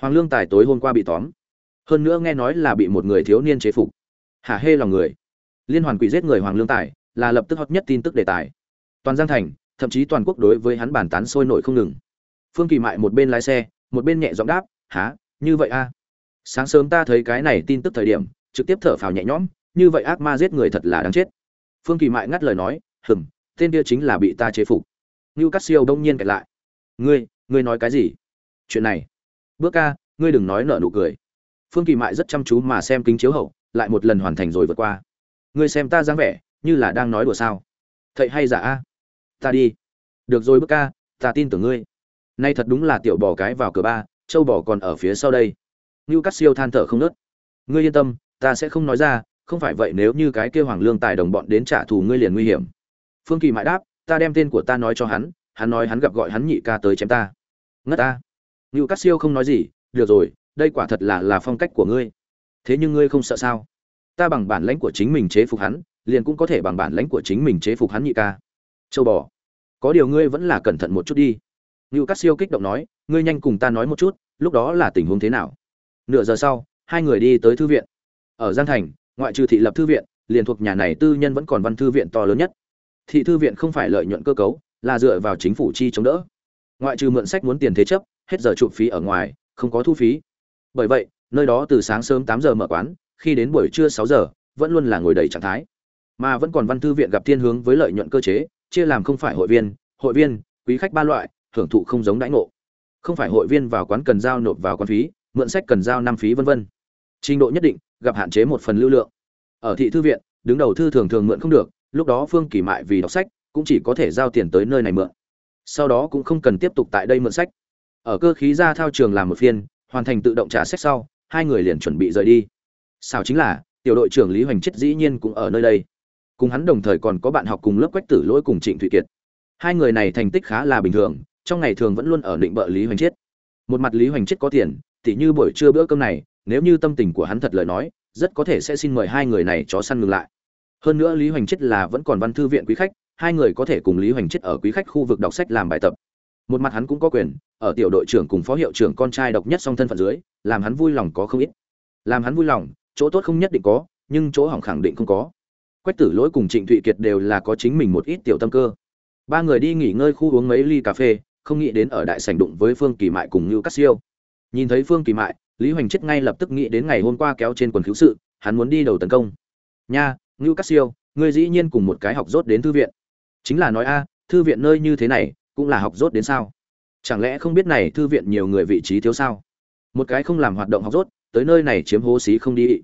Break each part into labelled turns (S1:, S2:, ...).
S1: hoàng lương tài tối hôm qua bị tóm. Hơn nữa nghe nói là bị một người thiếu niên chế phục. Hả hê lòng người. Liên hoàn quỷ giết người hoàng lương tài là lập tức hot nhất tin tức đề tài. Toàn giang thành, thậm chí toàn quốc đối với hắn bàn tán sôi nổi không ngừng. Phương kỳ mại một bên lái xe, một bên nhẹ giọng đáp há như vậy a sáng sớm ta thấy cái này tin tức thời điểm, trực tiếp thở phào nhẹ nhõm, như vậy ác ma giết người thật là đáng chết. Phương kỳ mại ngắt lời nói, hừm, tên kia chính là bị ta chế phục. Ngưu cắt siêu đông nhiên kẹt lại, ngươi ngươi nói cái gì? Chuyện này bước ca, ngươi đừng nói nợ nụ cười. Phương kỳ mại rất chăm chú mà xem kính chiếu hậu, lại một lần hoàn thành rồi vượt qua. Ngươi xem ta dáng vẻ, như là đang nói đùa sao? Thầy hay giả a? Ta đi. Được rồi bước ca, ta tin tưởng ngươi. Nay thật đúng là tiểu bò cái vào cửa ba, châu bò còn ở phía sau đây. Ngưu cắt siêu than thở không nớt. Ngươi yên tâm, ta sẽ không nói ra, không phải vậy nếu như cái kêu hoàng lương tài đồng bọn đến trả thù ngươi liền nguy hiểm. Phương kỳ mãi đáp, ta đem tên của ta nói cho hắn hắn nói hắn gặp gọi hắn nhị ca tới chém ta. Ngất ta ngưu Cát siêu không nói gì, được rồi, đây quả thật là là phong cách của ngươi. Thế nhưng ngươi không sợ sao? Ta bằng bản lãnh của chính mình chế phục hắn, liền cũng có thể bằng bản lãnh của chính mình chế phục hắn nhị ca. Châu bò. Có điều ngươi vẫn là cẩn thận một chút đi. Ngưu Cát siêu kích động nói, ngươi nhanh cùng ta nói một chút, lúc đó là tình huống thế nào? Nửa giờ sau, hai người đi tới thư viện. Ở giang thành, ngoại trừ thị lập thư viện, liền thuộc nhà này tư nhân vẫn còn văn thư viện to lớn nhất. Thị thư viện không phải lợi nhuận cơ cấu, là dựa vào chính phủ chi chống đỡ. Ngoại trừ mượn sách muốn tiền thế chấp hết giờ trụ phí ở ngoài, không có thu phí. Bởi vậy, nơi đó từ sáng sớm tám giờ mở quán, khi đến buổi trưa sáu giờ, vẫn luôn là ngồi đầy trạng thái. Mà vẫn còn văn thư viện gặp thiên hướng với lợi nhuận cơ chế, chia làm không phải hội viên hội viên, quý khách ba loại, hưởng thụ không giống đãi ngộ. Không phải hội viên vào quán cần giao nộp vào quán phí, mượn sách cần giao năm phí vân vân. Trình độ nhất định, gặp hạn chế một phần lưu lượng. Ở thị thư viện, đứng đầu thư thường thường mượn không được, lúc đó phương kỳ mại vì đọc sách, cũng chỉ có thể giao tiền tới nơi này mượn. Sau đó cũng không cần tiếp tục tại đây mượn sách ở cơ khí ra thao trường làm một phiên, hoàn thành tự động trả sách sau, hai người liền chuẩn bị rời đi. Sao chính là, tiểu đội trưởng lý hoành chết dĩ nhiên cũng ở nơi đây. Cùng hắn đồng thời còn có bạn học cùng lớp quách tử lỗi cùng trịnh thụy kiệt. Hai người này thành tích khá là bình thường, trong ngày thường vẫn luôn ở định bợ lý hoành chết một mặt lý hoành chết có tiền, tỉ như buổi trưa bữa cơm này, nếu như tâm tình của hắn thật lời nói, rất có thể sẽ xin mời hai người này chó săn ngừng lại. Hơn nữa lý hoành chết là vẫn còn văn thư viện quý khách, hai người có thể cùng lý hoành chết ở quý khách khu vực đọc sách làm bài tập một mặt hắn cũng có quyền, ở tiểu đội trưởng cùng phó hiệu trưởng con trai độc nhất song thân phận dưới, làm hắn vui lòng có không ít. Làm hắn vui lòng, chỗ tốt không nhất định có, nhưng chỗ hỏng khẳng định không có. Quách tử lỗi cùng trịnh thụy kiệt đều là có chính mình một ít tiểu tâm cơ. Ba người đi nghỉ ngơi khu uống mấy ly cà phê, không nghĩ đến ở đại sảnh đụng với phương kỳ mại cùng ngưu cắt siêu. Nhìn thấy phương kỳ mại, lý hoành chết ngay lập tức nghĩ đến ngày hôm qua kéo trên quần cứu sự, hắn muốn đi đầu tấn công. Nha, ngưu cắt siêu, ngươi dĩ nhiên cùng một cái học rốt đến thư viện. Chính là nói a, thư viện nơi như thế này cũng là học rốt đến sao? Chẳng lẽ không biết này thư viện nhiều người vị trí thiếu sao? Một cái không làm hoạt động học rốt, tới nơi này chiếm hố xí không đi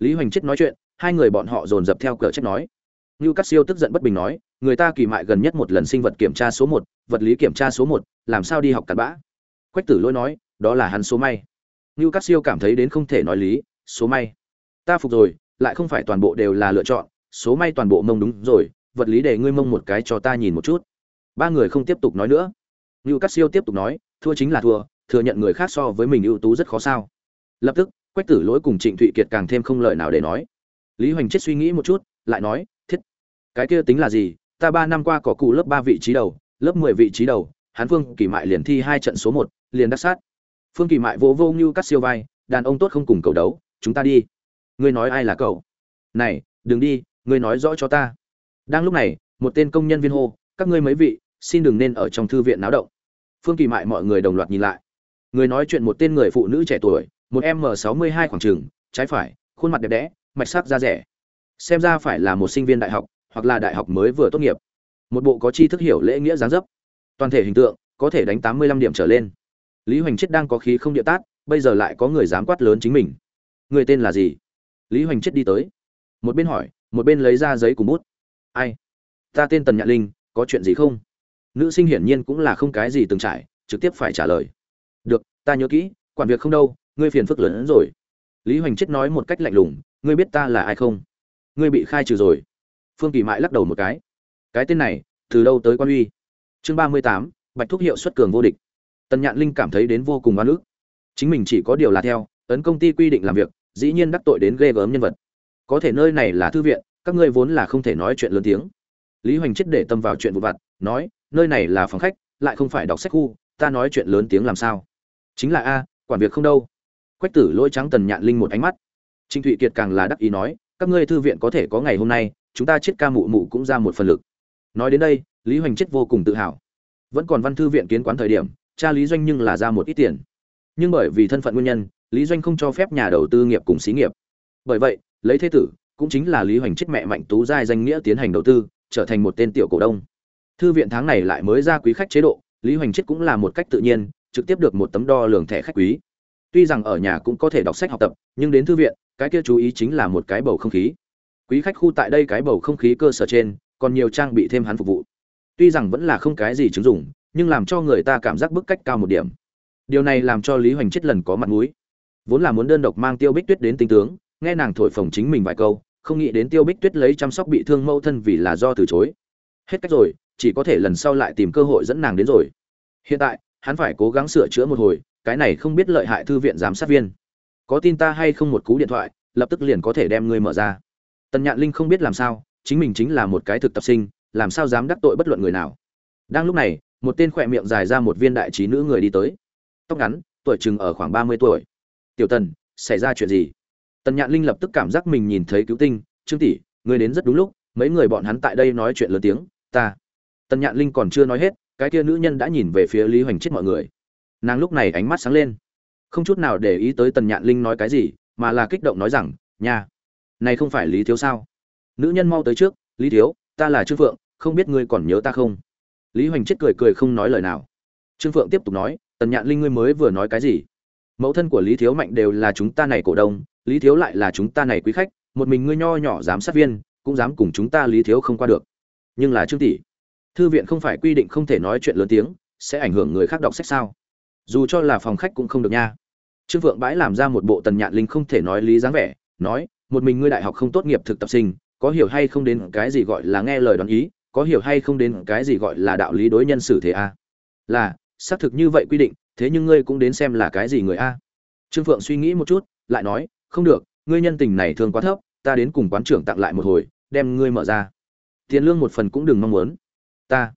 S1: lý hoành chết nói chuyện, hai người bọn họ dồn dập theo cờ trách nói. Ngưu Cát siêu tức giận bất bình nói, người ta kỳ mại gần nhất một lần sinh vật kiểm tra số một, vật lý kiểm tra số một, làm sao đi học cặn bã? Quách tử lỗi nói, đó là hắn số may. Ngưu Cát siêu cảm thấy đến không thể nói lý, số may. Ta phục rồi, lại không phải toàn bộ đều là lựa chọn, số may toàn bộ mông đúng rồi, vật lý để ngươi mông một cái cho ta nhìn một chút ba người không tiếp tục nói nữa. Ngưu cắt siêu tiếp tục nói, thua chính là thua, thừa nhận người khác so với mình ưu tú rất khó sao. Lập tức, quách tử lỗi cùng trịnh thụy kiệt càng thêm không lời nào để nói. Lý hoành chết suy nghĩ một chút, lại nói, thiết, cái kia tính là gì? Ta ba năm qua có cụ lớp ba vị trí đầu, lớp mười vị trí đầu hán phương kỳ mại liền thi hai trận số một, liền đắc sát. Phương kỳ mại vỗ vô ngưu cắt siêu vai, đàn ông tốt không cùng cầu đấu, chúng ta đi. Ngươi nói ai là cậu? Này, đừng đi, ngươi nói rõ cho ta. Đang lúc này, một tên công nhân viên hô các ngươi mấy vị, xin đừng nên ở trong thư viện náo động. Phương kỳ mại mọi người đồng loạt nhìn lại. Người nói chuyện một tên người phụ nữ trẻ tuổi, một m sáu mươi hai khoảng trường, trái phải, khuôn mặt đẹp đẽ, mạch sắc da rẻ. Xem ra phải là một sinh viên đại học, hoặc là đại học mới vừa tốt nghiệp. Một bộ có tri thức hiểu lễ nghĩa dáng dấp. Toàn thể hình tượng, có thể đánh tám mươi lăm điểm trở lên. Lý hoành chết đang có khí không địa tát, bây giờ lại có người dám quát lớn chính mình. Người tên là gì? Lý hoành chết đi tới. Một bên hỏi, một bên lấy ra giấy cùng bút. Ai? Ta tên tần nhạn linh có chuyện gì không? Nữ sinh hiển nhiên cũng là không cái gì từng trải, trực tiếp phải trả lời. Được, ta nhớ kỹ, quản việc không đâu, ngươi phiền phức lớn hơn rồi. Lý hoành chết nói một cách lạnh lùng, ngươi biết ta là ai không? Ngươi bị khai trừ rồi. Phương kỳ mãi lắc đầu một cái. Cái tên này, từ đâu tới quan uy? Chương ba mươi tám, bạch thúc hiệu xuất cường vô địch. Tần nhạn linh cảm thấy đến vô cùng oan ức. Chính mình chỉ có điều là theo ấn công ty quy định làm việc, dĩ nhiên đắc tội đến ghê gớm nhân vật. Có thể nơi này là thư viện, các ngươi vốn là không thể nói chuyện lớn tiếng lý hoành chết để tâm vào chuyện vụ vặt, nói, nơi này là phòng khách, lại không phải đọc sách khu, ta nói chuyện lớn tiếng làm sao? Chính là a, quản việc không đâu. Quách tử lôi trắng tần nhạn linh một ánh mắt. Trình thụy kiệt càng là đắc ý nói, các ngươi thư viện có thể có ngày hôm nay, chúng ta chết ca mụ mụ cũng ra một phần lực. Nói đến đây, lý hoành chết vô cùng tự hào. Vẫn còn văn thư viện kiến quán thời điểm, cha lý doanh nhưng là ra một ít tiền. Nhưng bởi vì thân phận nguyên nhân, lý doanh không cho phép nhà đầu tư nghiệp cùng xí nghiệp. Bởi vậy, lấy thế tử, cũng chính là lý hoành chết mẹ mạnh tú giai danh nghĩa tiến hành đầu tư trở thành một tên tiểu cổ đông. Thư viện tháng này lại mới ra quý khách chế độ, lý hoành chết cũng là một cách tự nhiên, trực tiếp được một tấm đo lường thẻ khách quý. Tuy rằng ở nhà cũng có thể đọc sách học tập, nhưng đến thư viện, cái kia chú ý chính là một cái bầu không khí. Quý khách khu tại đây cái bầu không khí cơ sở trên, còn nhiều trang bị thêm hắn phục vụ. Tuy rằng vẫn là không cái gì chứng dụng, nhưng làm cho người ta cảm giác bức cách cao một điểm. Điều này làm cho lý hoành chết lần có mặt mũi. Vốn là muốn đơn độc mang tiêu bích tuyết đến tinh tướng, nghe nàng thổi phồng chính mình vài câu không nghĩ đến tiêu bích tuyết lấy chăm sóc bị thương mẫu thân vì là do từ chối. Hết cách rồi, chỉ có thể lần sau lại tìm cơ hội dẫn nàng đến rồi. Hiện tại, hắn phải cố gắng sửa chữa một hồi, cái này không biết lợi hại thư viện giám sát viên. Có tin ta hay không một cú điện thoại, lập tức liền có thể đem ngươi mở ra. Tần nhạn linh không biết làm sao, chính mình chính là một cái thực tập sinh, làm sao dám đắc tội bất luận người nào. Đang lúc này, một tên khỏe miệng dài ra một viên đại trí nữ người đi tới. Tóc ngắn, tuổi chừng ở khoảng ba mươi tuổi. Tiểu tần, xảy ra chuyện gì? Tần nhạn linh lập tức cảm giác mình nhìn thấy cứu tinh, trương tỷ người đến rất đúng lúc, mấy người bọn hắn tại đây nói chuyện lớn tiếng, ta. Tần nhạn linh còn chưa nói hết, cái kia nữ nhân đã nhìn về phía lý hoành chết mọi người. Nàng lúc này ánh mắt sáng lên. Không chút nào để ý tới tần nhạn linh nói cái gì, mà là kích động nói rằng nhà này không phải lý thiếu sao? Nữ nhân mau tới trước, lý thiếu, ta là trương phượng, không biết ngươi còn nhớ ta không? Lý hoành chết cười cười không nói lời nào. Trương phượng tiếp tục nói, tần nhạn linh ngươi mới vừa nói cái gì? Mẫu thân của lý thiếu mạnh đều là chúng ta này cổ đông, lý thiếu lại là chúng ta này quý khách, một mình ngươi nho nhỏ giám sát viên, cũng dám cùng chúng ta lý thiếu không qua được. Nhưng là trương tỷ, thư viện không phải quy định không thể nói chuyện lớn tiếng, sẽ ảnh hưởng người khác đọc sách sao? Dù cho là phòng khách cũng không được nha. Trương Vượng bãi làm ra một bộ tần nhạn linh không thể nói lý dáng vẻ, nói, một mình ngươi đại học không tốt nghiệp thực tập sinh, có hiểu hay không đến cái gì gọi là nghe lời đoán ý, có hiểu hay không đến cái gì gọi là đạo lý đối nhân xử thế a là, xác thực như vậy quy định thế nhưng ngươi cũng đến xem là cái gì người a? Trương phượng suy nghĩ một chút, lại nói, không được, ngươi nhân tình này thường quá thấp, ta đến cùng quán trưởng tặng lại một hồi, đem ngươi mở ra. Tiền lương một phần cũng đừng mong muốn. Ta.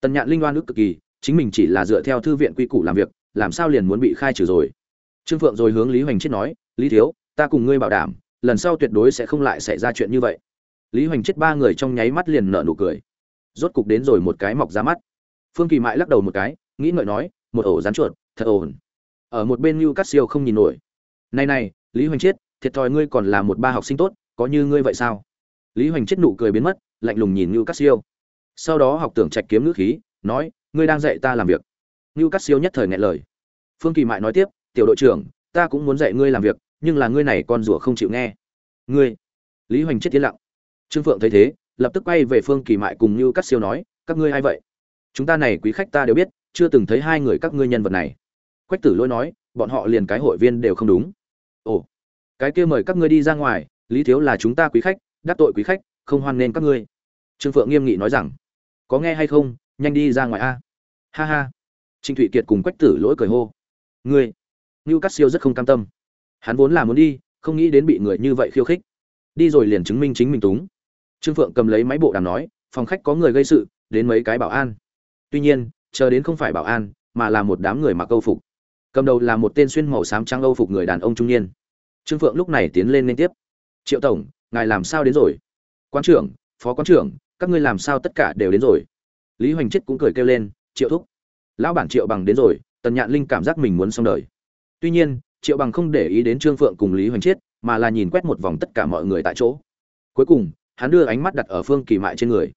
S1: Tần nhạn linh oan ức cực kỳ, chính mình chỉ là dựa theo thư viện quy củ làm việc, làm sao liền muốn bị khai trừ rồi? Trương phượng rồi hướng lý hoành chết nói, lý thiếu, ta cùng ngươi bảo đảm, lần sau tuyệt đối sẽ không lại xảy ra chuyện như vậy. Lý hoành chết ba người trong nháy mắt liền nở nụ cười. Rốt cục đến rồi một cái mọc ra mắt. Phương kỳ mại lắc đầu một cái, nghĩ ngợi nói, một ổ rán chuột thật ổn. Ở một bên lưu cắt siêu không nhìn nổi. Này này lý hoành Chiết, thiệt thòi ngươi còn là một ba học sinh tốt có như ngươi vậy sao? Lý hoành Chiết nụ cười biến mất lạnh lùng nhìn lưu cắt siêu. Sau đó học tưởng trạch kiếm ngữ khí nói ngươi đang dạy ta làm việc. Lưu cắt siêu nhất thời ngại lời. Phương kỳ mại nói tiếp tiểu đội trưởng ta cũng muốn dạy ngươi làm việc nhưng là ngươi này con rủa không chịu nghe. Ngươi? Lý hoành chết tiến lặng. Trương phượng thấy thế lập tức quay về phương kỳ mại cùng như Cát siêu nói các ngươi ai vậy? Chúng ta này quý khách ta đều biết chưa từng thấy hai người các ngươi nhân vật này quách tử Lỗi nói, bọn họ liền cái hội viên đều không đúng. Ồ, cái kia mời các ngươi đi ra ngoài, lý thiếu là chúng ta quý khách, đắc tội quý khách, không hoan nên các ngươi. Trương phượng nghiêm nghị nói rằng, có nghe hay không, nhanh đi ra ngoài a. Ha ha. Trình thụy kiệt cùng quách tử lỗi cười hô. Ngươi Ngưu cắt siêu rất không cam tâm. Hắn vốn là muốn đi, không nghĩ đến bị người như vậy khiêu khích. Đi rồi liền chứng minh chính mình túng. Trương phượng cầm lấy máy bộ đàm nói, phòng khách có người gây sự, đến mấy cái bảo an. Tuy nhiên, chờ đến không phải bảo an, mà là một đám người mặc câu phục cầm đầu là một tên xuyên màu xám trắng âu phục người đàn ông trung niên. Trương phượng lúc này tiến lên liên tiếp. Triệu tổng, ngài làm sao đến rồi? Quan trưởng, phó quan trưởng, các ngươi làm sao tất cả đều đến rồi? Lý hoành chết cũng cười kêu lên, triệu thúc, lão bản triệu bằng đến rồi, tần nhạn linh cảm giác mình muốn xong đời. Tuy nhiên, triệu bằng không để ý đến trương phượng cùng lý hoành chiết mà là nhìn quét một vòng tất cả mọi người tại chỗ. Cuối cùng, hắn đưa ánh mắt đặt ở phương kỳ mại trên người.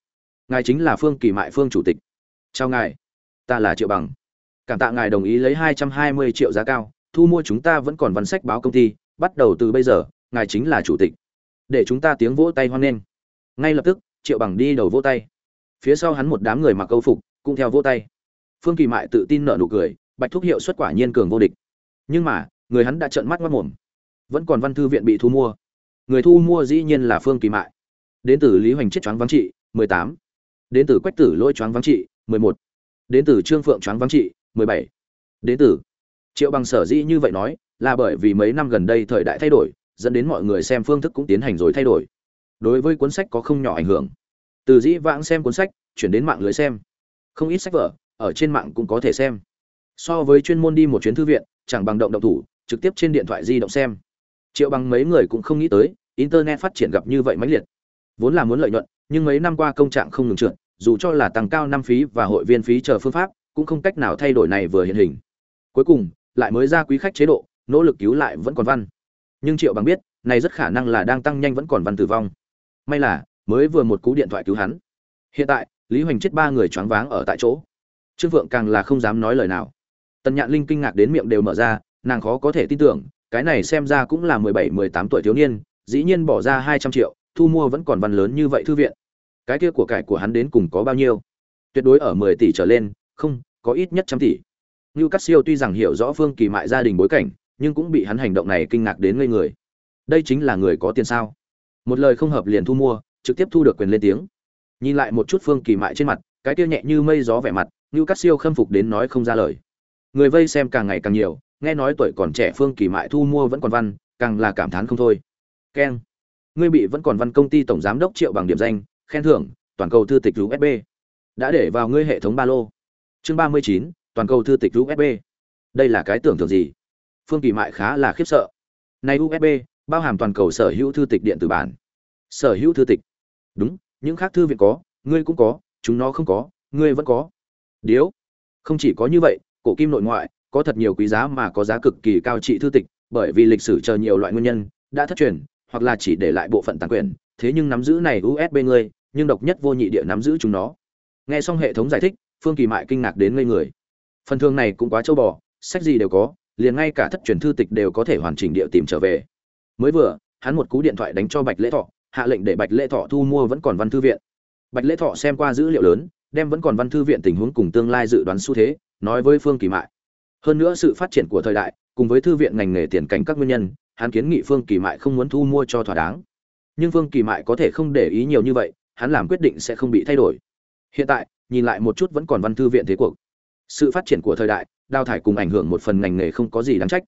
S1: Ngài chính là phương kỳ mại phương chủ tịch. Chào ngài, ta là triệu bằng cảm tạ ngài đồng ý lấy hai trăm hai mươi triệu giá cao, thu mua chúng ta vẫn còn văn sách báo công ty, bắt đầu từ bây giờ, ngài chính là chủ tịch. Để chúng ta tiếng vỗ tay hoan nghênh. Ngay lập tức, triệu bằng đi đầu vỗ tay. Phía sau hắn một đám người mặc câu phục, cũng theo vỗ tay. Phương kỳ mại tự tin nở nụ cười, bạch thúc hiệu suất quả nhiên cường vô địch. Nhưng mà, người hắn đã trợn mắt mất mồm. Vẫn còn văn thư viện bị thu mua. Người thu mua dĩ nhiên là phương kỳ mại. Đến từ lý hoành chết choáng vắng trị, mười tám. Đến từ quách tử lôi choáng vắng trị, mười một. Đến từ trương phượng choáng vắng trị mười bảy. Đến từ. Triệu bằng sở dĩ như vậy nói, là bởi vì mấy năm gần đây thời đại thay đổi, dẫn đến mọi người xem phương thức cũng tiến hành rồi thay đổi. Đối với cuốn sách có không nhỏ ảnh hưởng. Từ dĩ vãng xem cuốn sách, chuyển đến mạng lưới xem. Không ít sách vở, ở trên mạng cũng có thể xem. So với chuyên môn đi một chuyến thư viện, chẳng bằng động động thủ, trực tiếp trên điện thoại di động xem. Triệu bằng mấy người cũng không nghĩ tới, internet phát triển gặp như vậy mãnh liệt. Vốn là muốn lợi nhuận, nhưng mấy năm qua công trạng không ngừng trượt, dù cho là tăng cao năm phí và hội viên phí chờ phương pháp cũng không cách nào thay đổi này vừa hiện hình. Cuối cùng, lại mới ra quý khách chế độ, nỗ lực cứu lại vẫn còn văn. Nhưng triệu bằng biết, này rất khả năng là đang tăng nhanh vẫn còn văn tử vong. May là, mới vừa một cú điện thoại cứu hắn. Hiện tại, lý hoành chết ba người choáng váng ở tại chỗ. Trương vượng càng là không dám nói lời nào. Tần nhạn linh kinh ngạc đến miệng đều mở ra, nàng khó có thể tin tưởng, cái này xem ra cũng là mười bảy, mười tám tuổi thiếu niên, dĩ nhiên bỏ ra hai trăm triệu, thu mua vẫn còn văn lớn như vậy thư viện. Cái kia của cải của hắn đến cùng có bao nhiêu? Tuyệt đối ở mười tỷ trở lên, không có ít nhất trăm tỷ Lưu Cát Siêu tuy rằng hiểu rõ Phương Kỳ Mại gia đình bối cảnh, nhưng cũng bị hắn hành động này kinh ngạc đến ngây người. Đây chính là người có tiền sao? Một lời không hợp liền thu mua, trực tiếp thu được quyền lên tiếng. Nhìn lại một chút Phương Kỳ Mại trên mặt, cái kia nhẹ như mây gió vẻ mặt, Lưu Cát Siêu khâm phục đến nói không ra lời. Người vây xem càng ngày càng nhiều, nghe nói tuổi còn trẻ Phương Kỳ Mại thu mua vẫn còn văn, càng là cảm thán không thôi. Keng, ngươi bị vẫn còn văn công ty tổng giám đốc Triệu bằng điểm danh, khen thưởng, toàn cầu thư tịch USB. Đã để vào ngươi hệ thống ba lô. Chương ba mươi chín toàn cầu thư tịch USB. Đây là cái tưởng tượng gì? Phương Kỳ Mại khá là khiếp sợ. Này USB bao hàm toàn cầu sở hữu thư tịch điện tử bản. Sở hữu thư tịch. Đúng, những khác thư viện có, ngươi cũng có, chúng nó không có, ngươi vẫn có. Điếu. Không chỉ có như vậy, cổ kim nội ngoại có thật nhiều quý giá mà có giá cực kỳ cao trị thư tịch, bởi vì lịch sử chờ nhiều loại nguyên nhân đã thất truyền, hoặc là chỉ để lại bộ phận tàn quyền, thế nhưng nắm giữ này USB ngươi, nhưng độc nhất vô nhị địa nắm giữ chúng nó. Nghe xong hệ thống giải thích, Phương Kỳ Mại kinh ngạc đến ngây người. Phần thường này cũng quá châu bò, sách gì đều có, liền ngay cả thất truyền thư tịch đều có thể hoàn chỉnh địa tìm trở về. Mới vừa, hắn một cú điện thoại đánh cho bạch lễ thọ, hạ lệnh để bạch lễ thọ thu mua vẫn còn văn thư viện. Bạch lễ thọ xem qua dữ liệu lớn, đem vẫn còn văn thư viện tình huống cùng tương lai dự đoán xu thế, nói với phương kỳ mại. Hơn nữa sự phát triển của thời đại, cùng với thư viện ngành nghề tiền cảnh các nguyên nhân, hắn kiến nghị phương kỳ mại không muốn thu mua cho thỏa đáng. Nhưng phương kỳ mại có thể không để ý nhiều như vậy, hắn làm quyết định sẽ không bị thay đổi. Hiện tại nhìn lại một chút vẫn còn văn thư viện thế cuộc. Sự phát triển của thời đại, đào thải cùng ảnh hưởng một phần ngành nghề không có gì đáng trách.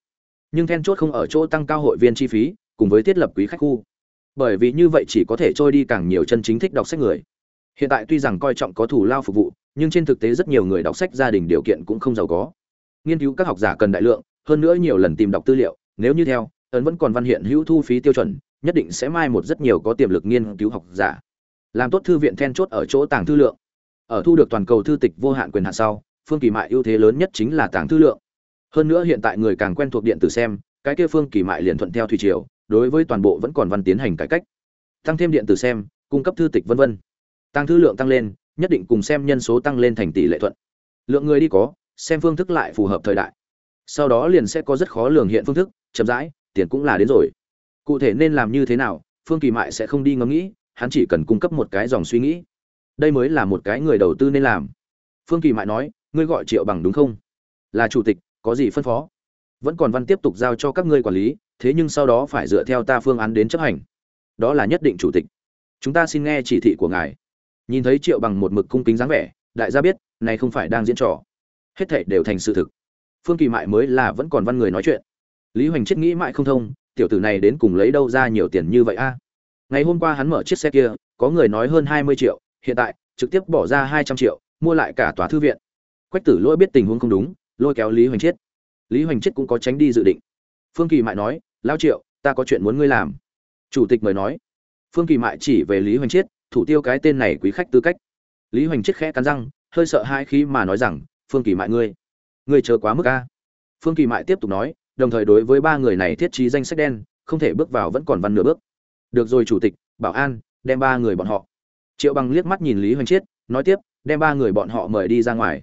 S1: Nhưng then chốt không ở chỗ tăng cao hội viên chi phí, cùng với thiết lập quý khách khu. Bởi vì như vậy chỉ có thể trôi đi càng nhiều chân chính thích đọc sách người. Hiện tại tuy rằng coi trọng có thủ lao phục vụ, nhưng trên thực tế rất nhiều người đọc sách gia đình điều kiện cũng không giàu có. Nghiên cứu các học giả cần đại lượng, hơn nữa nhiều lần tìm đọc tư liệu, nếu như theo, ấn vẫn còn văn hiện hữu thu phí tiêu chuẩn, nhất định sẽ mai một rất nhiều có tiềm lực nghiên cứu học giả. Làm tốt thư viện then chốt ở chỗ tàng thư lượng ở thu được toàn cầu thư tịch vô hạn quyền hạn sau, phương kỳ mại ưu thế lớn nhất chính là tàng thư lượng. Hơn nữa hiện tại người càng quen thuộc điện tử xem, cái kia phương kỳ mại liền thuận theo thủy triều, đối với toàn bộ vẫn còn văn tiến hành cải cách. Tăng thêm điện tử xem, cung cấp thư tịch vân vân. Tăng thư lượng tăng lên, nhất định cùng xem nhân số tăng lên thành tỷ lệ thuận. Lượng người đi có, xem phương thức lại phù hợp thời đại. Sau đó liền sẽ có rất khó lường hiện phương thức, chậm rãi, tiền cũng là đến rồi. Cụ thể nên làm như thế nào, phương kỳ mại sẽ không đi ngẫm nghĩ, hắn chỉ cần cung cấp một cái dòng suy nghĩ đây mới là một cái người đầu tư nên làm. Phương kỳ mại nói, ngươi gọi triệu bằng đúng không? Là chủ tịch, có gì phân phó? Vẫn còn văn tiếp tục giao cho các ngươi quản lý, thế nhưng sau đó phải dựa theo ta phương án đến chấp hành. Đó là nhất định chủ tịch. Chúng ta xin nghe chỉ thị của ngài. Nhìn thấy triệu bằng một mực cung kính dáng vẻ, đại gia biết, này không phải đang diễn trò. Hết thảy đều thành sự thực. Phương kỳ mại mới là vẫn còn văn người nói chuyện. Lý hoành chết nghĩ mãi không thông, tiểu tử này đến cùng lấy đâu ra nhiều tiền như vậy a? Ngày hôm qua hắn mở chiếc xe kia, có người nói hơn hai mươi triệu hiện tại, trực tiếp bỏ ra hai trăm triệu, mua lại cả tòa thư viện. Quách tử lỗi biết tình huống không đúng, lôi kéo lý hoành chiết. Lý hoành chiết cũng có tránh đi dự định. Phương kỳ mại nói, lao triệu, ta có chuyện muốn ngươi làm. Chủ tịch mời nói, phương kỳ mại chỉ về lý hoành chiết, thủ tiêu cái tên này quý khách tư cách. Lý hoành chiết khẽ cắn răng, hơi sợ hai khi mà nói rằng, phương kỳ mại ngươi ngươi chờ quá mức a. Phương kỳ mại tiếp tục nói, đồng thời đối với ba người này thiết trí danh sách đen, không thể bước vào vẫn còn văn nửa bước. Được rồi, chủ tịch, bảo an, đem ba người bọn họ triệu bằng liếc mắt nhìn lý hoành chiết, nói tiếp, đem ba người bọn họ mời đi ra ngoài.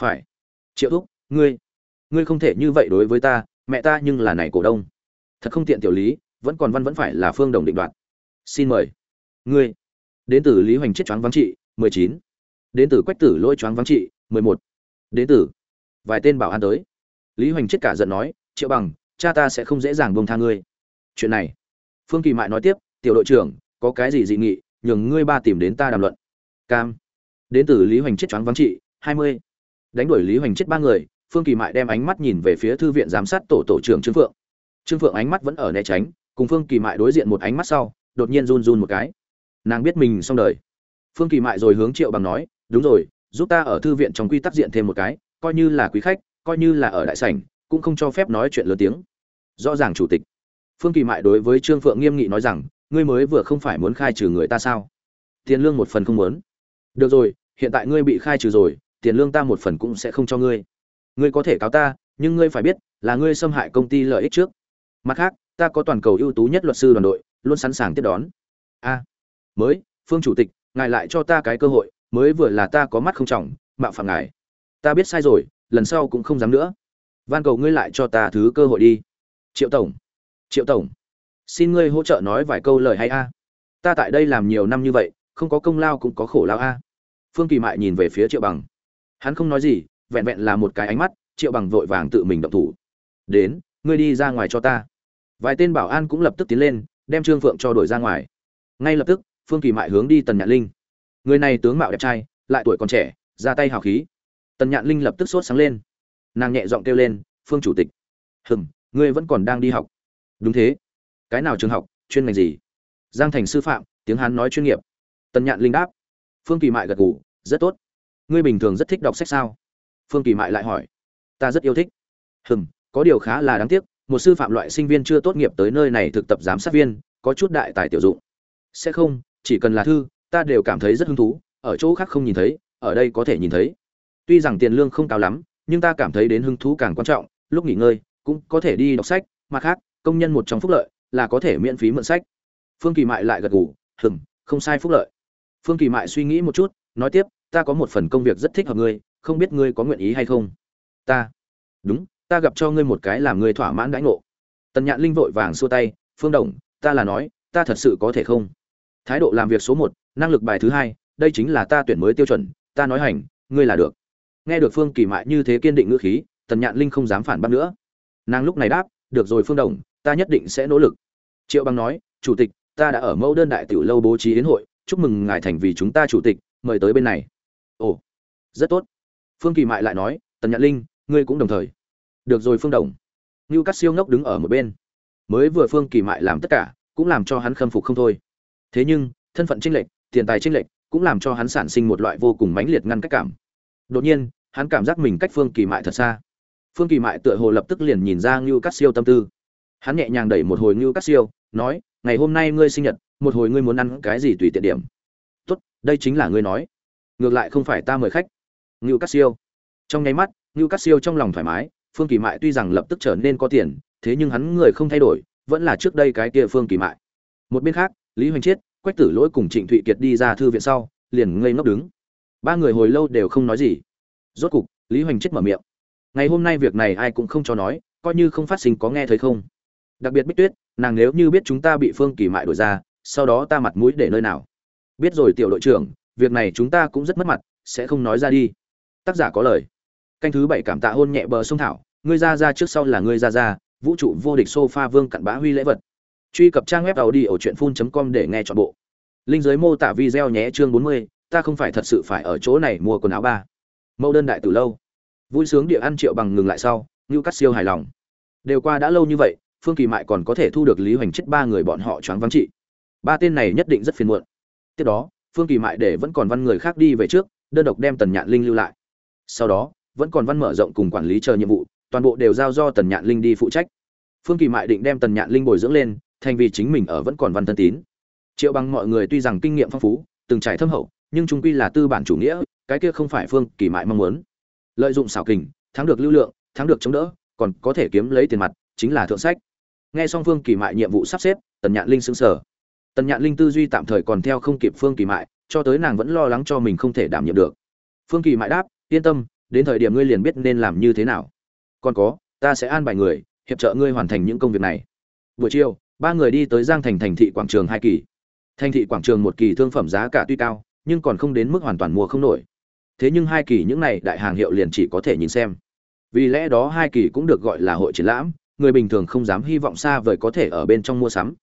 S1: Phải. Triệu thúc, ngươi ngươi không thể như vậy đối với ta, mẹ ta nhưng là này cổ đông. Thật không tiện tiểu lý, vẫn còn văn vẫn phải là phương đồng định đoạt. Xin mời. Ngươi. Đến từ lý hoành chết choáng vắng trị, mười chín. Đến từ quách tử lôi choáng vắng trị, mười một. Đến từ. Vài tên bảo an tới. Lý hoành chết cả giận nói, triệu bằng, cha ta sẽ không dễ dàng buông tha ngươi. Chuyện này. Phương kỳ mại nói tiếp, tiểu đội trưởng, có cái gì dị nghị nhường ngươi ba tìm đến ta đàm luận. Cam. Đến từ lý hoành chết choáng vắng trị, hai mươi. Đánh đuổi lý hoành chết ba người, phương kỳ mại đem ánh mắt nhìn về phía thư viện giám sát tổ tổ trưởng trương phượng. Trương phượng ánh mắt vẫn ở né tránh, cùng phương kỳ mại đối diện một ánh mắt sau, đột nhiên run run một cái. Nàng biết mình xong đời. Phương kỳ mại rồi hướng triệu bằng nói, đúng rồi, giúp ta ở thư viện trong quy tắc diện thêm một cái, coi như là quý khách, coi như là ở đại sảnh, cũng không cho phép nói chuyện lớn tiếng. Rõ ràng chủ tịch. Phương kỳ mại đối với trương phượng nghiêm nghị nói rằng ngươi mới vừa không phải muốn khai trừ người ta sao? Tiền lương một phần không muốn. Được rồi, hiện tại ngươi bị khai trừ rồi, tiền lương ta một phần cũng sẽ không cho ngươi. Ngươi có thể cáo ta, nhưng ngươi phải biết là ngươi xâm hại công ty lợi ích trước. Mặt khác, ta có toàn cầu ưu tú nhất luật sư đoàn đội, luôn sẵn sàng tiếp đón. A, mới, phương chủ tịch, ngài lại cho ta cái cơ hội, mới vừa là ta có mắt không trọng, mạo phạm ngài. Ta biết sai rồi, lần sau cũng không dám nữa. Van cầu ngươi lại cho ta thứ cơ hội đi. Triệu tổng triệu tổng xin ngươi hỗ trợ nói vài câu lời hay a. Ta tại đây làm nhiều năm như vậy, không có công lao cũng có khổ lao a. Phương kỳ mại nhìn về phía triệu bằng. Hắn không nói gì, vẹn vẹn là một cái ánh mắt, triệu bằng vội vàng tự mình động thủ. Đến, ngươi đi ra ngoài cho ta. Vài tên bảo an cũng lập tức tiến lên, đem trương phượng cho đổi ra ngoài. Ngay lập tức, phương kỳ mại hướng đi tần nhạn linh. Người này tướng mạo đẹp trai, lại tuổi còn trẻ ra tay hào khí. Tần nhạn linh lập tức sốt sáng lên. Nàng nhẹ giọng kêu lên, phương chủ tịch. Hừm, ngươi vẫn còn đang đi học. Đúng thế cái nào trường học, chuyên ngành gì? Giang thành sư phạm, tiếng hán nói chuyên nghiệp. Tần nhạn linh đáp. Phương kỳ mại gật gù, rất tốt. Ngươi bình thường rất thích đọc sách sao? Phương kỳ mại lại hỏi. Ta rất yêu thích. Hừm, có điều khá là đáng tiếc, một sư phạm loại sinh viên chưa tốt nghiệp tới nơi này thực tập giám sát viên, có chút đại tài tiểu dụng. Sẽ không, chỉ cần là thư, ta đều cảm thấy rất hứng thú, ở chỗ khác không nhìn thấy, ở đây có thể nhìn thấy. Tuy rằng tiền lương không cao lắm, nhưng ta cảm thấy đến hứng thú càng quan trọng, lúc nghỉ ngơi, cũng có thể đi đọc sách, mặt khác, công nhân một trong phúc lợi là có thể miễn phí mượn sách. Phương kỳ mại lại gật gù hừng không sai phúc lợi. Phương kỳ mại suy nghĩ một chút, nói tiếp, ta có một phần công việc rất thích hợp ngươi, không biết ngươi có nguyện ý hay không? Ta? Đúng, ta gặp cho ngươi một cái làm ngươi thỏa mãn đãi ngộ. Tần nhạn linh vội vàng xua tay, phương đồng, ta là nói, ta thật sự có thể không? Thái độ làm việc số một, năng lực bài thứ hai, đây chính là ta tuyển mới tiêu chuẩn, ta nói hành, ngươi là được. Nghe được phương kỳ mại như thế kiên định ngữ khí, tần nhạn linh không dám phản bác nữa. Nàng lúc này đáp, được rồi phương đồng ta nhất định sẽ nỗ lực. Triệu bằng nói, chủ tịch, ta đã ở mẫu đơn đại tiểu lâu bố trí yến hội, chúc mừng ngài thành vì chúng ta chủ tịch, mời tới bên này. Ồ, rất tốt. Phương kỳ mại lại nói, tần nhạn linh, ngươi cũng đồng thời. Được rồi phương đồng. Ngưu cắt siêu ngốc đứng ở một bên. Mới vừa phương kỳ mại làm tất cả, cũng làm cho hắn khâm phục không thôi. Thế nhưng, thân phận tranh lệch, tiền tài tranh lệch, cũng làm cho hắn sản sinh một loại vô cùng mãnh liệt ngăn cách cảm. Đột nhiên, hắn cảm giác mình cách phương kỳ mại thật xa. Phương kỳ mại tựa hồ lập tức liền nhìn ra ngưu cắt siêu tâm tư hắn nhẹ nhàng đẩy một hồi ngưu cắt siêu, nói, ngày hôm nay ngươi sinh nhật, một hồi ngươi muốn ăn cái gì tùy tiện điểm. Tốt, đây chính là ngươi nói. Ngược lại không phải ta mời khách. Ngưu cắt siêu. Trong nháy mắt, ngưu cắt siêu trong lòng thoải mái, phương kỳ mại tuy rằng lập tức trở nên có tiền, thế nhưng hắn người không thay đổi, vẫn là trước đây cái kia phương kỳ mại. Một bên khác, lý hoành chiết, quách tử lỗi cùng trịnh thụy kiệt đi ra thư viện sau, liền ngây ngốc đứng. Ba người hồi lâu đều không nói gì. Rốt cục, lý hoành chiết mở miệng. Ngày hôm nay việc này ai cũng không cho nói, coi như không phát sinh có nghe thấy không? Đặc biệt bích tuyết, nàng nếu như biết chúng ta bị phương kỳ mại đổi ra, sau đó ta mặt mũi để nơi nào? Biết rồi tiểu đội trưởng, việc này chúng ta cũng rất mất mặt, sẽ không nói ra đi. Tác giả có lời. Canh thứ bảy cảm tạ hôn nhẹ bờ sông thảo, ngươi ra ra trước sau là ngươi ra ra, vũ trụ vô địch sofa vương cặn bã huy lễ vật. Truy cập trang web tàu đi ở truyện phun com để nghe chọn bộ. Linh giới mô tả video nhé chương bốn mươi, ta không phải thật sự phải ở chỗ này mua quần áo ba. Mẫu đơn đại từ lâu. Vui sướng địa ăn triệu bằng ngừng lại sau ngưu cắt siêu hài lòng. Đều qua đã lâu như vậy phương kỳ mại còn có thể thu được lý hoành chết ba người bọn họ choáng vắng trị. Ba tên này nhất định rất phiền muộn. Tiếp đó, phương kỳ mại để vẫn còn văn người khác đi về trước, đơn độc đem tần nhạn linh lưu lại. Sau đó, vẫn còn văn mở rộng cùng quản lý chờ nhiệm vụ, toàn bộ đều giao do tần nhạn linh đi phụ trách. Phương kỳ mại định đem tần nhạn linh bồi dưỡng lên, thành vì chính mình ở vẫn còn văn thân tín. Triệu bằng mọi người tuy rằng kinh nghiệm phong phú, từng trải thâm hậu, nhưng chúng quy là tư bản chủ nghĩa, cái kia không phải phương kỳ mại mong muốn. Lợi dụng xảo kình, thắng được lưu lượng, thắng được chống đỡ, còn có thể kiếm lấy tiền mặt, chính là thượng sách nghe xong phương kỳ mại nhiệm vụ sắp xếp, tần nhạn linh xứng sở tần nhạn linh tư duy tạm thời còn theo không kịp phương kỳ mại, cho tới nàng vẫn lo lắng cho mình không thể đảm nhiệm được. Phương kỳ mại đáp, yên tâm, đến thời điểm ngươi liền biết nên làm như thế nào. Còn có, ta sẽ an bài người, hiệp trợ ngươi hoàn thành những công việc này. Buổi chiều, ba người đi tới giang thành thành thị quảng trường hai kỳ. Thành thị quảng trường một kỳ thương phẩm giá cả tuy cao, nhưng còn không đến mức hoàn toàn mua không nổi. Thế nhưng hai kỳ những này đại hàng hiệu liền chỉ có thể nhìn xem. Vì lẽ đó hai kỳ cũng được gọi là hội triển lãm người bình thường không dám hy vọng xa vời có thể ở bên trong mua sắm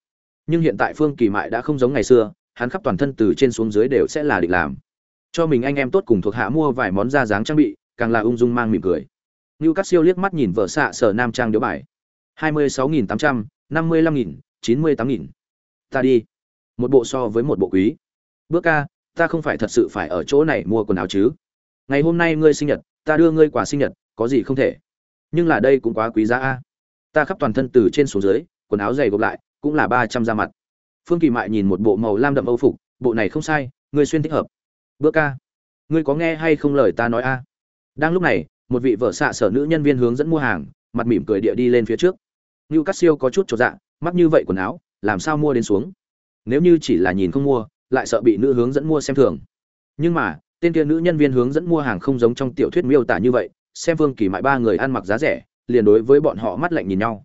S1: nhưng hiện tại phương kỳ mại đã không giống ngày xưa hắn khắp toàn thân từ trên xuống dưới đều sẽ là định làm cho mình anh em tốt cùng thuộc hạ mua vài món da dáng trang bị càng là ung dung mang mỉm cười Nưu Cát Siêu liếc mắt nhìn vợ xạ sở nam trang điếu bài. 26800, 55000, 98000. Ta đi. Một bộ so với một bộ quý. Bước ca, ta không phải thật sự phải ở chỗ này mua quần áo chứ? Ngày hôm nay ngươi sinh nhật, ta đưa ngươi quà sinh nhật, có gì không thể? nhưng là đây cũng quá quý giá a ta khắp toàn thân từ trên xuống dưới, quần áo dày gộp lại, cũng là ba trăm da mặt. Phương kỳ mại nhìn một bộ màu lam đậm âu phục, bộ này không sai ngươi xuyên thích hợp. Bữa ca, ngươi có nghe hay không lời ta nói a? Đang lúc này, một vị vợ xạ sở nữ nhân viên hướng dẫn mua hàng, mặt mỉm cười địa đi lên phía trước. Như cắt siêu có chút trọt dạ mắc như vậy quần áo, làm sao mua đến xuống? Nếu như chỉ là nhìn không mua, lại sợ bị nữ hướng dẫn mua xem thường. Nhưng mà, tên kia nữ nhân viên hướng dẫn mua hàng không giống trong tiểu thuyết miêu tả như vậy, xem phương kỳ mại ba người ăn mặc giá rẻ liền đối với bọn họ mắt lạnh nhìn nhau.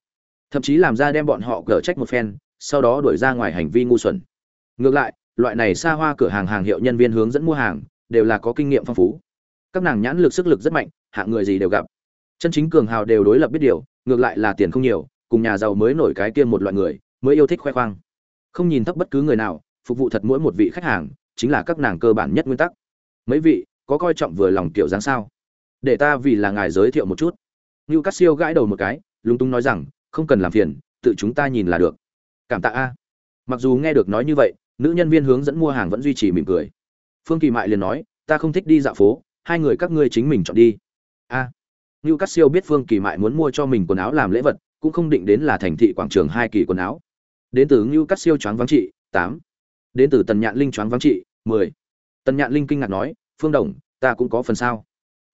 S1: Thậm chí làm ra đem bọn họ cở trách một phen, sau đó đuổi ra ngoài hành vi ngu xuẩn. Ngược lại, loại này xa hoa cửa hàng hàng hiệu nhân viên hướng dẫn mua hàng, đều là có kinh nghiệm phong phú. Các nàng nhãn lực sức lực rất mạnh, hạng người gì đều gặp. Chân chính cường hào đều đối lập biết điều, ngược lại là tiền không nhiều, cùng nhà giàu mới nổi cái kia một loại người, mới yêu thích khoe khoang. Không nhìn thấp bất cứ người nào, phục vụ thật mỗi một vị khách hàng, chính là các nàng cơ bản nhất nguyên tắc. Mấy vị, có coi trọng vừa lòng kiểu dáng sao? Để ta vì là ngài giới thiệu một chút. Niu Cát siêu gãi đầu một cái lúng túng nói rằng không cần làm phiền tự chúng ta nhìn là được. Cảm tạ a. Mặc dù nghe được nói như vậy nữ nhân viên hướng dẫn mua hàng vẫn duy trì mỉm cười. Phương kỳ mại liền nói ta không thích đi dạo phố hai người các ngươi chính mình chọn đi. A. À, như siêu biết phương kỳ mại muốn mua cho mình quần áo làm lễ vật cũng không định đến là thành thị quảng trường hai kỳ quần áo. Đến từ ngưu Cát siêu choáng vắng trị tám. Đến từ tần nhạn linh choáng vắng trị mười. Tần nhạn linh kinh ngạc nói phương đồng ta cũng có phần sao.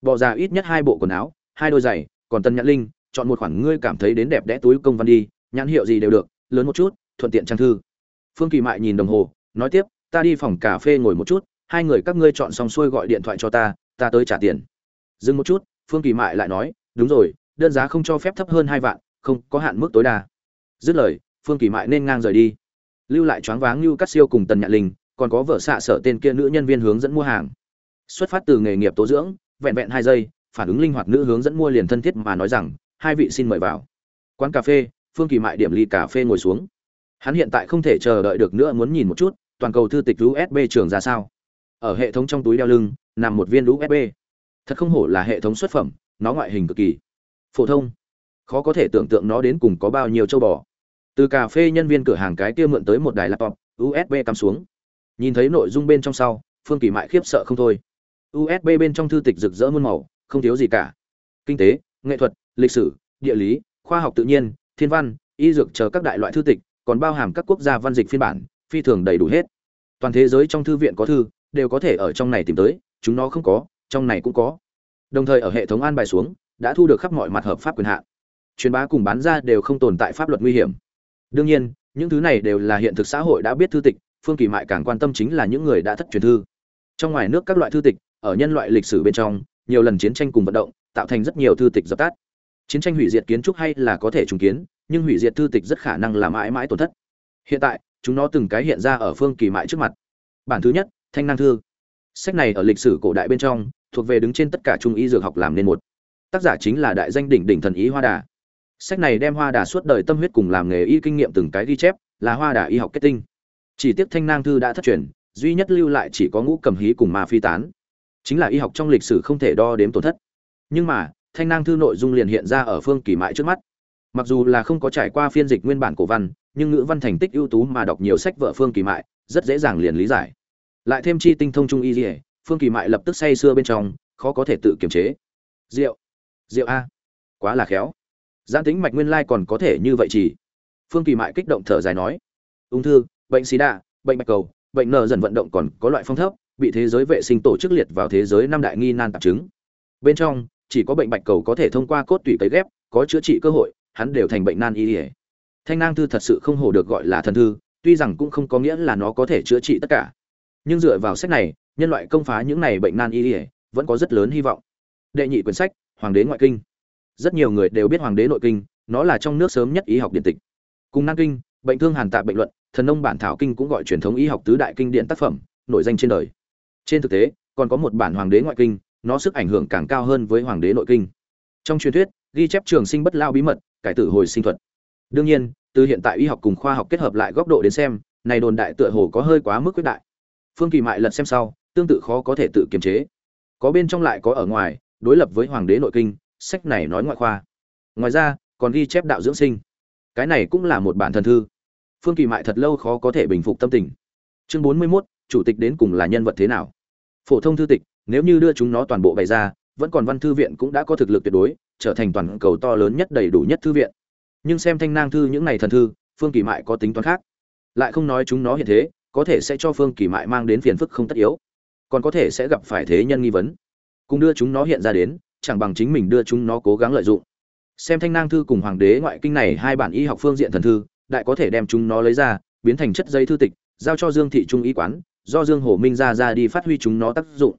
S1: Bỏ ra ít nhất hai bộ quần áo hai đôi giày còn tần nhãn linh, chọn một khoản ngươi cảm thấy đến đẹp đẽ túi công văn đi, nhãn hiệu gì đều được, lớn một chút, thuận tiện trang thư. Phương kỳ mại nhìn đồng hồ, nói tiếp, ta đi phòng cà phê ngồi một chút, hai người các ngươi chọn xong xuôi gọi điện thoại cho ta ta tới trả tiền. Dừng một chút, phương kỳ mại lại nói, đúng rồi, đơn giá không cho phép thấp hơn hai vạn, không có hạn mức tối đa. Dứt lời, phương kỳ mại nên ngang rời đi. Lưu lại choáng váng như cắt siêu cùng tần nhạn linh, còn có vợ xạ sở tên kia nữ nhân viên hướng dẫn mua hàng. Xuất phát từ nghề nghiệp tố dưỡng, vẹn vẹn hai giây phản ứng linh hoạt nữ hướng dẫn mua liền thân thiết mà nói rằng, hai vị xin mời vào. Quán cà phê, phương kỳ mại điểm ly cà phê ngồi xuống. Hắn hiện tại không thể chờ đợi được nữa muốn nhìn một chút, toàn cầu thư tịch usb trường ra sao. Ở hệ thống trong túi đeo lưng, nằm một viên usb thật không hổ là hệ thống xuất phẩm, nó ngoại hình cực kỳ phổ thông. Khó có thể tưởng tượng nó đến cùng có bao nhiêu châu bò. Từ cà phê nhân viên cửa hàng cái kia mượn tới một đài laptop usb cắm xuống. Nhìn thấy nội dung bên trong sau, phương kỳ mại khiếp sợ không thôi. Usb bên trong thư tịch rực rỡ muôn màu không thiếu gì cả. Kinh tế, nghệ thuật, lịch sử, địa lý, khoa học tự nhiên, thiên văn, y dược chờ các đại loại thư tịch, còn bao hàm các quốc gia văn dịch phiên bản, phi thường đầy đủ hết. Toàn thế giới trong thư viện có thư, đều có thể ở trong này tìm tới, chúng nó không có, trong này cũng có. Đồng thời ở hệ thống an bài xuống, đã thu được khắp mọi mặt hợp pháp quyền hạn. Truyền bá cùng bán ra đều không tồn tại pháp luật nguy hiểm. Đương nhiên, những thứ này đều là hiện thực xã hội đã biết thư tịch, phương kỳ mại càng quan tâm chính là những người đã thất truyền thư. Trong ngoài nước các loại thư tịch, ở nhân loại lịch sử bên trong nhiều lần chiến tranh cùng vận động, tạo thành rất nhiều thư tịch dập tắt. Chiến tranh hủy diệt kiến trúc hay là có thể trùng kiến, nhưng hủy diệt thư tịch rất khả năng là mãi mãi tổn thất. Hiện tại, chúng nó từng cái hiện ra ở phương kỳ mại trước mặt. Bản thứ nhất, thanh năng thư. Sách này ở lịch sử cổ đại bên trong, thuộc về đứng trên tất cả trung y dược học làm nên một. Tác giả chính là đại danh đỉnh đỉnh thần ý hoa đà. Sách này đem hoa đà suốt đời tâm huyết cùng làm nghề y kinh nghiệm từng cái ghi chép, là hoa đà y học kết tinh. Chỉ tiếc thanh năng thư đã thất truyền, duy nhất lưu lại chỉ có ngũ cầm hí cùng ma phi tán chính là y học trong lịch sử không thể đo đếm tổn thất. Nhưng mà thanh năng thư nội dung liền hiện ra ở phương kỳ mại trước mắt. Mặc dù là không có trải qua phiên dịch nguyên bản cổ văn nhưng ngữ văn thành tích ưu tú mà đọc nhiều sách vợ phương kỳ mại rất dễ dàng liền lý giải. Lại thêm chi tinh thông trung y dỉa phương kỳ mại lập tức say sưa bên trong khó có thể tự kiềm chế. Rượu rượu a. Quá là khéo. Giãn tính mạch nguyên lai còn có thể như vậy chỉ. Phương kỳ mại kích động thở dài nói. Ung thư bệnh xí đạ, bệnh bạch cầu bệnh nở dần vận động còn có loại phong thấp bị thế giới vệ sinh tổ chức liệt vào thế giới năm đại nghi nan tạp chứng. Bên trong, chỉ có bệnh bạch cầu có thể thông qua cốt tủy cấy ghép, có chữa trị cơ hội, hắn đều thành bệnh nan y ỉa thanh nang thư thật sự không hổ được gọi là thần thư, tuy rằng cũng không có nghĩa là nó có thể chữa trị tất cả. Nhưng dựa vào sách này, nhân loại công phá những này bệnh nan y ỉa vẫn có rất lớn hy vọng. Đệ nhị quyển sách, hoàng đế ngoại kinh. Rất nhiều người đều biết hoàng đế nội kinh, nó là trong nước sớm nhất y học điện tịch. Cùng năng kinh, bệnh thương hàn tạ bệnh luận, thần nông bản thảo kinh cũng gọi truyền thống y học tứ đại kinh điển tác phẩm, nổi danh trên đời trên thực tế còn có một bản hoàng đế ngoại kinh nó sức ảnh hưởng càng cao hơn với hoàng đế nội kinh. Trong truyền thuyết ghi chép trường sinh bất lao bí mật cải tử hồi sinh thuật. Đương nhiên từ hiện tại y học cùng khoa học kết hợp lại góc độ đến xem này đồn đại tựa hồ có hơi quá mức quyết đại. Phương kỳ mại lật xem sau tương tự khó có thể tự kiềm chế. Có bên trong lại có ở ngoài đối lập với hoàng đế nội kinh sách này nói ngoại khoa. Ngoài ra còn ghi chép đạo dưỡng sinh. Cái này cũng là một bản thần thư. Phương kỳ mại thật lâu khó có thể bình phục tâm tình. Chương bốn mươi 41, chủ tịch đến cùng là nhân vật thế nào. Phổ thông thư tịch, nếu như đưa chúng nó toàn bộ bày ra, vẫn còn văn thư viện cũng đã có thực lực tuyệt đối, trở thành toàn cầu to lớn nhất đầy đủ nhất thư viện. Nhưng xem thanh nang thư những này thần thư, phương kỳ mại có tính toán khác. Lại không nói chúng nó hiện thế, có thể sẽ cho phương kỳ mại mang đến phiền phức không tất yếu. Còn có thể sẽ gặp phải thế nhân nghi vấn. Cùng đưa chúng nó hiện ra đến, chẳng bằng chính mình đưa chúng nó cố gắng lợi dụng. Xem thanh nang thư cùng hoàng đế ngoại kinh này hai bản y học phương diện thần thư, đại có thể đem chúng nó lấy ra, biến thành chất giấy thư tịch, giao cho dương thị trung y quán do dương Hổ minh ra ra đi phát huy chúng nó tác dụng.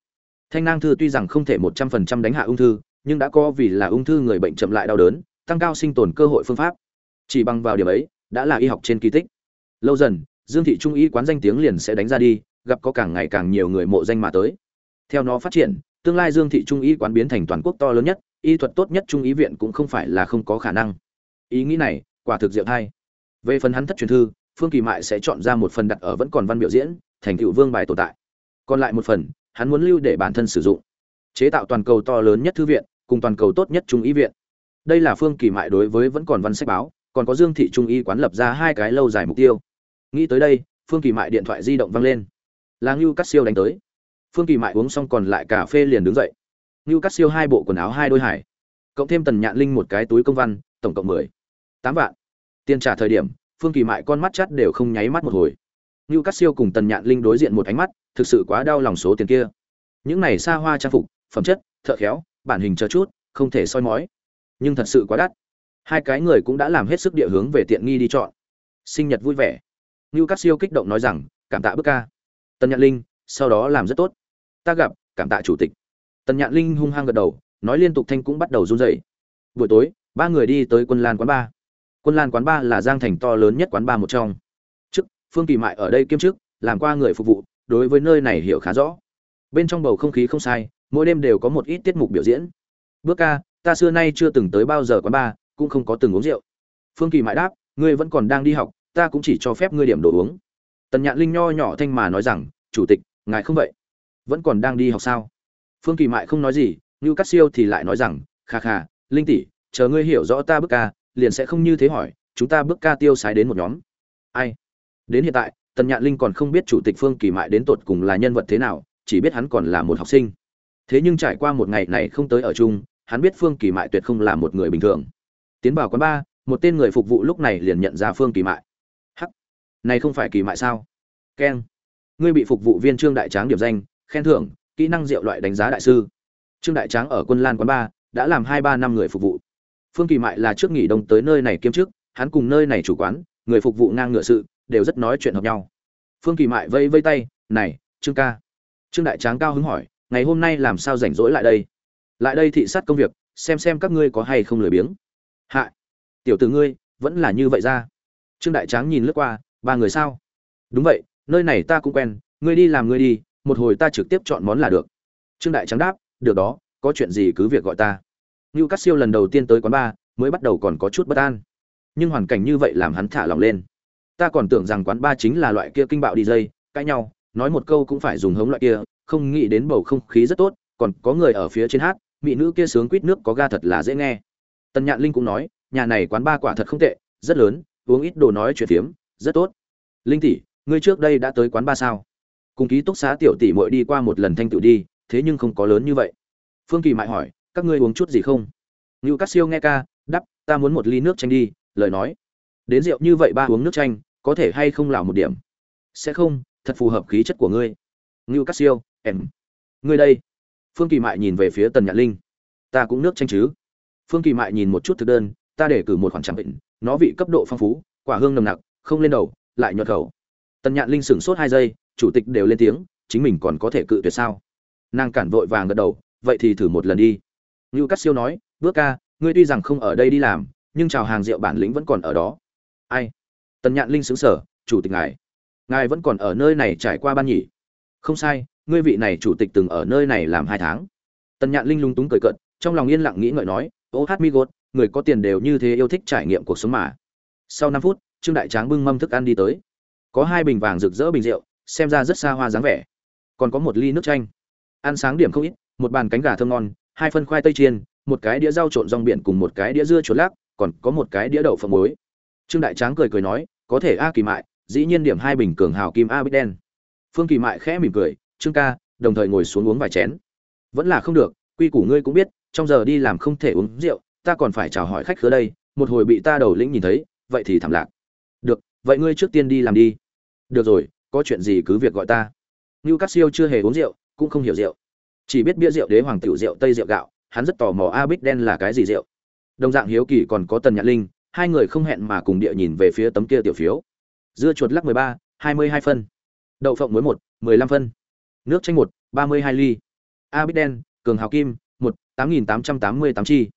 S1: Thanh nang thư tuy rằng không thể một trăm phần trăm đánh hạ ung thư, nhưng đã có vì là ung thư người bệnh chậm lại đau đớn, tăng cao sinh tồn cơ hội phương pháp. Chỉ bằng vào điểm ấy, đã là y học trên kỳ tích. Lâu dần, dương thị trung y quán danh tiếng liền sẽ đánh ra đi, gặp có càng ngày càng nhiều người mộ danh mà tới. Theo nó phát triển, tương lai dương thị trung y quán biến thành toàn quốc to lớn nhất, y thuật tốt nhất trung y viện cũng không phải là không có khả năng. Ý nghĩ này, quả thực diệu thay về phần hắn thất truyền thư, phương kỳ mại sẽ chọn ra một phần đặt ở vẫn còn văn biểu diễn thành tựu vương bài tồn tại. Còn lại một phần, hắn muốn lưu để bản thân sử dụng. Chế tạo toàn cầu to lớn nhất thư viện, cùng toàn cầu tốt nhất trung y viện. Đây là phương kỳ mại đối với vẫn còn văn sách báo, còn có dương thị trung y quán lập ra hai cái lâu dài mục tiêu. Nghĩ tới đây, phương kỳ mại điện thoại di động văng lên. Là ngưu cắt siêu đánh tới. Phương kỳ mại uống xong còn lại cà phê liền đứng dậy. Ngưu cắt siêu hai bộ quần áo hai đôi hải. Cộng thêm tần nhạn linh một cái túi công văn, tổng cộng mười tám vạn. Tiền trả thời điểm, phương kỳ mại con mắt chắt đều không nháy mắt một hồi ngưu Cát siêu cùng tần nhạn linh đối diện một ánh mắt, thực sự quá đau lòng số tiền kia. Những này xa hoa trang phục, phẩm chất, thợ khéo, bản hình chờ chút, không thể soi mói. Nhưng thật sự quá đắt. Hai cái người cũng đã làm hết sức địa hướng về tiện nghi đi chọn. Sinh nhật vui vẻ. Ngưu Cát siêu kích động nói rằng, cảm tạ bức ca. Tần nhạn linh, sau đó làm rất tốt. Ta gặp, cảm tạ chủ tịch. Tần nhạn linh hung hăng gật đầu, nói liên tục thanh cũng bắt đầu run rẩy. Buổi tối, ba người đi tới quân lan quán ba. Quân lan quán ba là giang thành to lớn nhất quán ba một trong phương kỳ mại ở đây kiêm chức làm qua người phục vụ đối với nơi này hiểu khá rõ. Bên trong bầu không khí không sai mỗi đêm đều có một ít tiết mục biểu diễn. Bước ca ta xưa nay chưa từng tới bao giờ quán bar, cũng không có từng uống rượu. Phương kỳ mại đáp ngươi vẫn còn đang đi học ta cũng chỉ cho phép ngươi điểm đồ uống. Tần nhạn linh nho nhỏ thanh mà nói rằng chủ tịch ngài không vậy? Vẫn còn đang đi học sao? Phương kỳ mại không nói gì như cắt siêu thì lại nói rằng kha kha linh tỷ chờ ngươi hiểu rõ ta bước ca liền sẽ không như thế hỏi chúng ta bước ca tiêu sái đến một nhóm. Ai? Đến hiện tại, tần nhạn linh còn không biết chủ tịch phương kỳ mại đến tột cùng là nhân vật thế nào, chỉ biết hắn còn là một học sinh. Thế nhưng trải qua một ngày này không tới ở chung, hắn biết phương kỳ mại tuyệt không là một người bình thường. Tiến vào quán ba một tên người phục vụ lúc này liền nhận ra phương kỳ mại. Hắc, này không phải kỳ mại sao? Keng, ngươi bị phục vụ viên trương đại tráng điểm danh, khen thưởng, kỹ năng rượu loại đánh giá đại sư. Trương đại tráng ở quân lan quán ba đã làm hai ba năm người phục vụ. Phương kỳ mại là trước nghỉ đông tới nơi này kiêm chức, hắn cùng nơi này chủ quán, người phục vụ ngang ngựa sự đều rất nói chuyện hợp nhau. Phương kỳ mại vây vây tay này trương ca. Trương đại tráng cao hứng hỏi ngày hôm nay làm sao rảnh rỗi lại đây? Lại đây thị sát công việc xem xem các ngươi có hay không lười biếng. Hạ tiểu tử ngươi vẫn là như vậy ra. Trương đại tráng nhìn lướt qua ba người sao? Đúng vậy nơi này ta cũng quen ngươi đi làm ngươi đi một hồi ta trực tiếp chọn món là được. Trương đại tráng đáp được đó có chuyện gì cứ việc gọi ta. Nưu Cát Siêu lần đầu tiên tới quán bar, mới bắt đầu còn có chút bất an. Nhưng hoàn cảnh như vậy làm hắn thả lòng lên. Ta còn tưởng rằng quán ba chính là loại kia kinh bạo DJ, cãi nhau, nói một câu cũng phải dùng hống loại kia, không nghĩ đến bầu không khí rất tốt, còn có người ở phía trên hát, mỹ nữ kia sướng quýt nước có ga thật là dễ nghe. Tần Nhạn Linh cũng nói, nhà này quán ba quả thật không tệ, rất lớn, uống ít đồ nói chuyện phiếm, rất tốt. Linh tỷ, ngươi trước đây đã tới quán ba sao? Cùng ký túc xá tiểu tỷ muội đi qua một lần thanh tự đi, thế nhưng không có lớn như vậy. Phương Kỳ mại hỏi, các ngươi uống chút gì không ngưu cát siêu nghe ca đắp ta muốn một ly nước chanh đi lời nói đến rượu như vậy ba uống nước chanh có thể hay không lào một điểm? Sẽ không thật phù hợp khí chất của ngươi. Ngưu cắt siêu em. Ngươi đây. Phương kỳ mại nhìn về phía tần nhạn linh. Ta cũng nước tranh chứ. Phương kỳ mại nhìn một chút thực đơn ta để cử một khoản trạm bệnh. Nó vị cấp độ phong phú quả hương nồng nặc không lên đầu lại nhọt khẩu. Tần nhạn linh sửng sốt hai giây chủ tịch đều lên tiếng chính mình còn có thể cự tuyệt sao? Nàng cản vội vàng gật đầu vậy thì thử một lần đi. Ngưu cắt Siêu nói, "Bước ca, ngươi tuy rằng không ở đây đi làm, nhưng chào hàng rượu bản lĩnh vẫn còn ở đó." "Ai?" Tần Nhạn Linh xứng sờ, "Chủ tịch ngài, ngài vẫn còn ở nơi này trải qua ban nhỉ?" "Không sai, ngươi vị này chủ tịch từng ở nơi này làm hai tháng." Tần Nhạn Linh lung túng cười cợt, trong lòng yên lặng nghĩ ngợi nói, "Ô hát mi gột, người có tiền đều như thế yêu thích trải nghiệm cuộc sống mà." Sau năm phút, Trương Đại Tráng bưng mâm thức ăn đi tới. Có hai bình vàng rực rỡ bình rượu, xem ra rất xa hoa dáng vẻ. Còn có một ly nước chanh. Ăn sáng điểm không ít, một bàn cánh gà thơm ngon, hai phân khoai tây chiên một cái đĩa rau trộn rong biển cùng một cái đĩa dưa chuột lác còn có một cái đĩa đậu phộng muối trương đại tráng cười cười nói có thể a kỳ mại dĩ nhiên điểm hai bình cường hào kim a bích đen. Phương kỳ mại khẽ mỉm cười trương ca đồng thời ngồi xuống uống vài chén. Vẫn là không được quy củ ngươi cũng biết trong giờ đi làm không thể uống rượu ta còn phải chào hỏi khách khứa đây một hồi bị ta đầu lĩnh nhìn thấy vậy thì thảm lạc. Được vậy ngươi trước tiên đi làm đi. Được rồi có chuyện gì cứ việc gọi ta. Ngưu Cát Siêu chưa hề uống rượu, cũng không hiểu rượu. Chỉ biết bia rượu đế hoàng tiểu rượu tây rượu gạo, hắn rất tò mò A Bích đen là cái gì rượu. Đồng dạng hiếu kỳ còn có Tần Nhạn Linh, hai người không hẹn mà cùng địa nhìn về phía tấm kia tiểu phiếu. Dưa chuột lắc 13, 22 phân. Đậu phộng muối 1, 15 phân. Nước chanh 1, 32 ly. A Bích đen, cường hào kim, 1, 8888 chi.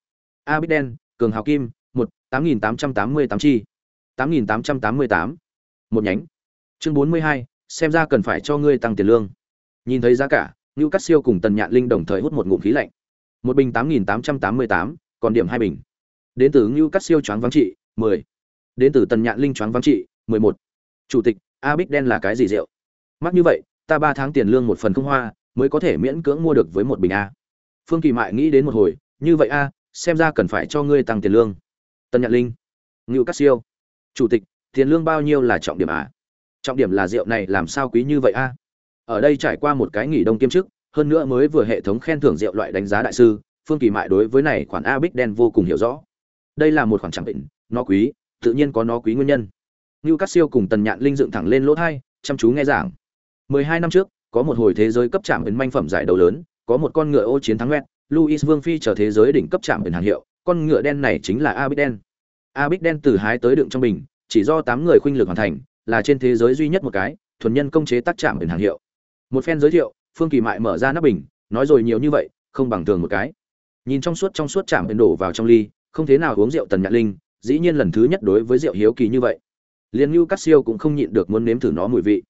S1: A Bích đen, cường hào kim, 1, 8888 chi. 8888. Một nhánh. Chương 42, xem ra cần phải cho ngươi tăng tiền lương nhìn thấy giá cả Nưu cắt siêu cùng tần nhạn linh đồng thời hút một ngụm khí lạnh một bình tám nghìn tám trăm tám mươi tám còn điểm hai bình đến từ ngưu cắt siêu choáng vắng trị, mười. Đến từ tần nhạn linh choáng vắng trị, mười một. Chủ tịch a bích đen là cái gì rượu? Mắc như vậy, ta ba tháng tiền lương một phần không hoa, mới có thể miễn cưỡng mua được với một bình a. Phương kỳ mại nghĩ đến một hồi, như vậy a, xem ra cần phải cho ngươi tăng tiền lương. Tần nhạn linh ngưu cắt siêu chủ tịch, tiền lương bao nhiêu là trọng điểm à trọng điểm là rượu này làm sao quý như vậy a? Ở đây trải qua một cái nghỉ đông kiêm chức, hơn nữa mới vừa hệ thống khen thưởng rượu loại đánh giá đại sư, phương kỳ mại đối với này khoản a bích đen vô cùng hiểu rõ đây là một khoản chẳng định, nó quý, tự nhiên có nó quý nguyên nhân. Như các siêu cùng tần nhạn linh dựng thẳng lên lỗ thai, chăm chú nghe giảng. Mười hai năm trước, có một hồi thế giới cấp trạm ấn manh phẩm giải đấu lớn, có một con ngựa ô chiến thắng ngoét luis vương phi trở thế giới đỉnh cấp trạm ấn hàng hiệu, con ngựa đen này chính là a đen. A đen từ hái tới đựng trong bình, chỉ do tám người khuynh lực hoàn thành, là trên thế giới duy nhất một cái thuần nhân công chế tác trạm biển hàng hiệu. Một phen giới thiệu, phương kỳ mại mở ra nắp bình, nói rồi nhiều như vậy, không bằng thường một cái. Nhìn trong suốt trong suốt chạm biển đổ vào trong ly không thế nào uống rượu tần nhạn linh, dĩ nhiên lần thứ nhất đối với rượu hiếu kỳ như vậy. Liền như cắt siêu cũng không nhịn được muốn nếm thử nó mùi vị.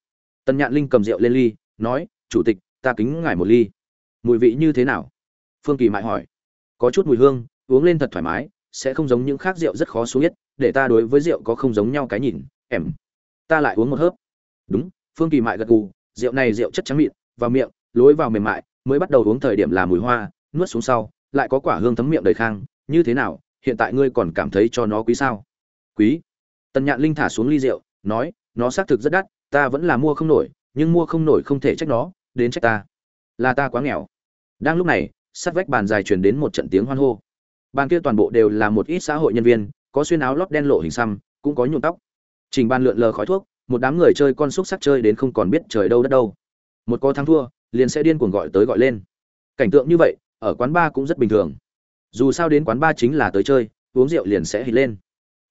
S1: Tần nhạn linh cầm rượu lên ly, nói, chủ tịch, ta kính ngài một ly. Mùi vị như thế nào? Phương kỳ mại hỏi. Có chút mùi hương, uống lên thật thoải mái, sẽ không giống những khác rượu rất khó xuống nhất, để ta đối với rượu có không giống nhau cái nhìn, em. Ta lại uống một hớp. Đúng, phương kỳ mại gật gù, rượu này rượu chất trắng mịn, vào miệng, lối vào mềm mại, mới bắt đầu uống thời điểm là mùi hoa, nuốt xuống sau, lại có quả hương thấm miệng đầy khang, như thế nào hiện tại ngươi còn cảm thấy cho nó quý sao quý tần nhạn linh thả xuống ly rượu nói nó xác thực rất đắt ta vẫn là mua không nổi nhưng mua không nổi không thể trách nó đến trách ta là ta quá nghèo đang lúc này sát vách bàn dài truyền đến một trận tiếng hoan hô bàn kia toàn bộ đều là một ít xã hội nhân viên có xuyên áo lót đen lộ hình xăm cũng có nhuộm tóc Trình Ban lượn lờ khói thuốc, một đám người chơi con xúc sắc chơi đến không còn biết trời đâu đất đâu. Một có thắng thua, liền sẽ điên cuồng gọi tới gọi lên. Cảnh tượng như vậy, ở quán bar cũng rất bình thường. Dù sao đến quán bar chính là tới chơi, uống rượu liền sẽ hít lên.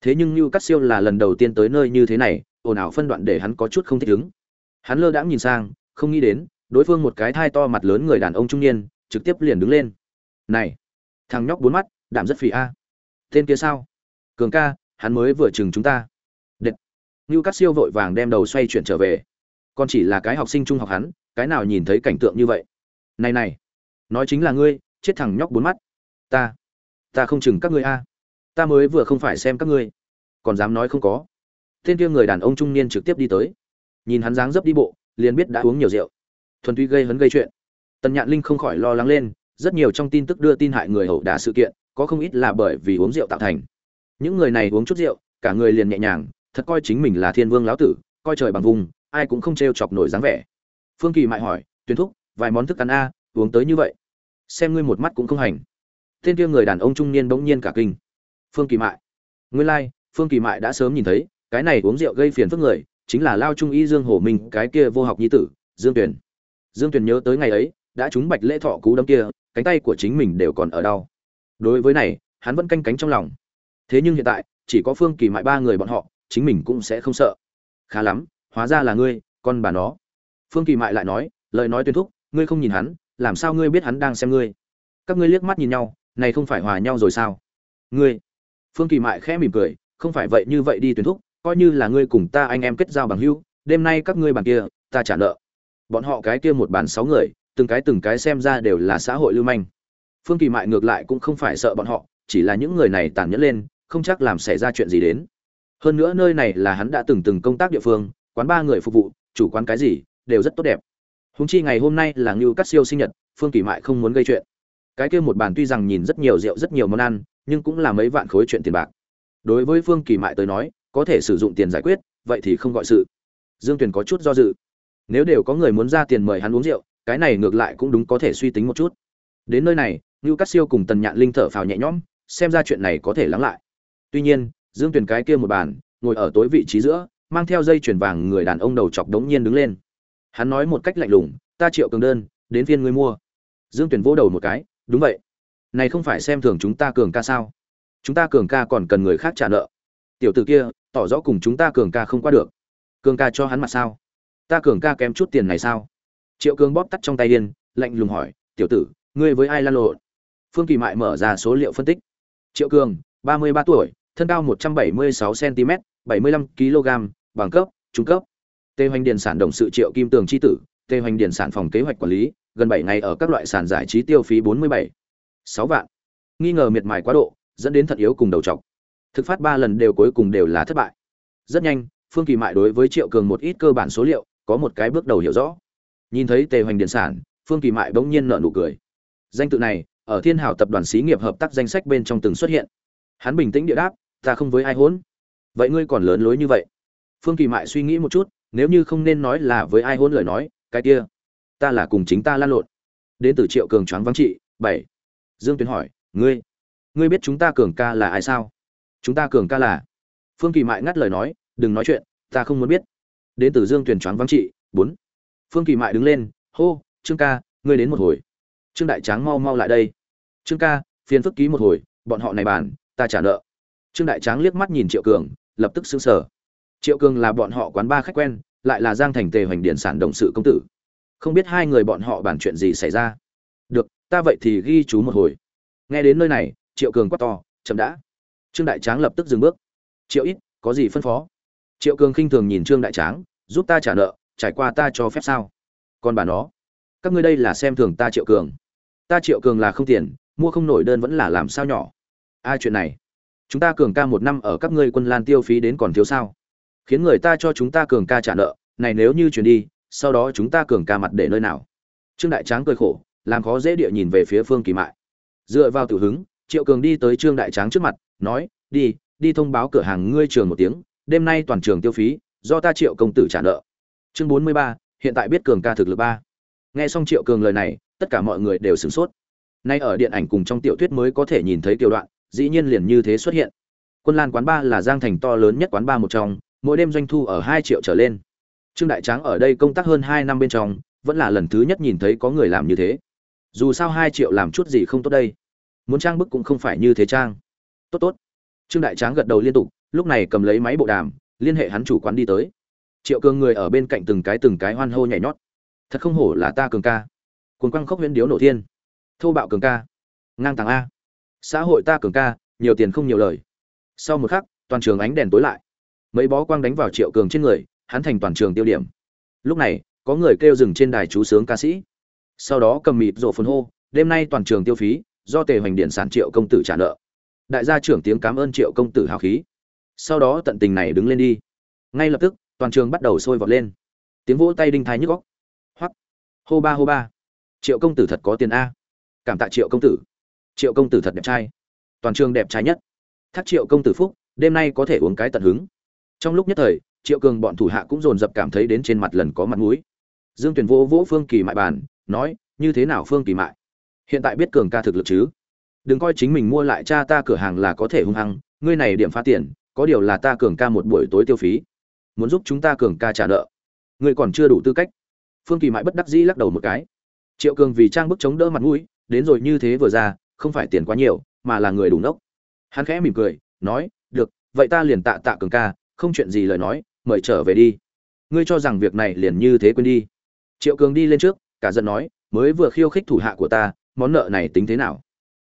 S1: Thế nhưng như Cát Siêu là lần đầu tiên tới nơi như thế này, ồn ào phân đoạn để hắn có chút không thích ứng. Hắn lơ đãng nhìn sang, không nghĩ đến, đối phương một cái thai to mặt lớn người đàn ông trung niên, trực tiếp liền đứng lên. "Này, thằng nhóc bốn mắt, đảm rất phì a." Tên kia sao? Cường ca, hắn mới vừa chừng chúng ta. Ngưu Cát Siêu vội vàng đem đầu xoay chuyển trở về. Còn chỉ là cái học sinh trung học hắn, cái nào nhìn thấy cảnh tượng như vậy? Này này, nói chính là ngươi, chết thằng nhóc bốn mắt. Ta, ta không chừng các ngươi a. Ta mới vừa không phải xem các ngươi, còn dám nói không có. Tên kia người đàn ông trung niên trực tiếp đi tới. Nhìn hắn dáng dấp đi bộ, liền biết đã uống nhiều rượu. Thuần túy gây hấn gây chuyện. Tần Nhạn Linh không khỏi lo lắng lên, rất nhiều trong tin tức đưa tin hại người hậu đả sự kiện, có không ít là bởi vì uống rượu tạo thành. Những người này uống chút rượu, cả người liền nhẹ nhàng, thật coi chính mình là thiên vương lão tử coi trời bằng vùng ai cũng không t chọc nổi dáng vẻ phương kỳ mại hỏi tuyển thúc vài món thức ăn a uống tới như vậy xem ngươi một mắt cũng không hành tên kia người đàn ông trung niên bỗng nhiên cả kinh. Phương kỳ mại. Nguyên lai、like, phương kỳ mại đã sớm nhìn thấy cái này uống rượu gây phiền phức người chính là lao trung y dương hổ minh cái kia vô học nhi tử dương tuyền. Dương tuyền nhớ tới ngày ấy đã trúng bạch lễ thọ cú đấm kia cánh tay của chính mình đều còn ở đau. Đối với này hắn vẫn canh cánh trong lòng. Thế nhưng hiện tại chỉ có phương kỳ mại ba người bọn họ chính mình cũng sẽ không sợ. Khá lắm hóa ra là ngươi con bà nó. Phương kỳ mại lại nói lời nói tuyên thúc ngươi không nhìn hắn làm sao ngươi biết hắn đang xem ngươi? Các ngươi liếc mắt nhìn nhau này không phải hòa nhau rồi sao? Ngươi, phương kỳ mại khẽ mỉm cười, không phải vậy như vậy đi tuyển thúc, coi như là ngươi cùng ta anh em kết giao bằng hữu, đêm nay các ngươi bàn kia, ta trả nợ. Bọn họ cái kia một bàn sáu người, từng cái từng cái xem ra đều là xã hội lưu manh. Phương kỳ mại ngược lại cũng không phải sợ bọn họ, chỉ là những người này tàn nhẫn lên, không chắc làm xảy ra chuyện gì đến. Hơn nữa nơi này là hắn đã từng từng công tác địa phương, quán ba người phục vụ, chủ quán cái gì, đều rất tốt đẹp. Húng chi ngày hôm nay là ngưu cắt siêu sinh nhật, phương kỳ mại không muốn gây chuyện cái kia một bàn tuy rằng nhìn rất nhiều rượu, rất nhiều món ăn, nhưng cũng là mấy vạn khối chuyện tiền bạc. Đối với phương kỳ mại tới nói, có thể sử dụng tiền giải quyết, vậy thì không gọi sự. Dương tuyền có chút do dự. Nếu đều có người muốn ra tiền mời hắn uống rượu, cái này ngược lại cũng đúng có thể suy tính một chút. Đến nơi này ngưu cắt siêu cùng tần nhạn linh thở phào nhẹ nhõm, xem ra chuyện này có thể lắng lại. Tuy nhiên, dương tuyền cái kia một bàn, ngồi ở tối vị trí giữa, mang theo dây chuyền vàng người đàn ông đầu chọc đống nhiên đứng lên. Hắn nói một cách lạnh lùng, ta triệu cường đơn, đến phiên ngươi mua. Dương tuyền vỗ đầu một cái đúng vậy. Này không phải xem thường chúng ta cường ca sao? Chúng ta cường ca còn cần người khác trả nợ. Tiểu tử kia, tỏ rõ cùng chúng ta cường ca không qua được. Cường ca cho hắn mặt sao? Ta cường ca kém chút tiền này sao? Triệu cường bóp tắt trong tay điên, lạnh lùng hỏi, tiểu tử, ngươi với ai lan lộn? Phương kỳ mại mở ra số liệu phân tích. Triệu cường, ba mươi ba tuổi, thân cao một trăm bảy mươi sáu cm bảy mươi lăm kg bằng cấp, trung cấp. Tê hoành điền sản đồng sự triệu kim tường chi tử, tê hoành điền sản phòng kế hoạch quản lý gần bảy ngày ở các loại sàn giải trí tiêu phí bốn mươi bảy, sáu vạn. Nghi ngờ miệt mài quá độ, dẫn đến thận yếu cùng đầu trọc. Thực phát ba lần đều cuối cùng đều là thất bại. Rất nhanh, phương kỳ mại đối với triệu cường một ít cơ bản số liệu, có một cái bước đầu hiểu rõ. Nhìn thấy tề hoành điện sản, phương kỳ mại bỗng nhiên nở nụ cười. Danh tự này, ở thiên hảo tập đoàn xí nghiệp hợp tác danh sách bên trong từng xuất hiện. Hắn bình tĩnh địa đáp, ta không với ai hỗn vậy ngươi còn lớn lối như vậy? Phương kỳ mại suy nghĩ một chút, nếu như không nên nói là với ai hỗn lời nói, cái kia ta là cùng chính ta lan lộn. Đến từ triệu cường choáng vắng trị, bảy. Dương tuyến hỏi, ngươi ngươi biết chúng ta cường ca là ai sao? Chúng ta cường ca là phương kỳ mại ngắt lời nói, đừng nói chuyện, ta không muốn biết. Đến từ dương tuyển choáng vắng trị, bốn. Phương kỳ mại đứng lên, hô, trương ca, ngươi đến một hồi. Trương đại tráng mau mau lại đây. Trương ca, phiền phức ký một hồi, bọn họ này bàn, ta trả nợ. Trương đại tráng liếc mắt nhìn triệu cường, lập tức xứng sở triệu cường là bọn họ quán ba khách quen, lại là giang thành tề hoành điện sản đồng sự công tử không biết hai người bọn họ bàn chuyện gì xảy ra. Được, ta vậy thì ghi chú một hồi. Nghe đến nơi này, triệu cường quát to, chậm đã. Trương đại tráng lập tức dừng bước. Triệu ít, có gì phân phó? Triệu cường khinh thường nhìn trương đại tráng, giúp ta trả nợ, trải qua ta cho phép sao? Còn bà nó, các ngươi đây là xem thường ta triệu cường. Ta triệu cường là không tiền, mua không nổi đơn vẫn là làm sao nhỏ. Ai chuyện này, chúng ta cường ca một năm ở các ngươi quân lan tiêu phí đến còn thiếu sao? Khiến người ta cho chúng ta cường ca trả nợ, này nếu như chuyển đi sau đó chúng ta cường ca mặt để nơi nào? Trương đại tráng cười khổ, làm khó dễ địa nhìn về phía phương kỳ mại. Dựa vào tự hứng, triệu cường đi tới trương đại tráng trước mặt, nói, đi đi thông báo cửa hàng ngươi trường một tiếng, đêm nay toàn trường tiêu phí, do ta triệu công tử trả nợ. Chương bốn mươi ba, hiện tại biết cường ca thực lực ba. Nghe xong triệu cường lời này, tất cả mọi người đều sửng sốt. Nay ở điện ảnh cùng trong tiểu thuyết mới có thể nhìn thấy kiểu đoạn, dĩ nhiên liền như thế xuất hiện. Quân lan quán ba là giang thành to lớn nhất quán ba một trong, mỗi đêm doanh thu ở hai triệu trở lên trương đại tráng ở đây công tác hơn hai năm bên trong, vẫn là lần thứ nhất nhìn thấy có người làm như thế. Dù sao hai triệu làm chút gì không tốt đây. Muốn trang bức cũng không phải như thế trang. Tốt tốt. Trương đại tráng gật đầu liên tục, lúc này cầm lấy máy bộ đàm, liên hệ hắn chủ quán đi tới. Triệu cường người ở bên cạnh từng cái từng cái hoan hô nhảy nhót. Thật không hổ là ta cường ca. Cuồng quăng khốc huyễn điếu nổ thiên. Thô bạo cường ca. Ngang tàng a. Xã hội ta cường ca, nhiều tiền không nhiều lời. Sau một khắc, toàn trường ánh đèn tối lại. Mấy bó quang đánh vào triệu cường trên người hắn thành toàn trường tiêu điểm. Lúc này, có người kêu dừng trên đài chú sướng ca sĩ. Sau đó cầm mịt rộ phun hô, đêm nay toàn trường tiêu phí, do tề hoành điện sản triệu công tử trả nợ. Đại gia trưởng tiếng cảm ơn triệu công tử hào khí. Sau đó tận tình này đứng lên đi. Ngay lập tức, toàn trường bắt đầu sôi vọt lên. Tiếng vỗ tay đinh thái nhức góc hoắc. Hô ba hô ba. Triệu công tử thật có tiền a. Cảm tạ triệu công tử. Triệu công tử thật đẹp trai. Toàn trường đẹp trai nhất. Thác triệu công tử phúc, đêm nay có thể uống cái tận hứng. Trong lúc nhất thời triệu cường bọn thủ hạ cũng dồn dập cảm thấy đến trên mặt lần có mặt mũi. Dương tuyển vỗ vỗ phương kỳ mại bàn, nói, như thế nào phương kỳ mại? Hiện tại biết cường ca thực lực chứ? Đừng coi chính mình mua lại cha ta cửa hàng là có thể hung hăng, ngươi này điểm phá tiền, có điều là ta cường ca một buổi tối tiêu phí. Muốn giúp chúng ta cường ca trả nợ. Ngươi còn chưa đủ tư cách. Phương kỳ mại bất đắc dĩ lắc đầu một cái. Triệu cường vì trang bức chống đỡ mặt mũi, đến rồi như thế vừa ra, không phải tiền quá nhiều, mà là người đủ nốc. Hắn khẽ mỉm cười, nói, được, vậy ta liền tạ tạ cường ca, không chuyện gì lời nói mời trở về đi. Ngươi cho rằng việc này liền như thế quên đi. Triệu cường đi lên trước, cả giận nói, mới vừa khiêu khích thủ hạ của ta, món nợ này tính thế nào?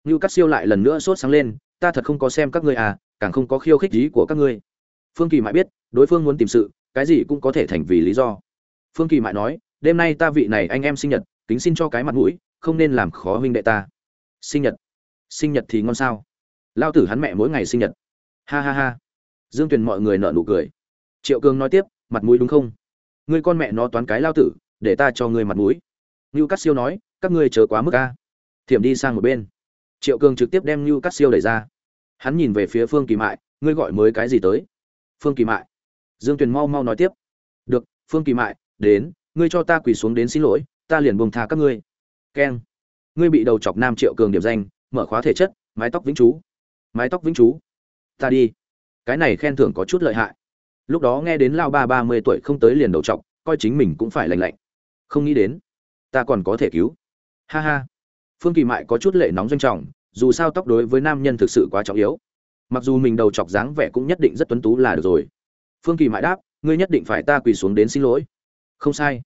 S1: Ngưu cắt siêu lại lần nữa sốt sáng lên, ta thật không có xem các ngươi à càng không có khiêu khích ý của các ngươi. Phương kỳ mại biết, đối phương muốn tìm sự, cái gì cũng có thể thành vì lý do. Phương kỳ mại nói, đêm nay ta vị này anh em sinh nhật, kính xin cho cái mặt mũi, không nên làm khó huynh đệ ta. Sinh nhật. Sinh nhật thì ngon sao? Lao tử hắn mẹ mỗi ngày sinh nhật. Ha ha ha. Dương tuyền mọi người nợ nụ cười triệu cường nói tiếp, mặt mũi đúng không? Ngươi con mẹ nó toán cái lao tử, để ta cho ngươi mặt mũi. Như cắt siêu nói, các ngươi chờ quá mức ca thiểm đi sang một bên. Triệu cường trực tiếp đem Như cắt siêu đẩy ra. Hắn nhìn về phía phương kỳ mại, ngươi gọi mới cái gì tới? Phương kỳ mại. Dương tuyền mau mau nói tiếp. Được, phương kỳ mại, đến, ngươi cho ta quỳ xuống đến xin lỗi, ta liền buông tha các ngươi. Keng. Ngươi bị đầu chọc nam triệu cường điểm danh, mở khóa thể chất, mái tóc vĩnh chú mái tóc vĩnh chú ta đi. Cái này khen thưởng có chút lợi hại lúc đó nghe đến lao ba ba mươi tuổi không tới liền đầu t coi chính mình cũng phải lành lạnh. Không nghĩ đến, ta còn có thể cứu. Ha ha. Phương kỳ mại có chút lệ nóng doanh trọng, dù sao tóc đối với nam nhân thực sự quá trọng yếu. Mặc dù mình đầu chọc dáng vẻ cũng nhất định rất tuấn tú là được rồi. Phương kỳ mại đáp, ngươi nhất định phải ta quỳ xuống đến xin lỗi. Không sai.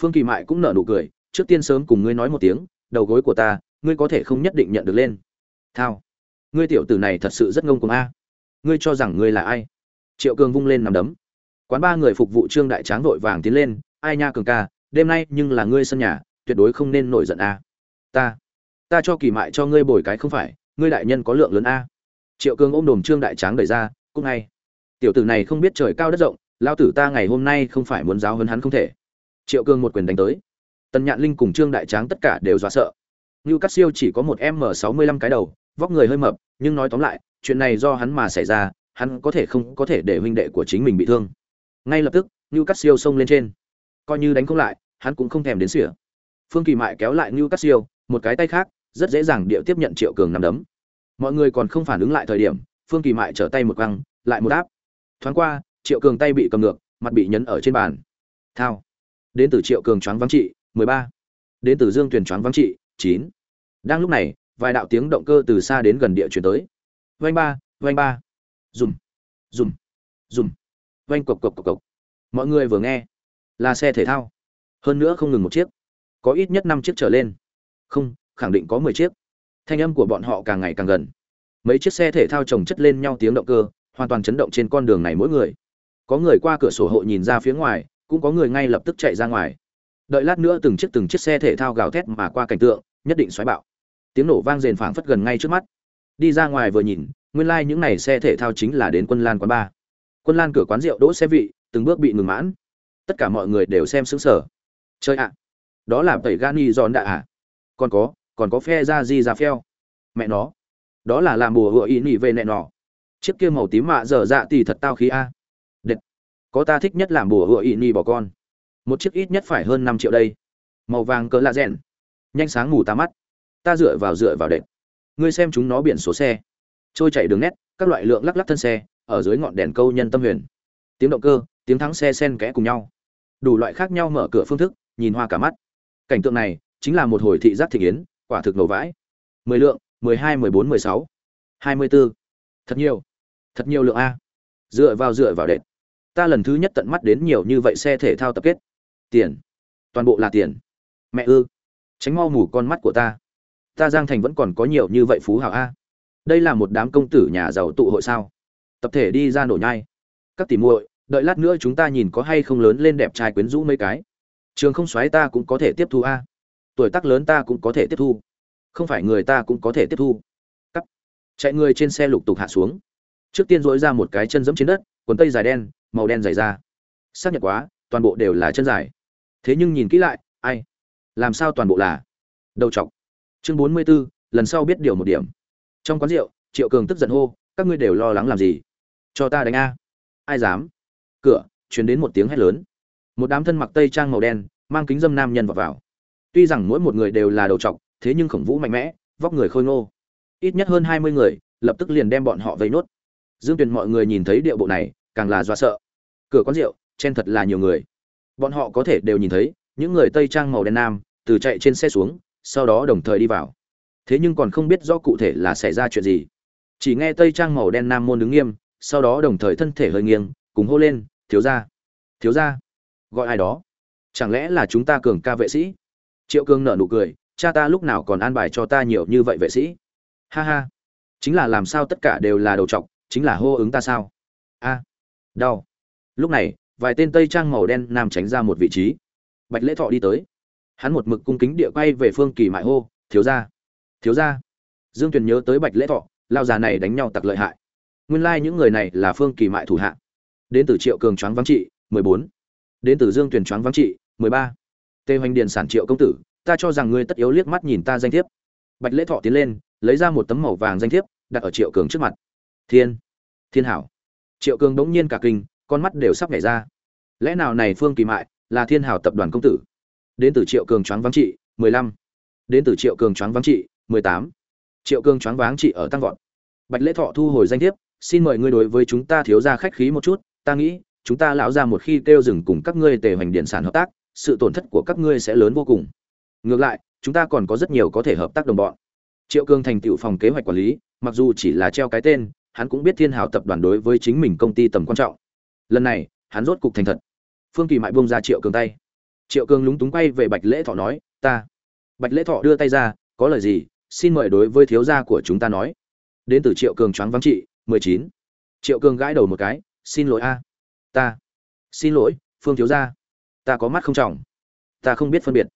S1: Phương kỳ mại cũng nở nụ cười, trước tiên sớm cùng ngươi nói một tiếng, đầu gối của ta, ngươi có thể không nhất định nhận được lên. Thao. Ngươi tiểu tử này thật sự rất ngông cuồng a. Ngươi cho rằng ngươi là ai? Triệu cường vung lên nằm đấm. Quán ba người phục vụ trương đại tráng vội vàng tiến lên, ai nha cường ca, đêm nay nhưng là ngươi sân nhà, tuyệt đối không nên nổi giận a. Ta ta cho kỳ mại cho ngươi bồi cái không phải, ngươi đại nhân có lượng lớn a. Triệu cường ôm đồm trương đại tráng đẩy ra cúc ngay. Tiểu tử này không biết trời cao đất rộng, lao tử ta ngày hôm nay không phải muốn giáo hơn hắn không thể. Triệu cường một quyền đánh tới. Tần nhạn linh cùng trương đại tráng tất cả đều dọa sợ. Như cắt siêu chỉ có một m sáu mươi lăm cái đầu, vóc người hơi mập, nhưng nói tóm lại, chuyện này do hắn mà xảy ra hắn có thể không có thể để huynh đệ của chính mình bị thương. Ngay lập tức như cắt siêu xông lên trên. Coi như đánh không lại, hắn cũng không thèm đến sỉa phương kỳ mại kéo lại như cắt siêu một cái tay khác, rất dễ dàng điệu tiếp nhận triệu cường nằm đấm. Mọi người còn không phản ứng lại thời điểm, phương kỳ mại trở tay một căng lại một áp. Thoáng qua, triệu cường tay bị cầm ngược, mặt bị nhấn ở trên bàn. Thao. Đến từ triệu cường choáng vắng trị, mười ba. Đến từ dương tuyền choáng vắng trị, chín. Đang lúc này, vài đạo tiếng động cơ từ xa đến gần địa chuyển tới. Vanh ba vanh ba dùm dùm dùm. Vanh cộc cộc cộc cộc. Mọi người vừa nghe, là xe thể thao. Hơn nữa không ngừng một chiếc. Có ít nhất năm chiếc trở lên. Không, khẳng định có mười chiếc. Thanh âm của bọn họ càng ngày càng gần. Mấy chiếc xe thể thao chồng chất lên nhau tiếng động cơ, hoàn toàn chấn động trên con đường này mỗi người. Có người qua cửa sổ hộ nhìn ra phía ngoài, cũng có người ngay lập tức chạy ra ngoài. Đợi lát nữa từng chiếc từng chiếc xe thể thao gào thét mà qua cảnh tượng, nhất định xoáy bạo. Tiếng nổ vang rền phảng phất gần ngay trước mắt. Đi ra ngoài vừa nhìn nguyên lai những này xe thể thao chính là đến quân lan quán ba quân lan cửa quán rượu đỗ xe vị, từng bước bị ngừng mãn. Tất cả mọi người đều xem xứng sở chơi ạ, đó là tẩy gani giòn đạ ạ. Còn có còn có phe ra di ra phèo. Mẹ nó, đó là làm bùa hựa ý nỉ về nẹ nọ. Chiếc kia màu tím mạ dở dạ thì thật tao khí a. Đệt, có ta thích nhất làm bùa hựa ý nỉ bỏ con. Một chiếc ít nhất phải hơn năm triệu đây. Màu vàng cỡ lạ rẽn nhanh sáng ngủ ta mắt. Ta dựa vào dựa vào đệm ngươi xem chúng nó biển số xe trôi chảy đường nét, các loại lượng lắc lắc thân xe, ở dưới ngọn đèn câu nhân tâm huyền. Tiếng động cơ, tiếng thắng xe sen kẽ cùng nhau. Đủ loại khác nhau mở cửa phương thức, nhìn hoa cả mắt. Cảnh tượng này, chính là một hồi thị giác thị kiến, quả thực nổ vãi. Mười lượng, mười hai, mười bốn, mười sáu. Hai mươi bốn thật nhiều. Thật nhiều lượng a. Dựa vào dựa vào đệm ta lần thứ nhất tận mắt đến nhiều như vậy xe thể thao tập kết. Tiền. Toàn bộ là tiền. Mẹ ư. Tránh mau mù con mắt của ta. Ta giang thành vẫn còn có nhiều như vậy phú hào a đây là một đám công tử nhà giàu tụ hội sao? Tập thể đi ra nổ nhai. Các tỷ muội đợi lát nữa chúng ta nhìn có hay không lớn lên đẹp trai quyến rũ mấy cái. Trường không xoáy ta cũng có thể tiếp thu a. Tuổi tác lớn ta cũng có thể tiếp thu. Không phải người ta cũng có thể tiếp thu. Cắt. Chạy người trên xe lục tục hạ xuống. Trước tiên dỗi ra một cái chân dẫm trên đất quần tây dài đen màu đen dày ra xác nhận quá toàn bộ đều là chân dài. Thế nhưng nhìn kỹ lại ai? Làm sao toàn bộ là? Đầu chọc. Chương bốn mươi 44, lần sau biết điều một điểm trong quán rượu, triệu cường tức giận hô, các ngươi đều lo lắng làm gì? Cho ta đánh a. Ai dám? Cửa chuyển đến một tiếng hét lớn. Một đám thân mặc tây trang màu đen, mang kính dâm nam nhân vào vào. Tuy rằng mỗi một người đều là đầu trọc, thế nhưng khổng vũ mạnh mẽ, vóc người khôi ngô. Ít nhất hơn hai mươi người, lập tức liền đem bọn họ vây nốt. Dương tuyền mọi người nhìn thấy điệu bộ này, càng là do sợ. Cửa quán rượu, chen thật là nhiều người. Bọn họ có thể đều nhìn thấy, những người tây trang màu đen nam, từ chạy trên xe xuống, sau đó đồng thời đi vào thế nhưng còn không biết rõ cụ thể là xảy ra chuyện gì. Chỉ nghe tây trang màu đen nam môn đứng nghiêm, sau đó đồng thời thân thể hơi nghiêng, cùng hô lên, thiếu gia thiếu gia, gọi ai đó? Chẳng lẽ là chúng ta cường ca vệ sĩ? Triệu cường nở nụ cười, cha ta lúc nào còn an bài cho ta nhiều như vậy vệ sĩ? Ha ha, chính là làm sao tất cả đều là đầu trọc, chính là hô ứng ta sao? A, đau. Lúc này, vài tên tây trang màu đen nam tránh ra một vị trí. Bạch lễ thọ đi tới. Hắn một mực cung kính địa quay về phương kỳ mại hô, thiếu gia thiếu ra. dương tuyền nhớ tới bạch lễ thọ, lao già này đánh nhau tặc lợi hại. Nguyên lai những người này là phương kỳ mại thủ hạ. Đến từ triệu cường choáng vắng trị, mười bốn. Đến từ dương tuyền choáng vắng trị, mười ba. Tê hoành điền sản triệu công tử, ta cho rằng ngươi tất yếu liếc mắt nhìn ta danh thiếp. Bạch lễ thọ tiến lên, lấy ra một tấm màu vàng danh thiếp, đặt ở triệu cường trước mặt. Thiên thiên hảo. Triệu cường bỗng nhiên cả kinh, con mắt đều sắp nhảy ra. Lẽ nào này phương kỳ mại là thiên hảo tập đoàn công tử? Đến từ triệu cường choáng vắng trị, mười lăm. Đến từ triệu cường choáng vắng trị mười tám. Triệu cường choáng váng trị ở tăng vọt. Bạch lễ thọ thu hồi danh thiếp, xin mời ngươi đối với chúng ta thiếu gia khách khí một chút, ta nghĩ, chúng ta lão gia một khi kêu dừng cùng các ngươi tề hoành điện sản hợp tác, sự tổn thất của các ngươi sẽ lớn vô cùng. Ngược lại, chúng ta còn có rất nhiều có thể hợp tác đồng bọn. Triệu cương thành tựu phòng kế hoạch quản lý, mặc dù chỉ là treo cái tên, hắn cũng biết thiên hào tập đoàn đối với chính mình công ty tầm quan trọng. Lần này, hắn rốt cục thành thật. Phương kỳ mại buông ra triệu cường tay. Triệu cường lúng túng quay về bạch lễ thọ nói, ta. Bạch lễ thọ đưa tay ra, có lời gì xin mời đối với thiếu gia của chúng ta nói. Đến từ triệu cường choáng vắng trị, mười chín. Triệu cường gãi đầu một cái, xin lỗi a. Ta. Xin lỗi, phương thiếu gia. Ta có mắt không trọng. Ta không biết phân biệt.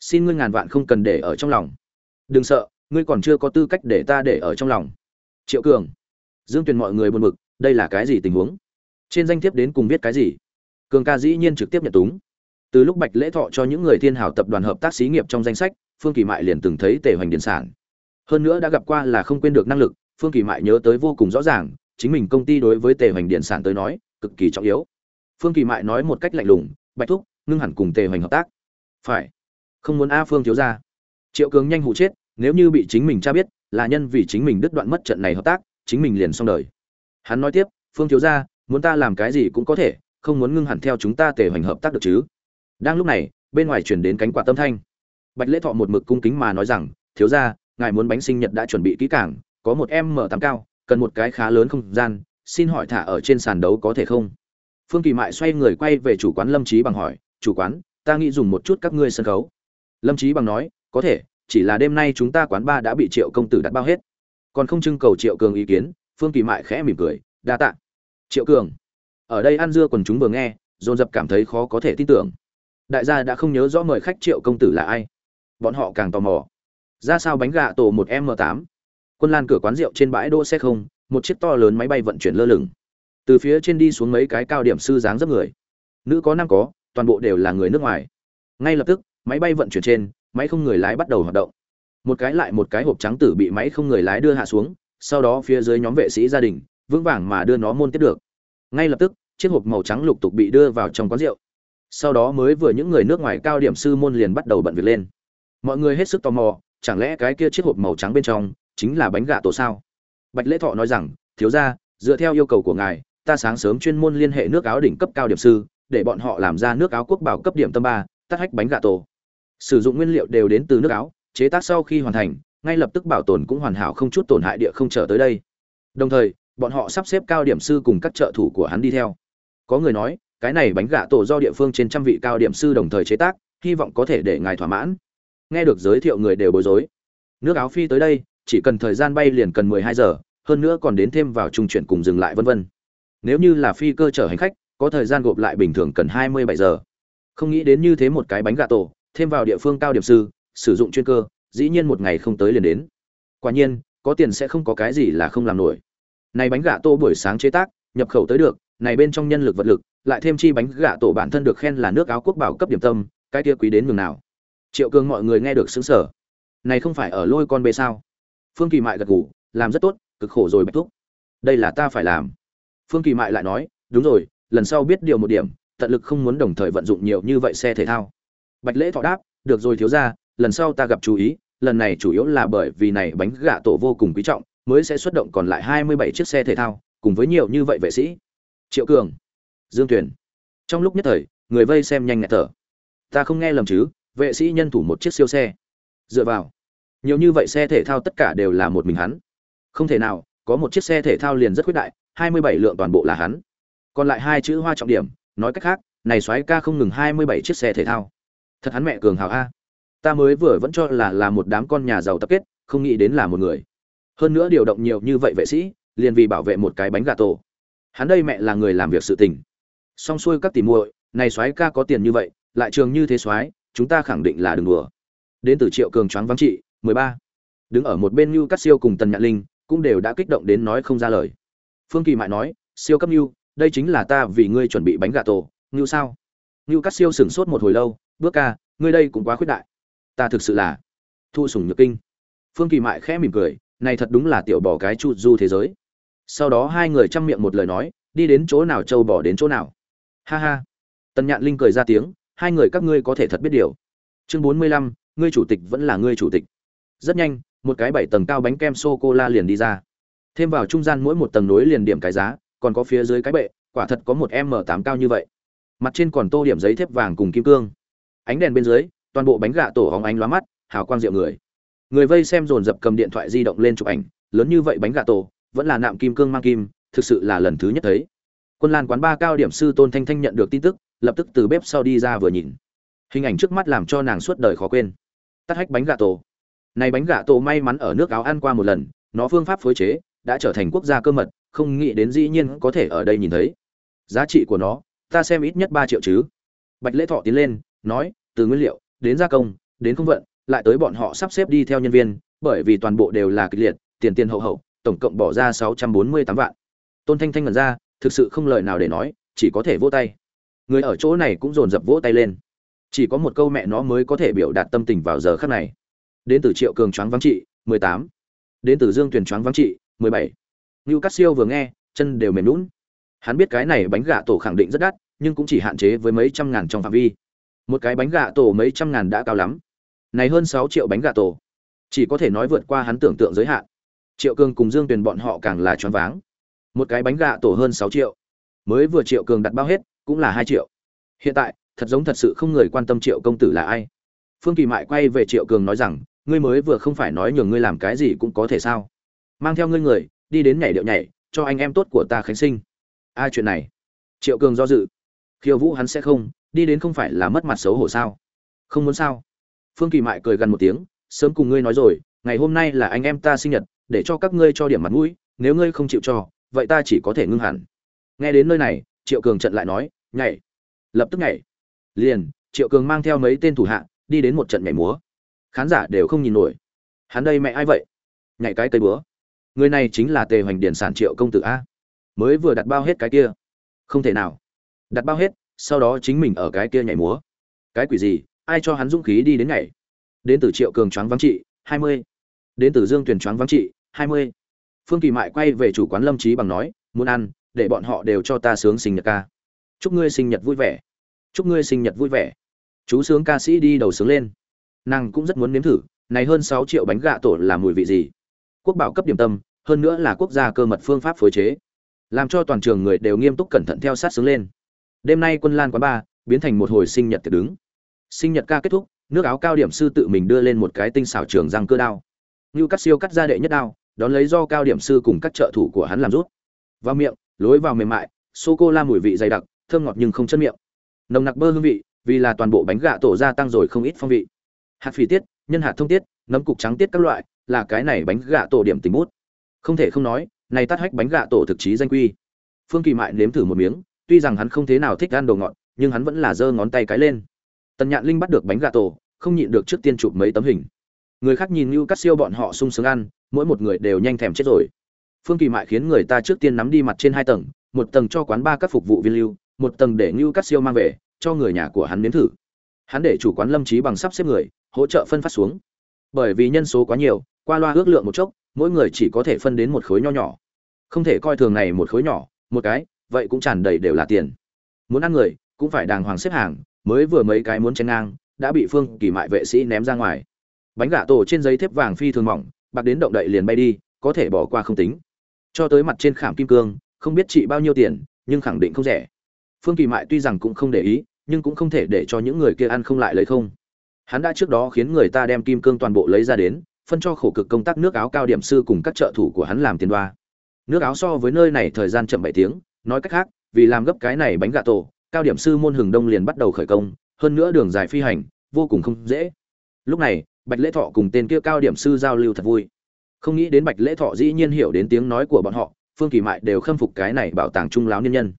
S1: Xin ngươi ngàn vạn không cần để ở trong lòng. Đừng sợ, ngươi còn chưa có tư cách để ta để ở trong lòng. Triệu cường. Dương tuyền mọi người buồn bực, đây là cái gì tình huống? Trên danh thiếp đến cùng biết cái gì? Cường ca dĩ nhiên trực tiếp nhận túng. Từ lúc bạch lễ thọ cho những người thiên hảo tập đoàn hợp tác xí nghiệp trong danh sách phương kỳ mại liền từng thấy tề hoành điện sản. Hơn nữa đã gặp qua là không quên được năng lực, phương kỳ mại nhớ tới vô cùng rõ ràng, chính mình công ty đối với tề hoành điện sản tới nói, cực kỳ trọng yếu. Phương kỳ mại nói một cách lạnh lùng, bạch thúc, ngưng hẳn cùng tề hoành hợp tác. Phải. Không muốn a phương thiếu ra triệu cường nhanh hụ chết, nếu như bị chính mình cha biết, là nhân vì chính mình đứt đoạn mất trận này hợp tác, chính mình liền xong đời. Hắn nói tiếp, phương thiếu ra muốn ta làm cái gì cũng có thể, không muốn ngưng hẳn theo chúng ta tề hoành hợp tác được chứ? Đang lúc này, bên ngoài chuyển đến cánh quạt tâm thanh bạch lễ thọ một mực cung kính mà nói rằng thiếu ra ngài muốn bánh sinh nhật đã chuẩn bị kỹ càng, có một em mở tám cao cần một cái khá lớn không gian xin hỏi thả ở trên sàn đấu có thể không? Phương kỳ mại xoay người quay về chủ quán lâm trí bằng hỏi chủ quán ta nghĩ dùng một chút các ngươi sân khấu. Lâm trí bằng nói có thể chỉ là đêm nay chúng ta quán ba đã bị triệu công tử đặt bao hết. Còn không trưng cầu triệu cường ý kiến phương kỳ mại khẽ mỉm cười đa tạ. Triệu cường ở đây ăn dưa còn chúng vừa nghe dồn dập cảm thấy khó có thể tin tưởng. Đại gia đã không nhớ rõ mời khách triệu công tử là ai bọn họ càng tò mò. Ra sao bánh gà tổ một m 8 quân lan cửa quán rượu trên bãi đỗ xe không, một chiếc to lớn máy bay vận chuyển lơ lửng. Từ phía trên đi xuống mấy cái cao điểm sư dáng dấp người. Nữ có nam có, toàn bộ đều là người nước ngoài. Ngay lập tức, máy bay vận chuyển trên, máy không người lái bắt đầu hoạt động. Một cái lại một cái hộp trắng tử bị máy không người lái đưa hạ xuống, sau đó phía dưới nhóm vệ sĩ gia đình, vững vàng mà đưa nó môn tiếp được. Ngay lập tức, chiếc hộp màu trắng lục tục bị đưa vào trong quán rượu. Sau đó mới vừa những người nước ngoài cao điểm sư môn liền bắt đầu bận việc lên mọi người hết sức tò mò, chẳng lẽ cái kia chiếc hộp màu trắng bên trong chính là bánh gà tổ sao? Bạch lễ thọ nói rằng, thiếu ra dựa theo yêu cầu của ngài, ta sáng sớm chuyên môn liên hệ nước áo đỉnh cấp cao điểm sư, để bọn họ làm ra nước áo quốc bảo cấp điểm tâm ba, tắt hách bánh gà tổ. Sử dụng nguyên liệu đều đến từ nước áo, chế tác sau khi hoàn thành, ngay lập tức bảo tồn cũng hoàn hảo không chút tổn hại địa không trở tới đây. Đồng thời, bọn họ sắp xếp cao điểm sư cùng các trợ thủ của hắn đi theo. Có người nói, cái này bánh gà tổ do địa phương trên trăm vị cao điểm sư đồng thời chế tác, hy vọng có thể để ngài thỏa mãn nghe được giới thiệu người đều bối rối. Nước áo phi tới đây, chỉ cần thời gian bay liền cần mười hai giờ, hơn nữa còn đến thêm vào trung chuyển cùng dừng lại vân vân. Nếu như là phi cơ chở hành khách, có thời gian gộp lại bình thường cần hai mươi bảy giờ. Không nghĩ đến như thế một cái bánh gà tổ, thêm vào địa phương cao điểm sư, sử dụng chuyên cơ, dĩ nhiên một ngày không tới liền đến. Quả nhiên, có tiền sẽ không có cái gì là không làm nổi. Này bánh gà tô buổi sáng chế tác, nhập khẩu tới được, này bên trong nhân lực vật lực, lại thêm chi bánh gà tổ bản thân được khen là nước áo quốc bảo cấp điểm tâm, cái kia quý đến mường nào triệu cường mọi người nghe được xứng sở này không phải ở lôi con bê sao? Phương kỳ mại gật gù, làm rất tốt, cực khổ rồi bạch thúc. Đây là ta phải làm. Phương kỳ mại lại nói, đúng rồi, lần sau biết điều một điểm, tận lực không muốn đồng thời vận dụng nhiều như vậy xe thể thao. Bạch lễ thọ đáp, được rồi thiếu ra lần sau ta gặp chú ý, lần này chủ yếu là bởi vì này bánh gạ tổ vô cùng quý trọng, mới sẽ xuất động còn lại hai mươi bảy chiếc xe thể thao, cùng với nhiều như vậy vệ sĩ. Triệu cường, dương tuyền. Trong lúc nhất thời, người vây xem nhanh nhẹt thở. Ta không nghe lầm chứ vệ sĩ nhân thủ một chiếc siêu xe. Dựa vào. Nhiều như vậy xe thể thao tất cả đều là một mình hắn. Không thể nào, có một chiếc xe thể thao liền rất quyết đại, hai mươi bảy lượng toàn bộ là hắn. Còn lại hai chữ hoa trọng điểm, nói cách khác, này soái ca không ngừng hai mươi bảy chiếc xe thể thao. Thật hắn mẹ cường hào a. Ta mới vừa vẫn cho là là một đám con nhà giàu tập kết, không nghĩ đến là một người. Hơn nữa điều động nhiều như vậy vệ sĩ, liền vì bảo vệ một cái bánh gà tổ. Hắn đây mẹ là người làm việc sự tình. Xong xuôi các tìm muội, này soái ca có tiền như vậy, lại trường như thế soái chúng ta khẳng định là đừng đùa. Đến từ triệu cường choáng vắng trị, mười ba. Đứng ở một bên như cắt siêu cùng tần nhạn linh cũng đều đã kích động đến nói không ra lời. Phương kỳ mại nói, siêu cấp như đây chính là ta vì ngươi chuẩn bị bánh gà tổ như sao? Như cắt siêu sửng sốt một hồi lâu, bước ca, ngươi đây cũng quá khuyết đại. Ta thực sự là thu sủng nhược kinh. Phương kỳ mại khẽ mỉm cười, này thật đúng là tiểu bỏ cái chu du thế giới. Sau đó hai người chăm miệng một lời nói, đi đến chỗ nào châu bỏ đến chỗ nào? Ha ha. Tần nhạn linh cười ra tiếng hai người các ngươi có thể thật biết điều. Chương bốn mươi lăm, ngươi chủ tịch vẫn là ngươi chủ tịch. Rất nhanh, một cái bảy tầng cao bánh kem sô cô la liền đi ra. Thêm vào trung gian mỗi một tầng nối liền điểm cái giá, còn có phía dưới cái bệ, quả thật có một m tám cao như vậy. Mặt trên còn tô điểm giấy thép vàng cùng kim cương. Ánh đèn bên dưới, toàn bộ bánh gà tổ hóng ánh lóa mắt, hào quang rượu người. Người vây xem dồn dập cầm điện thoại di động lên chụp ảnh, lớn như vậy bánh gà tổ, vẫn là nạm kim cương mang kim, thực sự là lần thứ nhất thấy. Quân lan quán ba cao điểm sư tôn thanh thanh nhận được tin tức lập tức từ bếp sau đi ra vừa nhìn. Hình ảnh trước mắt làm cho nàng suốt đời khó quên. Tắt hách bánh gà tổ. Này bánh gà tổ may mắn ở nước áo ăn qua một lần, nó phương pháp phối chế đã trở thành quốc gia cơ mật, không nghĩ đến dĩ nhiên có thể ở đây nhìn thấy. Giá trị của nó, ta xem ít nhất ba triệu chứ. Bạch lễ thọ tiến lên, nói, từ nguyên liệu, đến gia công, đến công vận, lại tới bọn họ sắp xếp đi theo nhân viên, bởi vì toàn bộ đều là kịch liệt, tiền tiền hậu hậu, tổng cộng bỏ ra sáu trăm bốn mươi tám vạn. Tôn thanh thanh ngẩn ra, thực sự không lời nào để nói, chỉ có thể vô tay người ở chỗ này cũng dồn dập vỗ tay lên chỉ có một câu mẹ nó mới có thể biểu đạt tâm tình vào giờ khắc này đến từ triệu cường choáng vắng trị mười tám đến từ dương tuyền choáng vắng trị mười bảy Cát Siêu vừa nghe, chân đều mềm nũng. Hắn biết cái này bánh gạ tổ khẳng định rất đắt, nhưng cũng chỉ hạn chế với mấy trăm ngàn trong phạm vi. Một cái bánh gạ tổ mấy trăm ngàn đã cao lắm. Này hơn 6 triệu bánh gạ tổ, chỉ có thể nói vượt qua hắn tưởng tượng giới hạn. Triệu Cường cùng Dương Tuyền bọn họ càng là choáng váng. Một cái bánh gạ tổ hơn 6 triệu. Mới vừa Triệu Cường đặt bao hết, cũng là 2 triệu. Hiện tại, thật giống thật sự không người quan tâm Triệu công tử là ai. Phương Kỳ Mại quay về Triệu Cường nói rằng, ngươi mới vừa không phải nói nhường ngươi làm cái gì cũng có thể sao? Mang theo ngươi người, đi đến nhảy điệu nhảy cho anh em tốt của ta khánh sinh ai chuyện này triệu cường do dự khiêu vũ hắn sẽ không đi đến không phải là mất mặt xấu hổ sao không muốn sao phương kỳ mại cười gần một tiếng sớm cùng ngươi nói rồi ngày hôm nay là anh em ta sinh nhật để cho các ngươi cho điểm mặt mũi nếu ngươi không chịu cho vậy ta chỉ có thể ngưng hẳn nghe đến nơi này triệu cường trận lại nói, nhảy. Lập tức nhảy. Liền, triệu cường mang theo mấy tên thủ hạ, đi đến một trận nhảy múa. Khán giả đều không nhìn nổi. Hắn đây mẹ ai vậy? Nhảy cái cây búa. Người này chính là tề hoành điển sản triệu công tử a. Mới vừa đặt bao hết cái kia. Không thể nào. Đặt bao hết, sau đó chính mình ở cái kia nhảy múa. Cái quỷ gì? Ai cho hắn dũng khí đi đến nhảy? Đến từ triệu cường choáng vắng trị, hai mươi. Đến từ dương tuyển choáng vắng trị, hai mươi. Phương kỳ mại quay về chủ quán lâm trí bằng nói, muốn ăn để bọn họ đều cho ta sướng sinh nhật ca. Chúc ngươi sinh nhật vui vẻ. Chúc ngươi sinh nhật vui vẻ. Chú sướng ca sĩ đi đầu sướng lên. Nàng cũng rất muốn nếm thử, này hơn sáu triệu bánh gạ tổ là mùi vị gì? Quốc bảo cấp điểm tâm, hơn nữa là quốc gia cơ mật phương pháp phối chế. Làm cho toàn trường người đều nghiêm túc cẩn thận theo sát sướng lên. Đêm nay quân lan quán ba, biến thành một hồi sinh nhật tiệc đứng. Sinh nhật ca kết thúc, nước áo cao điểm sư tự mình đưa lên một cái tinh xảo trường răng cơ đao. Như cắt siêu cắt ra đệ nhất đao, đón lấy do cao điểm sư cùng các trợ thủ của hắn làm rút vào miệng, lối vào mềm mại sô cô la mùi vị dày đặc, thơm ngọt nhưng không chất miệng. Nồng nặc bơ hương vị, vì là toàn bộ bánh gạ tổ gia tăng rồi không ít phong vị. Hạt phỉ tiết, nhân hạt thông tiết, nấm cục trắng tiết các loại, là cái này bánh gạ tổ điểm tình bút. Không thể không nói, này tắt hách bánh gạ tổ thực chí danh quy. Phương kỳ mại nếm thử một miếng, tuy rằng hắn không thế nào thích ăn đồ ngọt, nhưng hắn vẫn là giơ ngón tay cái lên. Tần nhạn linh bắt được bánh gà tổ, không nhịn được trước tiên chụp mấy tấm hình. Người khác nhìn như cắt siêu bọn họ sung sướng ăn, mỗi một người đều nhanh thèm chết rồi phương kỳ mại khiến người ta trước tiên nắm đi mặt trên hai tầng, một tầng cho quán ba các phục vụ viên lưu, một tầng để ngưu cắt siêu mang về, cho người nhà của hắn nếm thử. Hắn để chủ quán lâm trí bằng sắp xếp người, hỗ trợ phân phát xuống. Bởi vì nhân số quá nhiều, qua loa ước lượng một chốc, mỗi người chỉ có thể phân đến một khối nho nhỏ. Không thể coi thường này một khối nhỏ, một cái, vậy cũng tràn đầy đều là tiền. Muốn ăn người, cũng phải đàng hoàng xếp hàng, mới vừa mấy cái muốn chen ngang, đã bị phương kỳ mại vệ sĩ ném ra ngoài. Bánh gà tổ trên giấy thép vàng phi thường mỏng, bạc đến động đậy liền bay đi, có thể bỏ qua không tính cho tới mặt trên khảm kim cương, không biết trị bao nhiêu tiền, nhưng khẳng định không rẻ. Phương kỳ mại tuy rằng cũng không để ý, nhưng cũng không thể để cho những người kia ăn không lại lấy không. Hắn đã trước đó khiến người ta đem kim cương toàn bộ lấy ra đến, phân cho khổ cực công tác nước áo cao điểm sư cùng các trợ thủ của hắn làm tiền đoa. Nước áo so với nơi này thời gian chậm bảy tiếng, nói cách khác, vì làm gấp cái này bánh gà tổ, cao điểm sư môn hừng đông liền bắt đầu khởi công, hơn nữa đường dài phi hành, vô cùng không dễ. Lúc này, bạch lễ thọ cùng tên kia cao điểm sư giao lưu thật vui không nghĩ đến bạch lễ thọ dĩ nhiên hiểu đến tiếng nói của bọn họ, phương kỳ mại đều khâm phục cái này bảo tàng trung láo nhân nhân.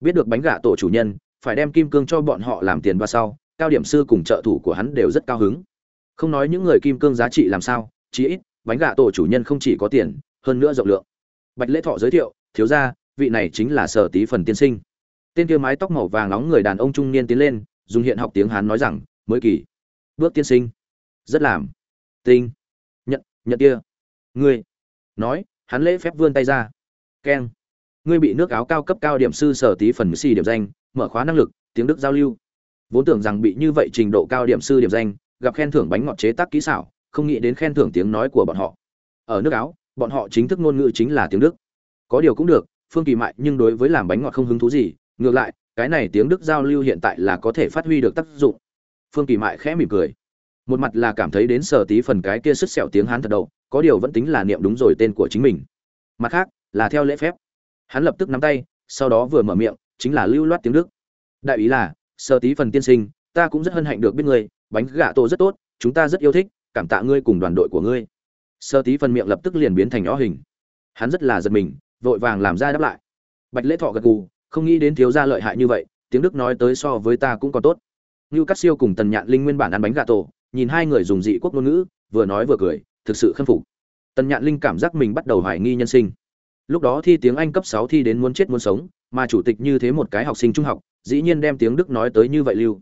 S1: Biết được bánh gà tổ chủ nhân, phải đem kim cương cho bọn họ làm tiền và sau, cao điểm sư cùng trợ thủ của hắn đều rất cao hứng. Không nói những người kim cương giá trị làm sao, chí ít, bánh gà tổ chủ nhân không chỉ có tiền, hơn nữa rộng lượng. Bạch lễ thọ giới thiệu, thiếu ra vị này chính là sở tí phần tiên sinh. Tên kia mái tóc màu vàng nóng người đàn ông trung niên tiến lên, dùng hiện học tiếng hán nói rằng, mới kỳ. Bước tiên sinh. Rất làm. Tinh. Nhận nhận kia ngươi. Nói, hắn lễ phép vươn tay ra. Keng. Ngươi bị nước áo cao cấp cao điểm sư sở tí phần xì điểm danh, mở khóa năng lực, tiếng đức giao lưu. Vốn tưởng rằng bị như vậy trình độ cao điểm sư điểm danh, gặp khen thưởng bánh ngọt chế tác kỹ xảo, không nghĩ đến khen thưởng tiếng nói của bọn họ. Ở nước áo, bọn họ chính thức ngôn ngữ chính là tiếng đức. Có điều cũng được, phương kỳ mại nhưng đối với làm bánh ngọt không hứng thú gì, ngược lại, cái này tiếng đức giao lưu hiện tại là có thể phát huy được tác dụng. Phương kỳ mại khẽ mỉm cười một mặt là cảm thấy đến sở tí phần cái kia sứt sẹo tiếng hán thật đầu, có điều vẫn tính là niệm đúng rồi tên của chính mình. Mặt khác, là theo lễ phép. Hắn lập tức nắm tay, sau đó vừa mở miệng, chính là lưu loát tiếng đức. Đại ý là, sở tí phần tiên sinh, ta cũng rất hân hạnh được biết ngươi, bánh gà tổ rất tốt, chúng ta rất yêu thích, cảm tạ ngươi cùng đoàn đội của ngươi. Sơ tí phần miệng lập tức liền biến thành nhỏ hình. Hắn rất là giật mình, vội vàng làm ra đáp lại. Bạch lễ thọ gật gù, không nghĩ đến thiếu gia lợi hại như vậy, tiếng đức nói tới so với ta cũng còn tốt. Như cắt siêu cùng tần nhạn linh nguyên bản ăn bánh gà tổ nhìn hai người dùng dị quốc ngôn ngữ, vừa nói vừa cười, thực sự khâm phục. Tần nhạn linh cảm giác mình bắt đầu hoài nghi nhân sinh. Lúc đó thi tiếng anh cấp sáu thi đến muốn chết muốn sống, mà chủ tịch như thế một cái học sinh trung học, dĩ nhiên đem tiếng đức nói tới như vậy lưu.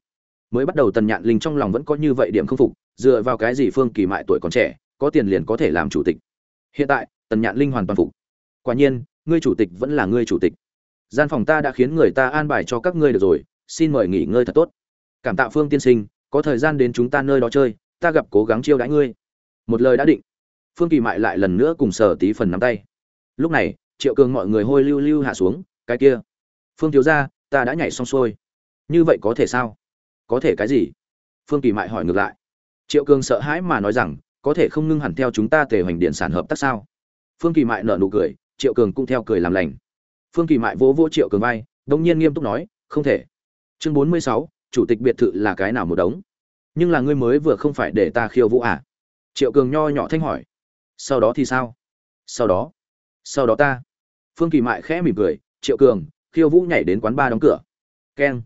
S1: Mới bắt đầu tần nhạn linh trong lòng vẫn có như vậy điểm khâm phục, dựa vào cái gì phương kỳ mại tuổi còn trẻ, có tiền liền có thể làm chủ tịch. Hiện tại, tần nhạn linh hoàn toàn phục. Quả nhiên, ngươi chủ tịch vẫn là ngươi chủ tịch. Gian phòng ta đã khiến người ta an bài cho các ngươi được rồi, xin mời nghỉ ngơi thật tốt. Cảm tạ phương tiên sinh có thời gian đến chúng ta nơi đó chơi, ta gặp cố gắng chiêu đãi ngươi. Một lời đã định, phương kỳ mại lại lần nữa cùng sở tí phần nắm tay. Lúc này, triệu cường mọi người hôi lưu lưu hạ xuống, cái kia, phương thiếu ra ta đã nhảy xong xuôi. Như vậy có thể sao? Có thể cái gì? Phương kỳ mại hỏi ngược lại. Triệu cường sợ hãi mà nói rằng, có thể không ngưng hẳn theo chúng ta tề hoành điện sản hợp tác sao? Phương kỳ mại nở nụ cười, triệu cường cũng theo cười làm lành. Phương kỳ mại vỗ vỗ triệu cường vai đông nhiên nghiêm túc nói, không thể. Chương bốn mươi sáu chủ tịch biệt thự là cái nào một đống? Nhưng là ngươi mới vừa không phải để ta khiêu vũ à? Triệu cường nho nhỏ thanh hỏi. Sau đó thì sao? Sau đó? Sau đó ta? Phương kỳ mại khẽ mỉm cười. Triệu cường, khiêu vũ nhảy đến quán ba đóng cửa. Keng.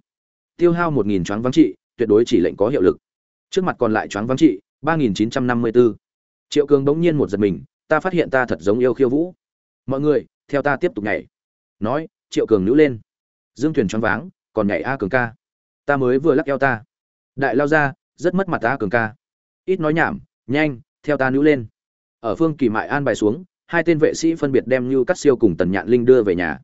S1: Tiêu hao một nghìn choáng vắng trị, tuyệt đối chỉ lệnh có hiệu lực. Trước mặt còn lại choáng vắng trị, ba nghìn chín trăm năm mươi bốn triệu cường đống nhiên một giật mình. Ta phát hiện ta thật giống yêu khiêu vũ. Mọi người, theo ta tiếp tục nhảy. Nói, triệu cường nữ lên. Dương thuyền choáng váng, còn nhảy a cường ca ta mới vừa lắc eo ta. Đại lao ra, rất mất mặt ta, cường ca. Ít nói nhảm, nhanh, theo ta nữ lên. Ở phương kỳ mại an bài xuống, hai tên vệ sĩ phân biệt đem như cắt siêu cùng tần nhạn linh đưa về nhà.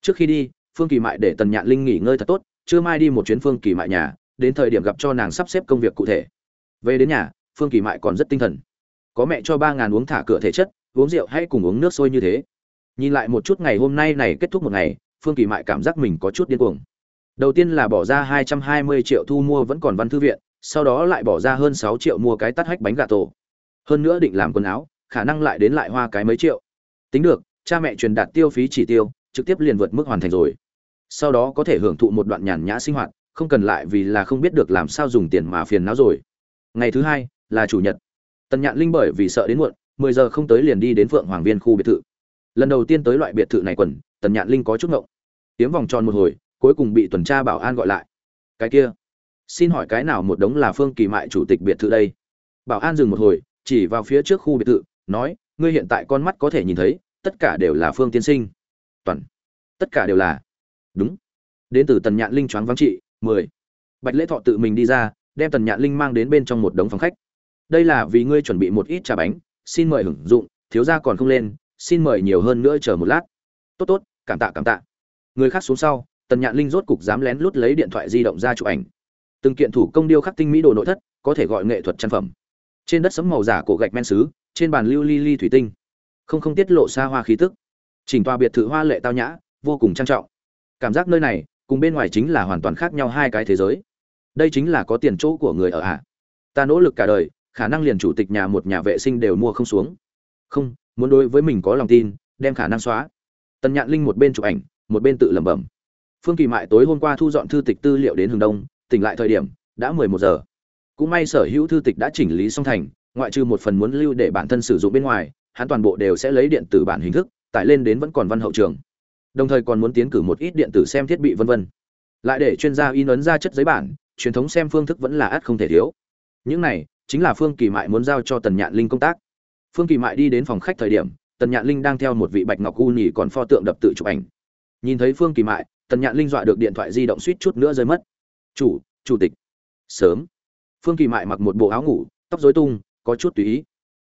S1: Trước khi đi, phương kỳ mại để tần nhạn linh nghỉ ngơi thật tốt chưa mai đi một chuyến phương kỳ mại nhà, đến thời điểm gặp cho nàng sắp xếp công việc cụ thể. Về đến nhà, phương kỳ mại còn rất tinh thần. Có mẹ cho ba ngàn uống thả cửa thể chất, uống rượu hay cùng uống nước sôi như thế. Nhìn lại một chút ngày hôm nay này kết thúc một ngày, phương kỳ mại cảm giác mình có chút điên cuồng đầu tiên là bỏ ra hai trăm hai mươi triệu thu mua vẫn còn văn thư viện, sau đó lại bỏ ra hơn sáu triệu mua cái tắt hách bánh gà tổ. Hơn nữa định làm quần áo, khả năng lại đến lại hoa cái mấy triệu. Tính được, cha mẹ truyền đạt tiêu phí chỉ tiêu, trực tiếp liền vượt mức hoàn thành rồi. Sau đó có thể hưởng thụ một đoạn nhàn nhã sinh hoạt, không cần lại vì là không biết được làm sao dùng tiền mà phiền não rồi. Ngày thứ hai, là chủ nhật. Tần nhạn linh bởi vì sợ đến muộn, mười giờ không tới liền đi đến phượng hoàng viên khu biệt thự. Lần đầu tiên tới loại biệt thự này quần, tần nhạn linh có chút ngộng. Tiếng vòng tròn một hồi cuối cùng bị tuần tra bảo an gọi lại. Cái kia, xin hỏi cái nào một đống là phương kỳ mại chủ tịch biệt thự đây? Bảo an dừng một hồi, chỉ vào phía trước khu biệt thự, nói, ngươi hiện tại con mắt có thể nhìn thấy, tất cả đều là phương tiên sinh. Toàn, tất cả đều là. Đúng. Đến từ tần nhạn linh choáng vắng trị, mười. Bạch lễ thọ tự mình đi ra, đem tần nhạn linh mang đến bên trong một đống phòng khách. Đây là vì ngươi chuẩn bị một ít trà bánh, xin mời hưởng dụng, thiếu gia còn không lên, xin mời nhiều hơn nữa chờ một lát. Tốt tốt, cảm tạ cảm tạ. Người khác xuống sau tần nhạn linh rốt cục dám lén lút lấy điện thoại di động ra chụp ảnh. Từng kiện thủ công điêu khắc tinh mỹ đồ nội thất, có thể gọi nghệ thuật trang phẩm. Trên đất sấm màu giả cổ gạch men sứ, trên bàn lưu ly ly thủy tinh. Không không tiết lộ xa hoa khí tức. Chỉnh tòa biệt thự hoa lệ tao nhã, vô cùng trang trọng. Cảm giác nơi này, cùng bên ngoài chính là hoàn toàn khác nhau hai cái thế giới. Đây chính là có tiền chỗ của người ở ạ. Ta nỗ lực cả đời, khả năng liền chủ tịch nhà một nhà vệ sinh đều mua không xuống. Không, muốn đối với mình có lòng tin, đem khả năng xóa. Tần nhạn linh một bên chụp ảnh, một bên tự lẩm bẩm phương kỳ mại tối hôm qua thu dọn thư tịch tư liệu đến hướng đông, tỉnh lại thời điểm, đã mười một giờ. Cũng may sở hữu thư tịch đã chỉnh lý xong thành, ngoại trừ một phần muốn lưu để bản thân sử dụng bên ngoài, hắn toàn bộ đều sẽ lấy điện tử bản hình thức, tải lên đến vẫn còn văn hậu trường. Đồng thời còn muốn tiến cử một ít điện tử xem thiết bị vân vân. Lại để chuyên gia in ấn ra chất giấy bản, truyền thống xem phương thức vẫn là ắt không thể thiếu. Những này, chính là phương kỳ mại muốn giao cho tần nhạn linh công tác. Phương kỳ mại đi đến phòng khách thời điểm, tần nhạn linh đang theo một vị bạch ngọc u nhì còn pho tượng đập tự chụp ảnh. Nhìn thấy phương kỳ mại tần nhạn linh dọa được điện thoại di động suýt chút nữa rơi mất. Chủ chủ tịch. Sớm. Phương kỳ mại mặc một bộ áo ngủ, tóc dối tung, có chút tùy ý.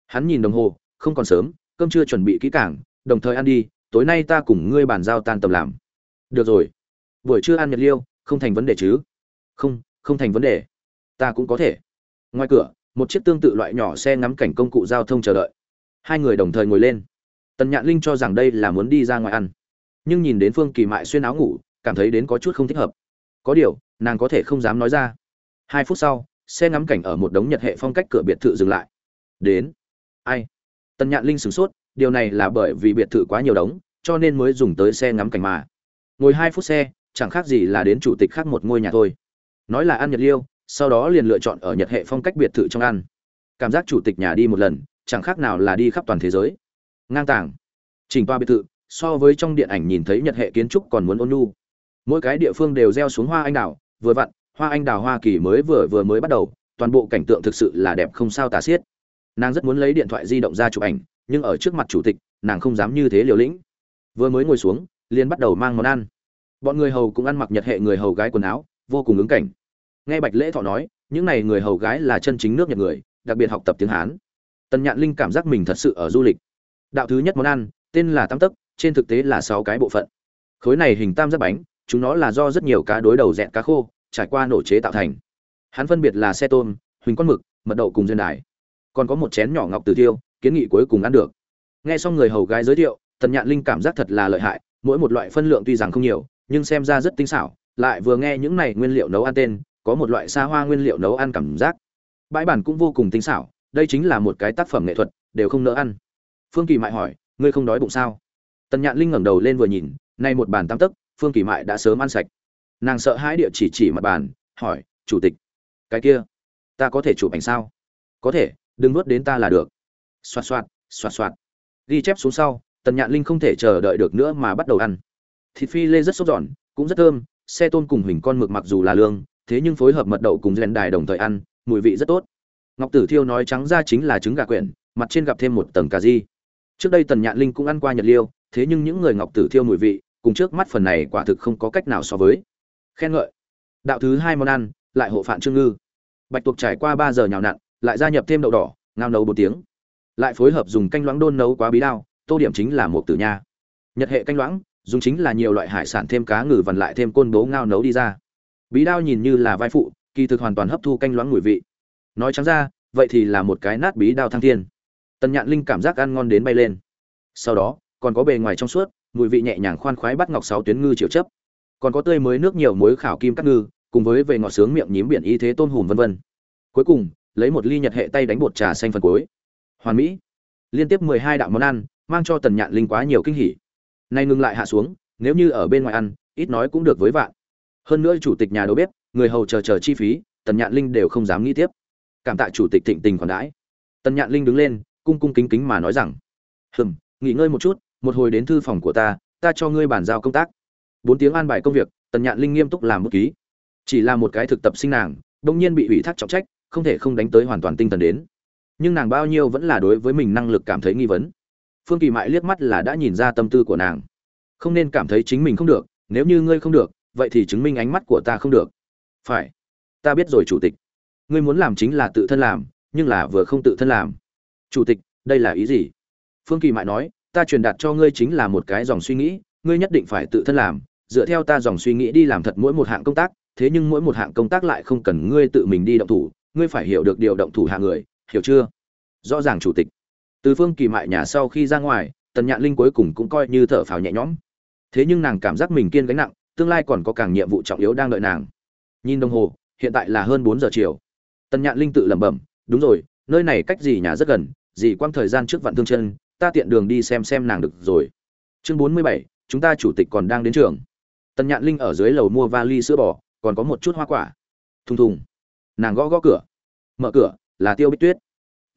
S1: Hắn nhìn đồng hồ, không còn sớm, cơm chưa chuẩn bị kỹ cảng đồng thời ăn đi, tối nay ta cùng ngươi bàn giao tan tầm làm. Được rồi. Buổi trưa ăn nhật liêu, không thành vấn đề chứ? Không không thành vấn đề. Ta cũng có thể. Ngoài cửa, một chiếc tương tự loại nhỏ xe ngắm cảnh công cụ giao thông chờ đợi. Hai người đồng thời ngồi lên. Tần nhạn linh cho rằng đây là muốn đi ra ngoài ăn. Nhưng nhìn đến phương kỳ mại xuyên áo ngủ cảm thấy đến có chút không thích hợp. Có điều, nàng có thể không dám nói ra. Hai phút sau, xe ngắm cảnh ở một đống nhật hệ phong cách cửa biệt thự dừng lại. Đến. Ai? Tần nhạn linh sửng sốt, điều này là bởi vì biệt thự quá nhiều đống, cho nên mới dùng tới xe ngắm cảnh mà. Ngồi hai phút xe, chẳng khác gì là đến chủ tịch khác một ngôi nhà thôi. Nói là ăn nhật liêu, sau đó liền lựa chọn ở nhật hệ phong cách biệt thự trong ăn. Cảm giác chủ tịch nhà đi một lần, chẳng khác nào là đi khắp toàn thế giới. Ngang tàng. Chỉnh toa biệt thự, so với trong điện ảnh nhìn thấy nhật hệ kiến trúc còn muốn ôn nhu mỗi cái địa phương đều gieo xuống hoa anh đào, vừa vặn, hoa anh đào hoa kỳ mới vừa vừa mới bắt đầu, toàn bộ cảnh tượng thực sự là đẹp không sao tả xiết. Nàng rất muốn lấy điện thoại di động ra chụp ảnh, nhưng ở trước mặt chủ tịch, nàng không dám như thế liều lĩnh. Vừa mới ngồi xuống, liền bắt đầu mang món ăn. Bọn người hầu cũng ăn mặc nhật hệ người hầu gái quần áo, vô cùng ứng cảnh. Nghe bạch lễ thọ nói, những n à y người hầu gái là chân chính nước nhật người, đặc biệt học tập tiếng hán. Tần nhạn linh cảm giác mình thật sự ở du lịch. Đạo thứ nhất món ăn, tên là tam tấc, trên thực tế là sáu cái bộ phận. Khối này hình tam giác bánh chúng nó là do rất nhiều cá đối đầu dẹn cá khô, trải qua nổ chế tạo thành. Hắn phân biệt là xe tôm huỳnh con mực, mật đậu cùng duyên đài. Còn có một chén nhỏ ngọc từ tiêu kiến nghị cuối cùng ăn được. Nghe xong người hầu gái giới thiệu, tần nhạn linh cảm giác thật là lợi hại, mỗi một loại phân lượng tuy rằng không nhiều, nhưng xem ra rất tinh xảo, lại vừa nghe những này nguyên liệu nấu ăn tên, có một loại xa hoa nguyên liệu nấu ăn cảm giác. Bãi bản cũng vô cùng tinh xảo, đây chính là một cái tác phẩm nghệ thuật, đều không nỡ ăn. Phương kỳ mại hỏi, ngươi không đói bụng sao? Tần nhạn linh ngẩng đầu lên vừa nhìn, nay một bàn tam tấc phương kỳ mại đã sớm ăn sạch. Nàng sợ hãi địa chỉ chỉ mặt bàn, hỏi, chủ tịch, cái kia, ta có thể chụp ảnh sao? Có thể, đừng nuốt đến ta là được. Xoạt xoạt xoạt xoạt. Ghi chép xuống sau, tần nhạn linh không thể chờ đợi được nữa mà bắt đầu ăn. Thịt phi lê rất sốt giòn cũng rất thơm, xe tôn cùng huỳnh con mực mặc dù là lương, thế nhưng phối hợp mật đậu cùng rèn đài đồng thời ăn, mùi vị rất tốt. Ngọc tử thiêu nói trắng ra chính là trứng gà quyển, mặt trên gặp thêm một tầng cà ri. Trước đây tần nhạn linh cũng ăn qua nhật liêu, thế nhưng những người ngọc tử thiêu mùi vị cùng trước mắt phần này quả thực không có cách nào so với. Khen ngợi. Đạo thứ hai món ăn, lại hộ phạn trương ngư. Bạch tuộc trải qua ba giờ nhào nặn, lại gia nhập thêm đậu đỏ, ngao nấu bốn tiếng. Lại phối hợp dùng canh loãng đôn nấu quá bí đao, tô điểm chính là một tử nha. Nhật hệ canh loãng, dùng chính là nhiều loại hải sản thêm cá ngừ vằn lại thêm côn bố ngao nấu đi ra. Bí đao nhìn như là vai phụ, kỳ thực hoàn toàn hấp thu canh loãng mùi vị. Nói trắng ra, vậy thì là một cái nát bí đao thăng thiên. Tần nhạn linh cảm giác ăn ngon đến bay lên. Sau đó, còn có bề ngoài trong suốt mùi vị nhẹ nhàng khoan khoái bắt ngọc sáu tuyến ngư triệu chấp còn có tươi mới nước nhiều muối khảo kim cắt ngư, cùng với về ngọt sướng miệng nhím biển y thế tôn hùm vân vân. Cuối cùng, lấy một ly nhật hệ tay đánh bột trà xanh phần cuối. Hoàn mỹ. Liên tiếp mười hai đạo món ăn, mang cho tần nhạn linh quá nhiều kinh hỉ. Nay ngừng lại hạ xuống, nếu như ở bên ngoài ăn, ít nói cũng được với vạn. Hơn nữa chủ tịch nhà đầu bếp, người hầu chờ chờ chi phí, tần nhạn linh đều không dám nghĩ tiếp. Cảm tạ chủ tịch thịnh tình khoản đãi. Tần nhạn linh đứng lên, cung cung kính kính mà nói rằng, hừm, nghỉ ngơi một chút một hồi đến thư phòng của ta ta cho ngươi bàn giao công tác. Bốn tiếng an bài công việc, tần nhạn linh nghiêm túc làm bút ký. Chỉ là một cái thực tập sinh nàng đông nhiên bị ủy thác trọng trách, không thể không đánh tới hoàn toàn tinh thần đến. Nhưng nàng bao nhiêu vẫn là đối với mình năng lực cảm thấy nghi vấn. Phương kỳ mại liếc mắt là đã nhìn ra tâm tư của nàng. Không nên cảm thấy chính mình không được, nếu như ngươi không được, vậy thì chứng minh ánh mắt của ta không được. Phải. Ta biết rồi, chủ tịch. Ngươi muốn làm chính là tự thân làm, nhưng là vừa không tự thân làm. Chủ tịch, đây là ý gì? Phương kỳ mại nói ta truyền đạt cho ngươi chính là một cái dòng suy nghĩ, ngươi nhất định phải tự thân làm, dựa theo ta dòng suy nghĩ đi làm thật mỗi một hạng công tác, thế nhưng mỗi một hạng công tác lại không cần ngươi tự mình đi động thủ, ngươi phải hiểu được điều động thủ hạ người, hiểu chưa? Rõ ràng chủ tịch. Từ phương kỳ mại nhà sau khi ra ngoài, tần nhạn linh cuối cùng cũng coi như thở phào nhẹ nhõm. Thế nhưng nàng cảm giác mình kiên gánh nặng, tương lai còn có càng nhiệm vụ trọng yếu đang đợi nàng. Nhìn đồng hồ, hiện tại là hơn bốn giờ chiều. Tần nhạn linh tự lẩm bẩm, đúng rồi, nơi này cách gì nhà rất gần dì quang thời gian trước vạn thương chân ta tiện đường đi xem xem nàng được rồi. Chương bốn mươi bảy, chúng ta chủ tịch còn đang đến trường. Tần nhạn linh ở dưới lầu mua vali sữa bò, còn có một chút hoa quả. Thùng thùng. Nàng gõ gõ cửa. Mở cửa, là tiêu bích tuyết.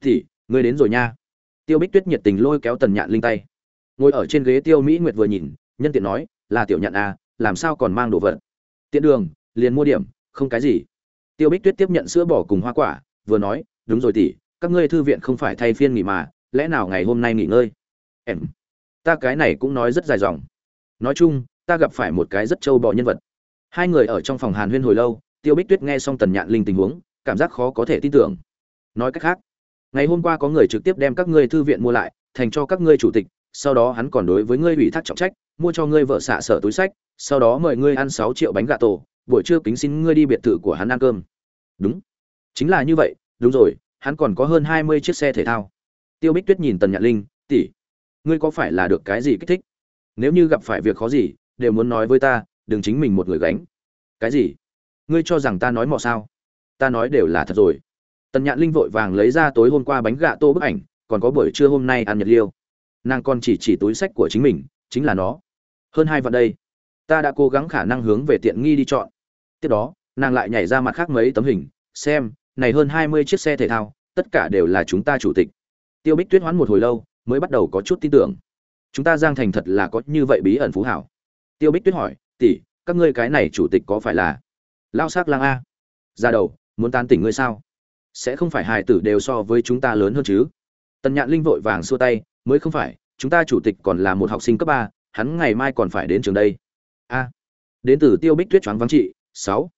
S1: Thì, ngươi đến rồi nha. Tiêu bích tuyết nhiệt tình lôi kéo tần nhạn linh tay. Ngồi ở trên ghế tiêu mỹ nguyệt vừa nhìn, nhân tiện nói, là tiểu nhạn à làm sao còn mang đồ vật? Tiện đường, liền mua điểm, không cái gì. Tiêu bích tuyết tiếp nhận sữa bò cùng hoa quả, vừa nói, đúng rồi tỷ, các ngươi thư viện không phải thay phiên nghỉ mà lẽ nào ngày hôm nay nghỉ ngơi? Em, ta cái này cũng nói rất dài dòng. Nói chung, ta gặp phải một cái rất trâu bò nhân vật. Hai người ở trong phòng hàn huyên hồi lâu, tiêu bích tuyết nghe xong tần nhạn linh tình huống, cảm giác khó có thể tin tưởng. Nói cách khác, ngày hôm qua có người trực tiếp đem các ngươi thư viện mua lại, thành cho các ngươi chủ tịch, sau đó hắn còn đối với ngươi ủy thác trọng trách, mua cho ngươi vợ xạ sở túi sách, sau đó mời ngươi ăn sáu triệu bánh gà tổ, buổi trưa kính xin ngươi đi biệt thự của hắn ăn cơm. Đúng. Chính là như vậy, đúng rồi, hắn còn có hơn hai mươi chiếc xe thể thao tiêu bích tuyết nhìn tần nhạn linh, tỷ, ngươi có phải là được cái gì kích thích? Nếu như gặp phải việc khó gì, đều muốn nói với ta, đừng chính mình một người gánh. Cái gì? Ngươi cho rằng ta nói mò sao? Ta nói đều là thật rồi. Tần nhạn linh vội vàng lấy ra tối hôm qua bánh gạ tô bức ảnh, còn có buổi trưa hôm nay ăn nhật liêu. Nàng còn chỉ chỉ túi sách của chính mình, chính là nó. Hơn hai vạn đây. Ta đã cố gắng khả năng hướng về tiện nghi đi chọn. Tiếp đó, nàng lại nhảy ra mặt khác mấy tấm hình, xem, này hơn hai mươi chiếc xe thể thao, tất cả đều là chúng ta chủ tịch tiêu bích tuyết hoán một hồi lâu, mới bắt đầu có chút tin tưởng. Chúng ta giang thành thật là có như vậy bí ẩn phú hảo. Tiêu bích tuyết hỏi, tỷ, các ngươi cái này chủ tịch có phải là lao s lang a? Ra đầu, muốn tan tỉnh ngươi sao? Sẽ không phải hài tử đều so với chúng ta lớn hơn chứ? Tần nhạn linh vội vàng xua tay, mới không phải, chúng ta chủ tịch còn là một học sinh cấp ba, hắn ngày mai còn phải đến trường đây. A. Đến từ tiêu bích tuyết choáng vắng trị, sáu.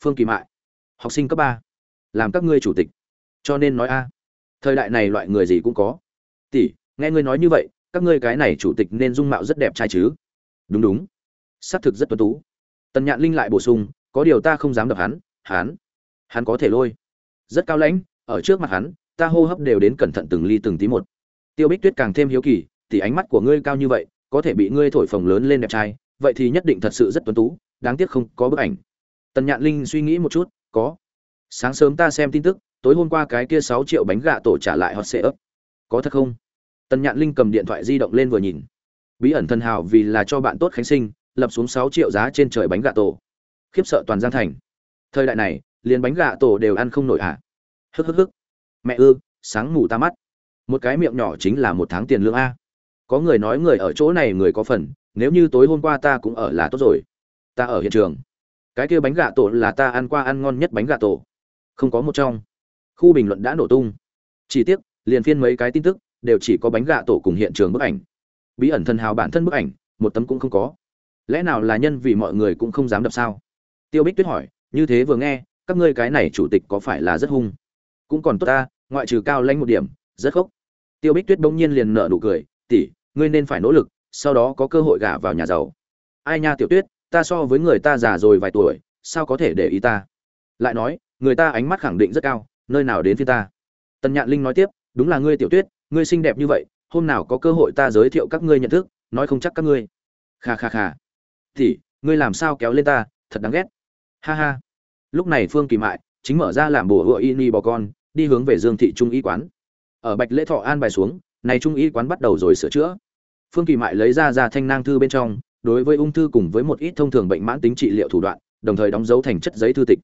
S1: Phương kỳ mại, học sinh cấp ba, làm các ngươi chủ tịch. Cho nên nói a thời đại này loại người gì cũng có. Tỷ, nghe ngươi nói như vậy, các ngươi cái này chủ tịch nên dung mạo rất đẹp trai chứ? Đúng đúng. Xác thực rất tuấn tú. Tần nhạn linh lại bổ sung, có điều ta không dám đập hắn hắn hắn có thể lôi. Rất cao lãnh, ở trước mặt hắn, ta hô hấp đều đến cẩn thận từng ly từng tí một. Tiêu bích tuyết càng thêm hiếu kỳ thì ánh mắt của ngươi cao như vậy, có thể bị ngươi thổi phồng lớn lên đẹp trai, vậy thì nhất định thật sự rất tuấn tú, đáng tiếc không có bức ảnh. Tần nhạn linh suy nghĩ một chút, có. Sáng sớm ta xem tin tức tối hôm qua cái kia sáu triệu bánh gà tổ trả lại hot sệ ấp có thật không? Tần nhạn linh cầm điện thoại di động lên vừa nhìn. Bí ẩn thân hào vì là cho bạn tốt khánh sinh, lập xuống sáu triệu giá trên trời bánh gà tổ. Khiếp sợ toàn giang thành. Thời đại này, liền bánh gà tổ đều ăn không nổi hả? Hức hức hức. Mẹ ư, sáng mù ta mắt. Một cái miệng nhỏ chính là một tháng tiền lương a. Có người nói người ở chỗ này người có phần, nếu như tối hôm qua ta cũng ở là tốt rồi. Ta ở hiện trường. Cái kia bánh gà tổ là ta ăn qua ăn ngon nhất bánh gà tổ. Không có một trong khu bình luận đã nổ tung. Chỉ tiếc, liền phiên mấy cái tin tức đều chỉ có bánh gà tổ cùng hiện trường bức ảnh. Bí ẩn thần hào bản thân bức ảnh, một tấm cũng không có. Lẽ nào là nhân vì mọi người cũng không dám đập sao? Tiêu bích tuyết hỏi, như thế vừa nghe, các ngươi cái này chủ tịch có phải là rất hung? Cũng còn tốt ta, ngoại trừ cao lanh một điểm, rất khốc. Tiêu bích tuyết bỗng nhiên liền nở nụ cười, tỷ, ngươi nên phải nỗ lực, sau đó có cơ hội gả vào nhà giàu. Ai nha tiểu tuyết, ta so với người ta già rồi vài tuổi, sao có thể để ý ta? Lại nói, người ta ánh mắt khẳng định rất cao nơi nào đến phía ta? Tần nhạn linh nói tiếp, đúng là ngươi tiểu tuyết, ngươi xinh đẹp như vậy, hôm nào có cơ hội ta giới thiệu các ngươi nhận thức, nói không chắc các ngươi. Kha kha kha. Tỷ, ngươi làm sao kéo lên ta, thật đáng ghét. Ha ha. Lúc này phương kỳ mại chính mở ra làm bùa hựa y ni bò con, đi hướng về dương thị trung y quán. Ở bạch lễ thọ an bài xuống, này trung y quán bắt đầu rồi sửa chữa. Phương kỳ mại lấy ra ra thanh nang thư bên trong, đối với ung thư cùng với một ít thông thường bệnh mãn tính trị liệu thủ đoạn, đồng thời đóng dấu thành chất giấy thư tịch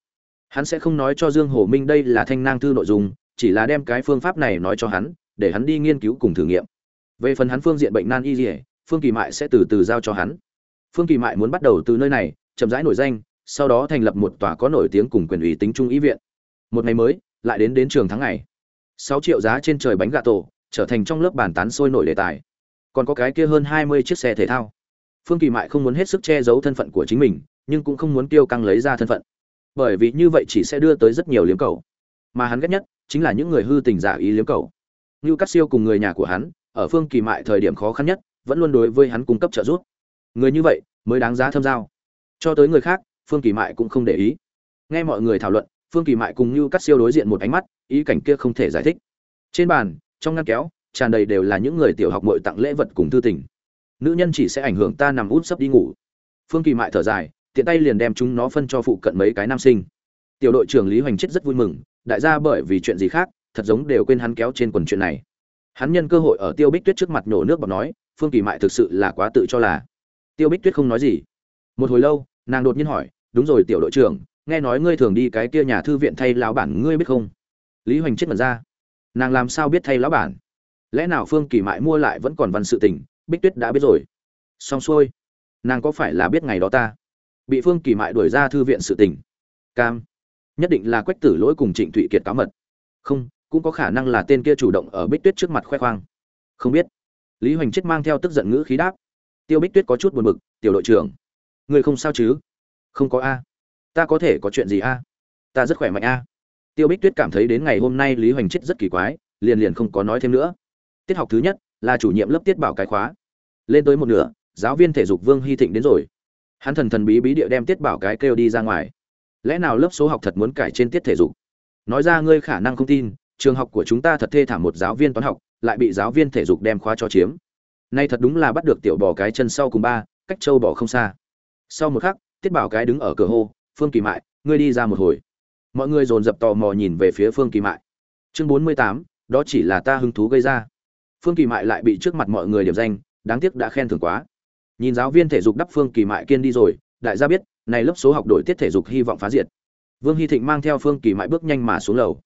S1: hắn sẽ không nói cho dương hồ minh đây là thanh nang thư nội dung, chỉ là đem cái phương pháp này nói cho hắn, để hắn đi nghiên cứu cùng thử nghiệm. Về phần hắn phương diện bệnh nan y dỉa phương kỳ mại sẽ từ từ giao cho hắn. Phương kỳ mại muốn bắt đầu từ nơi này, chậm rãi nổi danh, sau đó thành lập một tòa có nổi tiếng cùng quyền ủy tính trung ý viện. Một ngày mới, lại đến đến trường tháng ngày. Sáu triệu giá trên trời bánh gà tổ, trở thành trong lớp bàn tán sôi nổi đề tài. Còn có cái kia hơn hai mươi chiếc xe thể thao. Phương kỳ mại không muốn hết sức che giấu thân phận của chính mình, nhưng cũng không muốn tiêu căng lấy ra thân phận bởi vì như vậy chỉ sẽ đưa tới rất nhiều liếm cầu. Mà hắn ghét nhất chính là những người hư tình giả ý liếm cầu. Như cắt siêu cùng người nhà của hắn, ở phương kỳ mại thời điểm khó khăn nhất, vẫn luôn đối với hắn cung cấp trợ giúp. Người như vậy mới đáng giá thâm giao. Cho tới người khác, phương kỳ mại cũng không để ý. Nghe mọi người thảo luận, phương kỳ mại cùng như cắt siêu đối diện một ánh mắt, ý cảnh kia không thể giải thích. Trên bàn, trong ngăn kéo, tràn đầy đều là những người tiểu học mội tặng lễ vật cùng thư tình. Nữ nhân chỉ sẽ ảnh hưởng ta nằm út sấp đi ngủ. Phương kỳ mại thở dài tiện tay liền đem chúng nó phân cho phụ cận mấy cái nam sinh. Tiểu đội trưởng lý hoành chết rất vui mừng, đại gia bởi vì chuyện gì khác, thật giống đều quên hắn kéo trên quần chuyện này. Hắn nhân cơ hội ở tiêu bích tuyết trước mặt nổ nước bọc nói, phương kỳ mại thực sự là quá tự cho là. Tiêu bích tuyết không nói gì. Một hồi lâu, nàng đột nhiên hỏi, đúng rồi tiểu đội trưởng, nghe nói ngươi thường đi cái kia nhà thư viện thay lão bản ngươi biết không? Lý hoành chết mật ra. Nàng làm sao biết thay lão bản? Lẽ nào phương kỳ mại mua lại vẫn còn văn sự tình, bích tuyết đã biết rồi. Xong xuôi, nàng có phải là biết ngày đó ta? Bị phương kỳ mại đuổi ra thư viện sự tình. Cam, nhất định là quách tử lỗi cùng trịnh thụy kiệt cáo mật. Không, cũng có khả năng là tên kia chủ động ở bích tuyết trước mặt khoe khoang. Không biết. Lý hoành chết mang theo tức giận ngữ khí đáp. Tiêu bích tuyết có chút buồn bực, tiểu đội trưởng, người không sao chứ? Không có a. Ta có thể có chuyện gì a? Ta rất khỏe mạnh a. Tiêu bích tuyết cảm thấy đến ngày hôm nay lý hoành chết rất kỳ quái, liền liền không có nói thêm nữa. Tiết học thứ nhất là chủ nhiệm lớp tiết bảo cái khóa. Lên tới một nửa, giáo viên thể dục vương hy thịnh đến rồi hắn thần thần bí bí địa đem tiết bảo cái kêu đi ra ngoài. Lẽ nào lớp số học thật muốn cải trên tiết thể dục? Nói ra ngươi khả năng không tin, trường học của chúng ta thật thê thảm một giáo viên toán học, lại bị giáo viên thể dục đem khóa cho chiếm. Nay thật đúng là bắt được tiểu bò cái chân sau cùng ba, cách châu bò không xa. Sau một khắc, tiết bảo cái đứng ở cửa hô, phương kỳ mại, ngươi đi ra một hồi. Mọi người dồn dập tò mò nhìn về phía phương kỳ mại. Chương bốn mươi tám, đó chỉ là ta hứng thú gây ra. Phương kỳ mại lại bị trước mặt mọi người điểm danh, đáng tiếc đã khen thưởng quá nhìn giáo viên thể dục đắp phương kỳ mại kiên đi rồi, đại gia biết, này lớp số học đổi tiết thể dục hy vọng phá diệt. Vương hy thịnh mang theo phương kỳ mại bước nhanh mà xuống lầu.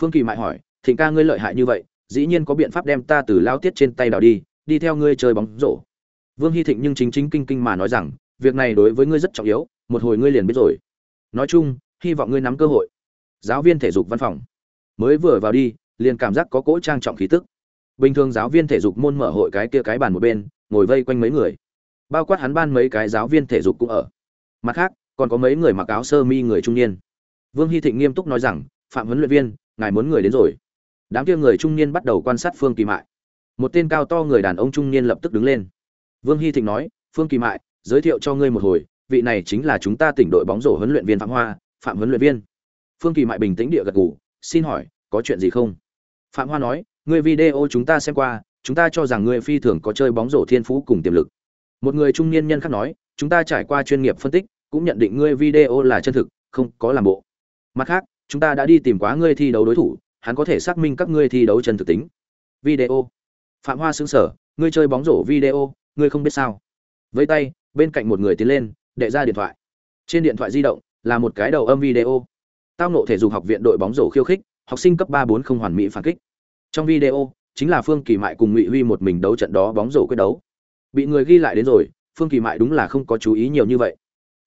S1: Phương kỳ mại hỏi, thịnh ca ngươi lợi hại như vậy, dĩ nhiên có biện pháp đem ta từ lao tiết trên tay đào đi đi theo ngươi chơi bóng rổ. Vương hy thịnh nhưng chính chính kinh kinh mà nói rằng, việc này đối với ngươi rất trọng yếu, một hồi ngươi liền biết rồi. Nói chung, hy vọng ngươi nắm cơ hội. Giáo viên thể dục văn phòng. Mới vừa vào đi, liền cảm giác có cỗ trang trọng khí tức. Bình thường giáo viên thể dục môn mở hội cái kia cái bàn một bên, ngồi vây quanh mấy người bao quát hắn ban mấy cái giáo viên thể dục cũng ở. Mặt khác, còn có mấy người mặc áo sơ mi người trung niên. Vương hy thịnh nghiêm túc nói rằng, phạm huấn luyện viên, ngài muốn người đến rồi. Đám kia người trung niên bắt đầu quan sát phương kỳ mại. Một tên cao to người đàn ông trung niên lập tức đứng lên. Vương hy thịnh nói, phương kỳ mại, giới thiệu cho ngươi một hồi, vị này chính là chúng ta tỉnh đội bóng rổ huấn luyện viên phạm hoa, phạm huấn luyện viên. Phương kỳ mại bình tĩnh địa gật gù, xin hỏi, có chuyện gì không? Phạm hoa nói, ngươi video chúng ta xem qua, chúng ta cho rằng ngươi phi thường có chơi bóng rổ thiên phú cùng tiềm lực một người trung niên nhân khác nói, chúng ta trải qua chuyên nghiệp phân tích, cũng nhận định ngươi video là chân thực, không có làm bộ. Mặt khác, chúng ta đã đi tìm quá ngươi thi đấu đối thủ, hắn có thể xác minh các ngươi thi đấu chân thực tính. Video. Phạm hoa xứng sở ngươi chơi bóng rổ video, ngươi không biết sao. Với tay, bên cạnh một người tiến lên, đệ ra điện thoại. Trên điện thoại di động, là một cái đầu âm video. Tao nộ thể dục học viện đội bóng rổ khiêu khích, học sinh cấp ba bốn không hoàn mỹ phản kích. Trong video, chính là phương kỳ mại cùng ngụy huy một mình đấu trận đó bóng rổ quyết đấu bị người ghi lại đến rồi, phương kỳ mại đúng là không có chú ý nhiều như vậy.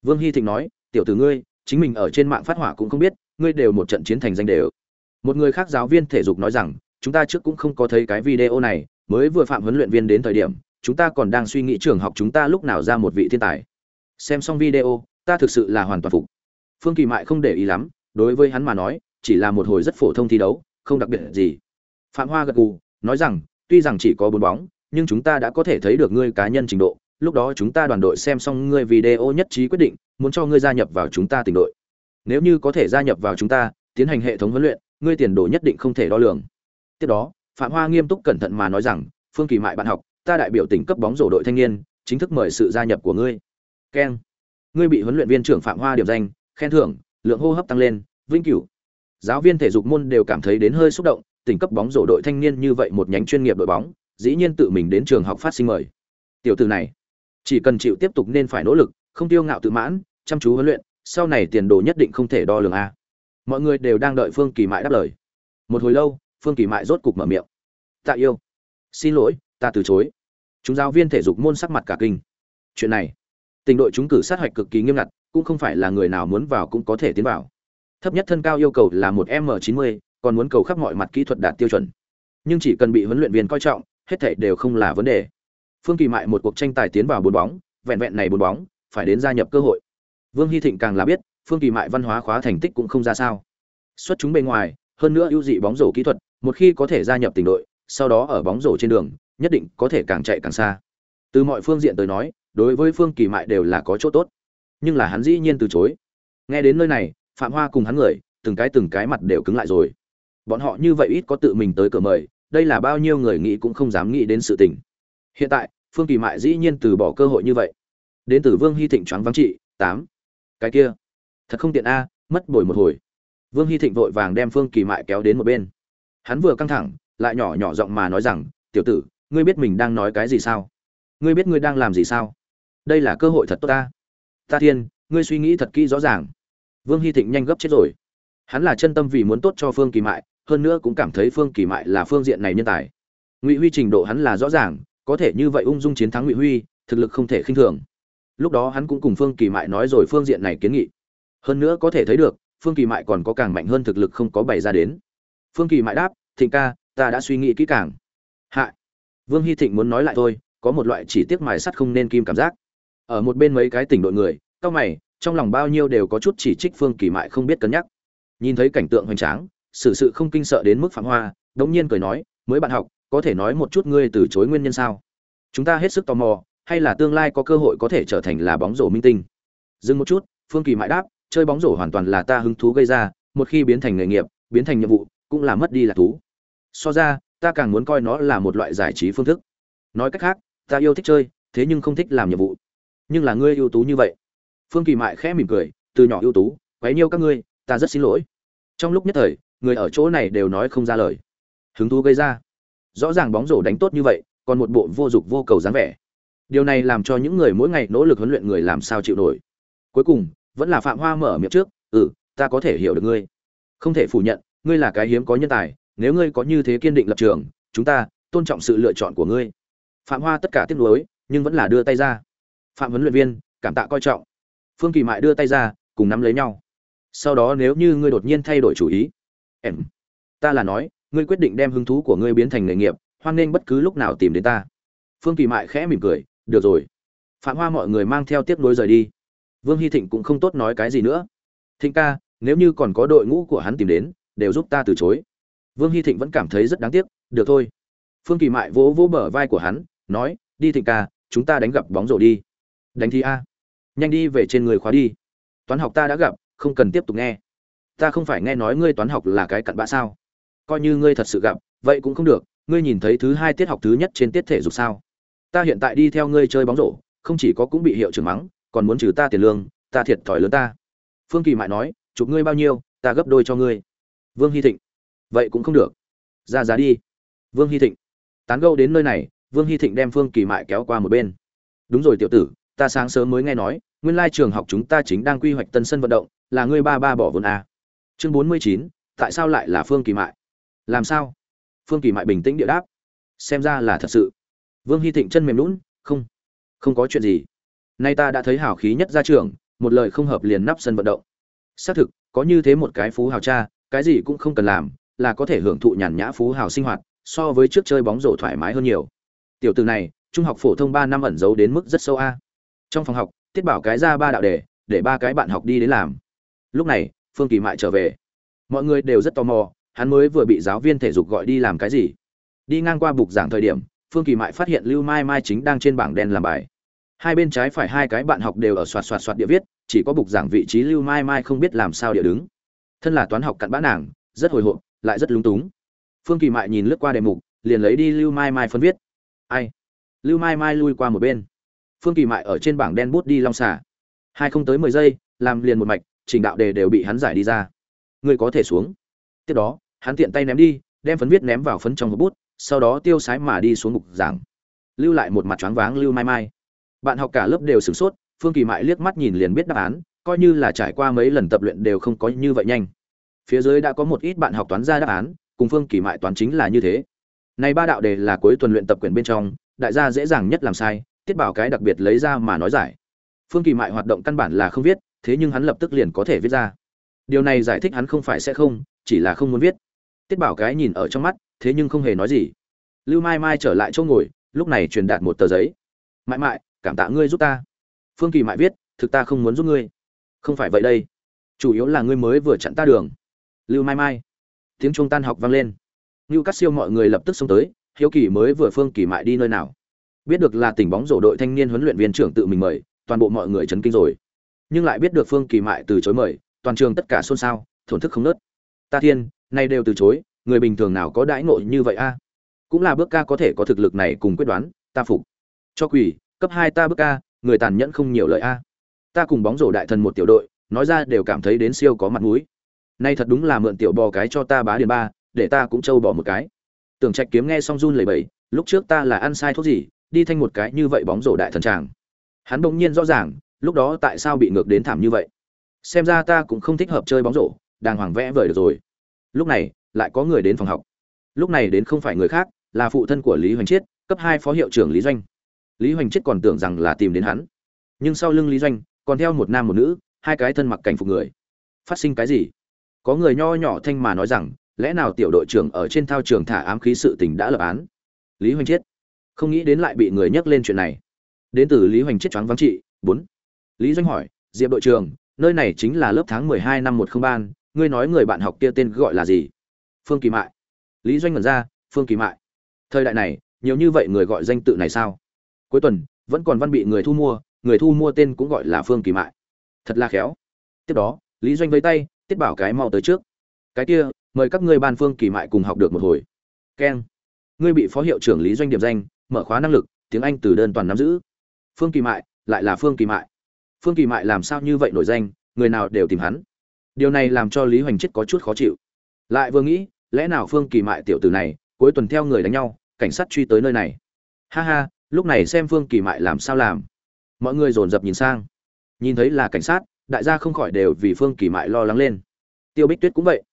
S1: Vương hy thịnh nói, tiểu tử ngươi, chính mình ở trên mạng phát hỏa cũng không biết, ngươi đều một trận chiến thành danh đều. Một người khác giáo viên thể dục nói rằng, chúng ta trước cũng không có thấy cái video này, mới vừa phạm huấn luyện viên đến thời điểm, chúng ta còn đang suy nghĩ trường học chúng ta lúc nào ra một vị thiên tài. Xem xong video, ta thực sự là hoàn toàn phục. Phương kỳ mại không để ý lắm, đối với hắn mà nói, chỉ là một hồi rất phổ thông thi đấu, không đặc biệt gì. Phạm hoa gật gù, nói rằng, tuy rằng chỉ có bốn bóng nhưng chúng ta đã có thể thấy được ngươi cá nhân trình độ. Lúc đó chúng ta đoàn đội xem xong ngươi video nhất trí quyết định, muốn cho ngươi gia nhập vào chúng ta tỉnh đội. Nếu như có thể gia nhập vào chúng ta, tiến hành hệ thống huấn luyện, ngươi tiền đồ nhất định không thể đo lường. Tiếp đó, phạm hoa nghiêm túc cẩn thận mà nói rằng, phương kỳ mại bạn học, ta đại biểu tỉnh cấp bóng rổ đội thanh niên, chính thức mời sự gia nhập của ngươi. Keng. Ngươi bị huấn luyện viên trưởng phạm hoa điểm danh, khen thưởng, lượng hô hấp tăng lên vĩnh cửu. Giáo viên thể dục môn đều cảm thấy đến hơi xúc động, tỉnh cấp bóng rổ đội thanh niên như vậy một nhánh chuyên nghiệp đội bóng dĩ nhiên tự mình đến trường học phát sinh mời. Tiểu tử này, chỉ cần chịu tiếp tục nên phải nỗ lực, không tiêu ngạo tự mãn, chăm chú huấn luyện, sau này tiền đồ nhất định không thể đo lường a. Mọi người đều đang đợi phương kỳ mại đáp lời. Một hồi lâu, phương kỳ mại rốt cục mở miệng. Tạ yêu. Xin lỗi, ta từ chối. Chúng giáo viên thể dục môn sắc mặt cả kinh. Chuyện này, tình đội chúng cử sát hạch cực kỳ nghiêm ngặt, cũng không phải là người nào muốn vào cũng có thể tiến vào. Thấp nhất thân cao yêu cầu là một m 90 còn muốn cầu khắp mọi mặt kỹ thuật đạt tiêu chuẩn. Nhưng chỉ cần bị huấn luyện viên coi trọng hết thảy đều không là vấn đề. Phương kỳ mại một cuộc tranh tài tiến vào bốn bóng, vẹn vẹn này bốn bóng, phải đến gia nhập cơ hội. Vương hy thịnh càng là biết, phương kỳ mại văn hóa khóa thành tích cũng không ra sao. Xuất chúng bên ngoài, hơn nữa ưu dị bóng rổ kỹ thuật, một khi có thể gia nhập tỉnh đội, sau đó ở bóng rổ trên đường, nhất định có thể càng chạy càng xa. Từ mọi phương diện tới nói, đối với phương kỳ mại đều là có chỗ tốt. Nhưng là hắn dĩ nhiên từ chối. Nghe đến nơi này, phạm hoa cùng hắn người, từng cái từng cái mặt đều cứng lại rồi. Bọn họ như vậy ít có tự mình tới cửa mời đây là bao nhiêu người nghĩ cũng không dám nghĩ đến sự tình. Hiện tại, phương kỳ mại dĩ nhiên từ bỏ cơ hội như vậy. Đến từ vương hy thịnh choáng vắng trị, tám. Cái kia. Thật không tiện a, mất bồi một hồi. Vương hy thịnh vội vàng đem phương kỳ mại kéo đến một bên. Hắn vừa căng thẳng, lại nhỏ nhỏ giọng mà nói rằng, tiểu tử, ngươi biết mình đang nói cái gì sao? Ngươi biết ngươi đang làm gì sao? Đây là cơ hội thật tốt ta. Ta thiên, ngươi suy nghĩ thật kỹ rõ ràng. Vương hy thịnh nhanh gấp chết rồi. Hắn là chân tâm vì muốn tốt cho phương kỳ mại hơn nữa cũng cảm thấy phương kỳ mại là phương diện này nhân tài. Ngụy huy trình độ hắn là rõ ràng, có thể như vậy ung dung chiến thắng ngụy huy, thực lực không thể khinh thường. Lúc đó hắn cũng cùng phương kỳ mại nói rồi phương diện này kiến nghị. Hơn nữa có thể thấy được, phương kỳ mại còn có càng mạnh hơn thực lực không có bày ra đến. Phương kỳ mại đáp, thịnh ca, ta đã suy nghĩ kỹ càng. Hạ. Vương hy thịnh muốn nói lại thôi, có một loại chỉ tiếc mài sắt không nên kim cảm giác. Ở một bên mấy cái tỉnh đội người cao mày, trong lòng bao nhiêu đều có chút chỉ trích phương kỳ mại không biết cân nhắc. Nhìn thấy cảnh tượng hoành tráng xử sự không kinh sợ đến mức phạm hoa, đống nhiên cười nói, mới bạn học, có thể nói một chút ngươi từ chối nguyên nhân sao? Chúng ta hết sức tò mò, hay là tương lai có cơ hội có thể trở thành là bóng rổ minh tinh? Dừng một chút, phương kỳ mãi đáp, chơi bóng rổ hoàn toàn là ta hứng thú gây ra, một khi biến thành nghề nghiệp, biến thành nhiệm vụ, cũng là mất đi là thú. So ra, ta càng muốn coi nó là một loại giải trí phương thức. Nói cách khác, ta yêu thích chơi, thế nhưng không thích làm nhiệm vụ. Nhưng là ngươi ưu tú như vậy. Phương kỳ mại khẽ mỉm cười, từ nhỏ ưu tú, quấy nhiêu các ngươi, ta rất xin lỗi. Trong lúc nhất thời người ở chỗ này đều nói không ra lời. Hứng thú gây ra. Rõ ràng bóng rổ đánh tốt như vậy, còn một bộ vô dụng vô cầu dáng vẻ. Điều này làm cho những người mỗi ngày nỗ lực huấn luyện người làm sao chịu nổi. Cuối cùng, vẫn là phạm hoa mở miệng trước ừ ta có thể hiểu được ngươi. Không thể phủ nhận, ngươi là cái hiếm có nhân tài, nếu ngươi có như thế kiên định lập trường, chúng ta tôn trọng sự lựa chọn của ngươi. Phạm hoa tất cả tiếc nuối, nhưng vẫn là đưa tay ra. Phạm huấn luyện viên, cảm tạ coi trọng. Phương kỳ mại đưa tay ra, cùng nắm lấy nhau. Sau đó nếu như ngươi đột nhiên thay đổi chủ ý em, ta là nói, ngươi quyết định đem hứng thú của ngươi biến thành nghề nghiệp, hoan nghênh bất cứ lúc nào tìm đến ta. Phương kỳ mại khẽ mỉm cười, được rồi. Phạm hoa mọi người mang theo tiếp nối rời đi. Vương hy thịnh cũng không tốt nói cái gì nữa. Thịnh ca, nếu như còn có đội ngũ của hắn tìm đến, đều giúp ta từ chối. Vương hy thịnh vẫn cảm thấy rất đáng tiếc, được thôi. Phương kỳ mại vỗ vỗ bờ vai của hắn, nói, đi thịnh ca, chúng ta đánh gặp bóng rổ đi. Đánh thi a. Nhanh đi về trên người khóa đi. Toán học ta đã gặp, không cần tiếp tục nghe ta không phải nghe nói ngươi toán học là cái cặn bã sao? Coi như ngươi thật sự gặp, vậy cũng không được, ngươi nhìn thấy thứ hai tiết học thứ nhất trên tiết thể dục sao? Ta hiện tại đi theo ngươi chơi bóng rổ, không chỉ có cũng bị hiệu trưởng mắng, còn muốn trừ ta tiền lương, ta thiệt thòi lớn ta. Phương kỳ mại nói, chụp ngươi bao nhiêu, ta gấp đôi cho ngươi. Vương hy thịnh, vậy cũng không được. Ra giá đi. Vương hy thịnh, tán gâu đến nơi này, vương hy thịnh đem phương kỳ mại kéo qua một bên. Đúng rồi tiểu tử, ta sáng sớm mới nghe nói, nguyên lai trường học chúng ta chính đang quy hoạch tân sân vận động, là ngươi ba ba bỏ vốn à chương bốn mươi chín, tại sao lại là phương kỳ mại? Làm sao? Phương kỳ mại bình tĩnh địa đáp. Xem ra là thật sự. Vương hy thịnh chân mềm lún không không có chuyện gì. Nay ta đã thấy hào khí nhất ra trường một lời không hợp liền nắp sân vận động. Xác thực, có như thế một cái phú hào cha, cái gì cũng không cần làm, là có thể hưởng thụ nhàn nhã phú hào sinh hoạt, so với trước chơi bóng rổ thoải mái hơn nhiều. Tiểu từ này, trung học phổ thông ba năm ẩn giấu đến mức rất sâu a. Trong phòng học, tiết bảo cái ra ba đạo đề, để ba cái bạn học đi đến làm. Lúc này phương kỳ mại trở về. Mọi người đều rất tò mò, hắn mới vừa bị giáo viên thể dục gọi đi làm cái gì. Đi ngang qua bục giảng thời điểm, phương kỳ mại phát hiện lưu mai mai chính đang trên bảng đen làm bài. Hai bên trái phải hai cái bạn học đều ở soạt soạt soạt địa viết, chỉ có bục giảng vị trí lưu mai mai không biết làm sao địa đứng. Thân là toán học cặn bã nàng, rất hồi hộp, lại rất lúng túng. Phương kỳ mại nhìn lướt qua đề mục, liền lấy đi lưu mai mai phân viết. Ai? Lưu mai mai lui qua một bên. Phương kỳ mại ở trên bảng đen bút đi long xả hai không tới mười giây, làm liền một mạch trình đạo đề đều bị hắn giải đi ra. Người có thể xuống. Tiếp đó, hắn tiện tay ném đi, đem phấn viết ném vào phấn trong hộp bút, sau đó tiêu sái mà đi xuống mục giảng. Lưu lại một mặt choáng váng, lưu mai mai. Bạn học cả lớp đều sửng sốt, phương kỳ mại liếc mắt nhìn liền biết đáp án, coi như là trải qua mấy lần tập luyện đều không có như vậy nhanh. Phía dưới đã có một ít bạn học toán ra đáp án, cùng phương kỳ mại toán chính là như thế. Này ba đạo đề là cuối tuần luyện tập quyển bên trong, đại gia dễ dàng nhất làm sai, tiết bảo cái đặc biệt lấy ra mà nói giải. Phương kỳ mại hoạt động căn bản là không viết thế nhưng hắn lập tức liền có thể viết ra. Điều này giải thích hắn không phải sẽ không, chỉ là không muốn viết. Tiết bảo cái nhìn ở trong mắt, thế nhưng không hề nói gì. Lưu mai mai trở lại chỗ ngồi, lúc này truyền đạt một tờ giấy. Mãi mãi, cảm tạ ngươi giúp ta. Phương kỳ mại viết, thực ta không muốn giúp ngươi. Không phải vậy đây. Chủ yếu là ngươi mới vừa chặn ta đường. Lưu mai mai. Tiếng trung tan học vang lên. Ngưu cắt siêu mọi người lập tức xông tới, hiếu kỳ mới vừa phương kỳ mại đi nơi nào. Biết được là tỉnh bóng rổ đội thanh niên huấn luyện viên trưởng tự mình mời, toàn bộ mọi người chấn kinh rồi nhưng lại biết được phương kỳ mại từ chối mời, toàn trường tất cả xôn xao, thổn thức không nớt. Ta thiên, nay đều từ chối, người bình thường nào có đãi ngộ như vậy a? Cũng là bước ca có thể có thực lực này cùng quyết đoán, ta phục. Cho quỷ, cấp hai ta bước ca, người tàn nhẫn không nhiều lời a. Ta cùng bóng rổ đại thần một tiểu đội, nói ra đều cảm thấy đến siêu có mặt mũi. Nay thật đúng là mượn tiểu bò cái cho ta bá điền ba, để ta cũng trâu bỏ một cái. Tưởng trạch kiếm nghe xong run lẩy bẩy, lúc trước ta là ăn sai thuốc gì, đi thanh một cái như vậy bóng rổ đại thần tràng hắn bỗng nhiên rõ ràng lúc đó tại sao bị ngược đến thảm như vậy? Xem ra ta cũng không thích hợp chơi bóng rổ, đàng hoàng vẽ vời được rồi. Lúc này, lại có người đến phòng học. Lúc này đến không phải người khác, là phụ thân của lý hoành chiết, cấp hai phó hiệu trưởng lý doanh. Lý hoành chiết còn tưởng rằng là tìm đến hắn. Nhưng sau lưng lý doanh, còn theo một nam một nữ, hai cái thân mặc cảnh phục người. Phát sinh cái gì? Có người nho nhỏ thanh mà nói rằng, lẽ nào tiểu đội trưởng ở trên thao trường thả ám khí sự tình đã lập án? Lý hoành chiết. Không nghĩ đến lại bị người nhắc lên chuyện này. Đến từ lý hoành chiết choáng vắng trị, bốn lý doanh hỏi, diệp đội trưởng, nơi này chính là lớp tháng mười hai năm một không ban, ngươi nói người bạn học kia tên gọi là gì? Phương kỳ mại. Lý doanh ngẩn ra, phương kỳ mại. Thời đại này, nhiều như vậy người gọi danh tự này sao? Cuối tuần, vẫn còn văn bị người thu mua, người thu mua tên cũng gọi là phương kỳ mại. Thật là khéo. Tiếp đó, lý doanh với tay, tiết bảo cái mau tới trước. Cái kia, mời các ngươi ban phương kỳ mại cùng học được một hồi. Ken. ngươi bị phó hiệu trưởng lý doanh điểm danh, mở khóa năng lực, tiếng anh từ đơn toàn nắm giữ. Phương kỳ mại, lại là phương kỳ mại phương kỳ mại làm sao như vậy nổi danh, người nào đều tìm hắn. Điều này làm cho lý hoành chết có chút khó chịu. Lại vừa nghĩ, lẽ nào phương kỳ mại tiểu tử này, cuối tuần theo người đánh nhau, cảnh sát truy tới nơi này? Ha ha, lúc này xem phương kỳ mại làm sao làm. Mọi người dồn dập nhìn sang. Nhìn thấy là cảnh sát, đại gia không khỏi đều vì phương kỳ mại lo lắng lên. Tiêu bích tuyết cũng vậy.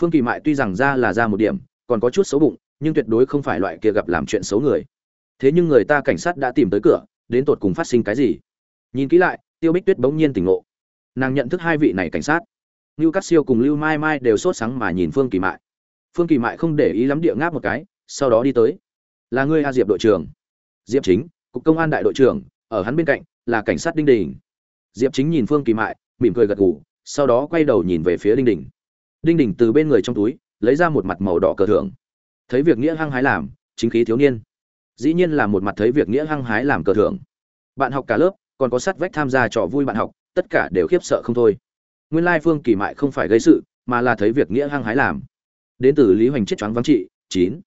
S1: Phương kỳ mại tuy rằng ra là ra một điểm, còn có chút xấu bụng, nhưng tuyệt đối không phải loại kia gặp làm chuyện xấu người. Thế nhưng người ta cảnh sát đã tìm tới cửa, đến tột cùng phát sinh cái gì? Nhìn kỹ lại tiêu bích tuyết bỗng nhiên tỉnh ngộ. Nàng nhận thức hai vị này cảnh sát. Như cát siêu cùng lưu mai mai đều sốt sáng mà nhìn phương kỳ mại. Phương kỳ mại không để ý lắm địa ngáp một cái, sau đó đi tới. Là ngươi a diệp đội trưởng? Diệp chính, cục công an đại đội trưởng, ở hắn bên cạnh, là cảnh sát đinh đình. Diệp chính nhìn phương kỳ mại, mỉm cười gật gù, sau đó quay đầu nhìn về phía đinh đình. Đinh đình từ bên người trong túi, lấy ra một mặt màu đỏ cờ thưởng. Thấy việc nghĩa hăng hái làm, chính khí thiếu niên. Dĩ nhiên là một mặt thấy việc nghĩa hăng hái làm cờ thưởng. Bạn học cả lớp còn có sát vách tham gia trò vui bạn học, tất cả đều khiếp sợ không thôi. Nguyên lai phương kỳ mại không phải gây sự, mà là thấy việc nghĩa hăng hái làm. Đến từ lý hoành chết choáng vắng trị, chín.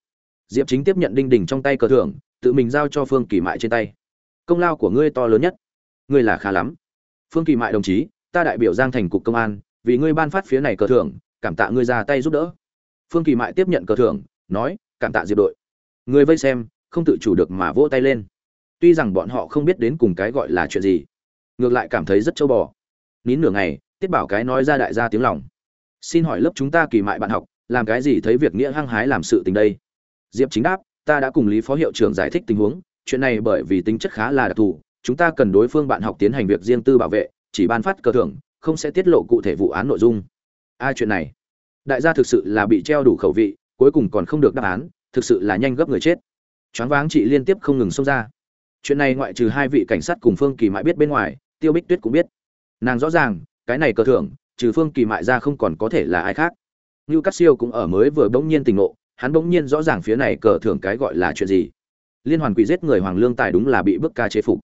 S1: Diệp chính tiếp nhận đinh đình trong tay cờ thưởng, tự mình giao cho phương kỳ mại trên tay. Công lao của ngươi to lớn nhất. Ngươi là khá lắm. Phương kỳ mại đồng chí, ta đại biểu giang thành cục công an, vì ngươi ban phát phía này cờ thưởng, cảm tạ ngươi ra tay giúp đỡ. Phương kỳ mại tiếp nhận cờ thưởng, nói, cảm tạ diệp đội. Người vây xem, không tự chủ được mà vỗ tay lên tuy rằng bọn họ không biết đến cùng cái gọi là chuyện gì, ngược lại cảm thấy rất châu bò. Nín nửa ngày, tiết bảo cái nói ra đại gia tiếng lòng. Xin hỏi lớp chúng ta kỳ mại bạn học, làm cái gì thấy việc nghĩa hăng hái làm sự tình đây? Diệp chính đáp, ta đã cùng lý phó hiệu trưởng giải thích tình huống, chuyện này bởi vì tính chất khá là đặc thù, chúng ta cần đối phương bạn học tiến hành việc riêng tư bảo vệ, chỉ ban phát cờ thưởng, không sẽ tiết lộ cụ thể vụ án nội dung. Ai chuyện này. Đại gia thực sự là bị treo đủ khẩu vị, cuối cùng còn không được đáp án, thực sự là nhanh gấp người chết. Choáng váng chị liên tiếp không ngừng xông ra chuyện này ngoại trừ hai vị cảnh sát cùng phương kỳ mại biết bên ngoài, tiêu bích tuyết cũng biết. Nàng rõ ràng, cái này cờ thưởng, trừ phương kỳ mại ra không còn có thể là ai khác. Như cắt siêu cũng ở mới vừa bỗng nhiên tình ngộ, hắn bỗng nhiên rõ ràng phía này cờ thưởng cái gọi là chuyện gì. Liên hoàn quỷ giết người hoàng lương tài đúng là bị bước ca chế phục.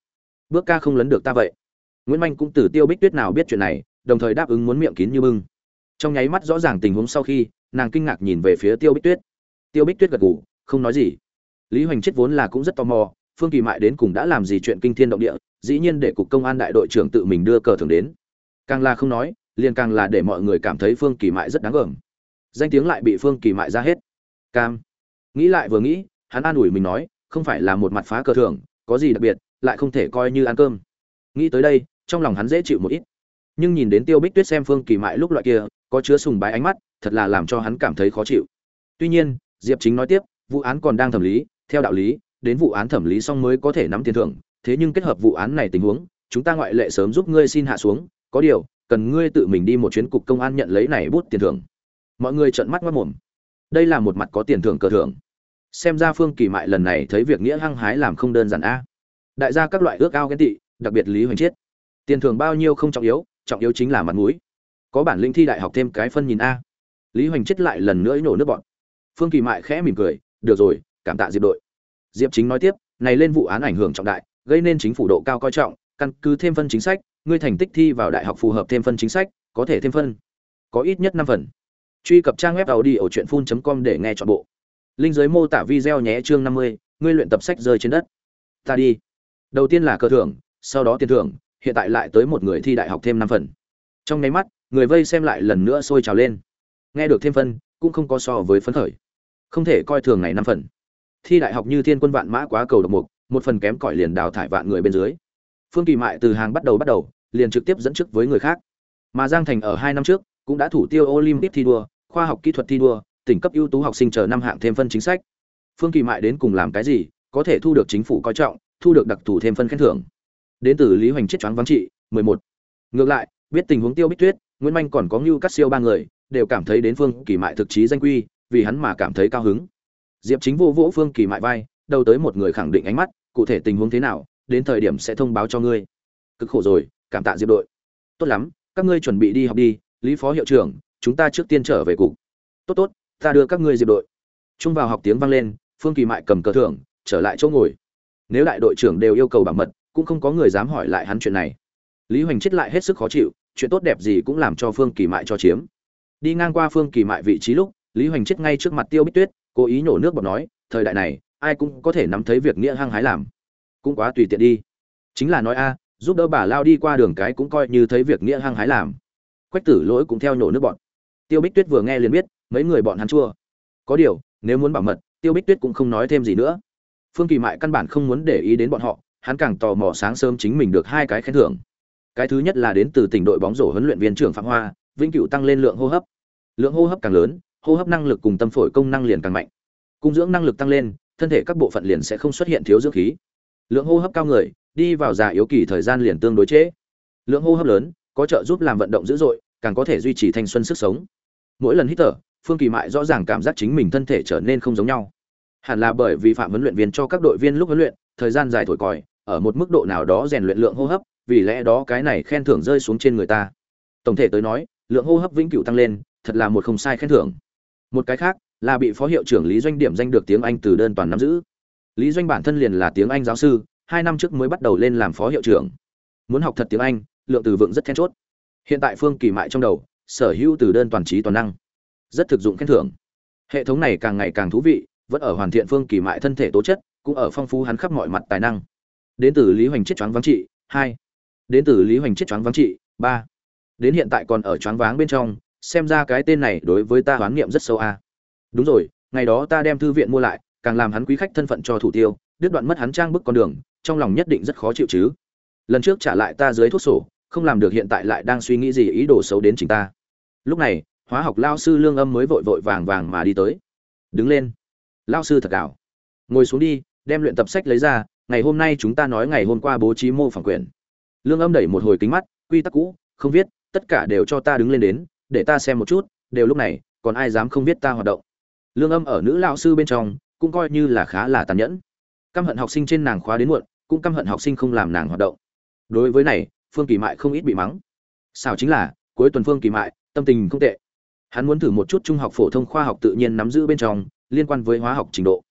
S1: Bước ca không lấn được ta vậy. Nguyễn manh cũng từ tiêu bích tuyết nào biết chuyện này, đồng thời đáp ứng muốn miệng kín như bưng. Trong nháy mắt rõ ràng tình huống sau khi, nàng kinh ngạc nhìn về phía tiêu bích tuyết. Tiêu bích tuyết gật gù, không nói gì. Lý hoành chết vốn là cũng rất tò mò phương kỳ mại đến cùng đã làm gì chuyện kinh thiên động địa dĩ nhiên để cục công an đại đội trưởng tự mình đưa cờ thường đến. Càng là không nói liền càng là để mọi người cảm thấy phương kỳ mại rất đáng gờm. Danh tiếng lại bị phương kỳ mại ra hết. Cam. Nghĩ lại vừa nghĩ hắn an ủi mình nói không phải là một mặt phá cờ thường, có gì đặc biệt lại không thể coi như ăn cơm. Nghĩ tới đây trong lòng hắn dễ chịu một ít. Nhưng nhìn đến tiêu bích tuyết xem phương kỳ mại lúc loại kia có chứa sùng bái ánh mắt thật là làm cho hắn cảm thấy khó chịu. Tuy nhiên diệp chính nói tiếp vụ án còn đang thẩm lý theo đạo lý đến vụ án thẩm lý xong mới có thể nắm tiền thưởng, thế nhưng kết hợp vụ án này tình huống, chúng ta ngoại lệ sớm giúp ngươi xin hạ xuống, có điều, cần ngươi tự mình đi một chuyến cục công an nhận lấy này bút tiền thưởng. Mọi người trợn mắt mất mồm. Đây là một mặt có tiền thưởng cờ thưởng. Xem ra phương kỳ mại lần này thấy việc nghĩa hăng hái làm không đơn giản a. Đại gia các loại ước ao ghen tị, đặc biệt lý hoành chiết. Tiền thưởng bao nhiêu không trọng yếu trọng yếu chính là mặt mũi. Có bản lĩnh thi đại học thêm cái phân nhìn a. Lý hoành chết lại lần nữa nhổ nước bọn. Phương kỳ mại khẽ mỉm cười, được rồi, cảm tạ diệp đội diệp chính nói tiếp, này lên vụ án ảnh hưởng trọng đại, gây nên chính phủ độ cao coi trọng, căn cứ thêm phân chính sách, ngươi thành tích thi vào đại học phù hợp thêm phân chính sách, có thể thêm phân. Có ít nhất năm phần. Truy cập trang web tàu đi ở truyện phun com để nghe chọn bộ. Linh giới mô tả video nhé chương năm mươi, ngươi luyện tập sách rơi trên đất. Ta đi. Đầu tiên là cơ thưởng, sau đó tiền thưởng, hiện tại lại tới một người thi đại học thêm năm phần. Trong nháy mắt, người vây xem lại lần nữa sôi trào lên. Nghe được thêm phân, cũng không có so với phấn khởi. Không thể coi thường này năm phần thi đại học như thiên quân vạn mã quá cầu độc mục, một phần kém cỏi liền đào thải vạn người bên dưới. Phương kỳ mại từ hàng bắt đầu bắt đầu, liền trực tiếp dẫn trước với người khác. Mà giang thành ở hai năm trước cũng đã thủ tiêu olympic thi đua, khoa học kỹ thuật thi đua, tỉnh cấp ưu tú học sinh chờ năm hạng thêm phân chính sách. Phương kỳ mại đến cùng làm cái gì, có thể thu được chính phủ coi trọng, thu được đặc thù thêm phân khen thưởng. Đến từ lý hoành chết choáng vắng trị 11. ngược lại, biết tình huống tiêu bích tuyết, nguyễn manh còn có ngưu cắt siêu ba người, đều cảm thấy đến phương kỳ mại thực chí danh quy, vì hắn mà cảm thấy cao hứng diệp chính vô vỗ phương kỳ mại vai, đầu tới một người khẳng định ánh mắt, cụ thể tình huống thế nào, đến thời điểm sẽ thông báo cho ngươi. Cực khổ rồi, cảm tạ diệp đội. Tốt lắm, các ngươi chuẩn bị đi học đi, lý phó hiệu trưởng, chúng ta trước tiên trở về cục. Tốt tốt, ta đưa các ngươi diệp đội. Trung vào học tiếng vang lên, phương kỳ mại cầm cờ thưởng, trở lại chỗ ngồi. Nếu đại đội trưởng đều yêu cầu bảo mật, cũng không có người dám hỏi lại hắn chuyện này. Lý hoành chết lại hết sức khó chịu, chuyện tốt đẹp gì cũng làm cho phương kỳ mại cho chiếm. Đi ngang qua phương kỳ mại vị trí lúc, lý hoành chết ngay trước mặt tiêu bích tuyết cố ý nhổ nước bọt nói, thời đại này, ai cũng có thể nắm thấy việc nghĩa hăng hái làm. Cũng quá tùy tiện đi. Chính là nói, a, giúp đỡ bà lao đi qua đường cái cũng coi như thấy việc nghĩa hăng hái làm. Quách tử lỗi cũng theo nhổ nước bọn tiêu bích tuyết vừa nghe liền biết, mấy người bọn hắn chua. Có điều, nếu muốn bảo mật, tiêu bích tuyết cũng không nói thêm gì nữa. Phương kỳ mại căn bản không muốn để ý đến bọn họ, hắn càng tò mò sáng sớm chính mình được hai cái khen thưởng. Cái thứ nhất là đến từ tỉnh đội bóng rổ huấn luyện viên trưởng phạm hoa, vĩnh cửu tăng lên lượng hô hấp. Lượng hô hấp càng lớn hô hấp năng lực cùng tâm phổi công năng liền càng mạnh. Cung dưỡng năng lực tăng lên, thân thể các bộ phận liền sẽ không xuất hiện thiếu dưỡng khí. Lượng hô hấp cao người, đi vào già yếu kỳ thời gian liền tương đối trễ. Lượng hô hấp lớn, có trợ giúp làm vận động dữ dội, càng có thể duy trì thanh xuân sức sống. Mỗi lần hít thở, phương kỳ mại rõ ràng cảm giác chính mình thân thể trở nên không giống nhau. Hẳn là bởi vì phạm huấn luyện viên cho các đội viên lúc huấn luyện, thời gian dài thổi còi, ở một mức độ nào đó rèn luyện lượng hô hấp, vì lẽ đó cái này khen thưởng rơi xuống trên người ta. Tổng thể tới nói, lượng hô hấp vĩnh cửu tăng lên, thật là một không sai khen thưởng một cái khác là bị phó hiệu trưởng lý doanh điểm danh được tiếng anh từ đơn toàn nắm giữ. Lý doanh bản thân liền là tiếng anh giáo sư, hai năm trước mới bắt đầu lên làm phó hiệu trưởng. Muốn học thật tiếng anh, lượng từ vựng rất then chốt. Hiện tại phương kỳ mại trong đầu, sở hữu từ đơn toàn trí toàn năng. Rất thực dụng khen thưởng. Hệ thống này càng ngày càng thú vị, vẫn ở hoàn thiện phương kỳ mại thân thể tố chất, cũng ở phong phú hắn khắp mọi mặt tài năng. Đến từ lý hoành chết choáng vắng trị, hai. Đến từ lý hoành chết choáng vắng trị, ba. Đến hiện tại còn ở choáng váng bên trong xem ra cái tên này đối với ta hoán niệm rất sâu a. Đúng rồi, ngày đó ta đem thư viện mua lại, càng làm hắn quý khách thân phận cho thủ tiêu, đứt đoạn mất hắn trang bức con đường, trong lòng nhất định rất khó chịu chứ. Lần trước trả lại ta dưới thuốc sổ, không làm được hiện tại lại đang suy nghĩ gì ý đồ xấu đến chính ta. Lúc này, hóa học lao sư lương âm mới vội vội vàng vàng mà đi tới. Đứng lên. Lao sư thật gạo ngồi xuống đi, đem luyện tập sách lấy ra, ngày hôm nay chúng ta nói ngày hôm qua bố trí mô phỏng quyền. Lương âm đẩy một hồi kính mắt, quy tắc cũ, không viết, tất cả đều cho ta đứng lên đến để ta xem một chút, đều lúc này, còn ai dám không biết ta hoạt động. Lương âm ở nữ lao sư bên trong, cũng coi như là khá là tàn nhẫn. Căm hận học sinh trên nàng khóa đến muộn, cũng căm hận học sinh không làm nàng hoạt động. Đối với này, phương kỳ mại không ít bị mắng. Sao chính là, cuối tuần phương kỳ mại, tâm tình không tệ. Hắn muốn thử một chút trung học phổ thông khoa học tự nhiên nắm giữ bên trong, liên quan với hóa học trình độ.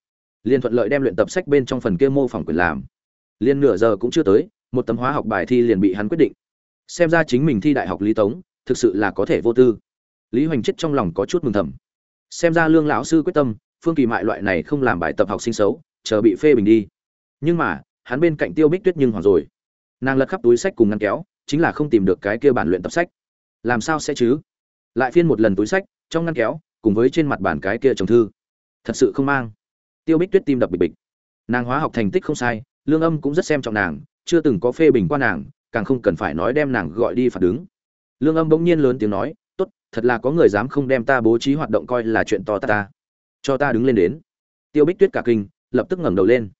S1: Liên thuận lợi đem luyện tập sách bên trong phần kia mô phỏng quyền làm. Liên nửa giờ cũng chưa tới, một tấm hóa học bài thi liền bị hắn quyết định. Xem ra chính mình thi đại học lý tống thực sự là có thể vô tư. Lý hoành chết trong lòng có chút mừng thầm. Xem ra lương lão sư quyết tâm, phương kỳ mại loại này không làm bài tập học sinh xấu, chờ bị phê bình đi. Nhưng mà, hắn bên cạnh tiêu bích tuyết nhưng hoảng rồi. Nàng lật khắp túi sách cùng ngăn kéo, chính là không tìm được cái kia bản luyện tập sách. Làm sao sẽ chứ? Lại phiên một lần túi sách, trong ngăn kéo, cùng với trên mặt bản cái kia trồng thư. Thật sự không mang. Tiêu bích tuyết tim đập bịch bịch. Nàng hóa học thành tích không sai, lương âm cũng rất xem trọng nàng, chưa từng có phê bình qua nàng, càng không cần phải nói đem nàng gọi đi phạt đứng lương âm bỗng nhiên lớn tiếng nói, tốt, thật là có người dám không đem ta bố trí hoạt động coi là chuyện to ta ta. Cho ta đứng lên đến. Tiêu bích tuyết cả kinh, lập tức ngẩng đầu lên.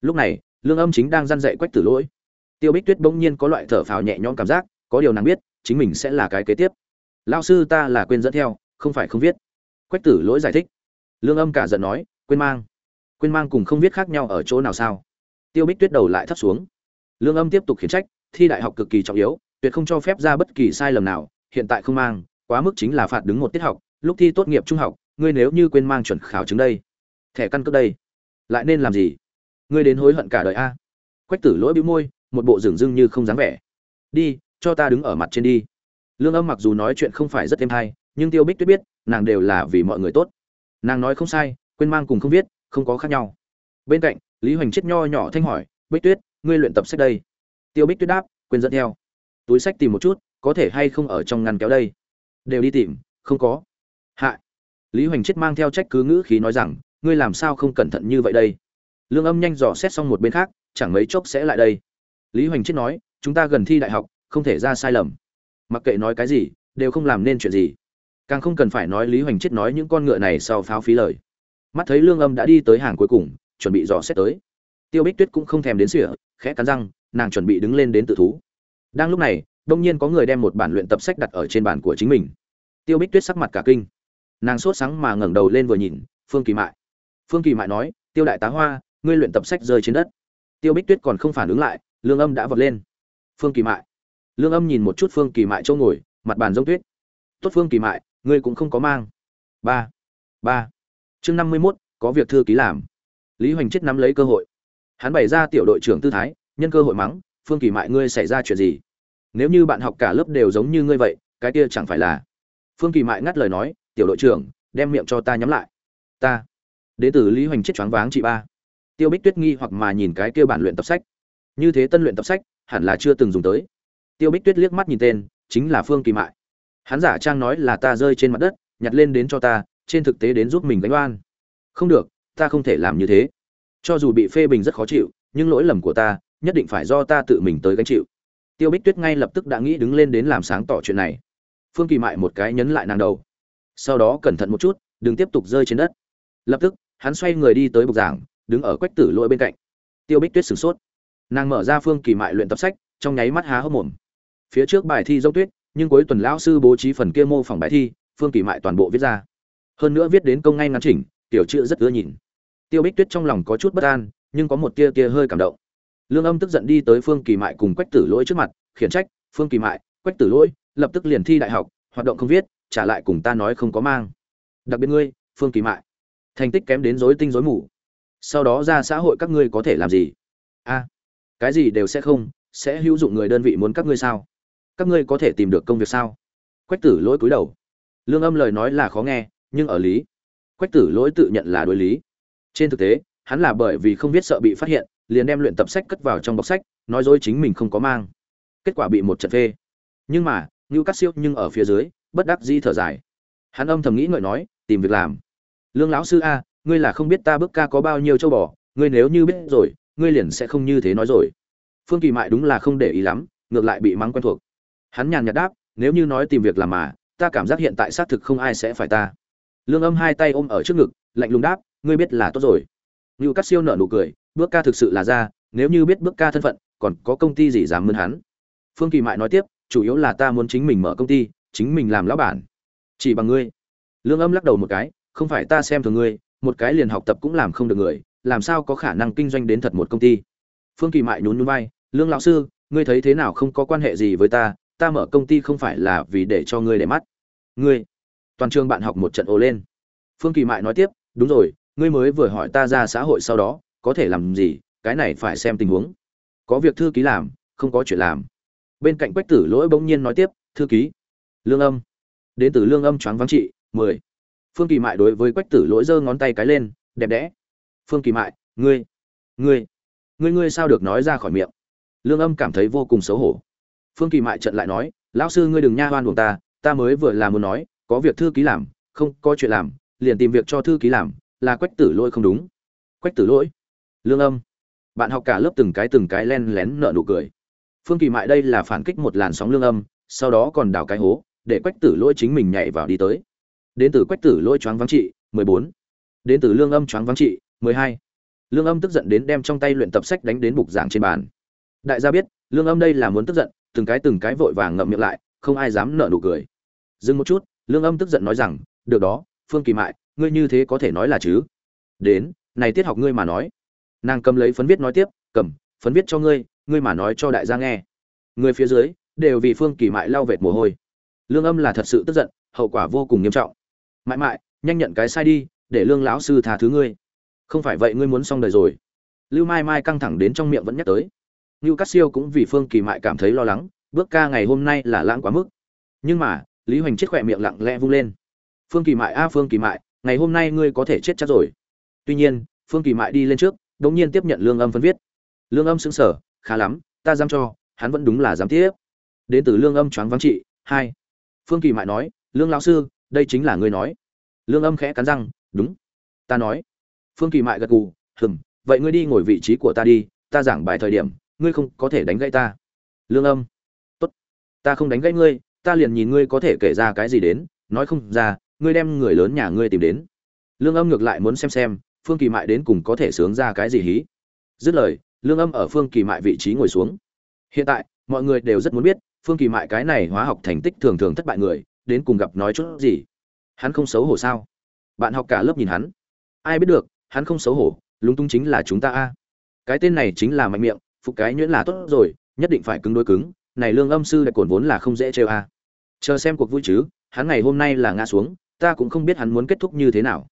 S1: Lúc này, lương âm chính đang răn dậy quách tử lỗi. Tiêu bích tuyết bỗng nhiên có loại thở phào nhẹ nhõm cảm giác, có điều nàng biết, chính mình sẽ là cái kế tiếp. Lao sư ta là quên dẫn theo, không phải không viết. Quách tử lỗi giải thích. Lương âm cả giận nói, quên mang. Quên mang cùng không viết khác nhau ở chỗ nào sao? Tiêu bích tuyết đầu lại thấp xuống. Lương âm tiếp tục khiển trách, thi đại học cực kỳ trọng yếu tuyệt không cho phép ra bất kỳ sai lầm nào, hiện tại không mang, quá mức chính là phạt đứng một tiết học, lúc thi tốt nghiệp trung học, ngươi nếu như quên mang chuẩn khảo chứng đây, thẻ căn cước đây, lại nên làm gì? Ngươi đến hối hận cả đời a. Quách tử lỗi bĩu môi, một bộ dường dưng như không dáng vẻ. Đi, cho ta đứng ở mặt trên đi. Lương âm mặc dù nói chuyện không phải rất êm hay, nhưng tiêu bích tuyết biết, nàng đều là vì mọi người tốt. Nàng nói không sai, quên mang cùng không viết, không có khác nhau. Bên cạnh, lý hoành chết nho nhỏ thanh hỏi, bích tuyết, ngươi luyện tập sách đây? Tiêu bích tuyết đáp, quên dẫn theo túi sách tìm một chút, có thể hay không ở trong ngăn kéo đây? Đều đi tìm, không có. Hạ. Lý hoành chết mang theo trách cứ ngữ khí nói rằng, ngươi làm sao không cẩn thận như vậy đây? Lương âm nhanh dò xét xong một bên khác, chẳng mấy chốc sẽ lại đây. Lý hoành chết nói, chúng ta gần thi đại học, không thể ra sai lầm. Mặc kệ nói cái gì, đều không làm nên chuyện gì. Càng không cần phải nói lý hoành chết nói những con ngựa này sau pháo phí lời. Mắt thấy lương âm đã đi tới hàng cuối cùng, chuẩn bị dò xét tới. Tiêu bích tuyết cũng không thèm đến sỉa, khẽ cắn răng, nàng chuẩn bị đứng lên đến tự thú đang lúc này, đông nhiên có người đem một bản luyện tập sách đặt ở trên bàn của chính mình. Tiêu bích tuyết sắc mặt cả kinh. Nàng sốt sáng mà ngẩng đầu lên vừa nhìn, phương kỳ mại. Phương kỳ mại nói, tiêu đại tá hoa, ngươi luyện tập sách rơi trên đất. Tiêu bích tuyết còn không phản ứng lại, lương âm đã vọt lên. Phương kỳ mại. Lương âm nhìn một chút phương kỳ mại chỗ ngồi, mặt bàn giống tuyết. Tốt phương kỳ mại, ngươi cũng không có mang. Ba ba. Chương năm mươi mốt, có việc thư ký làm. Lý hoành chết nắm lấy cơ hội. Hắn bày ra tiểu đội trưởng tư thái, nhân cơ hội mắng phương kỳ mại ngươi xảy ra chuyện gì? Nếu như bạn học cả lớp đều giống như ngươi vậy, cái kia chẳng phải là? Phương kỳ mại ngắt lời nói, tiểu đội trưởng, đem miệng cho ta nhắm lại. Ta. Đ ế t ử lý hoành chết choáng váng chị ba. Tiêu bích tuyết nghi hoặc mà nhìn cái kia bản luyện tập sách. Như thế tân luyện tập sách, hẳn là chưa từng dùng tới. Tiêu bích tuyết liếc mắt nhìn tên, chính là phương kỳ mại. Hắn giả trang nói là ta rơi trên mặt đất, nhặt lên đến cho ta, trên thực tế đến giúp mình gánh oan. Không được, ta không thể làm như thế. Cho dù bị phê bình rất khó chịu, nhưng lỗi lầm của ta nhất định phải do ta tự mình tới gánh chịu. Tiêu bích tuyết ngay lập tức đã nghĩ đứng lên đến làm sáng tỏ chuyện này. Phương kỳ mại một cái nhấn lại nàng đầu. Sau đó cẩn thận một chút, đừng tiếp tục rơi trên đất. Lập tức, hắn xoay người đi tới bục giảng, đứng ở quách tử lỗi bên cạnh. Tiêu bích tuyết sửng sốt. Nàng mở ra phương kỳ mại luyện tập sách, trong nháy mắt há hốc mồm. Phía trước bài thi dốc tuyết, nhưng cuối tuần lão sư bố trí phần kia mô phỏng bài thi, phương kỳ mại toàn bộ viết ra. Hơn nữa viết đến công ngay ngắn chỉnh, tiểu chữ rất ưa nhìn. Tiêu bích tuyết trong lòng có chút bất an, nhưng có một tia tia hơi cảm động lương âm tức giận đi tới phương kỳ mại cùng quách tử lỗi trước mặt, khiển trách, phương kỳ mại, quách tử lỗi, lập tức liền thi đại học, hoạt động không viết, trả lại cùng ta nói không có mang. Đặc biệt ngươi, phương kỳ mại. Thành tích kém đến rối tinh rối mù. Sau đó ra xã hội các ngươi có thể làm gì? A, cái gì đều sẽ không, sẽ hữu dụng người đơn vị muốn các ngươi sao? Các ngươi có thể tìm được công việc sao? Quách tử lỗi cúi đầu. Lương âm lời nói là khó nghe, nhưng ở lý. Quách tử lỗi tự nhận là đối lý. Trên thực tế, hắn là bởi vì không biết sợ bị phát hiện liền đem luyện tập sách cất vào trong bọc sách, nói dối chính mình không có mang. Kết quả bị một trận phê. Nhưng mà, ngưu cắt siêu nhưng ở phía dưới, bất đắc di thở dài. Hắn âm thầm nghĩ ngợi nói, tìm việc làm. Lương lão sư a, ngươi là không biết ta bước ca có bao nhiêu châu bò, ngươi nếu như biết rồi, ngươi liền sẽ không như thế nói rồi. Phương kỳ mại đúng là không để ý lắm, ngược lại bị mắng quen thuộc. Hắn nhàn nhạt đáp, nếu như nói tìm việc làm mà, ta cảm giác hiện tại xác thực không ai sẽ phải ta. Lương âm hai tay ôm ở trước ngực, lạnh lùng đáp, ngươi biết là tốt rồi. Ngưu cắt siêu nở nụ cười bước ca thực sự là ra, nếu như biết bước ca thân phận, còn có công ty gì dám mơn hắn? Phương kỳ mại nói tiếp, chủ yếu là ta muốn chính mình mở công ty, chính mình làm lão bản. Chỉ bằng ngươi. Lương âm lắc đầu một cái, không phải ta xem thường ngươi, một cái liền học tập cũng làm không được người, làm sao có khả năng kinh doanh đến thật một công ty? Phương kỳ mại nhún nhún vai, lương lão sư, ngươi thấy thế nào không có quan hệ gì với ta ta mở công ty không phải là vì để cho ngươi để mắt. Ngươi. Toàn trường bạn học một trận ồ lên. Phương kỳ mại nói tiếp, đúng rồi, ngươi mới vừa hỏi ta ra xã hội sau đó có thể làm gì, cái này phải xem tình huống. Có việc thư ký làm, không có chuyện làm. Bên cạnh quách tử lỗi bỗng nhiên nói tiếp, thư ký. Lương âm. Đến từ lương âm choáng vắng trị, mười. Phương kỳ mại đối với quách tử lỗi giơ ngón tay cái lên, đẹp đẽ. Phương kỳ mại, ngươi ngươi ngươi ngươi sao được nói ra khỏi miệng? Lương âm cảm thấy vô cùng xấu hổ. Phương kỳ mại trận lại nói, lão sư ngươi đừng nha hoan buồng ta ta mới vừa là muốn nói, có việc thư ký làm, không có chuyện làm, liền tìm việc cho thư ký làm, là quách tử lỗi không đúng. Quách tử lỗi lương âm. Bạn học cả lớp từng cái từng cái len lén nợ nụ cười. Phương kỳ mại đây là phản kích một làn sóng lương âm, sau đó còn đào cái hố, để quách tử lỗi chính mình nhảy vào đi tới. Đến từ quách tử lỗi choáng vắng trị, mười bốn. Đến từ lương âm choáng vắng trị, mười hai. Lương âm tức giận đến đem trong tay luyện tập sách đánh đến bục giảng trên bàn. Đại gia biết, lương âm đây là muốn tức giận, từng cái từng cái vội vàng ngậm miệng lại, không ai dám nợ nụ cười. Dừng một chút, lương âm tức giận nói rằng, được đó, phương kỳ mại, ngươi như thế có thể nói là chứ? Đến, này tiết học ngươi mà nói nàng cầm lấy phấn viết nói tiếp cầm phấn viết cho ngươi ngươi mà nói cho đại gia nghe người phía dưới đều vì phương kỳ mại lau vệt mồ hôi lương âm là thật sự tức giận hậu quả vô cùng nghiêm trọng mãi mãi nhanh nhận cái sai đi để lương lão sư tha thứ ngươi không phải vậy ngươi muốn xong đời rồi lưu mai mai căng thẳng đến trong miệng vẫn nhắc tới Ngưu Cát Siêu cũng vì Phương Kỳ Mại cảm thấy lo lắng, bước ca ngày hôm nay là lãng quá mức. Nhưng mà, Lý Hoành chết khỏe miệng lặng lẽ vung lên. Phương Kỳ Mại a Phương Kỳ Mại, ngày hôm nay ngươi có thể chết chắc rồi. Tuy nhiên, Phương Kỳ Mại đi lên trước, đột nhiên tiếp nhận lương âm phân viết. Lương âm sững sở, khá lắm, ta dám cho, hắn vẫn đúng là dám tiếp. Đến từ lương âm choáng vắng trị, hai. Phương Kỳ Mại nói, lương lão sư, đây chính là ngươi nói. Lương âm khẽ cắn răng, đúng, ta nói. Phương Kỳ Mại gật gù, hừm, vậy ngươi đi ngồi vị trí của ta đi, ta giảng bài thời điểm, ngươi không có thể đánh gãy ta lương âm tốt ta không đánh gãy ngươi ta liền nhìn ngươi có thể kể ra cái gì đến nói không ra ngươi đem người lớn nhà ngươi tìm đến lương âm ngược lại muốn xem xem phương kỳ mại đến cùng có thể sướng ra cái gì hí? Dứt lời, lương âm ở phương kỳ mại vị trí ngồi xuống. Hiện tại, mọi người đều rất muốn biết, phương kỳ mại cái này hóa học thành tích thường thường thất bại người, đến cùng gặp nói chút gì? Hắn không xấu hổ sao? Bạn học cả lớp nhìn hắn. Ai biết được, hắn không xấu hổ, lúng túng chính là chúng ta a. Cái tên này chính là mạnh miệng, phục cái nhuyễn là tốt rồi, nhất định phải cứng đối cứng, này lương âm sư lại cổn vốn là không dễ trêu a. Chờ xem cuộc vui chứ, hắn ngày hôm nay là ngã xuống, ta cũng không biết hắn muốn kết thúc như thế nào.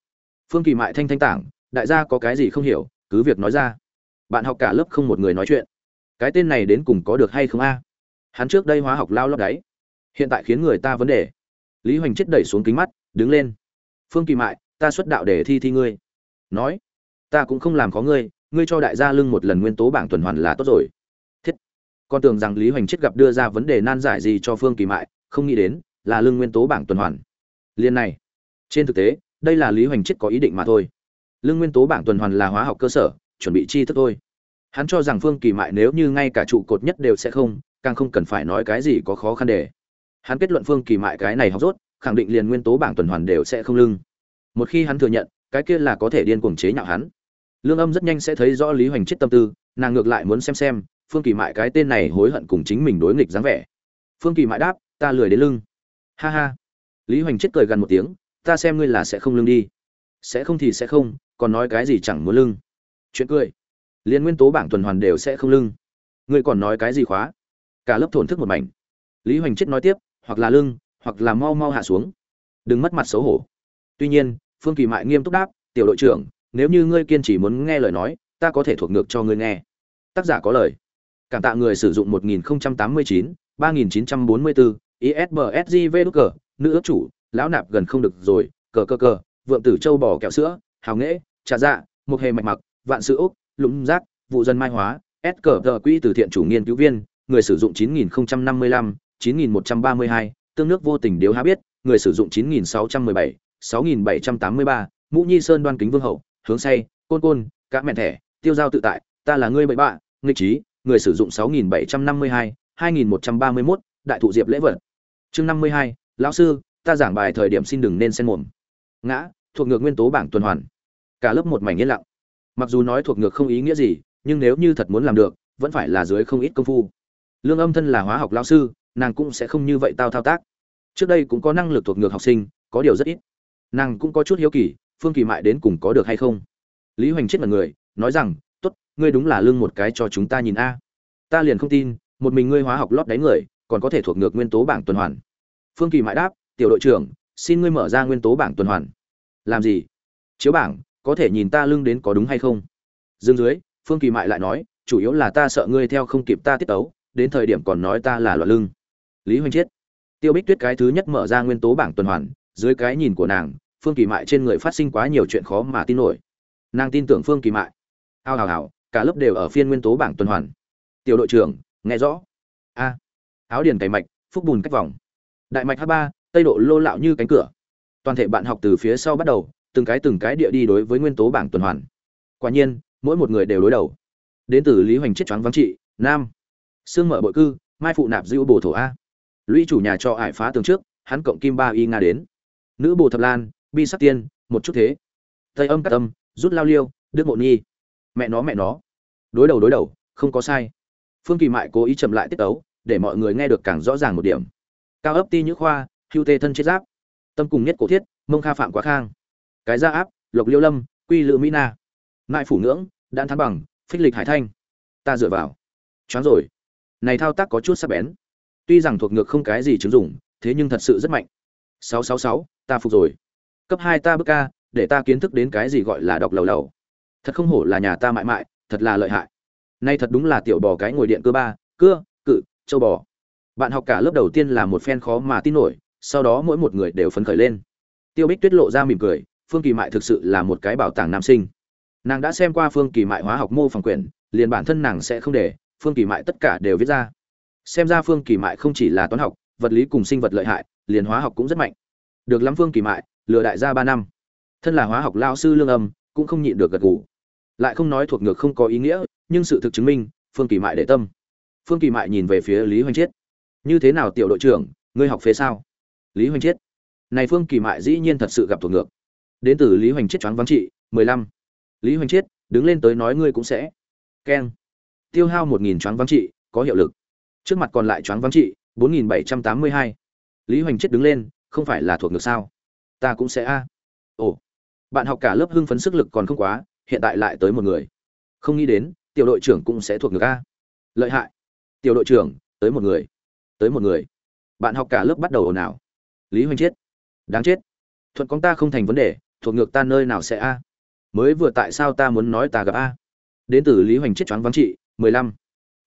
S1: Phương kỳ mại thanh thanh tảng đại gia có cái gì không hiểu, cứ việc nói ra. Bạn học cả lớp không một người nói chuyện. Cái tên này đến cùng có được hay không a? Hắn trước đây hóa học lao lót đáy. Hiện tại khiến người ta vấn đề. Lý hoành chết đẩy xuống kính mắt, đứng lên. Phương kỳ mại, ta xuất đạo để thi thi ngươi. Nói, ta cũng không làm có ngươi ngươi cho đại gia lưng một lần nguyên tố bảng tuần hoàn là tốt rồi. Thiết. Con tưởng rằng lý hoành chết gặp đưa ra vấn đề nan giải gì cho phương kỳ mại, không nghĩ đến, là lưng nguyên tố bảng tuần hoàn. Liên này. Trên thực tế, đây là lý hoành chết có ý định mà thôi lương nguyên tố bảng tuần hoàn là hóa học cơ sở, chuẩn bị chi thức thôi. Hắn cho rằng phương kỳ mại nếu như ngay cả trụ cột nhất đều sẽ không, càng không cần phải nói cái gì có khó khăn để. Hắn kết luận phương kỳ mại cái này học rốt, khẳng định liền nguyên tố bảng tuần hoàn đều sẽ không lưng. Một khi hắn thừa nhận, cái kia là có thể điên cuồng chế nhạo hắn. Lương âm rất nhanh sẽ thấy rõ lý hoành chết tâm tư, nàng ngược lại muốn xem xem, phương kỳ mại cái tên này hối hận cùng chính mình đối nghịch dáng vẻ. Phương kỳ mại đáp, ta lười đến lưng. Ha ha. Lý hoành chết cười gần một tiếng, ta xem ngươi là sẽ không lưng đi. Sẽ không thì sẽ không còn nói cái gì chẳng muốn lưng. Chuyện cười. Liên nguyên tố bảng tuần hoàn đều sẽ không lưng. Ngươi còn nói cái gì khóa? Cả lớp thổn thức một mảnh. Lý hoành chết nói tiếp hoặc là lưng hoặc là mau mau hạ xuống. Đừng mất mặt xấu hổ. Tuy nhiên phương kỳ mại nghiêm túc đáp tiểu đội trưởng nếu như ngươi kiên trì muốn nghe lời nói ta có thể thuộc ngược cho ngươi nghe. Tác giả có lời. Cảm tạ người sử dụng 1089, 3944, ISBSGV đúc cờ, nữ ước chủ, lão nạp gần không được rồi, cờ cờ cờ, vượng tử châu bò kẹo sữa, hào nghệ, trà dạ, một hề mạch mặc, vạn sự úc lũng rác, vụ dân mai hóa, S cờ tờ quỹ từ thiện chủ nghiên cứu viên, người sử dụng 9055, 9132, tương nước vô tình điếu há biết, người sử dụng 9617, 6783, Mũ Nhi Sơn đoan kính vương hậu, hướng say, côn côn, cá mẹ thẻ, tiêu giao tự tại, ta là ngươi bậy bạ, nghịch trí, người sử dụng 6752, 2131, đại thụ diệp lễ vật. Chương 52, lão sư, ta giảng bài thời điểm xin đừng nên xen mồm. Ngã, thuộc ngược nguyên tố bảng tuần hoàn. Cả lớp một mảnh yên lặng. Mặc dù nói thuộc ngược không ý nghĩa gì, nhưng nếu như thật muốn làm được, vẫn phải là dưới không ít công phu. Lương Âm thân là hóa học lão sư, nàng cũng sẽ không như vậy tao thao tác. Trước đây cũng có năng lực thuộc ngược học sinh, có điều rất ít. Nàng cũng có chút hiếu kỳ, Phương Kỳ Mại đến cùng có được hay không. Lý Hoành chết mặt người, nói rằng, "Tốt, ngươi đúng là lương một cái cho chúng ta nhìn a." Ta liền không tin, một mình ngươi hóa học lót đáy người, còn có thể thuộc ngược nguyên tố bảng tuần hoàn. Phương Kỳ Mại đáp, "Tiểu đội trưởng, xin ngươi mở ra nguyên tố bảng tuần hoàn." "Làm gì?" "Chiếu bảng, có thể nhìn ta lưng đến có đúng hay không?" Dương dưới, Phương Kỳ Mại lại nói, "Chủ yếu là ta sợ ngươi theo không kịp ta tiết tấu, đến thời điểm còn nói ta là loạn lưng." Lý Hoành chiết Tiêu Bích Tuyết cái thứ nhất mở ra nguyên tố bảng tuần hoàn, dưới cái nhìn của nàng, Phương Kỳ Mại trên người phát sinh quá nhiều chuyện khó mà tin nổi. Nàng tin tưởng Phương Kỳ Mại. Ao hào hào, cả lớp đều ở phiên nguyên tố bảng tuần hoàn. Tiểu đội trưởng, nghe rõ. A. áo điền cày mạch, phúc bùn cách vòng. Đại mạch h ba tây độ lô lạo như cánh cửa. Toàn thể bạn học từ phía sau bắt đầu, từng cái từng cái địa đi đối với nguyên tố bảng tuần hoàn. Quả nhiên, mỗi một người đều đối đầu. Đến từ Lý Hoành chết choáng vắng trị, nam. Sương mở bội cư, mai phụ nạp dữ bổ thổ a. Lũy chủ nhà cho ải phá tường trước, hắn cộng kim ba y nga đến. Nữ bồ thập lan, bi sắc tiên, một chút thế. Tây âm cắt âm, rút lao liêu, đức mộ nhi. Mẹ nó mẹ nó. Đối đầu đối đầu, không có sai. Phương Kỳ Mại cố ý chậm lại tiết tấu, để mọi người nghe được càng rõ ràng một điểm. Cao ấp ti nhữ khoa, hưu tê thân chết giáp. Tâm cùng nhất cổ thiết, mông kha phạm quá khang. Cái gia áp, lộc liêu lâm, quy lự mỹ na. mãi phủ ngưỡng, đan thắng bằng, phích lịch hải thanh. Ta dựa vào. Choáng rồi. Này thao tác có chút sắc bén. Tuy rằng thuộc ngược không cái gì chứng dụng, thế nhưng thật sự rất mạnh. 666, ta phục rồi. Cấp 2 ta bước ca, để ta kiến thức đến cái gì gọi là đọc lầu lầu. Thật không hổ là nhà ta mại mại, thật là lợi hại. Nay thật đúng là tiểu bò cái ngồi điện cơ ba, cưa, cự, châu bò. Bạn học cả lớp đầu tiên là một phen khó mà tin nổi, sau đó mỗi một người đều phấn khởi lên. Tiêu Bích Tuyết lộ ra mỉm cười, Phương Kỳ Mại thực sự là một cái bảo tàng nam sinh. Nàng đã xem qua Phương Kỳ Mại hóa học mô phỏng quyển, liền bản thân nàng sẽ không để, Phương Kỳ Mại tất cả đều viết ra. Xem ra Phương Kỳ Mại không chỉ là toán học, vật lý cùng sinh vật lợi hại, liền hóa học cũng rất mạnh. Được lắm Phương Kỳ Mại, lừa đại gia ba năm. Thân là hóa học lao sư lương âm, cũng không nhịn được gật gù. Lại không nói thuộc ngược không có ý nghĩa, nhưng sự thực chứng minh, Phương Kỳ Mại để tâm. Phương Kỳ Mại nhìn về phía Lý Hoành Chiết. "Như thế nào tiểu đội trưởng, ngươi học phế sao?" Lý Hoành Chiết. Này Phương Kỳ Mại dĩ nhiên thật sự gặp thuộc ngược. Đến từ Lý Hoành Chiết choáng vắng trị, 15. Lý Hoành Chiết, đứng lên tới nói ngươi cũng sẽ. Keng. Tiêu hao 1000 choáng vắng trị, có hiệu lực. Trước mặt còn lại choáng vắng trị, 4782. Lý Hoành Chiết đứng lên, không phải là thuộc ngược sao? Ta cũng sẽ a. Ồ. Bạn học cả lớp hưng phấn sức lực còn không quá, hiện tại lại tới một người. Không nghĩ đến, tiểu đội trưởng cũng sẽ thuộc ngược a. Lợi hại. Tiểu đội trưởng, tới một người. Tới một người. Bạn học cả lớp bắt đầu ồn ào. Lý Hoành chết. Đáng chết. Thuận con ta không thành vấn đề, thuộc ngược ta nơi nào sẽ a? Mới vừa tại sao ta muốn nói ta gặp a? Đến từ Lý Hoành chết choáng vắng trị, 15.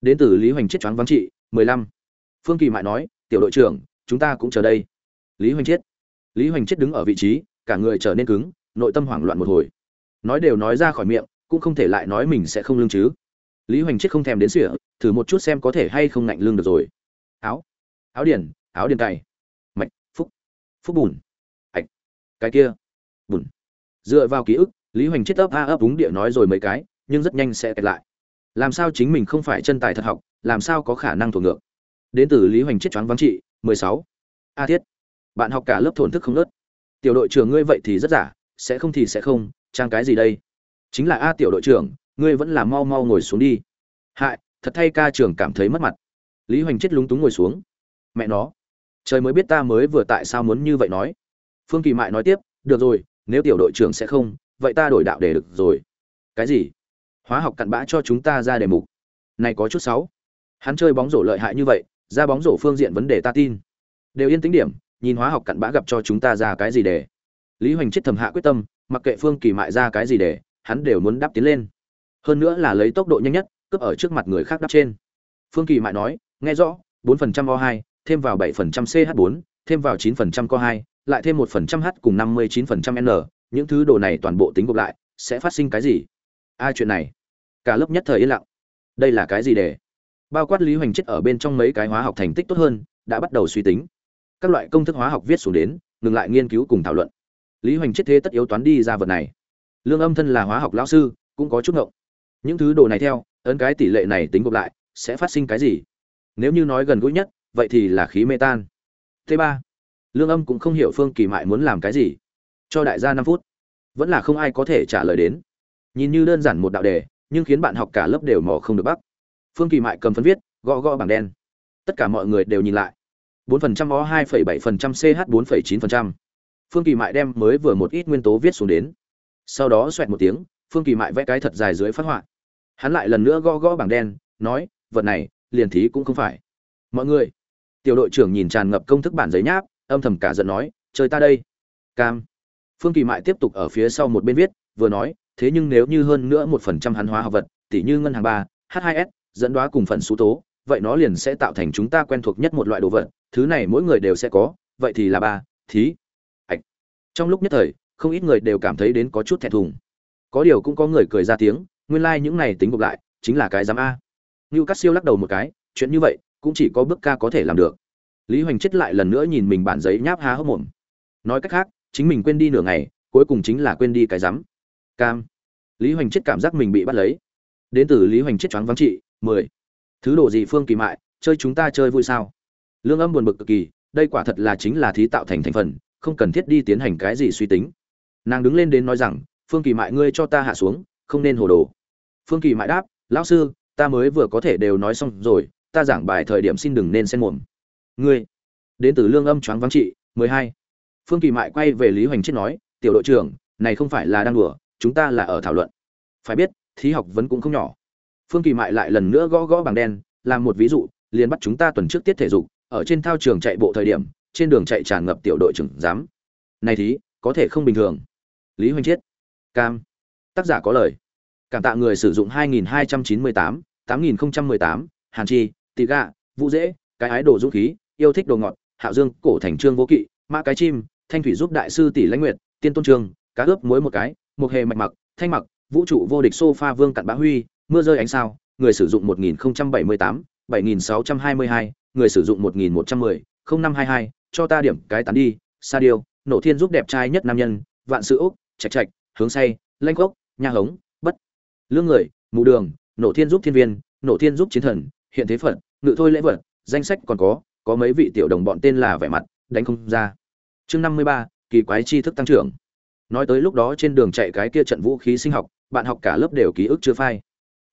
S1: Đến từ Lý Hoành chết choáng vắng trị, 15. Phương Kỳ Mại nói, tiểu đội trưởng, chúng ta cũng chờ đây. Lý Hoành chết. Lý Hoành chết đứng ở vị trí, cả người trở nên cứng, nội tâm hoảng loạn một hồi. Nói đều nói ra khỏi miệng, cũng không thể lại nói mình sẽ không lương chứ lý hoành chết không thèm đến sỉa thử một chút xem có thể hay không ngạnh lương được rồi áo áo điển áo điển cày mạch phúc phúc bùn ạch cái kia bùn. Dựa vào ký ức, lý hoành chết ấp a ấp đúng địa nói rồi mấy cái, nhưng rất nhanh sẽ kẹt lại. Làm sao chính mình không phải chân tài thật học, làm sao có khả năng thuộc ngược? Đến từ lý hoành chết choáng vắng trị 16. a thiết. Bạn học cả lớp thổn thức không nớt. Tiểu đội trưởng ngươi vậy thì rất giả, sẽ không thì sẽ không, trang cái gì đây? Chính là a tiểu đội trưởng, ngươi vẫn là mau mau ngồi xuống đi. Hại, thật thay ca trưởng cảm thấy mất mặt. Lý hoành chết lúng túng ngồi xuống. Mẹ nó. Trời mới biết ta mới vừa tại sao muốn như vậy nói. Phương kỳ mại nói tiếp, được rồi nếu tiểu đội trưởng sẽ không, vậy ta đổi đạo để được rồi. Cái gì? Hóa học cặn bã cho chúng ta ra đề mục. Này có chút sáu hắn chơi bóng rổ lợi hại như vậy, ra bóng rổ phương diện vấn đề ta tin. Đều yên tính điểm, nhìn hóa học cặn bã gặp cho chúng ta ra cái gì để. Lý hoành chết thầm hạ quyết tâm, mặc kệ phương kỳ mại ra cái gì để, hắn đều muốn đáp tiến lên. Hơn nữa là lấy tốc độ nhanh nhất, cướp ở trước mặt người khác đáp trên. Phương kỳ mại nói, nghe rõ 4% o 2 thêm vào 7% ch 4 thêm vào 9% co 2 lại thêm 1% h cùng 59% n, những thứ đồ này toàn bộ tính gộp lại, sẽ phát sinh cái gì? Ai chuyện này? Cả lớp nhất thời yên lặng. Đây là cái gì để? Bao quát lý hoành chết ở bên trong mấy cái hóa học thành tích tốt hơn, đã bắt đầu suy tính. Các loại công thức hóa học viết xuống đến, ngừng lại nghiên cứu cùng thảo luận. Lý hoành chết thế tất yếu toán đi ra vật này. Lương âm thân là hóa học lão sư, cũng có chút ngộng. Những thứ đồ này theo, ấn cái tỷ lệ này tính gộp lại, sẽ phát sinh cái gì? Nếu như nói gần gũi nhất, vậy thì là khí mê tan. Thứ ba lương âm cũng không hiểu phương kỳ mại muốn làm cái gì. Cho đại gia năm phút vẫn là không ai có thể trả lời đến. Nhìn như đơn giản một đạo đề nhưng khiến bạn học cả lớp đều mò không được bắc. Phương kỳ mại cầm phấn viết gõ gõ bảng đen. Tất cả mọi người đều nhìn lại. 4% o 2,7% ch 4,9%. phương kỳ mại đem mới vừa một ít nguyên tố viết xuống đến. Sau đó xoẹt một tiếng phương kỳ mại vẽ cái thật dài dưới phát họa. Hắn lại lần nữa gõ gõ bảng đen nói vật này liền thí cũng không phải. Mọi người tiểu đội trưởng nhìn tràn ngập công thức bản giấy nháp âm thầm cả giận nói, chơi ta đây. Cam. Phương kỳ mại tiếp tục ở phía sau một bên viết, vừa nói, thế nhưng nếu như hơn nữa một phần trăm hắn hóa học vật tỉ như ngân hàng ba, h 2 s, dẫn đoá cùng phần số tố, vậy nó liền sẽ tạo thành chúng ta quen thuộc nhất một loại đồ vật, thứ này mỗi người đều sẽ có, vậy thì là ba, thí. Ạch. Trong lúc nhất thời, không ít người đều cảm thấy đến có chút thẹn thùng. Có điều cũng có người cười ra tiếng, nguyên lai like những này tính gộp lại, chính là cái giám a. Như cắt siêu lắc đầu một cái, chuyện như vậy, cũng chỉ có bước ca có thể làm được lý hoành chết lại lần nữa nhìn mình bản giấy nháp há hốc mồm. Nói cách khác, chính mình quên đi nửa ngày, cuối cùng chính là quên đi cái rắm. Cam. Lý hoành chết cảm giác mình bị bắt lấy. Đến từ lý hoành chết choáng vắng trị, mười. Thứ đồ gì phương kỳ mại, chơi chúng ta chơi vui sao? Lương âm buồn bực cực kỳ, đây quả thật là chính là thí tạo thành thành phần, không cần thiết đi tiến hành cái gì suy tính. Nàng đứng lên đến nói rằng, phương kỳ mại ngươi cho ta hạ xuống, không nên hồ đồ. Phương kỳ mại đáp, lão sư, ta mới vừa có thể đều nói xong rồi, ta giảng bài thời điểm xin đừng nên xen mồm ngươi. Đến từ lương âm choáng vắng trị mười hai. Phương kỳ mại quay về lý hoành chết nói tiểu đội trưởng này không phải là đang đùa chúng ta là ở thảo luận. Phải biết thí học vấn cũng không nhỏ. Phương kỳ mại lại lần nữa gõ gõ bằng đen làm một ví dụ liền bắt chúng ta tuần trước tiết thể dục ở trên thao trường chạy bộ thời điểm trên đường chạy tràn ngập tiểu đội trưởng giám này thí có thể không bình thường. Lý hoành chiết cam. Tác giả có lời. Cảm tạ người sử dụng 2298, 8018, hàn chi tì gạ vũ dễ cái ái đồ dũng khí yêu thích đồ ngọt hạo dương cổ thành trương vô kỵ mã cái chim thanh thủy giúp đại sư tỷ lãnh nguyệt tiên tôn trường cá ướp muối một cái một hề mạch mặc thanh mặc vũ trụ vô địch sofa vương cặn bá huy mưa rơi ánh sao người sử dụng 1078, 7622, người sử dụng 1110, 0522, cho ta điểm cái tán đi, Sa Điêu, nổ Thiên giúp đẹp trai nhất nam nhân, vạn sự úc, trạch trạch, hướng say, lanh cốc, nha hống, bất. Lương người, mù đường, nổ Thiên giúp thiên viên, nổ Thiên giúp chiến thần, hiện thế phận, ngự thôi lễ vật, danh sách còn có, có mấy vị tiểu đồng bọn tên là vẻ mặt, đánh không ra. Chương 53, kỳ quái tri thức tăng trưởng. Nói tới lúc đó trên đường chạy cái kia trận vũ khí sinh học, bạn học cả lớp đều ký ức chưa phai.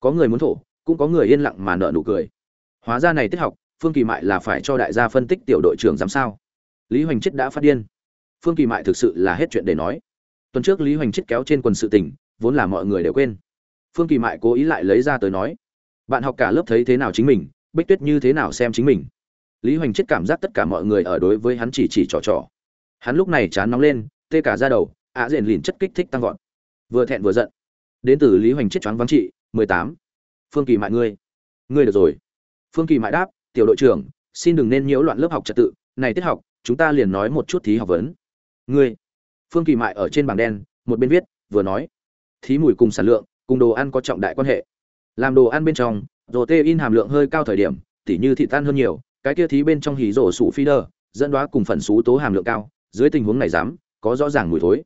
S1: Có người muốn thổ, cũng có người yên lặng mà nở nụ cười. Hóa ra này tiết học, phương kỳ mại là phải cho đại gia phân tích tiểu đội trưởng giám sao lý hoành chết đã phát điên phương kỳ mại thực sự là hết chuyện để nói tuần trước lý hoành chết kéo trên quần sự tình vốn là mọi người đều quên phương kỳ mại cố ý lại lấy ra tới nói bạn học cả lớp thấy thế nào chính mình bích tuyết như thế nào xem chính mình lý hoành chết cảm giác tất cả mọi người ở đối với hắn chỉ chỉ trò trò. Hắn lúc này chán nóng lên, tê cả ra đầu, ạ à lìn chất kích thích tăng vọt. Vừa thẹn vừa giận. Đến từ lý hoành chết choáng vắng trị, mười tám. Phương kỳ mại ngươi. Ngươi được rồi. Phương kỳ mại đáp, tiểu đội trưởng, xin đừng nên nhiễu loạn lớp học trật tự. Này tiết học, chúng ta liền nói một chút thí học vấn. Ngươi? Phương kỳ mại ở trên bảng đen, một bên viết, vừa nói. Thí mùi cùng sản lượng, cùng đồ ăn có trọng đại quan hệ. Làm đồ ăn bên trong, protein hàm lượng hơi cao thời điểm, tỉ như thịt tan hơn nhiều cái kia thí bên trong hỉ rổ sủ phi đơ, dẫn đoá cùng phần xú tố hàm lượng cao, dưới tình huống này dám, có rõ ràng mùi thối.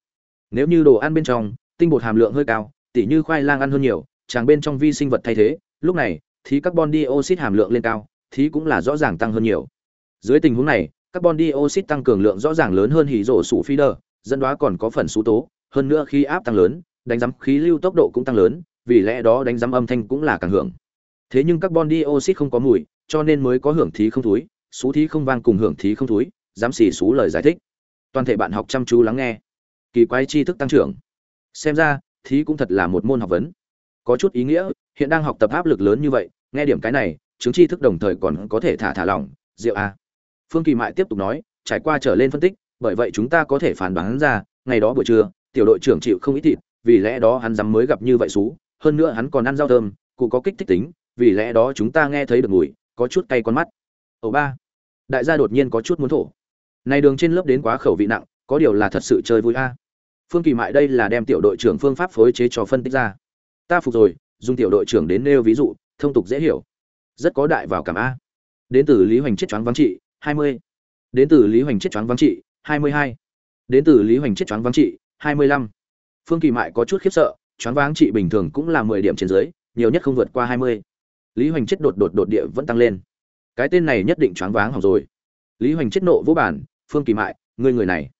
S1: Nếu như đồ ăn bên trong, tinh bột hàm lượng hơi cao, tỉ như khoai lang ăn hơn nhiều, chàng bên trong vi sinh vật thay thế, lúc này thì carbon dioxide hàm lượng lên cao thì cũng là rõ ràng tăng hơn nhiều. Dưới tình huống này, carbon dioxide tăng cường lượng rõ ràng lớn hơn hỉ rổ sủ phi đơ, dẫn đoá còn có phần xú tố, hơn nữa khi áp tăng lớn, đánh giám khí lưu tốc độ cũng tăng lớn, vì lẽ đó đánh giám âm thanh cũng là càng hưởng thế nhưng carbon dioxide không có mùi, cho nên mới có hưởng thí không thúi, xú thí không vang cùng hưởng thí không thúi, dám xỉ xú lời giải thích. Toàn thể bạn học chăm chú lắng nghe. Kỳ quái tri thức tăng trưởng. Xem ra, thí cũng thật là một môn học vấn. Có chút ý nghĩa, hiện đang học tập áp lực lớn như vậy, nghe điểm cái này, chứng tri thức đồng thời còn có thể thả thả lỏng, rượu à. phương kỳ mại tiếp tục nói, trải qua trở lên phân tích, bởi vậy chúng ta có thể phán đoán ra, ngày đó buổi trưa, tiểu đội trưởng chịu không ít thịt, vì lẽ đó hắn dám mới gặp như vậy xú, hơn nữa hắn còn ăn rau thơm, cụ có kích thích tính vì lẽ đó chúng ta nghe thấy được mùi, có chút cay con mắt. Ẩu ba, đại gia đột nhiên có chút muốn thổ. Này đường trên lớp đến quá khẩu vị nặng, có điều là thật sự chơi vui a. Phương kỳ mại đây là đem tiểu đội trưởng phương pháp phối chế cho phân tích ra. Ta phục rồi, dùng tiểu đội trưởng đến nêu ví dụ, thông tục dễ hiểu. Rất có đại vào cảm a. Đến từ lý hoành chết choáng vắng trị, hai mươi. Đến từ lý hoành chết choáng vắng trị, hai mươi hai. Đến từ lý hoành chết choáng vắng trị, hai mươi lăm. Phương kỳ mại có chút khiếp sợ, choáng váng trị bình thường cũng là mười điểm trên dưới, nhiều nhất không vượt qua hai mươi lý hoành chết đột đột đột địa vẫn tăng lên. Cái tên này nhất định choáng váng hỏng rồi. Lý hoành chết nộ vô bản phương kỳ mại, ngươi người này.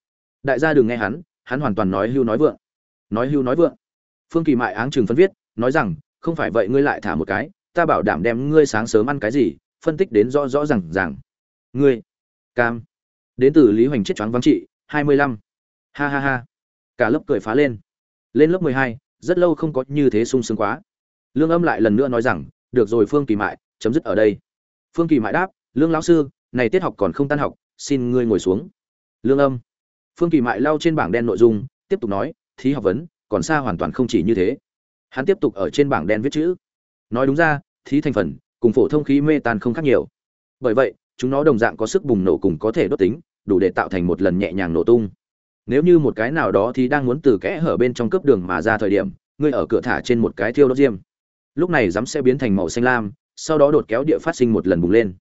S1: Đại gia đừng nghe hắn hắn hoàn toàn nói hưu nói vượng. Nói hưu nói vượng. Phương kỳ mại áng chừng phân viết, nói rằng, không phải vậy ngươi lại thả một cái, ta bảo đảm đem ngươi sáng sớm ăn cái gì, phân tích đến rõ rõ rằng rằng ngươi, cam. Đến từ lý hoành chết choáng vắng trị, hai mươi lăm. Ha ha ha. Cả lớp cười phá lên. Lên lớp mười hai, rất lâu không có như thế sung sướng quá. Lương âm lại lần nữa nói rằng được rồi, phương kỳ mại, chấm dứt ở đây. Phương kỳ mại đáp, lương lão sư, này tiết học còn không tan học, xin ngươi ngồi xuống. Lương âm. Phương kỳ mại lau trên bảng đen nội dung, tiếp tục nói, thí học vấn, còn xa hoàn toàn không chỉ như thế. Hắn tiếp tục ở trên bảng đen viết chữ. Nói đúng ra, thí thành phần, cùng phổ thông khí mê tan không khác nhiều. Bởi vậy, chúng nó đồng dạng có sức bùng nổ cùng có thể đốt tính, đủ để tạo thành một lần nhẹ nhàng nổ tung. Nếu như một cái nào đó thì đang muốn từ kẽ hở bên trong cướp đường mà ra thời điểm, ngươi ở cửa thả trên một cái thiêu đốt diêm lúc này rắm sẽ biến thành màu xanh lam, sau đó đột kéo địa phát sinh một lần bùng lên.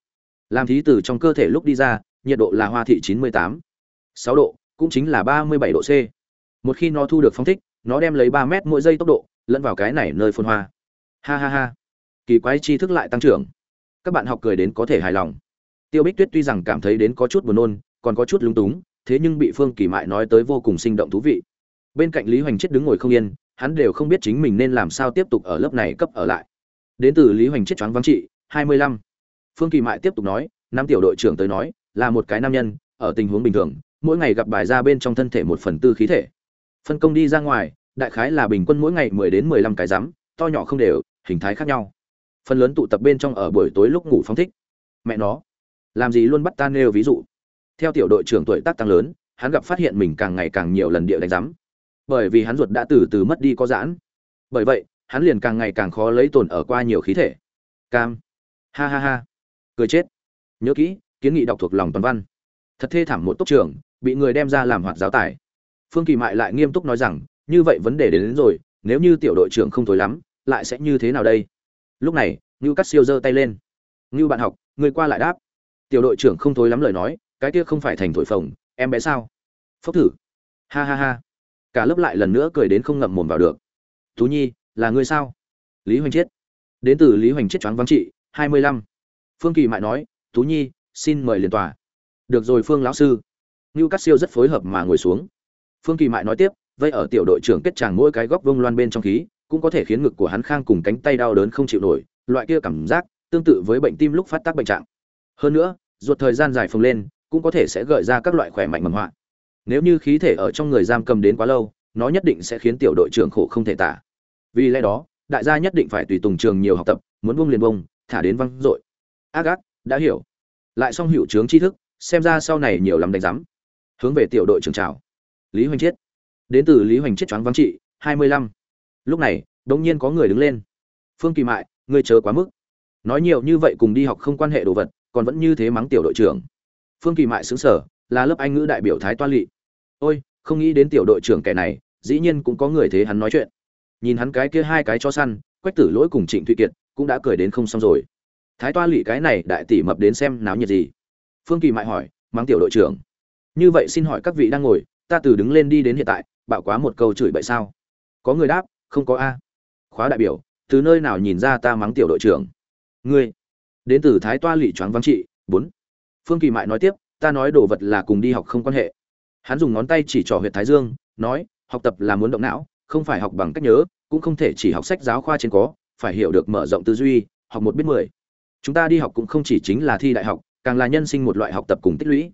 S1: Làm thí từ trong cơ thể lúc đi ra, nhiệt độ là hoa thị chín mươi tám. Sáu độ, cũng chính là ba mươi bảy độ c. Một khi nó thu được phong thích, nó đem lấy ba mét mỗi giây tốc độ, lẫn vào cái này nơi phun hoa. Ha ha ha. Kỳ quái tri thức lại tăng trưởng. Các bạn học cười đến có thể hài lòng. Tiêu bích tuyết tuy rằng cảm thấy đến có chút buồn nôn, còn có chút lúng túng, thế nhưng bị phương kỳ mại nói tới vô cùng sinh động thú vị. Bên cạnh lý hoành chết đứng ngồi không yên hắn đều không biết chính mình nên làm sao tiếp tục ở lớp này cấp ở lại. Đến từ lý hoành chết choáng vắng trị, hai mươi lăm. Phương kỳ mại tiếp tục nói năm tiểu đội trưởng tới nói, là một cái nam nhân, ở tình huống bình thường, mỗi ngày gặp bài ra bên trong thân thể một phần tư khí thể. Phân công đi ra ngoài, đại khái là bình quân mỗi ngày mười đến mười lăm cái rắm, to nhỏ không đều, hình thái khác nhau. Phần lớn tụ tập bên trong ở buổi tối lúc ngủ phóng thích. Mẹ nó, làm gì luôn bắt ta nêu ví dụ. Theo tiểu đội trưởng tuổi tác tăng lớn, hắn gặp phát hiện mình càng ngày càng nhiều lần địa đánh giám bởi vì hắn ruột đã từ từ mất đi có giãn. Bởi vậy hắn liền càng ngày càng khó lấy tồn ở qua nhiều khí thể. Cam. Ha ha ha. Cười chết. Nhớ kỹ kiến nghị đọc thuộc lòng toàn văn. Thật thê thảm một tốc trưởng bị người đem ra làm hoạt giáo tài phương kỳ mại lại nghiêm túc nói rằng như vậy vấn đề đến, đến rồi nếu như tiểu đội trưởng không thối lắm lại sẽ như thế nào đây? Lúc này ngưu cắt siêu giơ tay lên. Ngưu bạn học người qua lại đáp. Tiểu đội trưởng không thối lắm lời nói cái kia không phải thành thổi phồng em bé sao? Phốc thử. Ha ha ha cả lớp lại lần nữa cười đến không ngậm mồm vào được. Tú nhi, là ngươi sao? Lý hoành chiết đến từ lý hoành chiết choáng vắng trị, hai mươi lăm. Phương kỳ mại nói tú nhi, xin mời liền tòa. Được rồi phương lão sư. Ngưu cắt siêu rất phối hợp mà ngồi xuống. Phương kỳ mại nói tiếp, vây ở tiểu đội trưởng kết tràng mỗi cái góc vông loan bên trong khí, cũng có thể khiến ngực của hắn khang cùng cánh tay đau đớn không chịu nổi, loại kia cảm giác, tương tự với bệnh tim lúc phát tác bệnh trạng. Hơn nữa, ruột thời gian dài phồng lên, cũng có thể sẽ gợi ra các loại khỏe mạnh mầm họa nếu như khí thể ở trong người giam cầm đến quá lâu, nó nhất định sẽ khiến tiểu đội trưởng khổ không thể tả. Vì lẽ đó, đại gia nhất định phải tùy tùng trường nhiều học tập, muốn bông liền bông thả đến văng dội. Ác ác đã hiểu. Lại xong hiệu trướng tri thức, xem ra sau này nhiều lắm đánh giám. Hướng về tiểu đội trưởng trào lý hoành chiết. Đến từ lý hoành chiết choáng vắng trị, hai mươi lăm. Lúc này, đống nhiên có người đứng lên. Phương kỳ mại, ngươi chờ quá mức. Nói nhiều như vậy cùng đi học không quan hệ đồ vật, còn vẫn như thế mắng tiểu đội trưởng. Phương kỳ mại xứng sở là lớp anh ngữ đại biểu thái toan lỵ ôi, không nghĩ đến tiểu đội trưởng kẻ này, dĩ nhiên cũng có người thế hắn nói chuyện. Nhìn hắn cái kia hai cái cho săn, quách tử lỗi cùng trịnh thụy kiệt cũng đã cười đến không xong rồi. Thái toa lỵ cái này đại tỷ mập đến xem náo nhiệt gì? Phương kỳ mại hỏi, mắng tiểu đội trưởng. Như vậy xin hỏi các vị đang ngồi, ta từ đứng lên đi đến hiện tại, bạo quá một câu chửi bậy sao? Có người đáp, không có a. Khóa đại biểu, từ nơi nào nhìn ra ta mắng tiểu đội trưởng? Ngươi. Đến từ thái toa lỵ choáng vắng trị, bốn. Phương kỳ mại nói tiếp, ta nói đồ vật là cùng đi học không quan hệ hắn dùng ngón tay chỉ trỏ huyện thái dương, nói, học tập là muốn động não, không phải học bằng cách nhớ, cũng không thể chỉ học sách giáo khoa trên có, phải hiểu được mở rộng tư duy, học một biết mười. Chúng ta đi học cũng không chỉ chính là thi đại học, càng là nhân sinh một loại học tập cùng tích lũy.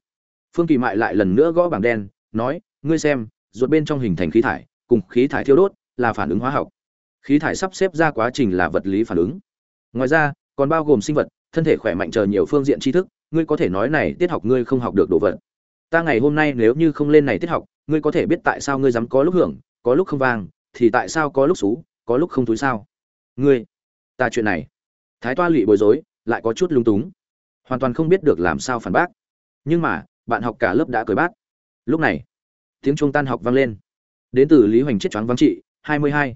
S1: Phương kỳ mại lại lần nữa gõ bảng đen, nói, ngươi xem, ruột bên trong hình thành khí thải, cùng khí thải thiêu đốt, là phản ứng hóa học. Khí thải sắp xếp ra quá trình là vật lý phản ứng. Ngoài ra, còn bao gồm sinh vật, thân thể khỏe mạnh chờ nhiều phương diện tri thức, ngươi có thể nói này, tiết học ngươi không học được đồ vật ta ngày hôm nay nếu như không lên này tiết học, ngươi có thể biết tại sao ngươi dám có lúc hưởng, có lúc không vang thì tại sao có lúc xú có lúc không túi sao? Ngươi, ta chuyện này, thái toa lụy bối rối, lại có chút lung túng. Hoàn toàn không biết được làm sao phản bác. Nhưng mà, bạn học cả lớp đã cười bác lúc này, tiếng chuông tan học vang lên. Đến từ lý hoành chết choáng vắng trị, hai mươi hai.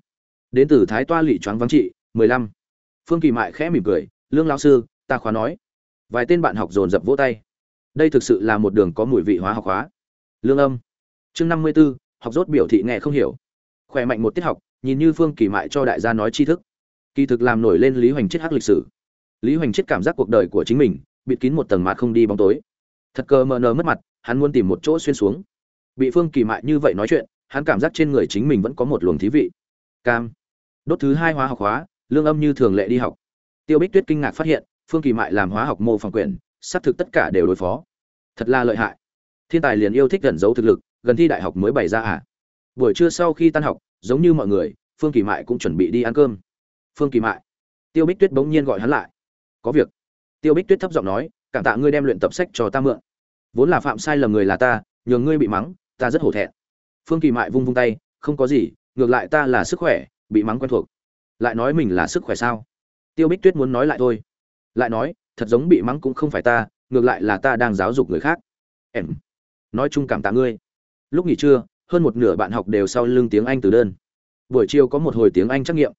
S1: Đến từ thái toa lụy choáng vắng trị, mười lăm. Phương kỳ mại khẽ mỉm cười, lương lao sư, ta khóa nói. Vài tên bạn học dồn dập vỗ tay đây thực sự là một đường có mùi vị hóa học hóa. Lương âm. Chương năm mươi b ố học rốt biểu thị nghe không hiểu. Khỏe mạnh một tiết học, nhìn như phương kỳ mại cho đại gia nói tri thức. Kỳ thực làm nổi lên lý hoành chết hát lịch sử. Lý hoành chết cảm giác cuộc đời của chính mình, bịt kín một tầng mạt không đi bóng tối. Thật cờ mờ nờ mất mặt, hắn muốn tìm một chỗ xuyên xuống. Bị phương kỳ mại như vậy nói chuyện, hắn cảm giác trên người chính mình vẫn có một luồng thí vị. Cam. Đốt thứ hai hóa học hóa, lương âm như thường lệ đi học. Tiêu bích tuyết kinh ngạc phát hiện, phương kỳ mại làm hóa học mô phỏng quyển xác thực tất cả đều đối phó. Thật là lợi hại. Thiên tài liền yêu thích gần giấu thực lực, gần thi đại học mới bày ra à? Buổi trưa sau khi tan học, giống như mọi người, phương kỳ mại cũng chuẩn bị đi ăn cơm. Phương kỳ mại. Tiêu bích tuyết bỗng nhiên gọi hắn lại. Có việc. Tiêu bích tuyết thấp giọng nói, cảm tạ ngươi đem luyện tập sách cho ta mượn. Vốn là phạm sai lầm người là ta nhường ngươi bị mắng, ta rất hổ thẹn. Phương kỳ mại vung vung tay, không có gì, ngược lại ta là sức khỏe, bị mắng quen thuộc. Lại nói mình là sức khỏe sao? Tiêu bích tuyết muốn nói lại thôi. Lại nói thật giống bị mắng cũng không phải ta, ngược lại là ta đang giáo dục người khác. Em, nói chung cảm tạ ngươi. Lúc nghỉ trưa, hơn một nửa bạn học đều sau lưng tiếng anh từ đơn. Buổi chiều có một hồi tiếng anh trắc nghiệm.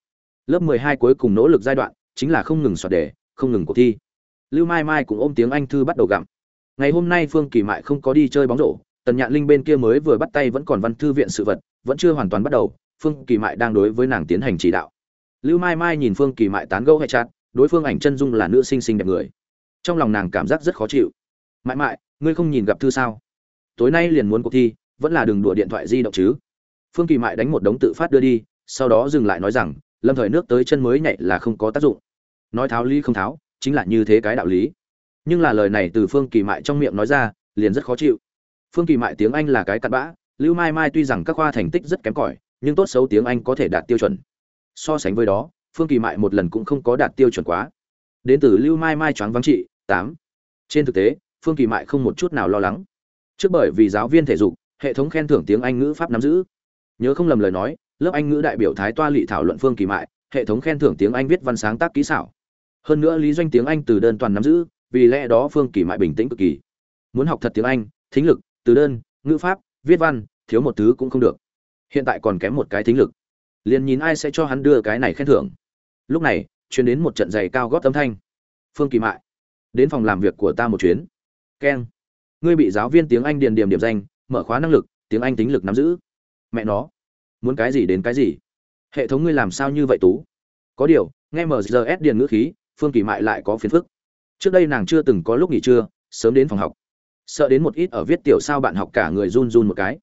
S1: Lớp mười hai cuối cùng nỗ lực giai đoạn, chính là không ngừng soạt đề, không ngừng cuộc thi. Lưu mai mai cũng ôm tiếng anh thư bắt đầu gặm. Ngày hôm nay phương kỳ mại không có đi chơi bóng rổ, tần nhạn linh bên kia mới vừa bắt tay vẫn còn văn thư viện sự vật, vẫn chưa hoàn toàn bắt đầu, phương kỳ mại đang đối với nàng tiến hành chỉ đạo. Lưu mai mai nhìn phương kỳ mại tán gẫu hay chát đối phương ảnh chân dung là nữ sinh xinh đẹp người. Trong lòng nàng cảm giác rất khó chịu. Mãi mãi, ngươi không nhìn gặp thư sao? Tối nay liền muốn cuộc thi, vẫn là đừng đùa điện thoại di động chứ. Phương kỳ mại đánh một đống tự phát đưa đi, sau đó dừng lại nói rằng, lâm thời nước tới chân mới nhảy là không có tác dụng. Nói tháo lý không tháo, chính là như thế cái đạo lý. Nhưng là lời này từ phương kỳ mại trong miệng nói ra, liền rất khó chịu. Phương kỳ mại tiếng anh là cái cặn bã, lưu mai mai tuy rằng các khoa thành tích rất kém cỏi, nhưng tốt xấu tiếng anh có thể đạt tiêu chuẩn. So sánh với đó phương kỳ mại một lần cũng không có đạt tiêu chuẩn quá. Đến từ lưu mai mai choáng vắng trị, tám. Trên thực tế, phương kỳ mại không một chút nào lo lắng. Trước bởi vì giáo viên thể dục, hệ thống khen thưởng tiếng anh ngữ pháp nắm giữ. Nhớ không lầm lời nói, lớp anh ngữ đại biểu thái toa lị thảo luận phương kỳ mại, hệ thống khen thưởng tiếng anh viết văn sáng tác kỹ xảo. Hơn nữa lý doanh tiếng anh từ đơn toàn nắm giữ, vì lẽ đó phương kỳ mại bình tĩnh cực kỳ. Muốn học thật tiếng anh, thính lực, từ đơn, ngữ pháp, viết văn, thiếu một thứ cũng không được. Hiện tại còn kém một cái thính lực. Liền nhìn ai sẽ cho hắn đưa cái này khen thưởng lúc này chuyến đến một trận giày cao gót âm thanh. Phương kỳ mại, đến phòng làm việc của ta một chuyến. Keng ngươi bị giáo viên tiếng anh điền điểm điểm danh, mở khóa năng lực, tiếng anh tính lực nắm giữ. Mẹ nó, muốn cái gì đến cái gì? Hệ thống ngươi làm sao như vậy tú? Có điều, nghe mrs điền ngữ khí, phương kỳ mại lại có phiền phức. Trước đây nàng chưa từng có lúc nghỉ trưa, sớm đến phòng học. Sợ đến một ít ở viết tiểu sao bạn học cả người run run một cái.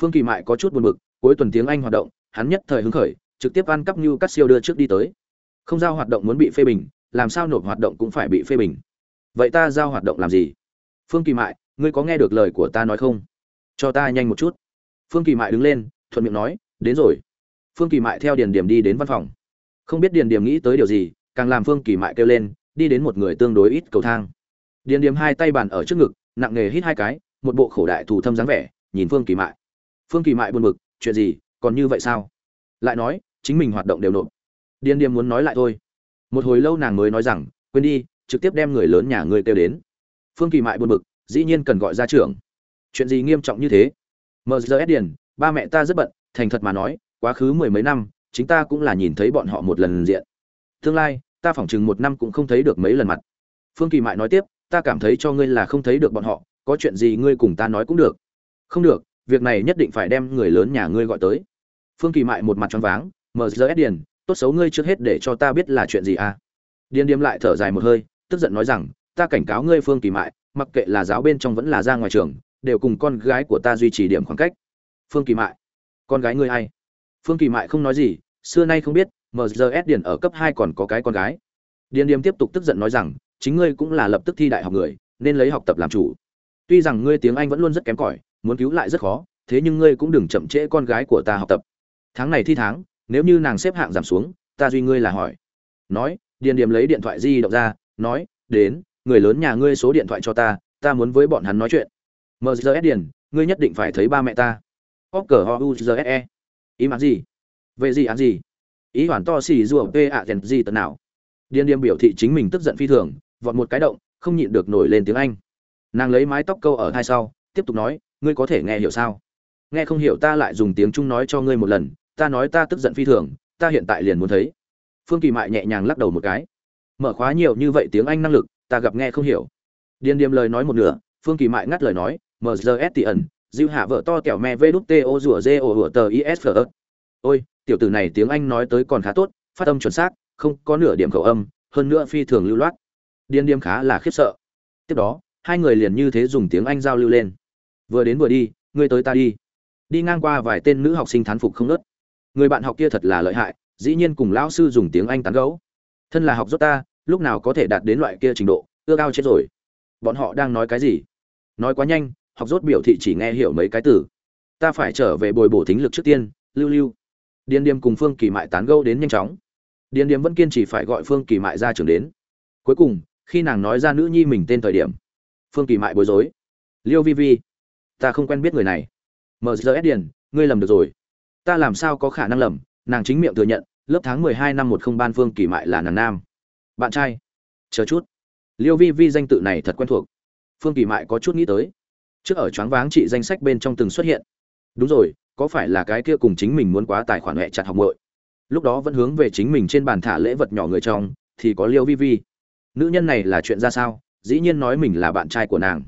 S1: Phương kỳ mại có chút buồn bực, cuối tuần tiếng anh hoạt động, hắn nhất thời hứng khởi, trực tiếp ăn cắp như cắt siêu đưa trước đi tới không giao hoạt động muốn bị phê bình, làm sao nộp hoạt động cũng phải bị phê bình. Vậy ta giao hoạt động làm gì? Phương kỳ mại, ngươi có nghe được lời của ta nói không? Cho ta nhanh một chút. Phương kỳ mại đứng lên, thuận miệng nói, đến rồi. Phương kỳ mại theo điền điểm đi đến văn phòng. Không biết điền điểm nghĩ tới điều gì, càng làm phương kỳ mại kêu lên, đi đến một người tương đối ít cầu thang. Điền điểm hai tay bàn ở trước ngực, nặng nề hít hai cái, một bộ khổ đại thù thâm dáng vẻ, nhìn phương kỳ mại. Phương kỳ mại buồn bực, chuyện gì, còn như vậy sao? Lại nói, chính mình hoạt động đều nộp điền điềm muốn nói lại thôi. Một hồi lâu nàng mới nói rằng, quên đi, trực tiếp đem người lớn nhà ngươi kêu đến. Phương kỳ mại buồn bực, dĩ nhiên cần gọi ra trưởng. Chuyện gì nghiêm trọng như thế? Mgs điền, ba mẹ ta rất bận, thành thật mà nói, quá khứ mười mấy năm, chính ta cũng là nhìn thấy bọn họ một lần diện. Tương lai, ta phỏng chừng một năm cũng không thấy được mấy lần mặt. Phương kỳ mại nói tiếp, ta cảm thấy cho ngươi là không thấy được bọn họ, có chuyện gì ngươi cùng ta nói cũng được. Không được, việc này nhất định phải đem người lớn nhà ngươi gọi tới. Phương kỳ mại một mặt choáng váng, mờ giờ điền tốt xấu ngươi trước hết để cho ta biết là chuyện gì à? Điền điềm lại thở dài một hơi, tức giận nói rằng, ta cảnh cáo ngươi phương kỳ mại, mặc kệ là giáo bên trong vẫn là ra ngoài trường, đều cùng con gái của ta duy trì điểm khoảng cách. Phương kỳ mại, con gái ngươi ai? phương kỳ mại không nói gì, xưa nay không biết mgs điền ở cấp hai còn có cái con gái. Điền điềm tiếp tục tức giận nói rằng, chính ngươi cũng là lập tức thi đại học người, nên lấy học tập làm chủ. Tuy rằng ngươi tiếng anh vẫn luôn rất kém cỏi, muốn cứu lại rất khó, thế nhưng ngươi cũng đừng chậm trễ con gái của ta học tập. Tháng này thi tháng nếu như nàng xếp hạng giảm xuống, ta duy ngươi là hỏi. Nói, điền điềm lấy điện thoại di động ra, nói, đến, người lớn nhà ngươi số điện thoại cho ta ta muốn với bọn hắn nói chuyện. Mgs điền, ngươi nhất định phải thấy ba mẹ ta. Oscar ho uzse ý mặt gì? Về gì ăn gì? Ý hoàn to xì rùa p ạ rèn gì tần nào? Điền điềm biểu thị chính mình tức giận phi thường, vọt một cái động, không nhịn được nổi lên tiếng anh. Nàng lấy mái tóc câu ở hai sau, tiếp tục nói, ngươi có thể nghe hiểu sao? Nghe không hiểu ta lại dùng tiếng trung nói cho ngươi một lần ta nói ta tức giận phi thường, ta hiện tại liền muốn thấy. Phương kỳ mại nhẹ nhàng lắc đầu một cái. Mở khóa nhiều như vậy tiếng anh năng lực, ta gặp nghe không hiểu. Điền điềm lời nói một nửa, phương kỳ mại ngắt lời nói mgs tỉ ẩn, dịu hạ vợ to kẹo me vê đút tê rủa dê ô rủa tờ is ôi, tiểu tử này tiếng anh nói tới còn khá tốt, phát âm chuẩn xác, không có nửa điểm khẩu âm, hơn nữa phi thường lưu loát. Điên điếm khá là khiếp sợ. Tiếp đó, hai người liền như thế dùng tiếng anh giao lưu lên. Vừa đến vừa đi, ngươi tới ta đi. Đi ngang qua vài tên nữ học sinh thán phục không nớt người bạn học kia thật là lợi hại, dĩ nhiên cùng lão sư dùng tiếng anh tán gấu thân là học rốt ta, lúc nào có thể đạt đến loại kia trình độ ưa cao chết rồi. Bọn họ đang nói cái gì? Nói quá nhanh, học rốt biểu thị chỉ nghe hiểu mấy cái từ. Ta phải trở về bồi bổ thính lực trước tiên, lưu lưu. Điền điềm cùng phương kỳ mại tán gẫu đến nhanh chóng. Điền điềm vẫn kiên trì phải gọi phương kỳ mại ra trường đến. Cuối cùng, khi nàng nói ra nữ nhi mình tên thời điểm, phương kỳ mại bối rối. Liêu vi vi, ta không quen biết người này. Mgs điền, ngươi lầm được rồi ta làm sao có khả năng lầm? Nàng chính miệng thừa nhận, lớp tháng mười hai năm một không ban phương kỳ mại là nàng nam. Bạn trai, chờ chút. Liêu vi vi danh tự này thật quen thuộc. Phương kỳ mại có chút nghĩ tới. Trước ở choáng váng chị danh sách bên trong từng xuất hiện. Đúng rồi, có phải là cái kia cùng chính mình muốn quá tài khoản huệ chặt học muội? Lúc đó vẫn hướng về chính mình trên bàn thả lễ vật nhỏ người trong, thì có liêu vi vi. Nữ nhân này là chuyện ra sao? Dĩ nhiên nói mình là bạn trai của nàng.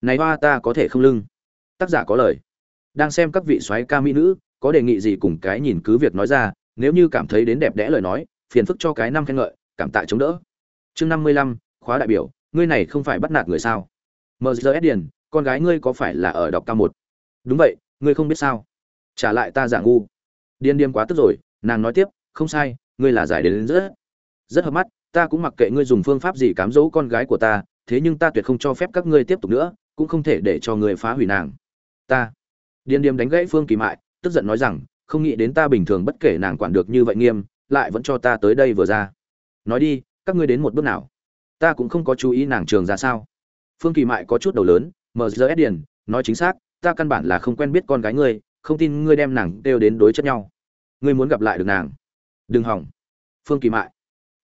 S1: Này hoa ta có thể không lưng. Tác giả có lời. Đang xem các vị soái ca mỹ nữ có đề nghị gì cùng cái nhìn cứ việc nói ra nếu như cảm thấy đến đẹp đẽ lời nói phiền phức cho cái năm khen ngợi cảm tạ chống đỡ. Chương năm mươi lăm khóa đại biểu ngươi này không phải bắt nạt người sao? Mgs điền con gái ngươi có phải là ở đọc cao một? Đúng vậy ngươi không biết sao? Trả lại ta giả ngu. Điên điềm quá tức rồi nàng nói tiếp không sai ngươi là giải đến, đến rất rất hợp mắt ta cũng mặc kệ ngươi dùng phương pháp gì cám dỗ con gái của ta thế nhưng ta tuyệt không cho phép các ngươi tiếp tục nữa cũng không thể để cho ngươi phá hủy nàng. Ta. Điên điềm đánh gãy phương kỳ mại tức giận nói rằng, không nghĩ đến ta bình thường bất kể nàng quản được như vậy nghiêm, lại vẫn cho ta tới đây vừa ra. Nói đi, các ngươi đến một bước nào? Ta cũng không có chú ý nàng trường ra sao. Phương kỳ mại có chút đầu lớn mgs điền, nói chính xác, ta căn bản là không quen biết con gái ngươi, không tin ngươi đem nàng đều đến đối chất nhau. Ngươi muốn gặp lại được nàng. Đừng hỏng. Phương kỳ mại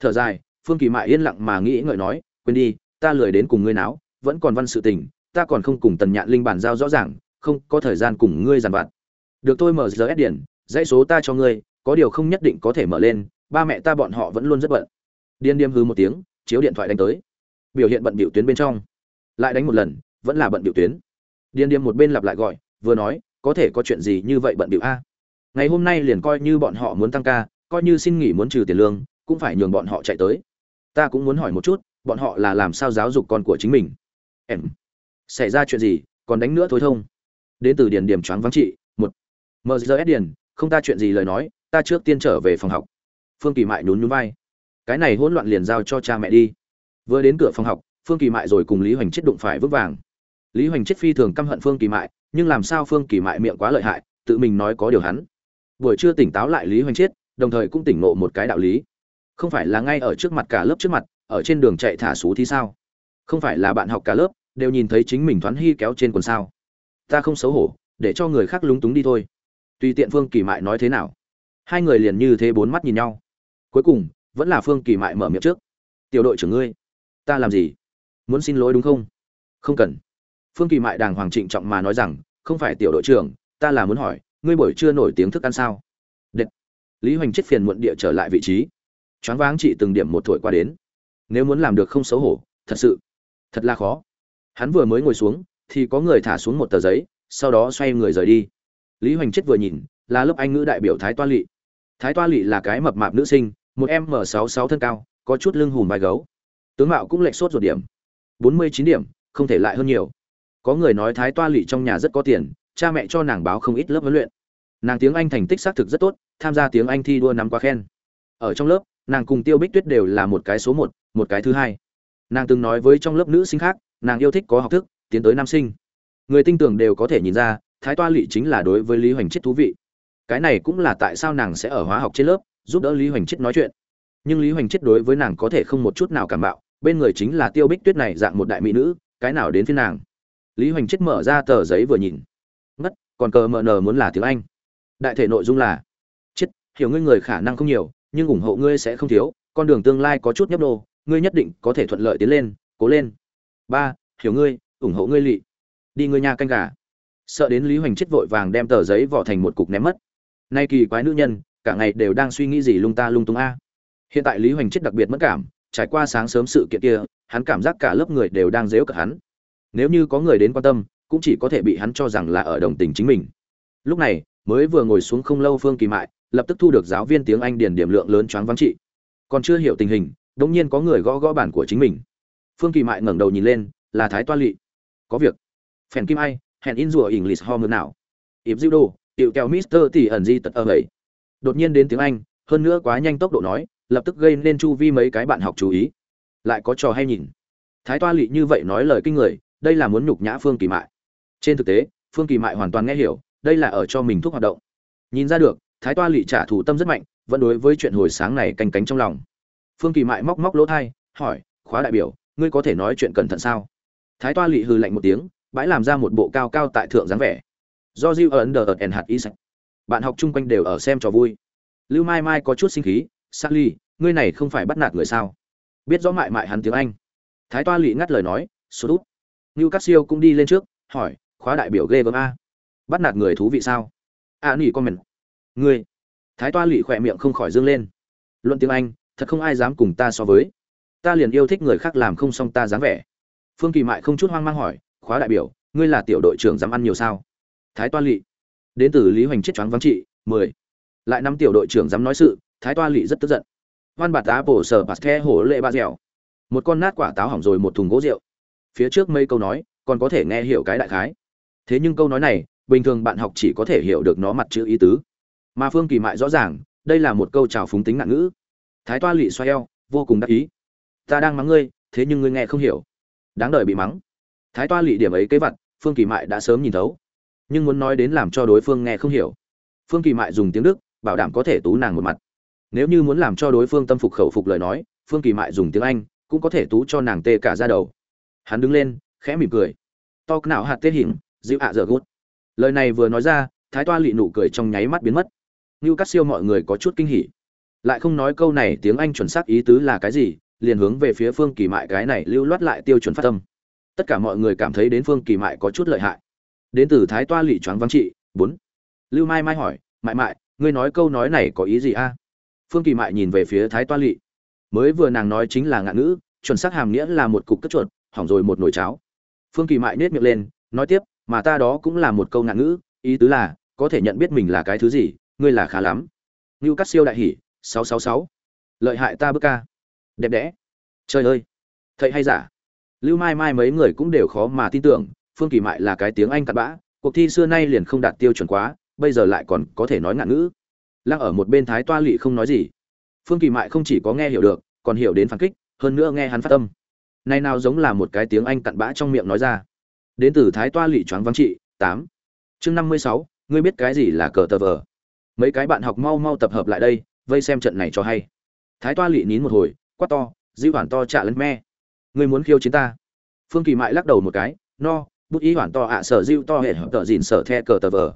S1: thở dài, phương kỳ mại yên lặng mà nghĩ ngợi nói, quên đi, ta lười đến cùng ngươi náo, vẫn còn văn sự tình, ta còn không cùng tần nhạn linh bàn giao rõ ràng, không có thời gian cùng ngươi giàn vặt được tôi mở giờ ép điển, dãy số ta cho ngươi, có điều không nhất định có thể mở lên, ba mẹ ta bọn họ vẫn luôn rất bận. Điên điềm hư một tiếng, chiếu điện thoại đánh tới. Biểu hiện bận biểu tuyến bên trong. Lại đánh một lần, vẫn là bận biểu tuyến. Điên điềm một bên lặp lại gọi, vừa nói, có thể có chuyện gì như vậy bận biểu a? Ngày hôm nay liền coi như bọn họ muốn tăng ca, coi như xin nghỉ muốn trừ tiền lương, cũng phải nhường bọn họ chạy tới. Ta cũng muốn hỏi một chút, bọn họ là làm sao giáo dục con của chính mình? Em, xảy ra chuyện gì, còn đánh nữa thôi thông đến từ điền điểm choáng vắng trị mgs điền, không ta chuyện gì lời nói, ta trước tiên trở về phòng học. Phương kỳ mại nhún nhún vai. Cái này hỗn loạn liền giao cho cha mẹ đi. Vừa đến cửa phòng học, phương kỳ mại rồi cùng lý hoành chết đụng phải vững vàng. Lý hoành chết phi thường căm hận phương kỳ mại, nhưng làm sao phương kỳ mại miệng quá lợi hại, tự mình nói có điều hắn. Buổi trưa tỉnh táo lại lý hoành chiết đồng thời cũng tỉnh ngộ một cái đạo lý. Không phải là ngay ở trước mặt cả lớp trước mặt, ở trên đường chạy thả xú thì sao? Không phải là bạn học cả lớp, đều nhìn thấy chính mình thoáng hy kéo trên quần sao? Ta không xấu hổ, để cho người khác lúng túng đi thôi tùy tiện phương kỳ mại nói thế nào. Hai người liền như thế bốn mắt nhìn nhau. Cuối cùng, vẫn là phương kỳ mại mở miệng trước. Tiểu đội trưởng ngươi, ta làm gì? Muốn xin lỗi đúng không? Không cần. Phương kỳ mại đàng hoàng trịnh trọng mà nói rằng, không phải tiểu đội trưởng, ta là muốn hỏi, ngươi buổi trưa nổi tiếng thức ăn sao? Đệt. lý hoành chết phiền muộn địa trở lại vị trí. Choáng váng chị từng điểm một thổi qua đến. Nếu muốn làm được không xấu hổ, thật sự, thật là khó. Hắn vừa mới ngồi xuống, thì có người thả xuống một tờ giấy, sau đó xoay người rời đi lý hoành chết vừa nhìn, là lớp anh ngữ đại biểu thái toa lỵ thái toa lỵ là cái mập mạp nữ sinh, một m sáu sáu thân cao, có chút lưng hùm vai gấu. Tướng mạo cũng lệch sốt ruột điểm. Bốn mươi chín điểm, không thể lại hơn nhiều. Có người nói thái toa lỵ trong nhà rất có tiền, cha mẹ cho nàng báo không ít lớp huấn luyện. Nàng tiếng anh thành tích xác thực rất tốt, tham gia tiếng anh thi đua năm qua khen. Ở trong lớp, nàng cùng tiêu bích tuyết đều là một cái số một một cái thứ hai. Nàng từng nói với trong lớp nữ sinh khác, nàng yêu thích có học thức, tiến tới nam sinh. Người tinh tưởng đều có thể nhìn ra thái toa lỵ chính là đối với lý hoành chết thú vị. Cái này cũng là tại sao nàng sẽ ở hóa học trên lớp, giúp đỡ lý hoành chết nói chuyện. Nhưng lý hoành chết đối với nàng có thể không một chút nào cảm bạo, bên người chính là tiêu bích tuyết này dạng một đại mỹ nữ, cái nào đến phía nàng? Lý hoành chết mở ra tờ giấy vừa nhìn. Ngất, còn cờ mờ nờ muốn là tiếng anh. Đại thể nội dung là chết hiểu ngươi người khả năng không nhiều, nhưng ủng hộ ngươi sẽ không thiếu, con đường tương lai có chút nhấp đô ngươi nhất định có thể thuận lợi tiến lên, cố lên. Ba, hiểu ngươi, ủng hộ ngươi lị đi ngươi nhà canh gà sợ đến lý hoành chết vội vàng đem tờ giấy vỏ thành một cục ném mất. Nay kỳ quái nữ nhân, cả ngày đều đang suy nghĩ gì lung ta lung tung a. Hiện tại lý hoành chết đặc biệt mất cảm, trải qua sáng sớm sự kiện kia, hắn cảm giác cả lớp người đều đang dếu cả hắn. Nếu như có người đến quan tâm, cũng chỉ có thể bị hắn cho rằng là ở đồng tình chính mình. Lúc này, mới vừa ngồi xuống không lâu phương kỳ mại, lập tức thu được giáo viên tiếng anh điền điểm lượng lớn choáng vắng trị. Còn chưa hiểu tình hình đống nhiên có người gõ gõ bản của chính mình. Phương kỳ mại ngẩng đầu nhìn lên, là thái toa lỵ có việc. Phèn kim ai hẹn in rùa english home nào. Ịp diêu đồ, tiểu kèo mister tỷ ẩn di tật ở vậy. Đột nhiên đến tiếng anh hơn nữa quá nhanh tốc độ nói lập tức gây nên chu vi mấy cái bạn học chú ý. Lại có trò hay nhìn. Thái toa lị như vậy nói lời kinh người đây là muốn nhục nhã phương kỳ mại. Trên thực tế phương kỳ mại hoàn toàn nghe hiểu đây là ở cho mình thuốc hoạt động. Nhìn ra được thái toa lị trả thù tâm rất mạnh vẫn đối với chuyện hồi sáng này canh cánh trong lòng. Phương kỳ mại móc móc lỗ thai hỏi khóa đại biểu ngươi có thể nói chuyện cẩn thận sao? Thái toa lị hừ lạnh một tiếng bãi làm ra một bộ cao cao tại thượng dáng vẻ do diêu ấn Under and hạt y sạch bạn học chung quanh đều ở xem trò vui lưu mai mai có chút sinh khí sally, ngươi này không phải bắt nạt người sao biết rõ mại mại hắn tiếng anh thái toa Lệ ngắt lời nói sút út Ngưu Cát Siêu cũng đi lên trước, hỏi, khóa đại biểu ghê gớm a. Bắt nạt người thú vị sao? À nỉ comment. Ngươi. Thái Toa Lệ khỏe miệng không khỏi dương lên. Luận tiếng Anh, thật không ai dám cùng ta so với. Ta liền yêu thích người khác làm không xong ta dáng vẻ. Phương Kỳ Mại không chút hoang mang hỏi, khóa đại biểu, ngươi là tiểu đội trưởng dám ăn nhiều sao? Thái Toa lỵ Đến từ Lý Hoành chết choáng vắng trị, mười. Lại năm tiểu đội trưởng dám nói sự, Thái Toa lỵ rất tức giận. Hoan bạt đá bổ sở bạt the hổ lệ ba dẻo. Một con nát quả táo hỏng rồi một thùng gỗ rượu phía trước mấy câu nói còn có thể nghe hiểu cái đại khái thế nhưng câu nói này bình thường bạn học chỉ có thể hiểu được nó mặt chữ ý tứ mà phương kỳ mại rõ ràng đây là một câu trào phúng tính ngạn ngữ thái toa lỵ xoay eo vô cùng đắc ý ta đang mắng ngươi thế nhưng ngươi nghe không hiểu đáng đời bị mắng thái toa lỵ điểm ấy kế vặt, phương kỳ mại đã sớm nhìn thấu. Nhưng muốn nói đến làm cho đối phương nghe không hiểu. Phương kỳ mại dùng tiếng đức, bảo đảm có thể tú nàng một mặt. Nếu như muốn làm cho đối phương tâm phục khẩu phục lời nói, phương kỳ mại dùng tiếng anh, cũng có thể tú cho nàng tê cả ra đầu. Hắn đứng lên, khẽ mỉm cười. To nào hạt tết hình dịu ạ dở gút. Lời này vừa nói ra, thái toa lị nụ cười trong nháy mắt biến mất. Như cắt siêu mọi người có chút kinh hỉ. Lại không nói câu này tiếng anh chuẩn xác ý tứ là cái gì, liền hướng về phía phương kỳ mại cái này lưu loát lại tiêu chuẩn phát tâm tất cả mọi người cảm thấy đến phương kỳ mại có chút lợi hại. Đến từ thái toa lị choáng vắng trị, bốn. Lưu mai mai hỏi, mại mại, ngươi nói câu nói này có ý gì a? Phương kỳ mại nhìn về phía thái toa lị. Mới vừa nàng nói chính là ngạn ngữ, chuẩn xác hàm nghĩa là một cục cất chuột, hỏng rồi một nồi cháo. Phương kỳ mại nết miệng lên, nói tiếp, mà ta đó cũng là một câu ngạn ngữ, ý tứ là, có thể nhận biết mình là cái thứ gì, ngươi là khá lắm. Ngưu cắt siêu đại hỉ, sáu sáu sáu. Lợi hại ta bức ca đẹp đẽ. Trời ơi, thầy hay giả lưu mai mai mấy người cũng đều khó mà tin tưởng, phương kỳ mại là cái tiếng anh cặn bã, cuộc thi xưa nay liền không đạt tiêu chuẩn quá, bây giờ lại còn có thể nói ngạn ngữ. Lăng ở một bên thái toa lỵ không nói gì. Phương kỳ mại không chỉ có nghe hiểu được, còn hiểu đến phản kích, hơn nữa nghe hắn phát tâm này nào giống là một cái tiếng anh cặn bã trong miệng nói ra. Đến từ thái toa lỵ choáng vắng trị, tám. Chương năm mươi sáu, ngươi biết cái gì là cờ tờ vờ? Mấy cái bạn học mau mau tập hợp lại đây, vây xem trận này cho hay. Thái toa lỵ nín một hồi, quát to dĩ hoàn to trả lẫn me ngươi muốn khiêu chiến ta. Phương kỳ mại lắc đầu một cái, no, bút ý hoàn to ạ, sở diêu to hệ hợp tờ dìn sở the cờ tờ vờ.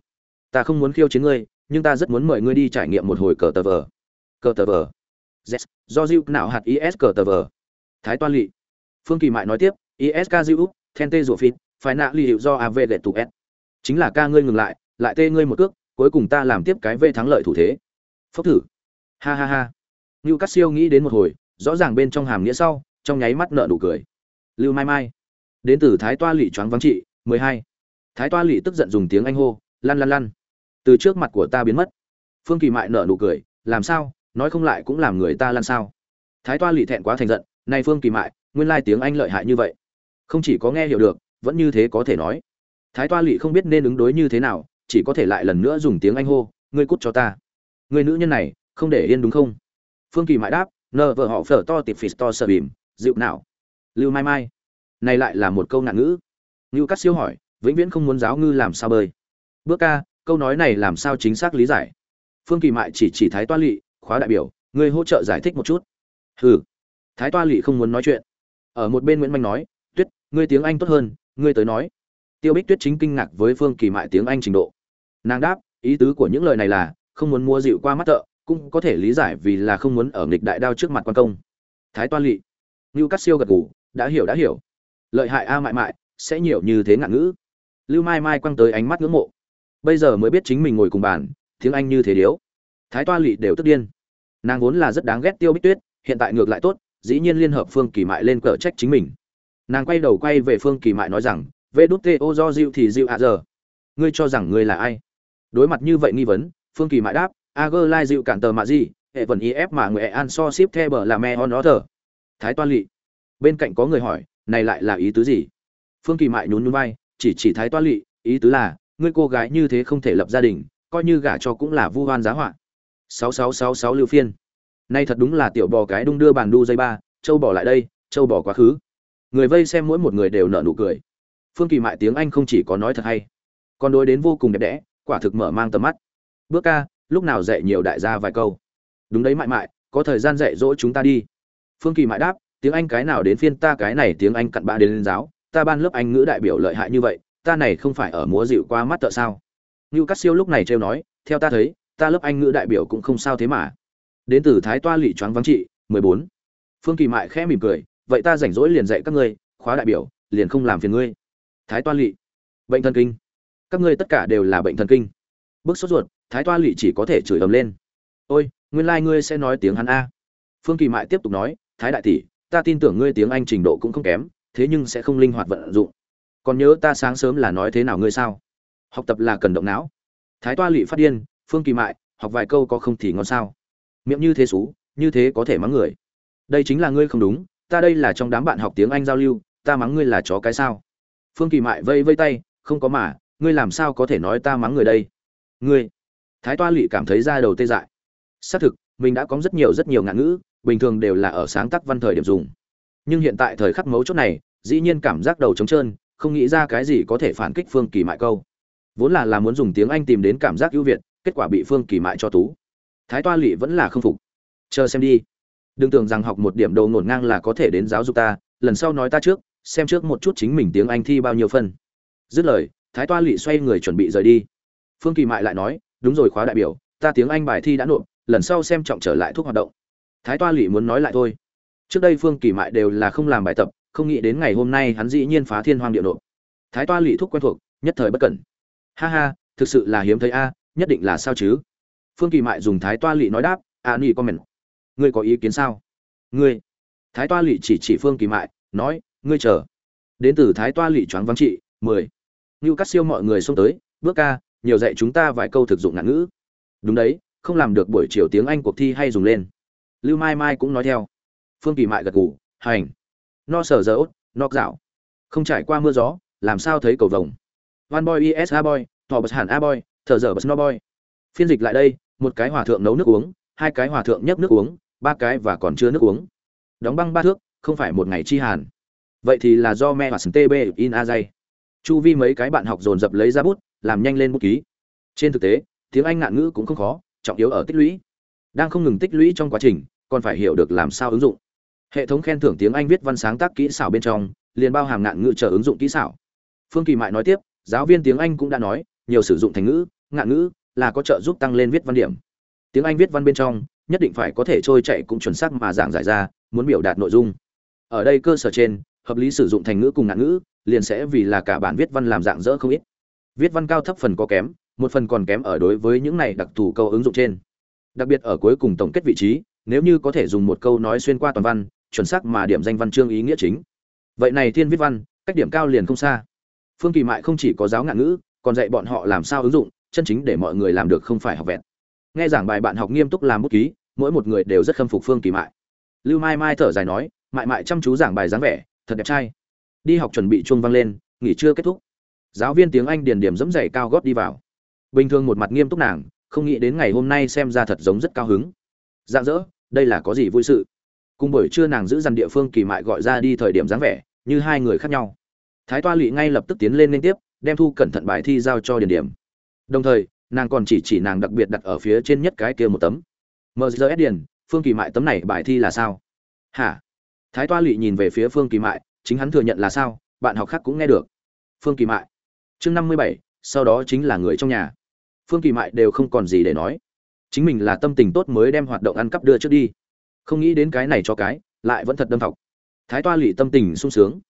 S1: Ta không muốn khiêu chiến ngươi, nhưng ta rất muốn mời ngươi đi trải nghiệm một hồi cờ tờ vờ. Cờ tờ vờ. Yes, do diêu nào hạt is cờ tờ vờ. Thái toan lỵ phương kỳ mại nói tiếp isk diu then tê rủa phít phải nạ ly hiệu do av lệ tụ s. Chính là ca ngươi ngừng lại lại tê ngươi một cước, cuối cùng ta làm tiếp cái v thắng lợi thủ thế. Phốc thử. Ha ha ha. Như cắt siêu nghĩ đến một hồi, rõ ràng bên trong hàm nghĩa sau trong nháy mắt nợ nụ cười. Lưu mai mai. Đến từ thái toa lỵ choáng vắng trị, mười hai. Thái toa lỵ tức giận dùng tiếng anh hô lăn lăn lăn từ trước mặt của ta biến mất. Phương kỳ mại nợ nụ cười, làm sao? Nói không lại cũng làm người ta lăn sao? Thái toa lỵ thẹn quá thành giận nay phương kỳ mại, nguyên lai tiếng anh lợi hại như vậy. Không chỉ có nghe hiểu được, vẫn như thế có thể nói. Thái toa lỵ không biết nên ứng đối như thế nào, chỉ có thể lại lần nữa dùng tiếng anh hô, ngươi cút cho ta. Người nữ nhân này, không để yên đúng không? Phương kỳ mãi đáp, nờ vợ họ phở to tịp phì to sờ bìm dịu nào. Lưu mai mai. Này lại là một câu ngạn ngữ. Ngưu cắt siêu hỏi, vĩnh viễn không muốn giáo ngư làm sao bơi? Bước ca, câu nói này làm sao chính xác lý giải? Phương kỳ mại chỉ chỉ thái toa lỵ khóa đại biểu ngươi hỗ trợ giải thích một chút. Hừ. Thái toa lỵ không muốn nói chuyện. Ở một bên nguyễn manh nói, tuyết, ngươi tiếng anh tốt hơn, ngươi tới nói. Tiêu bích tuyết chính kinh ngạc với phương kỳ mại tiếng anh trình độ. Nàng đáp, ý tứ của những lời này là, không muốn mua dịu qua mắt thợ, cũng có thể lý giải vì là không muốn ở nghịch đại đao trước mặt quan công. Thái toa lỵ Lưu Cát siêu gật gù, đã hiểu đã hiểu. Lợi hại a mại mại, sẽ nhiều như thế ngạn ngữ. Lưu mai mai quăng tới ánh mắt ngưỡng mộ. Bây giờ mới biết chính mình ngồi cùng bàn, tiếng anh như thế điếu. Thái toa lỵ đều tức điên. Nàng vốn là rất đáng ghét tiêu bích tuyết, hiện tại ngược lại tốt, dĩ nhiên liên hợp phương kỳ mại lên cờ trách chính mình. Nàng quay đầu quay về phương kỳ mại nói rằng "Vệ đút tê ô do dịu thì dịu ạ giờ. Ngươi cho rằng ngươi là ai? Đối mặt như vậy nghi vấn, phương kỳ mại đáp ager lai dịu cản tờ mà gì, hệ vần if mà người an so ship the bờ là me on order. thờ thái toan lỵ bên cạnh có người hỏi, này lại là ý tứ gì? Phương kỳ mại nhún nhún vai, chỉ chỉ thái toan lỵ ý tứ là, ngươi cô gái như thế không thể lập gia đình, coi như gả cho cũng là vu hoan giá họa. Sáu sáu sáu sáu lưu phiên. Nay thật đúng là tiểu bò cái đung đưa bàn đu dây ba, châu bỏ lại đây, châu bỏ quá khứ. Người vây xem mỗi một người đều nở nụ cười. Phương kỳ mại tiếng anh không chỉ có nói thật hay, còn đối đến vô cùng đẹp đẽ, quả thực mở mang tầm mắt. Bước ca, lúc nào dạy nhiều đại gia vài câu? Đúng đấy mại mại có thời gian dạy dỗ chúng ta đi phương kỳ mại đáp, tiếng anh cái nào đến phiên ta cái này tiếng anh cặn bã đến lên giáo? Ta ban lớp anh ngữ đại biểu lợi hại như vậy, ta này không phải ở múa dịu qua mắt tợ sao? Như cắt siêu lúc này trêu nói, theo ta thấy, ta lớp anh ngữ đại biểu cũng không sao thế mà. Đến từ thái toa lỵ choáng vắng trị, mười bốn. Phương kỳ mại khẽ mỉm cười, vậy ta rảnh rỗi liền dạy các ngươi, khóa đại biểu, liền không làm phiền ngươi. Thái toa lỵ bệnh thần kinh. Các ngươi tất cả đều là bệnh thần kinh. Bức sốt ruột, thái toa lỵ chỉ có thể chửi ầm lên, ôi, nguyên lai ngươi sẽ nói tiếng hắn a. Phương kỳ mại tiếp tục nói thái đại tỷ, ta tin tưởng ngươi tiếng anh trình độ cũng không kém, thế nhưng sẽ không linh hoạt vận dụng. Còn nhớ ta sáng sớm là nói thế nào ngươi sao? Học tập là cần động não. Thái toa lỵ phát điên, phương kỳ mại, học vài câu có không thì ngon sao? Miệng như thế xú, như thế có thể mắng người. Đây chính là ngươi không đúng, ta đây là trong đám bạn học tiếng anh giao lưu, ta mắng ngươi là chó cái sao? Phương kỳ mại vây vây tay, không có mà, ngươi làm sao có thể nói ta mắng người đây? Ngươi. Thái toa lỵ cảm thấy ra đầu tê dại. Xác thực, mình đã có rất nhiều rất nhiều ngạn ngữ bình thường đều là ở sáng tác văn thời điểm dùng. Nhưng hiện tại thời khắc mấu chốt này, dĩ nhiên cảm giác đầu trống trơn, không nghĩ ra cái gì có thể phản kích phương kỳ mại câu. Vốn là là muốn dùng tiếng anh tìm đến cảm giác ưu việt, kết quả bị phương kỳ mại cho tú. Thái toa lỵ vẫn là không phục. Chờ xem đi. Đừng tưởng rằng học một điểm đầu ngổn ngang là có thể đến giáo dục ta, lần sau nói ta trước, xem trước một chút chính mình tiếng anh thi bao nhiêu phân. Dứt lời, thái toa lỵ xoay người chuẩn bị rời đi. Phương kỳ mại lại nói, đúng rồi khóa đại biểu, ta tiếng anh bài thi đã nộp, lần sau xem trọng trở lại thuốc hoạt động thái toa lỵ muốn nói lại thôi. Trước đây phương kỳ mại đều là không làm bài tập, không nghĩ đến ngày hôm nay hắn dĩ nhiên phá thiên hoang điệu nộp. Thái toa lỵ thúc quen thuộc, nhất thời bất cẩn. Ha ha, thực sự là hiếm thấy a, nhất định là sao chứ? Phương kỳ mại dùng thái toa lỵ nói đáp, a ni comment. Ngươi có ý kiến sao? Ngươi. Thái toa lỵ chỉ chỉ phương kỳ mại, nói, ngươi chờ. Đến từ thái toa lỵ choáng vắng trị, mười. Như cắt siêu mọi người xông tới, bước ca, nhiều dạy chúng ta vài câu thực dụng ngạn ngữ. Đúng đấy, không làm được buổi chiều tiếng anh cuộc thi hay dùng lên lưu mai mai cũng nói theo. Phương kỳ mại gật gù, hành. No sở giờ ốt, no dạo. Không trải qua mưa gió, làm sao thấy cầu vồng? Van boy is a boy thò bật hẳn a boy, thở giờ bật no boy. Phiên dịch lại đây, một cái hòa thượng nấu nước uống, hai cái hòa thượng nhấp nước uống, ba cái và còn chưa nước uống. Đóng băng ba thước, không phải một ngày chi hàn. Vậy thì là do me và tb in a dây. Chu vi mấy cái bạn học dồn dập lấy ra bút, làm nhanh lên bút ký. Trên thực tế, tiếng anh ngạn ngữ cũng không khó, trọng yếu ở tích lũy đang không ngừng tích lũy trong quá trình, còn phải hiểu được làm sao ứng dụng. Hệ thống khen thưởng tiếng anh viết văn sáng tác kỹ xảo bên trong, liền bao hàm ngạn ngữ chờ ứng dụng kỹ xảo. Phương kỳ mại nói tiếp, giáo viên tiếng anh cũng đã nói, nhiều sử dụng thành ngữ, ngạn ngữ là có trợ giúp tăng lên viết văn điểm. Tiếng anh viết văn bên trong, nhất định phải có thể trôi chạy cũng chuẩn xác mà giảng giải ra, muốn biểu đạt nội dung. Ở đây cơ sở trên, hợp lý sử dụng thành ngữ cùng ngạn ngữ, liền sẽ vì là cả bản viết văn làm dạng dỡ không ít. Viết văn cao thấp phần có kém, một phần còn kém ở đối với những này đặc thù câu ứng dụng trên đặc biệt ở cuối cùng tổng kết vị trí, nếu như có thể dùng một câu nói xuyên qua toàn văn, chuẩn xác mà điểm danh văn chương ý nghĩa chính. Vậy này thiên viết văn, cách điểm cao liền không xa. Phương kỳ mại không chỉ có giáo ngạn ngữ, còn dạy bọn họ làm sao ứng dụng, chân chính để mọi người làm được không phải học vẹn. Nghe giảng bài bạn học nghiêm túc làm bút ký, mỗi một người đều rất khâm phục phương kỳ mại. Lưu mai mai thở dài nói, mại mại chăm chú giảng bài dáng vẻ, thật đẹp trai. Đi học chuẩn bị chuông vang lên, nghỉ trưa kết thúc. Giáo viên tiếng anh điền điểm dẫm dày cao gót đi vào. Bình thường một mặt nghiêm túc nàng không nghĩ đến ngày hôm nay xem ra thật giống rất cao hứng. Dạng dỡ, đây là có gì vui sự? Cùng buổi trưa nàng giữ dằn địa phương kỳ mại gọi ra đi thời điểm dáng vẻ, như hai người khác nhau. Thái toa lụy ngay lập tức tiến lên liên tiếp, đem thu cẩn thận bài thi giao cho điền điểm. Đồng thời, nàng còn chỉ chỉ nàng đặc biệt đặt ở phía trên nhất cái kia một tấm. Mgs điền, phương kỳ mại tấm này bài thi là sao? Hả? Thái toa lụy nhìn về phía phương kỳ mại, chính hắn thừa nhận là sao, bạn học khác cũng nghe được. Phương kỳ mại. Chương năm mươi bảy, sau đó chính là người trong nhà phương kỳ mại đều không còn gì để nói. Chính mình là tâm tình tốt mới đem hoạt động ăn cắp đưa trước đi. Không nghĩ đến cái này cho cái, lại vẫn thật đâm thọc. thái toa lỵ tâm tình sung sướng.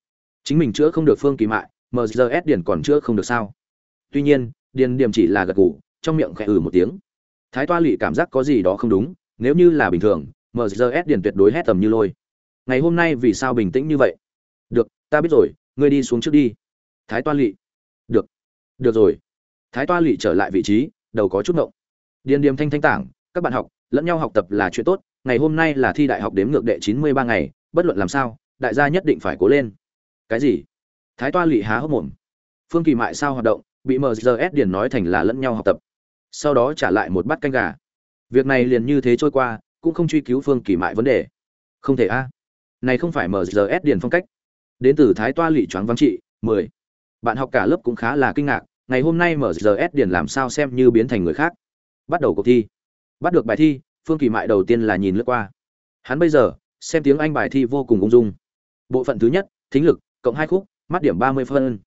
S1: Chính mình chữa không được phương kỳ mại mgs điển còn chữa không được sao? Tuy nhiên, điền điểm chỉ là gật gù, trong miệng khẽ ừ một tiếng. Thái toa lỵ cảm giác có gì đó không đúng, nếu như là bình thường mgs điền tuyệt đối hét tầm như lôi. Ngày hôm nay vì sao bình tĩnh như vậy? Được, ta biết rồi, ngươi đi xuống trước đi. Thái toa lỵ được. Được rồi thái toa lụy trở lại vị trí, đầu có chút ngộng. Điền điềm thanh thanh tảng, các bạn học, lẫn nhau học tập là chuyện tốt, ngày hôm nay là thi đại học đếm ngược đệ chín mươi ba ngày, bất luận làm sao, đại gia nhất định phải cố lên. Cái gì? Thái toa lụy há hốc mồm. Phương kỳ mại sao hoạt động, bị mgs điền nói thành là lẫn nhau học tập. Sau đó trả lại một bát canh gà. Việc này liền như thế trôi qua, cũng không truy cứu phương kỳ mại vấn đề. Không thể a. Này không phải mgs điền phong cách. Đến từ thái toa lụy choáng vắng trị, mười. Bạn học cả lớp cũng khá là kinh ngạc ngày hôm nay mgs điền làm sao xem như biến thành người khác. Bắt đầu cuộc thi. Bắt được bài thi, phương kỳ mại đầu tiên là nhìn lướt qua. Hắn bây giờ, xem tiếng anh bài thi vô cùng ung dung. Bộ phận thứ nhất, thính lực, cộng hai khúc, mắt điểm ba mươi phân.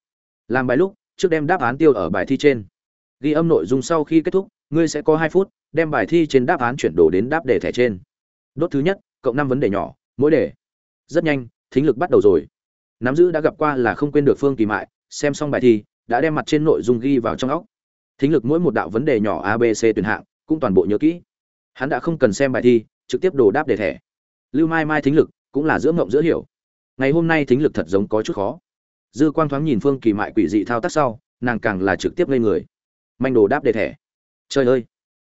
S1: Làm bài lúc, trước đem đáp án tiêu ở bài thi trên. Ghi âm nội dung sau khi kết thúc, ngươi sẽ có hai phút, đem bài thi trên đáp án chuyển đổi đến đáp đề thẻ trên. Đốt thứ nhất, cộng năm vấn đề nhỏ, mỗi đề. Rất nhanh, thính lực bắt đầu rồi. Nắm giữ đã gặp qua là không quên được phương kỳ mại, xem xong bài thi đã đem mặt trên nội dung ghi vào trong óc. Thính lực mỗi một đạo vấn đề nhỏ abc tuyển hạng cũng toàn bộ nhớ kỹ. Hắn đã không cần xem bài thi, trực tiếp đồ đáp đề thẻ. Lưu mai mai thính lực cũng là giữa ngộng giữa hiểu. Ngày hôm nay thính lực thật giống có chút khó. Dư quang thoáng nhìn phương kỳ mại quỷ dị thao tác sau, nàng càng là trực tiếp lên người. Manh đồ đáp đề thẻ. Trời ơi!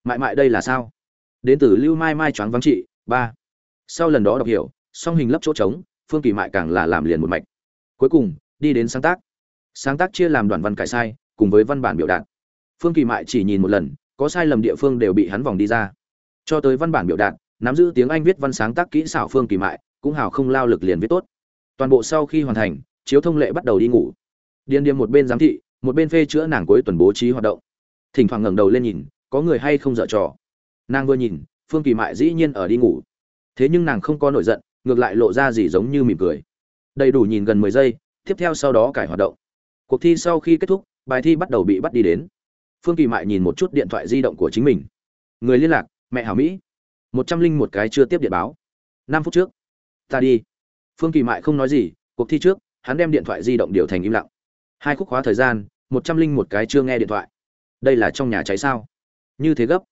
S1: Mại mại đây là sao? Đến từ lưu mai mai choáng vắng trị, ba. Sau lần đó đọc hiểu, song hình lấp chỗ trống, phương kỳ mại càng là làm liền một mạch. Cuối cùng, đi đến sáng tác sáng tác chia làm đoạn văn cải sai, cùng với văn bản biểu đạt. Phương kỳ mại chỉ nhìn một lần, có sai lầm địa phương đều bị hắn vòng đi ra. Cho tới văn bản biểu đạt, nắm giữ tiếng anh viết văn sáng tác kỹ xảo phương kỳ mại, cũng hào không lao lực liền viết tốt. Toàn bộ sau khi hoàn thành, chiếu thông lệ bắt đầu đi ngủ. Điền điềm một bên giám thị, một bên phê chữa nàng cuối tuần bố trí hoạt động. Thỉnh thoảng ngẩng đầu lên nhìn, có người hay không dở trò. Nàng vừa nhìn, phương kỳ mại dĩ nhiên ở đi ngủ. Thế nhưng nàng không có nổi giận, ngược lại lộ ra gì giống như mỉm cười. Đầy đủ nhìn gần mười giây, tiếp theo sau đó cải hoạt động cuộc thi sau khi kết thúc, bài thi bắt đầu bị bắt đi đến. Phương kỳ mại nhìn một chút điện thoại di động của chính mình. Người liên lạc, mẹ hảo mỹ. Một trăm linh một cái chưa tiếp điện báo. Năm phút trước. Ta đi. Phương kỳ mại không nói gì, cuộc thi trước, hắn đem điện thoại di động điều thành im lặng. Hai khúc khóa thời gian, một trăm linh một cái chưa nghe điện thoại. Đây là trong nhà cháy sao? Như thế gấp.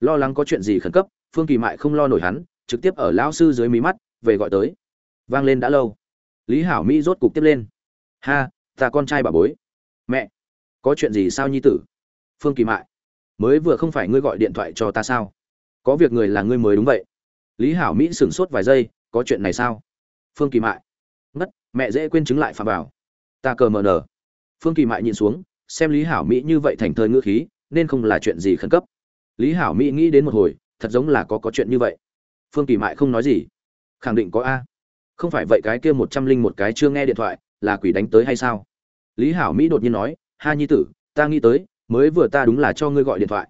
S1: Lo lắng có chuyện gì khẩn cấp, phương kỳ mại không lo nổi hắn, trực tiếp ở lão sư dưới mí mắt, về gọi tới. Vang lên đã lâu. Lý hảo mỹ rốt cục tiếp lên. Ha ta con trai bà bối. Mẹ, có chuyện gì sao nhi tử? Phương kỳ mại, mới vừa không phải ngươi gọi điện thoại cho ta sao? Có việc người là ngươi mới đúng vậy. Lý hảo mỹ sửng sốt vài giây, có chuyện này sao? Phương kỳ mại, ngất, mẹ dễ quên chứng lại phạm bảo ta cờ mờ nở phương kỳ mại nhìn xuống, xem lý hảo mỹ như vậy thành thơi ngữ khí, nên không là chuyện gì khẩn cấp. Lý hảo mỹ nghĩ đến một hồi, thật giống là có có chuyện như vậy. Phương kỳ mại không nói gì. Khẳng định có a. Không phải vậy cái kia một trăm linh một cái chưa nghe điện thoại, là quỷ đánh tới hay sao? Lý hảo mỹ đột nhiên nói, ha nhi tử, ta nghĩ tới, mới vừa ta đúng là cho ngươi gọi điện thoại.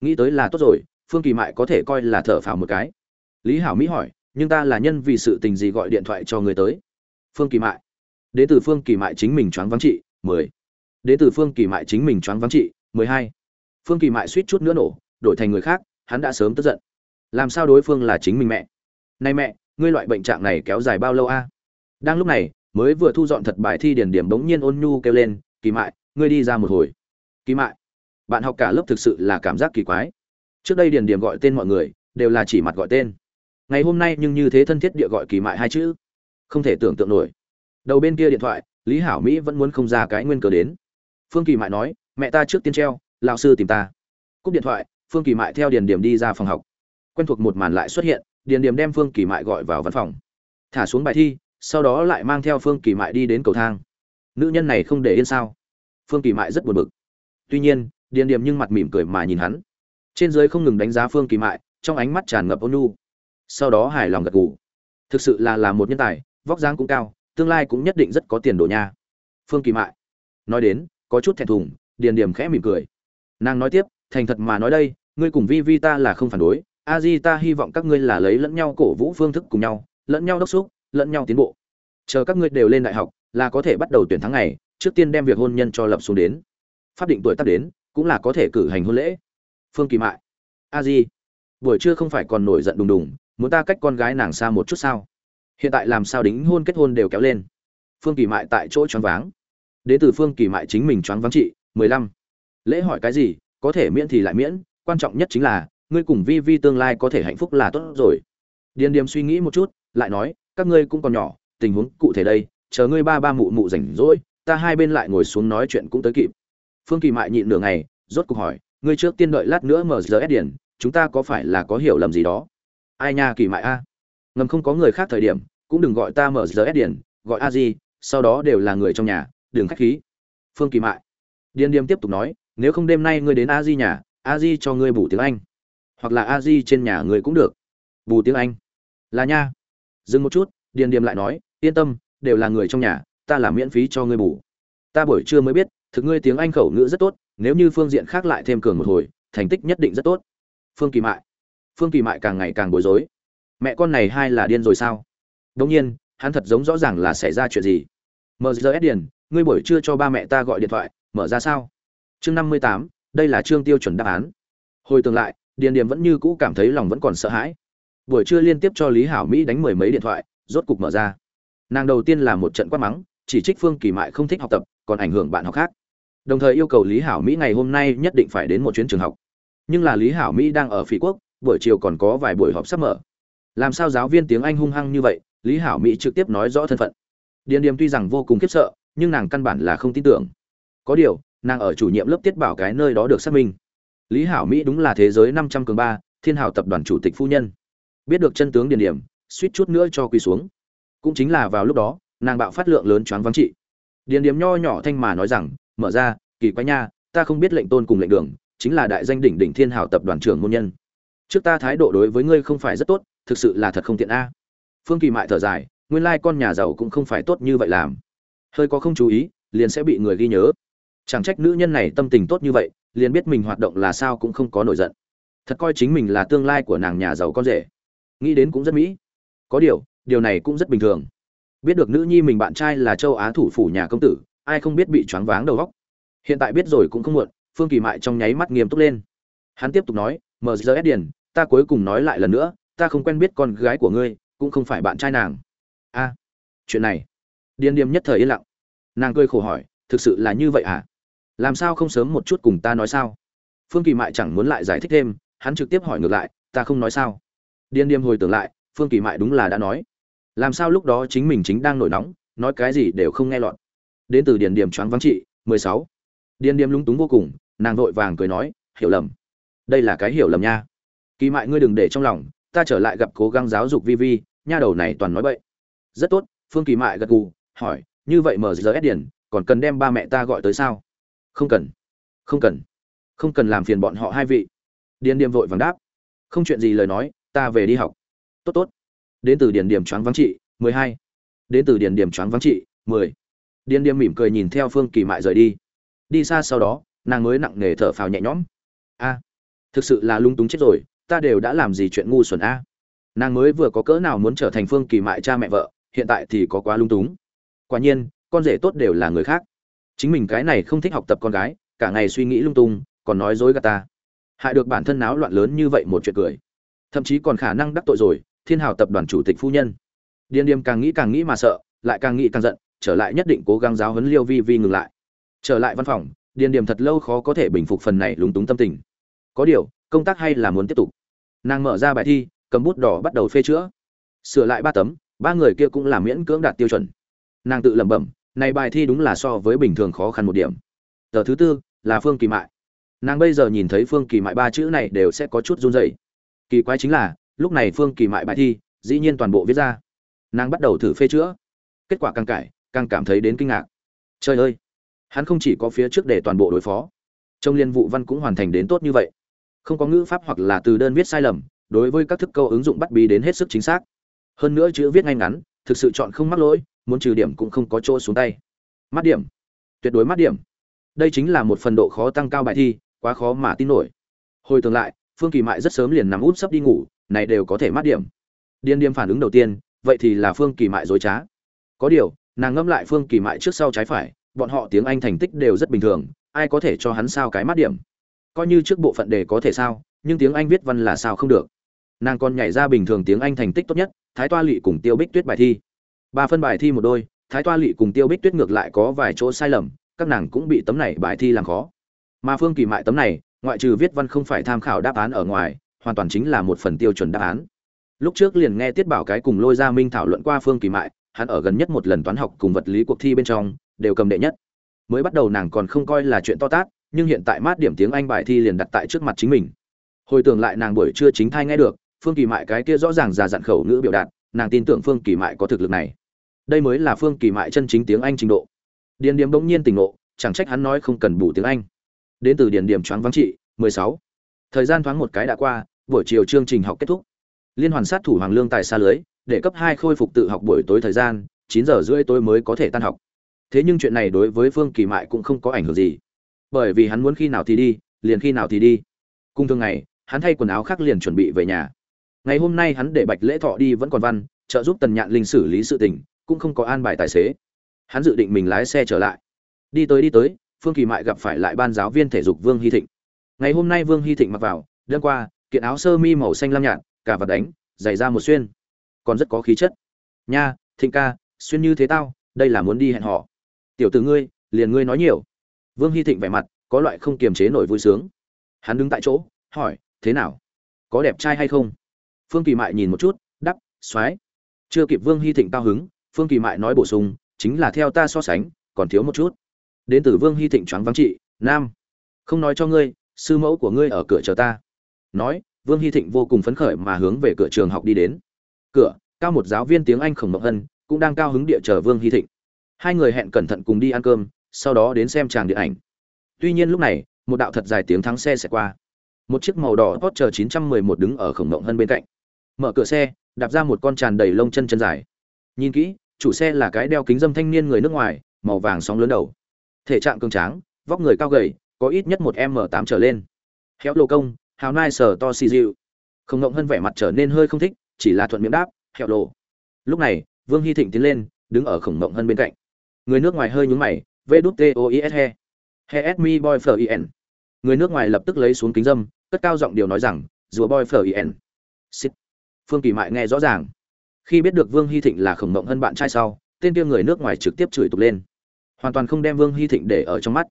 S1: Nghĩ tới là tốt rồi, phương kỳ mại có thể coi là thở phào một cái. Lý hảo mỹ hỏi, nhưng ta là nhân vì sự tình gì gọi điện thoại cho ngươi tới? Phương kỳ mại, đến từ phương kỳ mại chính mình choáng vắng trị, mười. Đến từ phương kỳ mại chính mình choáng vắng trị, mười hai. Phương kỳ mại suýt chút nữa nổ, đổi thành người khác, hắn đã sớm tức giận. Làm sao đối phương là chính mình mẹ? Nay mẹ, ngươi loại bệnh trạng này kéo dài bao lâu a? Đang lúc này mới vừa thu dọn thật bài thi điển điểm bỗng nhiên ôn nhu kêu lên, kỳ mại, ngươi đi ra một hồi. Kỳ mại? Bạn học cả lớp thực sự là cảm giác kỳ quái. Trước đây điển điểm gọi tên mọi người, đều là chỉ mặt gọi tên. Ngày hôm nay nhưng như thế thân thiết địa gọi kỳ mại hai chữ. Không thể tưởng tượng nổi. Đầu bên kia điện thoại, lý hảo mỹ vẫn muốn không ra cái nguyên cờ đến. Phương kỳ mại nói, mẹ ta trước tiên treo, lão sư tìm ta. Cúp điện thoại, phương kỳ mại theo điền điểm đi ra phòng học. Quen thuộc một màn lại xuất hiện điền điểm đem phương kỳ mại gọi vào văn phòng. Thả xuống bài thi sau đó lại mang theo phương kỳ mại đi đến cầu thang. Nữ nhân này không để yên sao? Phương kỳ mại rất buồn bực. Tuy nhiên, điền điểm nhưng mặt mỉm cười mà nhìn hắn. Trên dưới không ngừng đánh giá phương kỳ mại, trong ánh mắt tràn ngập ôn nhu. Sau đó hài lòng gật gù. Thực sự là là một nhân tài, vóc dáng cũng cao, tương lai cũng nhất định rất có tiền đồ nha. Phương kỳ mại nói đến, có chút thẹn thùng, điền điểm khẽ mỉm cười. Nàng nói tiếp, thành thật mà nói đây, ngươi cùng vi vi ta là không phản đối. A di ta hy vọng các ngươi là lấy lẫn nhau cổ vũ phương thức cùng nhau, lẫn nhau đốc xúc lẫn nhau tiến bộ. Chờ các ngươi đều lên đại học, là có thể bắt đầu tuyển tháng ngày, trước tiên đem việc hôn nhân cho lập xuống đến. Pháp định tuổi tác đến, cũng là có thể cử hành hôn lễ. Phương kỳ mại. A di. Buổi trưa không phải còn nổi giận đùng đùng, muốn ta cách con gái nàng xa một chút sao? Hiện tại làm sao đính hôn kết hôn đều kéo lên. Phương kỳ mại tại chỗ choáng váng. Đến từ phương kỳ mại chính mình choáng váng chị. mười lăm. Lễ hỏi cái gì, có thể miễn thì lại miễn, quan trọng nhất chính là, ngươi cùng vi vi tương lai có thể hạnh phúc là tốt rồi. Điền điềm suy nghĩ một chút, lại nói các ngươi cũng còn nhỏ, tình huống cụ thể đây, chờ ngươi ba ba mụ mụ rảnh rỗi, ta hai bên lại ngồi xuống nói chuyện cũng tới kịp. Phương kỳ mại nhịn nửa ngày, rốt cuộc hỏi, ngươi trước tiên đợi lát nữa mở giờ ép điển, chúng ta có phải là có hiểu lầm gì đó? Ai nha kỳ mại a? Ngầm không có người khác thời điểm, cũng đừng gọi ta mở giờ ép điển, gọi a di, sau đó đều là người trong nhà, đừng khách khí. Phương kỳ mại. Điền điềm tiếp tục nói, nếu không đêm nay ngươi đến a di nhà, a di cho ngươi bù tiếng anh. Hoặc là a di trên nhà ngươi cũng được. Bù tiếng anh. Là nha dừng một chút, điền điềm lại nói, yên tâm, đều là người trong nhà, ta làm miễn phí cho ngươi bù. Ta buổi trưa mới biết, thực ngươi tiếng anh khẩu ngữ rất tốt, nếu như phương diện khác lại thêm cường một hồi, thành tích nhất định rất tốt. Phương kỳ mại. Phương kỳ mại càng ngày càng bối rối. Mẹ con này hai là điên rồi sao? Đông nhiên, hắn thật giống rõ ràng là xảy ra chuyện gì. Mgs điền, ngươi buổi trưa cho ba mẹ ta gọi điện thoại, mở ra sao? Chương năm mươi tám, đây là chương tiêu chuẩn đáp án. Hồi tương lại, điền điểm vẫn như cũ cảm thấy lòng vẫn còn sợ hãi buổi trưa liên tiếp cho lý hảo mỹ đánh mười mấy điện thoại, rốt cục mở ra. Nàng đầu tiên là một trận quát mắng, chỉ trích phương kỳ mại không thích học tập, còn ảnh hưởng bạn học khác. Đồng thời yêu cầu lý hảo mỹ ngày hôm nay nhất định phải đến một chuyến trường học. Nhưng là lý hảo mỹ đang ở phỉ quốc, buổi chiều còn có vài buổi họp sắp mở. Làm sao giáo viên tiếng anh hung hăng như vậy, lý hảo mỹ trực tiếp nói rõ thân phận. Điền điềm tuy rằng vô cùng khiếp sợ, nhưng nàng căn bản là không tin tưởng. Có điều, nàng ở chủ nhiệm lớp tiết bảo cái nơi đó được xác minh. Lý hảo mỹ đúng là thế giới năm trăm cường ba, thiên Hảo tập đoàn chủ tịch phu nhân biết được chân tướng điền điểm, suýt chút nữa cho quỳ xuống. Cũng chính là vào lúc đó, nàng bạo phát lượng lớn choáng vắng trị. Điền điểm nho nhỏ thanh mà nói rằng, mở ra, kỳ quái nha, ta không biết lệnh tôn cùng lệnh đường, chính là đại danh đỉnh đỉnh thiên Hảo tập đoàn trưởng môn nhân. Trước ta thái độ đối với ngươi không phải rất tốt, thực sự là thật không tiện a. Phương kỳ mại thở dài, nguyên lai con nhà giàu cũng không phải tốt như vậy làm. Hơi có không chú ý, liền sẽ bị người ghi nhớ. Chẳng trách nữ nhân này tâm tình tốt như vậy, liền biết mình hoạt động là sao cũng không có nổi giận. Thật coi chính mình là tương lai của nàng nhà giàu con rể nghĩ đến cũng rất mỹ. Có điều điều này cũng rất bình thường. Biết được nữ nhi mình bạn trai là châu á thủ phủ nhà công tử, ai không biết bị choáng váng đầu góc hiện tại biết rồi cũng không muộn, phương kỳ mại trong nháy mắt nghiêm túc lên. Hắn tiếp tục nói mgs điền ta cuối cùng nói lại lần nữa, ta không quen biết con gái của ngươi, cũng không phải bạn trai nàng. A, chuyện này. Điền điềm nhất thời yên lặng. Nàng cười khổ hỏi, thực sự là như vậy à? Làm sao không sớm một chút cùng ta nói sao? Phương kỳ mại chẳng muốn lại giải thích thêm, hắn trực tiếp hỏi ngược lại, ta không nói sao? Điền điềm hồi tưởng lại, phương kỳ mại đúng là đã nói. Làm sao lúc đó chính mình chính đang nổi nóng, nói cái gì đều không nghe lọt. Đến từ điền điềm choáng vắng trị, mười sáu. Điền điềm lúng túng vô cùng, nàng vội vàng cười nói, hiểu lầm. Đây là cái hiểu lầm nha. Kỳ mại ngươi đừng để trong lòng, ta trở lại gặp cố gắng giáo dục vi vi, nha đầu này toàn nói bậy. Rất tốt, phương kỳ mại gật gù, hỏi, như vậy mở giờ ép điền, còn cần đem ba mẹ ta gọi tới sao? Không cần không cần không cần làm phiền bọn họ hai vị. Điền điềm vội vàng đáp, không chuyện gì lời nói ta về đi học. Tốt tốt. Đến từ điển điểm choáng vắng trị, mười hai. Đến từ điển điểm choáng vắng trị, mười. Điên điềm mỉm cười nhìn theo phương kỳ mại rời đi. Đi xa sau đó, nàng mới nặng nề thở phào nhẹ nhõm. A, thực sự là lung túng chết rồi, ta đều đã làm gì chuyện ngu xuẩn a. Nàng mới vừa có cỡ nào muốn trở thành phương kỳ mại cha mẹ vợ, hiện tại thì có quá lung túng. Quả nhiên, con rể tốt đều là người khác. Chính mình cái này không thích học tập con gái, cả ngày suy nghĩ lung tung, còn nói dối gạt ta. Hại được bản thân náo loạn lớn như vậy một chuyện cười thậm chí còn khả năng đắc tội rồi, thiên hào tập đoàn chủ tịch phu nhân. Điền điềm càng nghĩ càng nghĩ mà sợ, lại càng nghĩ càng giận, trở lại nhất định cố gắng giáo huấn liêu vi vi ngừng lại. Trở lại văn phòng, điền điềm thật lâu khó có thể bình phục phần này lúng túng tâm tình. Có điều, công tác hay là muốn tiếp tục. Nàng mở ra bài thi, cầm bút đỏ bắt đầu phê chữa. Sửa lại ba tấm, ba người kia cũng là miễn cưỡng đạt tiêu chuẩn. Nàng tự lẩm bẩm, này bài thi đúng là so với bình thường khó khăn một điểm. Giờ thứ tư là phương kỳ mại. Nàng bây giờ nhìn thấy phương kỳ mại ba chữ này đều sẽ có chút run rẩy kỳ quái chính là, lúc này phương kỳ mại bài thi, dĩ nhiên toàn bộ viết ra. Nàng bắt đầu thử phê chữa. Kết quả càng cải, càng cảm thấy đến kinh ngạc. Trời ơi! Hắn không chỉ có phía trước để toàn bộ đối phó trong liên vụ văn cũng hoàn thành đến tốt như vậy. Không có ngữ pháp hoặc là từ đơn viết sai lầm, đối với các thức câu ứng dụng bắt bí đến hết sức chính xác. Hơn nữa chữ viết ngay ngắn, thực sự chọn không mắc lỗi, muốn trừ điểm cũng không có chỗ xuống tay. Mắt điểm. Tuyệt đối mắt điểm. Đây chính là một phần độ khó tăng cao bài thi, quá khó mà tin nổi. Hồi tưởng lại phương kỳ mại rất sớm liền nằm út sấp đi ngủ, này đều có thể mát điểm. Điên điềm phản ứng đầu tiên, vậy thì là phương kỳ mại dối trá. Có điều, nàng ngâm lại phương kỳ mại trước sau trái phải, bọn họ tiếng anh thành tích đều rất bình thường, ai có thể cho hắn sao cái mát điểm? Coi như trước bộ phận đề có thể sao, nhưng tiếng anh viết văn là sao không được. Nàng còn nhảy ra bình thường tiếng anh thành tích tốt nhất, thái toa lỵ cùng tiêu bích tuyết bài thi. Ba phân bài thi một đôi, thái toa lỵ cùng tiêu bích tuyết ngược lại có vài chỗ sai lầm, các nàng cũng bị tấm này bài thi làm khó. Mà phương kỳ mại tấm này ngoại trừ viết văn không phải tham khảo đáp án ở ngoài, hoàn toàn chính là một phần tiêu chuẩn đáp án. Lúc trước liền nghe tiết bảo cái cùng lôi gia minh thảo luận qua phương kỳ mại, hắn ở gần nhất một lần toán học cùng vật lý cuộc thi bên trong, đều cầm đệ nhất. Mới bắt đầu nàng còn không coi là chuyện to tát, nhưng hiện tại mát điểm tiếng anh bài thi liền đặt tại trước mặt chính mình. Hồi tưởng lại nàng buổi trưa chính thai nghe được, phương kỳ mại cái kia rõ ràng già dặn khẩu ngữ biểu đạt, nàng tin tưởng phương kỳ mại có thực lực này. Đây mới là phương kỳ mại chân chính tiếng anh trình độ. Điền điểm bỗng nhiên tỉnh ngộ, chẳng trách hắn nói không cần bù tiếng anh đến từ điển điểm choáng vắng trị 16. thời gian thoáng một cái đã qua, buổi chiều chương trình học kết thúc. Liên hoàn sát thủ hoàng lương tài xa lưới, để cấp hai khôi phục tự học buổi tối thời gian 9 giờ rưỡi tối mới có thể tan học. Thế nhưng chuyện này đối với phương kỳ mại cũng không có ảnh hưởng gì. Bởi vì hắn muốn khi nào thì đi, liền khi nào thì đi. Cùng thường ngày, hắn thay quần áo khác liền chuẩn bị về nhà. Ngày hôm nay hắn để bạch lễ thọ đi vẫn còn văn, trợ giúp tần nhạn linh xử lý sự tình, cũng không có an bài tài xế. Hắn dự định mình lái xe trở lại. Đi tới đi tới phương kỳ mại gặp phải lại ban giáo viên thể dục vương hy thịnh. Ngày hôm nay vương hy thịnh mặc vào, đêm qua, kiện áo sơ mi màu xanh lam nhạt, cả vật đánh giày ra một xuyên. Còn rất có khí chất. Nha, thịnh ca, xuyên như thế tao, đây là muốn đi hẹn họ tiểu tử ngươi, liền ngươi nói nhiều. Vương hy thịnh vẻ mặt, có loại không kiềm chế nổi vui sướng. Hắn đứng tại chỗ, hỏi, thế nào? Có đẹp trai hay không? Phương kỳ mại nhìn một chút, đắp, soái. Chưa kịp vương hy thịnh cao hứng, phương kỳ mại nói bổ sung, chính là theo ta so sánh, còn thiếu một chút đến từ vương hy thịnh choáng vắng trị, nam, không nói cho ngươi, sư mẫu của ngươi ở cửa chờ ta. Nói, vương hy thịnh vô cùng phấn khởi mà hướng về cửa trường học đi đến. Cửa, cao một giáo viên tiếng anh khổng mộng hân cũng đang cao hứng địa chờ vương hy thịnh. Hai người hẹn cẩn thận cùng đi ăn cơm, sau đó đến xem tràng điện ảnh. Tuy nhiên lúc này, một đạo thật dài tiếng thắng xe sẽ qua. Một chiếc màu đỏ Porsche 911 đứng ở khổng mộng hân bên cạnh. Mở cửa xe, đạp ra một con tràn đầy lông chân chân dài. Nhìn kỹ, chủ xe là cái đeo kính dâm thanh niên người nước ngoài, màu vàng sóng lớn đầu thể trạng cường tráng, vóc người cao gầy, có ít nhất một m tám trở lên. Héo lô công, hào nai sờ to xì dịu. Không ngộng hơn vẻ mặt trở nên hơi không thích, chỉ là thuận miệng đáp héo lô. Lúc này, vương hy thịnh tiến lên, đứng ở khổng ngộng hơn bên cạnh. Người nước ngoài hơi nhúng mày v đút t o i s he. He s mi boy f i n người nước ngoài lập tức lấy xuống kính dâm, cất cao giọng điều nói rằng, rùa boy f i n Xịt. phương kỳ mại nghe rõ ràng. Khi biết được vương hy thịnh là khổng ngộng hơn bạn trai sau, tên kia người nước ngoài trực tiếp chửi tục lên hoàn toàn không đem vương hy thịnh để ở trong mắt.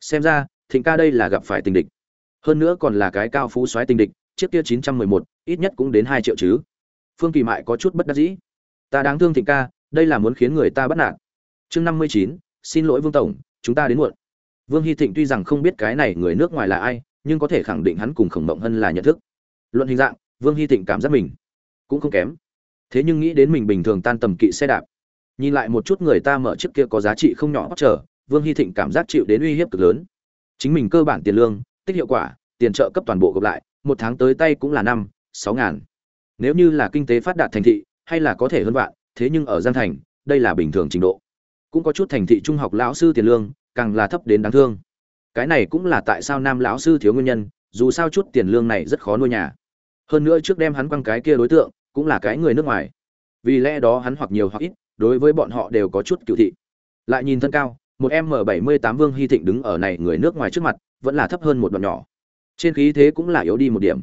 S1: Xem ra, thịnh ca đây là gặp phải tình địch. Hơn nữa còn là cái cao phú soái tình địch, chiếc kia chín trăm mười một, ít nhất cũng đến hai triệu chứ. Phương kỳ mại có chút bất đắc dĩ. Ta đáng thương thịnh ca, đây là muốn khiến người ta bắt nạt. Chương năm mươi chín, xin lỗi vương tổng, chúng ta đến muộn. Vương hy thịnh tuy rằng không biết cái này người nước ngoài là ai, nhưng có thể khẳng định hắn cùng khổng mộng hân là nhận thức. Luận hình dạng, vương hy thịnh cảm giác mình cũng không kém. Thế nhưng nghĩ đến mình bình thường tan tầm kỵ xe đạp nhìn lại một chút người ta mở chiếc kia có giá trị không nhỏ chờ, vương hy thịnh cảm giác chịu đến uy hiếp cực lớn. Chính mình cơ bản tiền lương, tích hiệu quả, tiền trợ cấp toàn bộ gộp lại, một tháng tới tay cũng là năm, sáu ngàn. Nếu như là kinh tế phát đạt thành thị, hay là có thể hơn vạn, thế nhưng ở gian thành, đây là bình thường trình độ. Cũng có chút thành thị trung học lão sư tiền lương, càng là thấp đến đáng thương. Cái này cũng là tại sao nam lão sư thiếu nguyên nhân, dù sao chút tiền lương này rất khó nuôi nhà. Hơn nữa trước đem hắn quăng cái kia đối tượng, cũng là cái người nước ngoài. Vì lẽ đó hắn hoặc nhiều hoặc ít đối với bọn họ đều có chút cựu thị. Lại nhìn thân cao, một m bảy mươi tám vương hy thịnh đứng ở này người nước ngoài trước mặt, vẫn là thấp hơn một đoạn nhỏ. Trên khí thế cũng là yếu đi một điểm.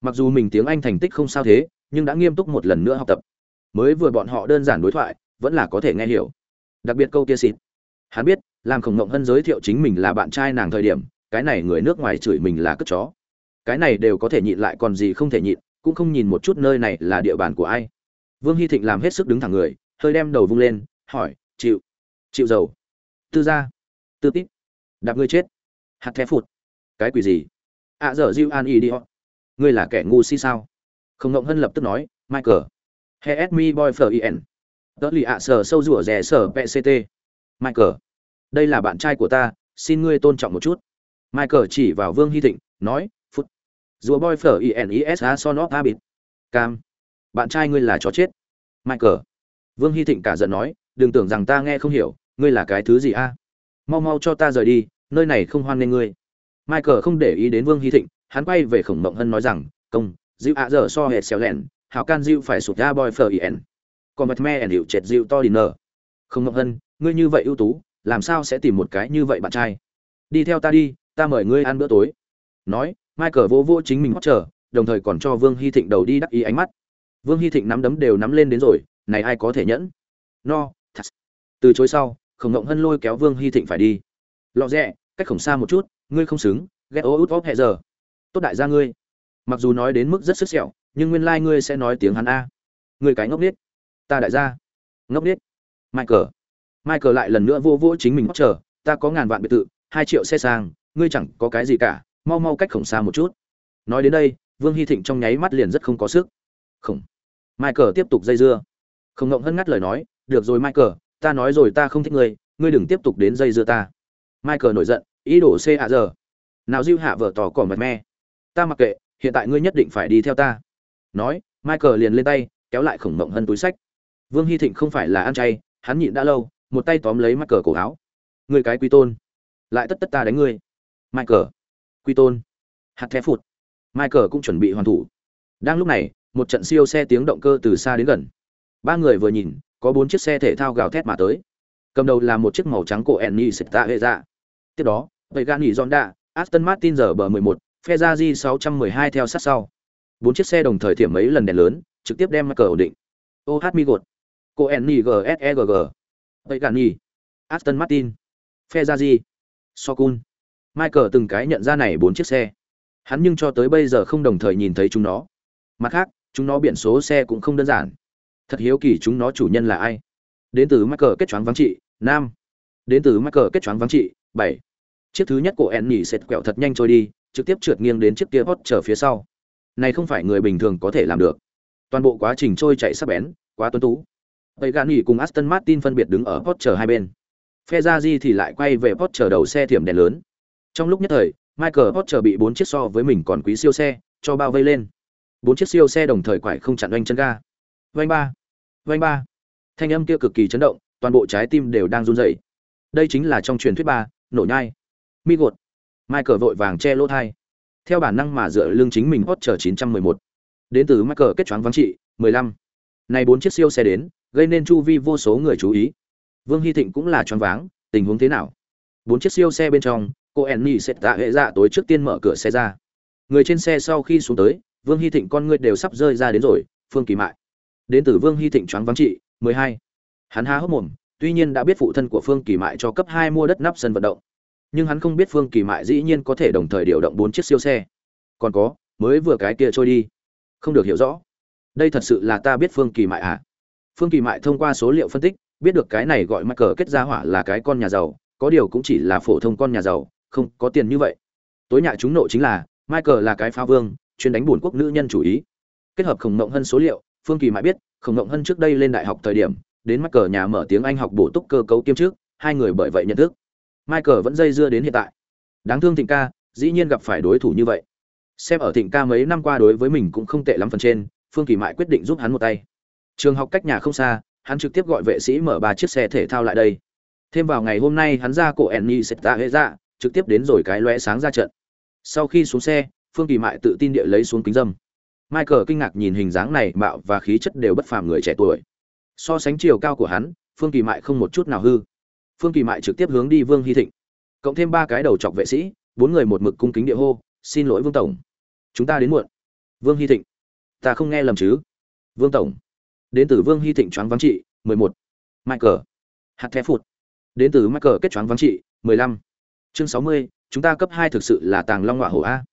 S1: Mặc dù mình tiếng anh thành tích không sao thế, nhưng đã nghiêm túc một lần nữa học tập. Mới vừa bọn họ đơn giản đối thoại, vẫn là có thể nghe hiểu. Đặc biệt câu kia xịt. Hắn biết, làm khổng ngộng hân giới thiệu chính mình là bạn trai nàng thời điểm, cái này người nước ngoài chửi mình là cất chó. Cái này đều có thể nhịn lại còn gì không thể nhịn, cũng không nhìn một chút nơi này là địa bàn của ai. Vương hy thịnh làm hết sức đứng thẳng người hơi đem đầu vung lên hỏi chịu chịu dầu. Tư gia tư tít đạp ngươi chết. Hạt thép phụt. Cái quỷ gì? Ạ à, dở diêu an y đi họ. Ngươi là kẻ ngu si sao? Không ngộng hân lập tức nói michael he s me boy for en. Tớ lì ạ sở sâu rủa rẻ sở pct michael đây là bạn trai của ta xin ngươi tôn trọng một chút. Michael chỉ vào vương hy thịnh nói phút rùa boy phở a son of habit. Cam bạn trai ngươi là chó chết. Michael vương hy thịnh cả giận nói đừng tưởng rằng ta nghe không hiểu ngươi là cái thứ gì a? Mau mau cho ta rời đi nơi này không hoan nghênh ngươi. Michael không để ý đến vương hy thịnh hắn quay về khổng mộng hân nói rằng công dịu ạ dở so hệt xéo lẹn hảo can dịu phải sụt ra boy phở in còn mặt me ẻn hiệu chệt dịu to dinner không mộng hân ngươi như vậy ưu tú làm sao sẽ tìm một cái như vậy bạn trai? Đi theo ta đi ta mời ngươi ăn bữa tối. Nói michael vô vô chính mình hót trở, đồng thời còn cho vương hy thịnh đầu đi đắc ý ánh mắt. Vương hy thịnh nắm đấm đều nắm lên đến rồi này ai có thể nhẫn? No, thật. Từ chối sau, khổng ngộng hân lôi kéo vương hy thịnh phải đi. Lọ rẽ cách khổng xa một chút, ngươi không xứng ghét ô út óp hẹ giờ. Tốt đại gia ngươi. Mặc dù nói đến mức rất sức sẹo, nhưng nguyên lai、like、ngươi sẽ nói tiếng hắn a. Người cái ngốc n ta đại gia. Ngốc n michael. Michael lại lần nữa vô vỗ chính mình hót chờ, ta có ngàn vạn biệt thự hai triệu xe sang, ngươi chẳng có cái gì cả, mau mau cách khổng xa một chút. Nói đến đây, vương hy thịnh trong nháy mắt liền rất không có sức. Khổng. Michael tiếp tục dây dưa không ngộng hân ngắt lời nói, được rồi michael, ta nói rồi ta không thích ngươi ngươi đừng tiếp tục đến dây dưa ta. Michael nổi giận, ý đồ c hạ giờ. Nào diêu hạ vợ tỏ cỏ mật me. Ta mặc kệ, hiện tại ngươi nhất định phải đi theo ta. Nói, michael liền lên tay, kéo lại khổng ngộng hân túi sách. Vương hy thịnh không phải là ăn chay, hắn nhịn đã lâu, một tay tóm lấy michael cổ áo. Người cái quy tôn, lại tất tất ta đánh ngươi. Michael quy tôn. Hạt thép phụt. Michael cũng chuẩn bị hoàn thủ. Đang lúc này, một trận siêu xe tiếng động cơ từ xa đến gần ba người vừa nhìn có bốn chiếc xe thể thao gào thét mà tới cầm đầu là một chiếc màu trắng của enny seta hệ ra tiếp đó vậy gan nghỉ honda aston martin giờ bờ 11, Ferrari 612 theo sát sau bốn chiếc xe đồng thời thiểm mấy lần đèn lớn trực tiếp đem cờ ổn định oh mi gột cô enny gsegg vậy gan nghỉ aston martin Ferrari Sokun Michael từng cái nhận ra này bốn chiếc xe. Hắn nhưng cho tới bây giờ không đồng thời nhìn thấy chúng nó. Mặt khác, chúng nó biển số xe cũng không đơn giản. Thật hiếu kỳ chúng nó chủ nhân là ai. Đến từ Michael kết choáng vắng trị, nam. Đến từ Michael kết choáng vắng trị, bảy. Chiếc thứ nhất của Enny sệt quẹo thật nhanh trôi đi, trực tiếp trượt nghiêng đến chiếc kia hót trở phía sau. Này không phải người bình thường có thể làm được. Toàn bộ quá trình trôi chạy sắc bén, quá tuấn tú. vậy Tây nghỉ cùng Aston Martin phân biệt đứng ở Porsche hai bên. Ferrari thì lại quay về Porsche đầu xe thiểm đèn lớn. Trong lúc nhất thời, Michael Potter bị bốn chiếc so với mình còn quý siêu xe cho bao vây lên. Bốn chiếc siêu xe đồng thời quải không chặn oanh chân ga. oanh ba, vành ba. Thanh âm kia cực kỳ chấn động, toàn bộ trái tim đều đang run rẩy. Đây chính là trong truyền thuyết ba, nổ nhai. Mi gột. Michael vội vàng che lỗ thai. Theo bản năng mà dựa lưng chính mình Potter 911. Đến từ Michael kết choáng vắng trị, 15. Này bốn chiếc siêu xe đến, gây nên chu vi vô số người chú ý. Vương Hy Thịnh cũng là choáng váng, tình huống thế nào? Bốn chiếc siêu xe bên trong, cô enni sẽ tạ hệ dạ tối trước tiên mở cửa xe ra người trên xe sau khi xuống tới vương hy thịnh con ngươi đều sắp rơi ra đến rồi phương kỳ mại đến từ vương hy thịnh choáng vắng trị, mười hai. Hắn há hốc mồm, tuy nhiên đã biết phụ thân của phương kỳ mại cho cấp hai mua đất nắp sân vận động. Nhưng hắn không biết phương kỳ mại dĩ nhiên có thể đồng thời điều động bốn chiếc siêu xe. Còn có, mới vừa cái kia trôi đi. Không được hiểu rõ. Đây thật sự là ta biết phương kỳ mại à? Phương kỳ mại thông qua số liệu phân tích, biết được cái này gọi mắc cờ kết gia hỏa là cái con nhà giàu, có điều cũng chỉ là phổ thông con nhà giàu, không có tiền như vậy. Tối nhạ chúng nộ chính là, michael là cái phá vương, chuyên đánh buồn quốc nữ nhân chủ ý. Kết hợp khổng mộng hơn số liệu phương kỳ mãi biết, khổng ngộng hân trước đây lên đại học thời điểm, đến mắc cờ nhà mở tiếng anh học bổ túc cơ cấu kiêm trước hai người bởi vậy nhận thức. Michael vẫn dây dưa đến hiện tại. Đáng thương thịnh ca, dĩ nhiên gặp phải đối thủ như vậy. Xem ở thịnh ca mấy năm qua đối với mình cũng không tệ lắm phần trên, phương kỳ mại quyết định giúp hắn một tay. Trường học cách nhà không xa, hắn trực tiếp gọi vệ sĩ mở ba chiếc xe thể thao lại đây. Thêm vào ngày hôm nay hắn ra cổ enni seta hệ ra dạ, trực tiếp đến rồi cái loe sáng ra trận. Sau khi xuống xe, phương kỳ mại tự tin địa lấy xuống kính dâm michael kinh ngạc nhìn hình dáng này, mạo và khí chất đều bất phàm người trẻ tuổi. So sánh chiều cao của hắn, phương kỳ mại không một chút nào hư. Phương kỳ mại trực tiếp hướng đi vương hy thịnh. Cộng thêm ba cái đầu chọc vệ sĩ, bốn người một mực cung kính địa hô, xin lỗi vương tổng. Chúng ta đến muộn. Vương hy thịnh. Ta không nghe lầm chứ? Vương tổng. Đến từ vương hy thịnh choáng vắng trị, mười một. Michael. Hạt thẻ phụt. Đến từ michael kết choáng vắng trị, mười lăm. Chương sáu mươi, chúng ta cấp hai thực sự là tàng long ngọa hổ a.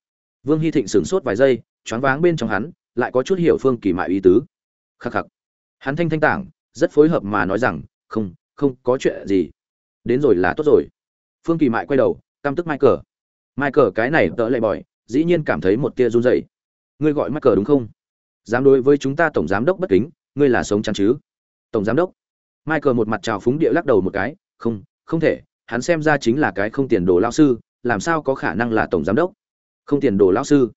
S1: Vương hy thịnh sửng sốt vài giây choáng váng bên trong hắn, lại có chút hiểu phương kỳ mại ý tứ. Khắc khắc. Hắn thanh thanh tảng, rất phối hợp mà nói rằng, không không có chuyện gì. Đến rồi là tốt rồi. Phương kỳ mại quay đầu, căm tức michael. Michael, cái này tớ lệ bòi dĩ nhiên cảm thấy một tia run rẩy. Ngươi gọi michael đúng không? Dám đối với chúng ta tổng giám đốc bất kính, ngươi là sống chắn chứ? Tổng giám đốc. Michael một mặt trào phúng địa lắc đầu một cái. Không không thể, hắn xem ra chính là cái không tiền đồ lao sư, làm sao có khả năng là tổng giám đốc? Không tiền đồ lao sư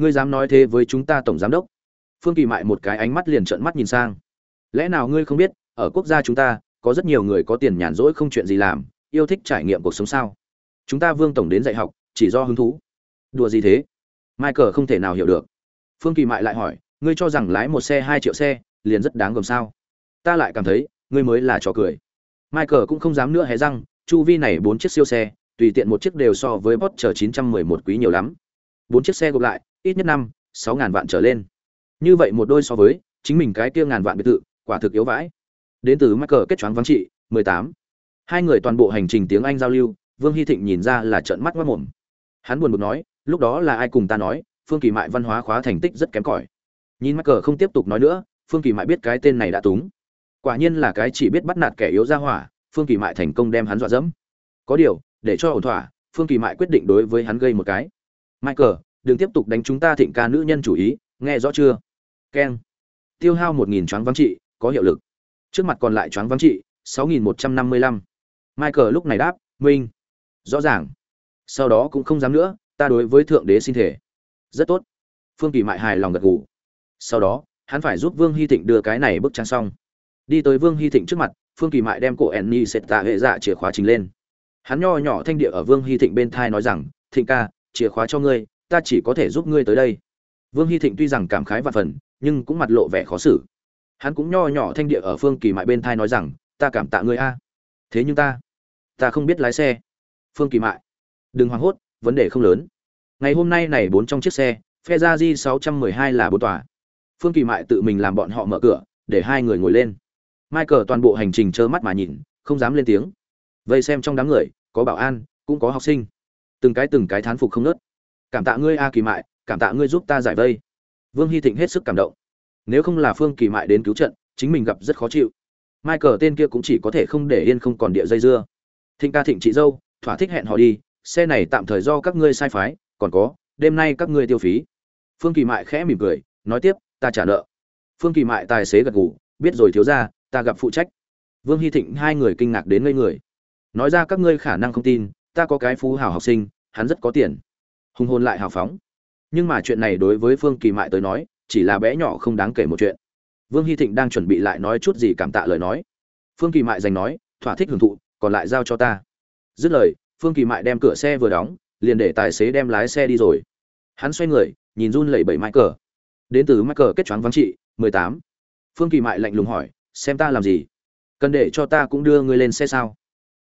S1: ngươi dám nói thế với chúng ta tổng giám đốc? Phương kỳ mại một cái ánh mắt liền trợn mắt nhìn sang. Lẽ nào ngươi không biết, ở quốc gia chúng ta, có rất nhiều người có tiền nhàn rỗi không chuyện gì làm, yêu thích trải nghiệm cuộc sống sao? Chúng ta vương tổng đến dạy học, chỉ do hứng thú. Đùa gì thế? Michael không thể nào hiểu được. Phương kỳ mại lại hỏi, ngươi cho rằng lái một xe hai triệu xe, liền rất đáng gồm sao? Ta lại cảm thấy, ngươi mới là trò cười. Michael cũng không dám nữa hé răng, chu vi này bốn chiếc siêu xe, tùy tiện một chiếc đều so với Porsche 911 quý nhiều lắm. Bốn chiếc xe gộp lại ít nhất năm, sáu ngàn vạn trở lên. Như vậy một đôi so với, chính mình cái kia ngàn vạn biệt thự, quả thực yếu vãi. Đến từ Michael kết choáng vắng trị 18. hai người toàn bộ hành trình tiếng anh giao lưu, vương hy thịnh nhìn ra là trợn mắt mất mồm. Hắn buồn bực nói, lúc đó là ai cùng ta nói, phương kỳ mại văn hóa khóa thành tích rất kém cỏi. Nhìn Michael không tiếp tục nói nữa, phương kỳ mại biết cái tên này đã túng. Quả nhiên là cái chỉ biết bắt nạt kẻ yếu ra hỏa, phương kỳ mại thành công đem hắn dọa dẫm. Có điều, để cho ổn thỏa, phương kỳ mại quyết định đối với hắn gây một cái. Michael đừng tiếp tục đánh chúng ta thịnh ca nữ nhân chủ ý, nghe rõ chưa? Keng. Tiêu hao một nghìn choáng vắng trị, có hiệu lực. Trước mặt còn lại choáng vắng trị, sáu nghìn một trăm năm mươi lăm. Michael lúc này đáp, minh. Rõ ràng. Sau đó cũng không dám nữa, ta đối với thượng đế xin thể. Rất tốt. Phương kỳ mại hài lòng gật gù. Sau đó, hắn phải giúp vương hy thịnh đưa cái này bức tranh xong. Đi tới vương hy thịnh trước mặt, phương kỳ mại đem cổ enni sệt tạ hệ dạ chìa khóa trình lên. Hắn nho nhỏ thanh địa ở vương hy thịnh bên thai nói rằng, thịnh ca, chìa khóa cho ngươi ta chỉ có thể giúp ngươi tới đây. Vương hy thịnh tuy rằng cảm khái và phần, nhưng cũng mặt lộ vẻ khó xử. Hắn cũng nho nhỏ thanh địa ở phương kỳ mại bên thai nói rằng, ta cảm tạ ngươi a. Thế nhưng ta ta không biết lái xe. Phương kỳ mại, đừng hoảng hốt, vấn đề không lớn. Ngày hôm nay này bốn trong chiếc xe phe ra di sáu trăm mười hai là bốn tòa. Phương kỳ mại tự mình làm bọn họ mở cửa, để hai người ngồi lên. Michael toàn bộ hành trình trơ mắt mà nhìn, không dám lên tiếng. Vây xem trong đám người, có bảo an, cũng có học sinh. Từng cái từng cái thán phục không nớt cảm tạ ngươi a kỳ mại, cảm tạ ngươi giúp ta giải vây. Vương hy thịnh hết sức cảm động. Nếu không là phương kỳ mại đến cứu trận, chính mình gặp rất khó chịu. Michael tên kia cũng chỉ có thể không để yên không còn địa dây dưa. Thịnh ca thịnh chị dâu, thỏa thích hẹn họ đi, xe này tạm thời do các ngươi sai phái, còn có, đêm nay các ngươi tiêu phí. Phương kỳ mại khẽ mỉm cười, nói tiếp, ta trả nợ. Phương kỳ mại tài xế gật gù, biết rồi thiếu ra ta gặp phụ trách. Vương hy thịnh hai người kinh ngạc đến ngây người. Nói ra các ngươi khả năng không tin, ta có cái phú hào học sinh, hắn rất có tiền hùng hồn lại hào phóng. Nhưng mà chuyện này đối với phương kỳ mại tới nói, chỉ là bé nhỏ không đáng kể một chuyện. Vương hy thịnh đang chuẩn bị lại nói chút gì cảm tạ lời nói. Phương kỳ mại dành nói, thỏa thích hưởng thụ, còn lại giao cho ta. Dứt lời, phương kỳ mại đem cửa xe vừa đóng, liền để tài xế đem lái xe đi rồi. Hắn xoay người, nhìn run lẩy bẩy mãi cờ. Đến từ mắc cờ kết choáng vắng trị, mười tám. Phương kỳ mại lạnh lùng hỏi, xem ta làm gì? Cần để cho ta cũng đưa ngươi lên xe sao?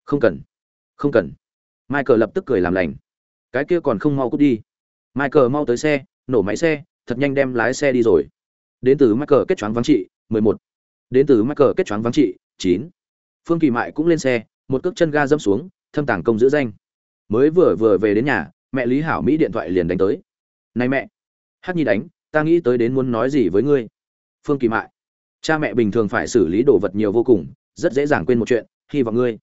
S1: Không cần không cần. Michael lập tức cười làm lành cái kia còn không mau cút đi. Michael mau tới xe, nổ máy xe, thật nhanh đem lái xe đi rồi. Đến từ michael kết choáng vắng trị, mười một. Đến từ michael kết choáng vắng trị, chín. Phương kỳ mại cũng lên xe, một cước chân ga dẫm xuống, thâm tàng công giữ danh. Mới vừa vừa về đến nhà, mẹ lý hảo mỹ điện thoại liền đánh tới. Này mẹ, hát nhi đánh, ta nghĩ tới đến muốn nói gì với ngươi. Phương kỳ mại. Cha mẹ bình thường phải xử lý đồ vật nhiều vô cùng, rất dễ dàng quên một chuyện, hy vọng ngươi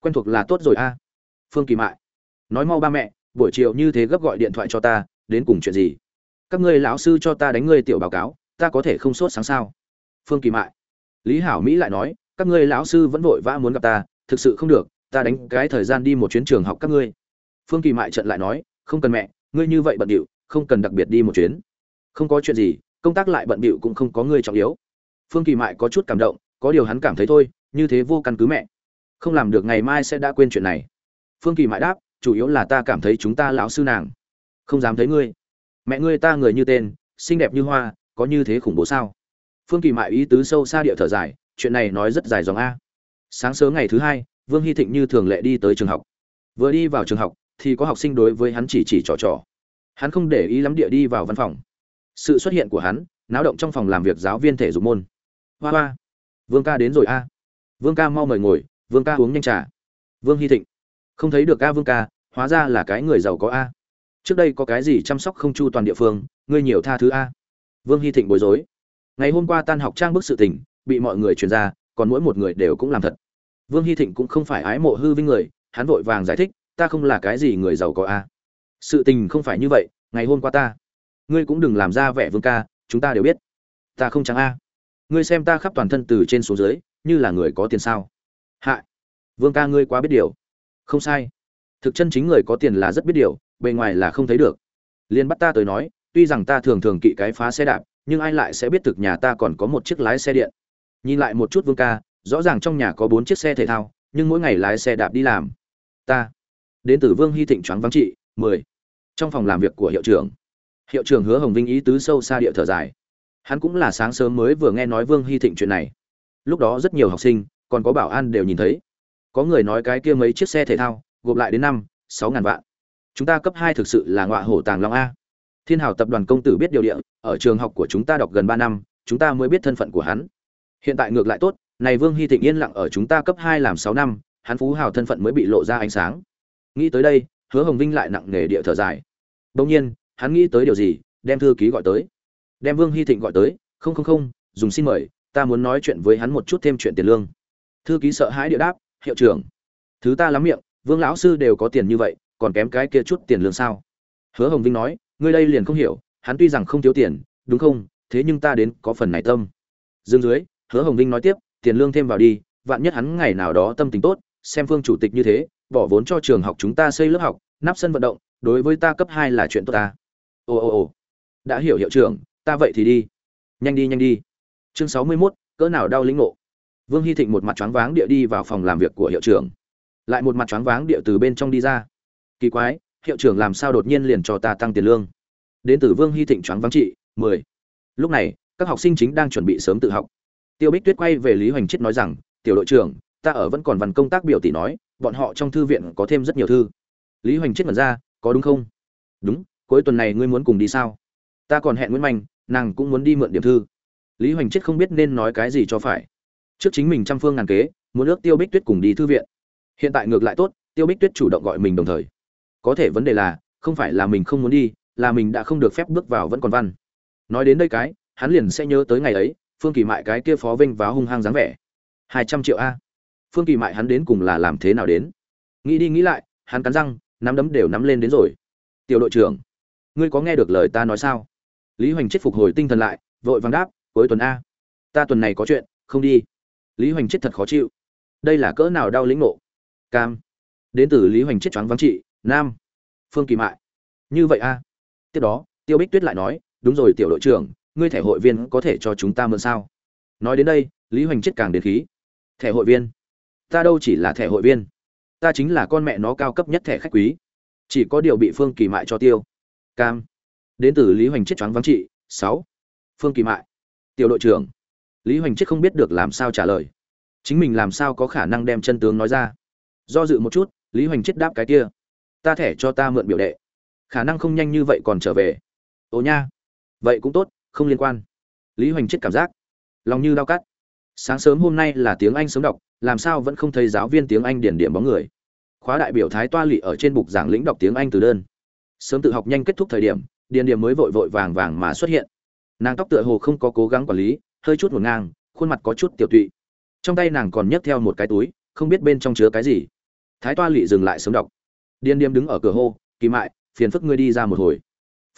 S1: quen thuộc là tốt rồi a. Phương kỳ mại. Nói mau ba mẹ buổi chiều như thế gấp gọi điện thoại cho ta, đến cùng chuyện gì? Các ngươi lão sư cho ta đánh ngươi tiểu báo cáo, ta có thể không sốt sáng sao? Phương kỳ mại. Lý hảo mỹ lại nói, các ngươi lão sư vẫn vội vã muốn gặp ta, thực sự không được, ta đánh cái thời gian đi một chuyến trường học các ngươi. Phương kỳ mại trận lại nói, không cần mẹ, ngươi như vậy bận điệu, không cần đặc biệt đi một chuyến. Không có chuyện gì, công tác lại bận bịu cũng không có người trọng yếu. Phương kỳ mại có chút cảm động, có điều hắn cảm thấy thôi, như thế vô căn cứ mẹ. Không làm được ngày mai sẽ đã quên chuyện này. Phương kỳ mại đáp chủ yếu là ta cảm thấy chúng ta lão sư nàng. Không dám thấy ngươi. Mẹ ngươi ta người như tên, xinh đẹp như hoa, có như thế khủng bố sao? Phương kỳ mại ý tứ sâu xa địa thở dài, chuyện này nói rất dài dòng a. Sáng sớm ngày thứ hai, vương hy thịnh như thường lệ đi tới trường học. Vừa đi vào trường học, thì có học sinh đối với hắn chỉ chỉ trò trò. Hắn không để ý lắm địa đi vào văn phòng. Sự xuất hiện của hắn, náo động trong phòng làm việc giáo viên thể dục môn. Hoa hoa. Vương ca đến rồi a. Vương ca mau mời ngồi, vương ca uống nhanh trà. Vương hy thịnh không thấy được ca vương ca, hóa ra là cái người giàu có a. Trước đây có cái gì chăm sóc không chu toàn địa phương, ngươi nhiều tha thứ a. Vương hy thịnh bối rối. Ngày hôm qua tan học trang bức sự tình, bị mọi người truyền ra, còn mỗi một người đều cũng làm thật. Vương hy thịnh cũng không phải ái mộ hư vinh người, hắn vội vàng giải thích, ta không là cái gì người giàu có a. Sự tình không phải như vậy, ngày hôm qua ta. Ngươi cũng đừng làm ra vẻ vương ca, chúng ta đều biết. Ta không trắng a. Ngươi xem ta khắp toàn thân từ trên xuống dưới, như là người có tiền sao. Hạ vương ca ngươi quá biết điều không sai. Thực chân chính người có tiền là rất biết điều, bề ngoài là không thấy được. Liên bắt ta tới nói, tuy rằng ta thường thường kỵ cái phá xe đạp, nhưng ai lại sẽ biết thực nhà ta còn có một chiếc lái xe điện. Nhìn lại một chút vương ca, rõ ràng trong nhà có bốn chiếc xe thể thao, nhưng mỗi ngày lái xe đạp đi làm. Ta. Đến từ vương hy thịnh choáng vắng trị, mười. Trong phòng làm việc của hiệu trưởng. Hiệu trưởng hứa hồng vinh ý tứ sâu xa địa thở dài. Hắn cũng là sáng sớm mới vừa nghe nói vương hy thịnh chuyện này. Lúc đó rất nhiều học sinh, còn có bảo an đều nhìn thấy có người nói cái kia mấy chiếc xe thể thao, gộp lại đến năm, sáu ngàn vạn. Chúng ta cấp hai thực sự là ngọa hổ tàng long a. Thiên hảo tập đoàn công tử biết điều địa, ở trường học của chúng ta đọc gần ba năm, chúng ta mới biết thân phận của hắn. Hiện tại ngược lại tốt, này vương hy thịnh yên lặng ở chúng ta cấp hai làm sáu năm, hắn phú hào thân phận mới bị lộ ra ánh sáng. Nghĩ tới đây, hứa hồng vinh lại nặng nề địa thở dài. Đông nhiên, hắn nghĩ tới điều gì, đem thư ký gọi tới. Đem vương hy thịnh gọi tới, không không không, dùng xin mời, ta muốn nói chuyện với hắn một chút thêm chuyện tiền lương. Thư ký sợ hãi địa đáp hiệu trưởng, thứ ta lắm miệng, vương lão sư đều có tiền như vậy, còn kém cái kia chút tiền lương sao? Hứa hồng vinh nói, ngươi đây liền không hiểu, hắn tuy rằng không thiếu tiền, đúng không? Thế nhưng ta đến có phần này tâm. Dương dưới, hứa hồng vinh nói tiếp, tiền lương thêm vào đi, vạn nhất hắn ngày nào đó tâm tình tốt, xem phương chủ tịch như thế, bỏ vốn cho trường học chúng ta xây lớp học, nắp sân vận động, đối với ta cấp hai là chuyện tốt ta. Ồ ồ ồ. Đã hiểu, hiệu trưởng, ta vậy thì đi. Nhanh đi nhanh đi. Chương sáu mươi mốt, cỡ nào đau lĩnh ngộ? Vương hy thịnh một mặt choáng váng địa đi vào phòng làm việc của hiệu trưởng. Lại một mặt choáng váng địa từ bên trong đi ra. Kỳ quái hiệu trưởng làm sao đột nhiên liền cho ta tăng tiền lương? Đến từ vương hy thịnh choáng váng trị mười. Lúc này các học sinh chính đang chuẩn bị sớm tự học. Tiêu bích tuyết quay về lý hoành chết nói rằng tiểu đội trưởng ta ở vẫn còn văn công tác biểu tỷ nói bọn họ trong thư viện có thêm rất nhiều thư. Lý hoành chết mở ra có đúng không? Đúng cuối tuần này ngươi muốn cùng đi sao? Ta còn hẹn nguyễn Mạnh, nàng cũng muốn đi mượn điểm thư. Lý hoành chết không biết nên nói cái gì cho phải trước chính mình trăm phương ngàn kế, muốn ước tiêu bích tuyết cùng đi thư viện. Hiện tại ngược lại tốt, tiêu bích tuyết chủ động gọi mình đồng thời. Có thể vấn đề là, không phải là mình không muốn đi, là mình đã không được phép bước vào vẫn còn văn. Nói đến đây cái, hắn liền sẽ nhớ tới ngày ấy, phương kỳ mại cái kia phó vinh và hung hăng dáng vẻ. Hai trăm triệu a. Phương kỳ mại hắn đến cùng là làm thế nào đến? Nghĩ đi nghĩ lại, hắn cắn răng, nắm đấm đều nắm lên đến rồi. Tiểu đội trưởng, ngươi có nghe được lời ta nói sao? Lý hoành chết phục hồi tinh thần lại, vội vàng đáp, cuối tuần a. Ta tuần này có chuyện, không đi lý hoành chết thật khó chịu. Đây là cỡ nào đau lĩnh nộ cam. Đến từ lý hoành chết choáng vắng trị, nam. Phương kỳ mại. Như vậy a. Tiếp đó, tiêu bích tuyết lại nói, đúng rồi tiểu đội trưởng, ngươi thẻ hội viên có thể cho chúng ta mượn sao? Nói đến đây, lý hoành chết càng đến khí. Thẻ hội viên? Ta đâu chỉ là thẻ hội viên. Ta chính là con mẹ nó cao cấp nhất thẻ khách quý. Chỉ có điều bị phương kỳ mại cho tiêu. Cam. Đến từ lý hoành chết choáng vắng trị, sáu. Phương kỳ mại. Tiểu đội trưởng lý hoành chết không biết được làm sao trả lời. Chính mình làm sao có khả năng đem chân tướng nói ra? Do dự một chút, lý hoành chết đáp cái kia. Ta thẻ cho ta mượn biểu đệ. Khả năng không nhanh như vậy còn trở về. Ồ nha. Vậy cũng tốt, không liên quan. Lý hoành chết cảm giác. Lòng như đau cắt. Sáng sớm hôm nay là tiếng anh sớm đọc, làm sao vẫn không thấy giáo viên tiếng anh điển điểm bóng người. Khóa đại biểu thái toa lỵ ở trên bục giảng lĩnh đọc tiếng anh từ đơn. Sớm tự học nhanh kết thúc thời điểm điền điểm mới vội vội vàng vàng mà xuất hiện. Nàng tóc tựa hồ không có cố gắng quản lý hơi chút ngổn ngang, khuôn mặt có chút tiểu tụy. Trong tay nàng còn nhấc theo một cái túi, không biết bên trong chứa cái gì. Thái toa lỵ dừng lại sớm đọc. Điền điếm đứng ở cửa hô, kỳ mại, phiền phức ngươi đi ra một hồi.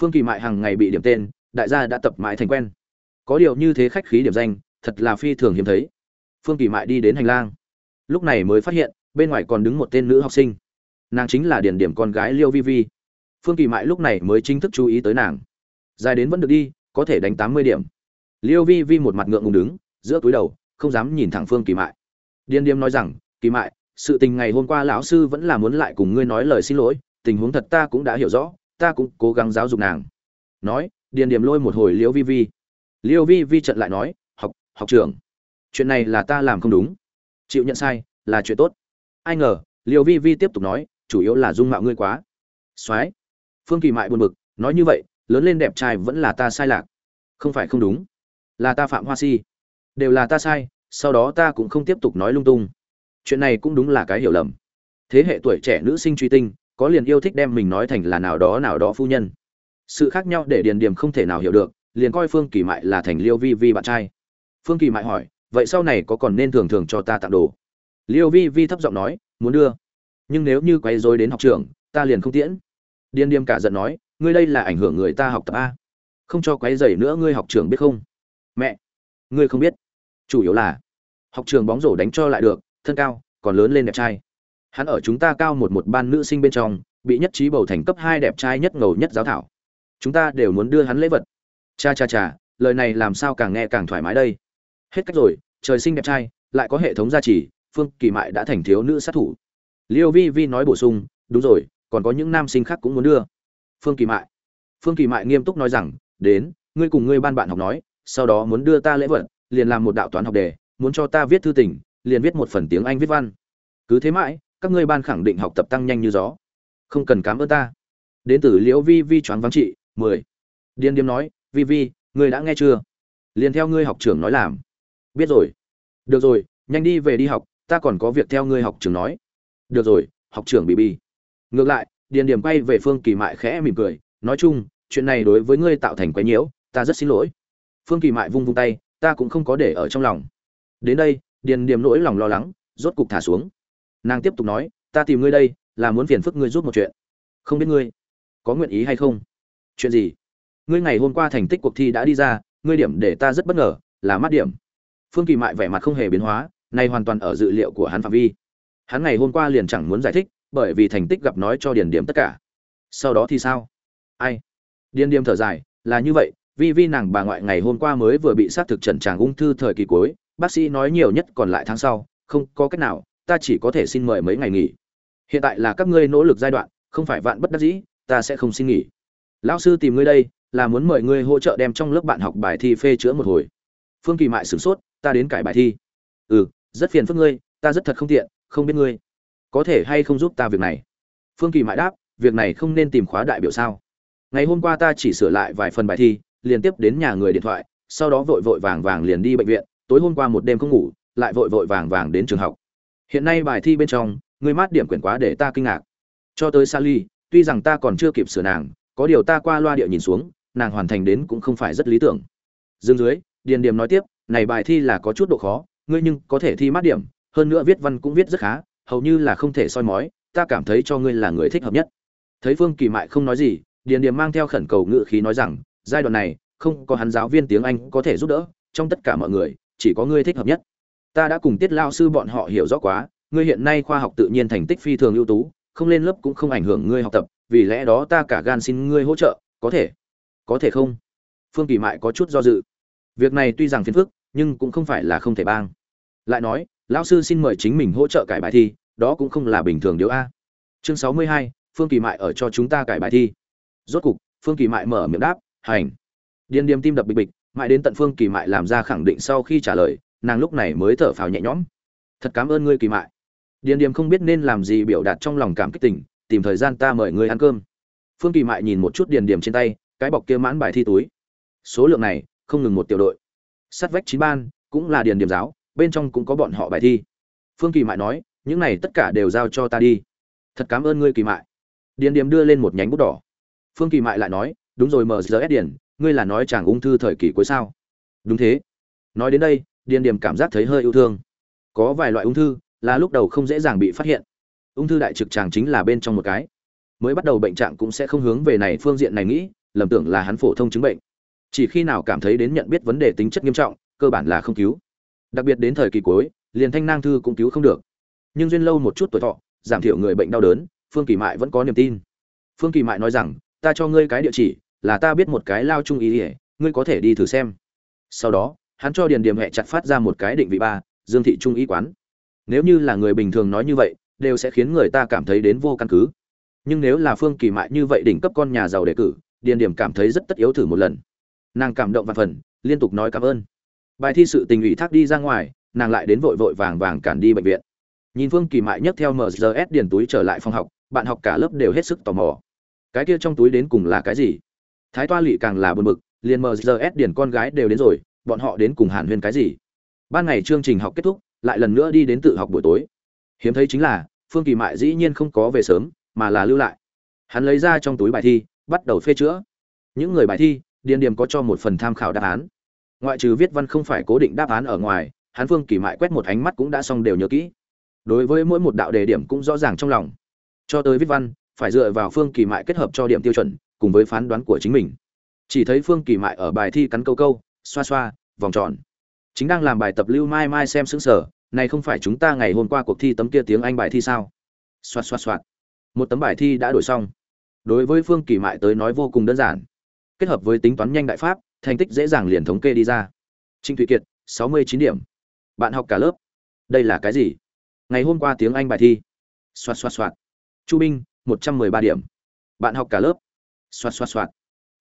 S1: Phương kỳ mại hàng ngày bị điểm tên, đại gia đã tập mãi thành quen. Có điều như thế khách khí điểm danh, thật là phi thường hiếm thấy. Phương kỳ mại đi đến hành lang. Lúc này mới phát hiện, bên ngoài còn đứng một tên nữ học sinh. Nàng chính là điển điểm con gái liêu vi vi. Phương kỳ mại lúc này mới chính thức chú ý tới nàng. Dài đến vẫn được đi, có thể đánh tám mươi điểm liêu vi vi một mặt ngượng ngùng đứng, giữa túi đầu, không dám nhìn thẳng phương kỳ mại. Điền điếm nói rằng, kỳ mại, sự tình ngày hôm qua lão sư vẫn là muốn lại cùng ngươi nói lời xin lỗi, tình huống thật ta cũng đã hiểu rõ, ta cũng cố gắng giáo dục nàng. Nói, điền điềm lôi một hồi liêu vi vi. Liêu vi vi trận lại nói, học học trưởng, chuyện này là ta làm không đúng. Chịu nhận sai, là chuyện tốt. Ai ngờ, liêu vi vi tiếp tục nói, chủ yếu là dung mạo ngươi quá. Soái phương kỳ mại buồn bực, nói như vậy, lớn lên đẹp trai vẫn là ta sai lạc. Không phải không đúng là ta phạm hoa si. Đều là ta sai, sau đó ta cũng không tiếp tục nói lung tung. Chuyện này cũng đúng là cái hiểu lầm. Thế hệ tuổi trẻ nữ sinh truy tinh, có liền yêu thích đem mình nói thành là nào đó nào đó phu nhân. Sự khác nhau để điền điểm không thể nào hiểu được, liền coi phương kỳ mại là thành liêu vi vi bạn trai. Phương kỳ mại hỏi, vậy sau này có còn nên thường thường cho ta tặng đồ? Liêu vi vi thấp giọng nói, muốn đưa. Nhưng nếu như quay dối đến học trường, ta liền không tiễn. Điền điềm cả giận nói, ngươi đây là ảnh hưởng người ta học tập a. Không cho quấy dày nữa ngươi học trường biết không? Mẹ, ngươi không biết. Chủ yếu là, học trường bóng rổ đánh cho lại được, thân cao còn lớn lên đẹp trai. Hắn ở chúng ta cao một một ban nữ sinh bên trong, bị nhất trí bầu thành cấp hai đẹp trai nhất ngầu nhất giáo thảo. Chúng ta đều muốn đưa hắn lễ vật. Cha cha cha, lời này làm sao càng nghe càng thoải mái đây? Hết cách rồi, trời sinh đẹp trai, lại có hệ thống gia trì, phương kỳ mại đã thành thiếu nữ sát thủ. Liêu vi vi nói bổ sung, đúng rồi, còn có những nam sinh khác cũng muốn đưa. Phương kỳ mại. Phương kỳ mại nghiêm túc nói rằng, đến, ngươi cùng ngươi ban bạn học nói sau đó muốn đưa ta lễ vật, liền làm một đạo toán học đề, muốn cho ta viết thư tình, liền viết một phần tiếng anh viết văn. Cứ thế mãi, các ngươi ban khẳng định học tập tăng nhanh như gió. Không cần cám ơn ta. Đến từ liễu vi vi choáng vắng trị, mười. Điên điếm nói, vi vi, ngươi đã nghe chưa? Liền theo ngươi học trưởng nói làm. Biết rồi. Được rồi, nhanh đi về đi học, ta còn có việc theo ngươi học trưởng nói. Được rồi, học trưởng bị bi. Ngược lại, điền điểm quay về phương kỳ mại khẽ mỉm cười, nói chung, chuyện này đối với ngươi tạo thành quấy nhiễu, ta rất xin lỗi phương kỳ mại vung vung tay, ta cũng không có để ở trong lòng. Đến đây, điền điểm nỗi lòng lo lắng, rốt cục thả xuống. Nàng tiếp tục nói, ta tìm ngươi đây, là muốn phiền phức ngươi giúp một chuyện. Không biết ngươi có nguyện ý hay không? Chuyện gì? Ngươi ngày hôm qua thành tích cuộc thi đã đi ra, ngươi điểm để ta rất bất ngờ, là mắt điểm. Phương kỳ mại vẻ mặt không hề biến hóa, này hoàn toàn ở dự liệu của hắn phạm vi. Hắn ngày hôm qua liền chẳng muốn giải thích, bởi vì thành tích gặp nói cho điền điểm tất cả. Sau đó thì sao? Ai? Điền điểm thở dài, là như vậy vì vi nàng bà ngoại ngày hôm qua mới vừa bị xác thực trần tràng ung thư thời kỳ cuối, bác sĩ nói nhiều nhất còn lại tháng sau, không có cách nào, ta chỉ có thể xin mời mấy ngày nghỉ. Hiện tại là các ngươi nỗ lực giai đoạn, không phải vạn bất đắc dĩ, ta sẽ không xin nghỉ. Lão sư tìm ngươi đây, là muốn mời ngươi hỗ trợ đem trong lớp bạn học bài thi phê chữa một hồi. Phương kỳ mại sửng sốt, ta đến cải bài thi. Ừ rất phiền phức ngươi, ta rất thật không tiện, không biết ngươi có thể hay không giúp ta việc này. Phương kỳ mại đáp, việc này không nên tìm khóa đại biểu sao. Ngày hôm qua ta chỉ sửa lại vài phần bài thi liên tiếp đến nhà người điện thoại, sau đó vội vội vàng vàng liền đi bệnh viện, tối hôm qua một đêm không ngủ, lại vội vội vàng vàng đến trường học. Hiện nay bài thi bên trong, người mát điểm quyển quá để ta kinh ngạc. Cho tới sally, tuy rằng ta còn chưa kịp sửa nàng, có điều ta qua loa địa nhìn xuống, nàng hoàn thành đến cũng không phải rất lý tưởng. Dương dưới, điền điểm nói tiếp, này bài thi là có chút độ khó, ngươi nhưng có thể thi mát điểm, hơn nữa viết văn cũng viết rất khá, hầu như là không thể soi mói, ta cảm thấy cho ngươi là người thích hợp nhất. Thấy phương kỳ mại không nói gì, điền điểm mang theo khẩn cầu ngự khí nói rằng giai đoạn này, không có hắn giáo viên tiếng anh có thể giúp đỡ, trong tất cả mọi người, chỉ có ngươi thích hợp nhất. Ta đã cùng tiết lao sư bọn họ hiểu rõ quá, ngươi hiện nay khoa học tự nhiên thành tích phi thường ưu tú, không lên lớp cũng không ảnh hưởng ngươi học tập, vì lẽ đó ta cả gan xin ngươi hỗ trợ, có thể? Có thể không? Phương kỳ mại có chút do dự. Việc này tuy rằng phiền phức, nhưng cũng không phải là không thể bang. Lại nói lão sư xin mời chính mình hỗ trợ cải bài thi, đó cũng không là bình thường điều a. Chương sáu mươi hai, phương kỳ mại ở cho chúng ta cải bài thi. Rốt cục, phương kỳ mại mở miệng đáp hành. Điên điềm tim đập bịch bịch, mãi đến tận phương kỳ mại làm ra khẳng định sau khi trả lời, nàng lúc này mới thở phào nhẹ nhõm. Thật cảm ơn ngươi, kỳ mại. Điền điềm không biết nên làm gì biểu đạt trong lòng cảm kích tình, tìm thời gian ta mời ngươi ăn cơm. Phương kỳ mại nhìn một chút điền điềm trên tay, cái bọc kia mãn bài thi túi. Số lượng này, không ngừng một tiểu đội. Sắt vách chín ban, cũng là điền điềm giáo, bên trong cũng có bọn họ bài thi. Phương kỳ mại nói, những này tất cả đều giao cho ta đi. Thật cảm ơn ngươi, kỳ mại. Điền điềm đưa lên một nhánh bút đỏ. Phương kỳ mại lại nói đúng rồi mờ giờ điền, ngươi là nói chàng ung thư thời kỳ cuối sao? Đúng thế. Nói đến đây, điền điểm cảm giác thấy hơi yêu thương. Có vài loại ung thư là lúc đầu không dễ dàng bị phát hiện. Ung thư đại trực tràng chính là bên trong một cái. Mới bắt đầu bệnh trạng cũng sẽ không hướng về này phương diện này nghĩ, lầm tưởng là hắn phổ thông chứng bệnh. Chỉ khi nào cảm thấy đến nhận biết vấn đề tính chất nghiêm trọng, cơ bản là không cứu. Đặc biệt đến thời kỳ cuối, liền thanh nang thư cũng cứu không được. Nhưng duyên lâu một chút tuổi thọ, giảm thiểu người bệnh đau đớn, phương kỳ mại vẫn có niềm tin. Phương kỳ mại nói rằng ta cho ngươi cái địa chỉ, là ta biết một cái lao trung ý ỉa ngươi có thể đi thử xem. Sau đó, hắn cho điền điểm hẹ chặt phát ra một cái định vị ba, dương thị trung y quán. Nếu như là người bình thường nói như vậy, đều sẽ khiến người ta cảm thấy đến vô căn cứ. Nhưng nếu là phương kỳ mại như vậy đỉnh cấp con nhà giàu đề cử, điền điểm cảm thấy rất tất yếu thử một lần. Nàng cảm động và phần, liên tục nói cảm ơn. Bài thi sự tình ủy thác đi ra ngoài, nàng lại đến vội vội vàng vàng cản đi bệnh viện. Nhìn phương kỳ mại nhấc theo mrs điền túi trở lại phòng học, bạn học cả lớp đều hết sức tò mò cái kia trong túi đến cùng là cái gì? Thái toa lỵ càng là buồn bực, liền mgs điền con gái đều đến rồi, bọn họ đến cùng hàn huyên cái gì? Ban ngày chương trình học kết thúc, lại lần nữa đi đến tự học buổi tối. Hiếm thấy chính là, phương kỳ mại dĩ nhiên không có về sớm, mà là lưu lại. Hắn lấy ra trong túi bài thi, bắt đầu phê chữa. Những người bài thi, điền điểm có cho một phần tham khảo đáp án. Ngoại trừ viết văn không phải cố định đáp án ở ngoài, hắn phương kỳ mại quét một ánh mắt cũng đã xong đều nhớ kỹ. Đối với mỗi một đạo đề điểm cũng rõ ràng trong lòng. Cho tới viết văn phải dựa vào phương kỳ mại kết hợp cho điểm tiêu chuẩn, cùng với phán đoán của chính mình. Chỉ thấy phương kỳ mại ở bài thi cắn câu câu, xoa xoa, vòng tròn. Chính đang làm bài tập lưu mai mai xem xứng sở này không phải chúng ta ngày hôm qua cuộc thi tấm kia tiếng anh bài thi sao? Xoa xoa xoa một tấm bài thi đã đổi xong. Đối với phương kỳ mại tới nói vô cùng đơn giản. Kết hợp với tính toán nhanh đại pháp, thành tích dễ dàng liền thống kê đi ra. Trinh thụy kiệt, sáu mươi chín điểm. Bạn học cả lớp. Đây là cái gì? Ngày hôm qua tiếng anh bài thi. Xoa xoa xoa chu binh một trăm mười ba điểm. Bạn học cả lớp. Xoạt xoạt xoạt.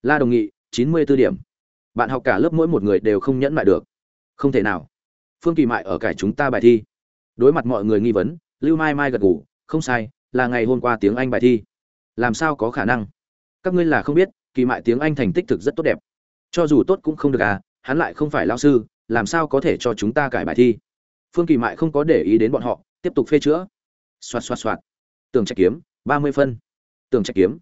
S1: La đồng nghị, chín mươi b ố điểm. Bạn học cả lớp mỗi một người đều không nhẫn mại được. Không thể nào. Phương kỳ mại ở cải chúng ta bài thi. Đối mặt mọi người nghi vấn, lưu mai mai gật ngủ không sai, là ngày hôm qua tiếng anh bài thi. Làm sao có khả năng? Các ngươi là không biết, kỳ mại tiếng anh thành tích thực rất tốt đẹp. Cho dù tốt cũng không được à hắn lại không phải lao sư, làm sao có thể cho chúng ta cải bài thi? Phương kỳ mại không có để ý đến bọn họ, tiếp tục phê chữa. Xoạt xoạt xoạt. Tường trạch kiếm ba mươi phân. Tường trạch kiếm.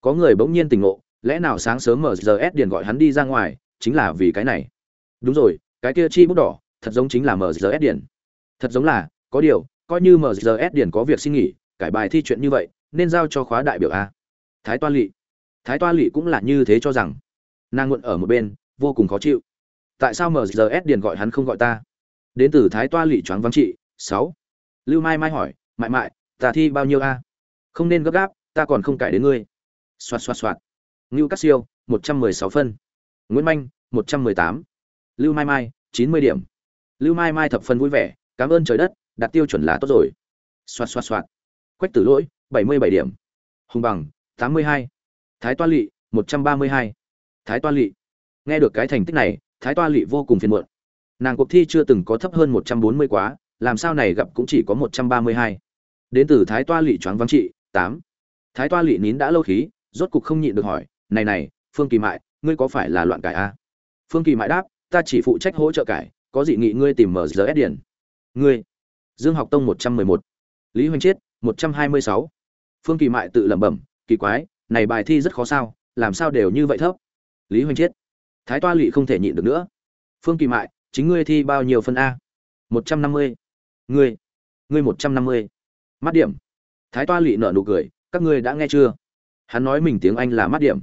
S1: Có người bỗng nhiên tỉnh ngộ, lẽ nào sáng sớm mở giờ s điền gọi hắn đi ra ngoài, chính là vì cái này. Đúng rồi, cái kia chi bút đỏ, thật giống chính là mở giờ s điền. Thật giống là, có điều, coi như mở giờ s điền có việc xin nghỉ, cải bài thi chuyện như vậy, nên giao cho khóa đại biểu a. Thái toa lỵ thái toa lỵ cũng là như thế cho rằng. Nàng muộn ở một bên, vô cùng khó chịu. Tại sao mở giờ s điền gọi hắn không gọi ta? Đến từ thái toa lỵ choáng vắng trị, sáu. Lưu mai mai hỏi, mại mại, ta thi bao nhiêu a? Không nên gấp gáp, ta còn không cải đến ngươi. Xoạt xoạt xoạt. Ngưu Cát siêu, một trăm mười sáu phân. Nguyễn manh, một trăm mười tám. Lưu mai mai, chín mươi điểm. Lưu mai mai thập phân vui vẻ, cảm ơn trời đất đặt tiêu chuẩn là tốt rồi. Xoạt xoạt xoạt. Quách tử lỗi, bảy mươi bảy điểm. Hùng bằng, tám mươi hai. Thái toa lỵ một trăm ba mươi hai. Thái toa lỵ nghe được cái thành tích này, thái toa lỵ vô cùng phiền muộn. Nàng cuộc thi chưa từng có thấp hơn một trăm bốn mươi quá, làm sao này gặp cũng chỉ có một trăm ba mươi hai. Đến từ thái toa lỵ choáng vắng trị tám. Thái toa lỵ nín đã lâu khí, rốt cục không nhịn được hỏi, này này, phương kỳ mại, ngươi có phải là loạn cải a à? phương kỳ mại đáp, ta chỉ phụ trách hỗ trợ cải, có dị nghị ngươi tìm mở giờ điển ngươi? Dương học tông một trăm mười một. Lý hoành chiết, một trăm hai mươi sáu. Phương kỳ mại tự lẩm bẩm, kỳ quái, này bài thi rất khó sao, làm sao đều như vậy thấp? Lý hoành chiết, thái toa lỵ không thể nhịn được nữa. Phương kỳ mại, chính ngươi thi bao nhiêu phân a? Một trăm năm mươi. Ngươi ngươi một trăm năm mươi. Mắt điểm thái toa lỵ nợ nụ cười, các ngươi đã nghe chưa? Hắn nói mình tiếng anh là mát điểm.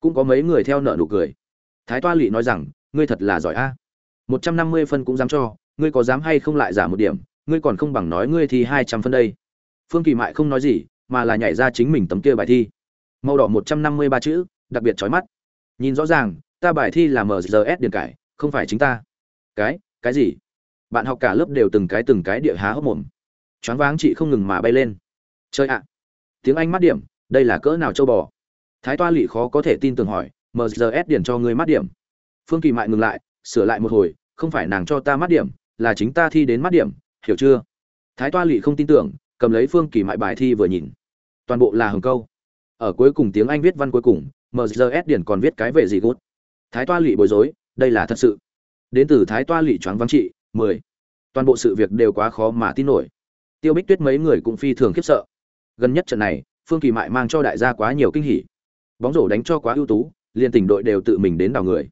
S1: Cũng có mấy người theo nợ nụ cười. Thái toa lỵ nói rằng, ngươi thật là giỏi a. Một trăm năm mươi phân cũng dám cho, ngươi có dám hay không lại giả một điểm, ngươi còn không bằng nói ngươi thi hai trăm phân đây. Phương kỳ mại không nói gì, mà là nhảy ra chính mình tấm kia bài thi. Màu đỏ một trăm năm mươi ba chữ, đặc biệt trói mắt. Nhìn rõ ràng, ta bài thi là mrs điền cải, không phải chính ta. Cái cái gì? Bạn học cả lớp đều từng cái từng cái địa há hốc mồm. Choáng váng chị không ngừng mà bay lên chơi ạ! Tiếng anh mắt điểm, đây là cỡ nào châu bò? Thái toa lỵ khó có thể tin tưởng hỏi mgs điền cho ngươi mắt điểm. Phương kỳ mại ngừng lại, sửa lại một hồi, không phải nàng cho ta mắt điểm, là chính ta thi đến mắt điểm, hiểu chưa? Thái toa lỵ không tin tưởng, cầm lấy phương kỳ mại bài thi vừa nhìn. Toàn bộ là hừng câu. Ở cuối cùng tiếng anh viết văn cuối cùng mgs điển còn viết cái về gì gút? Thái toa lỵ bối rối, đây là thật sự. Đến từ thái toa lỵ choáng vắng trị, mười. Toàn bộ sự việc đều quá khó mà tin nổi. Tiêu bích tuyết mấy người cũng phi thường khiếp sợ gần nhất trận này, phương kỳ mại mang cho đại gia quá nhiều kinh hỉ. Bóng rổ đánh cho quá ưu tú, liền tỉnh đội đều tự mình đến đào người.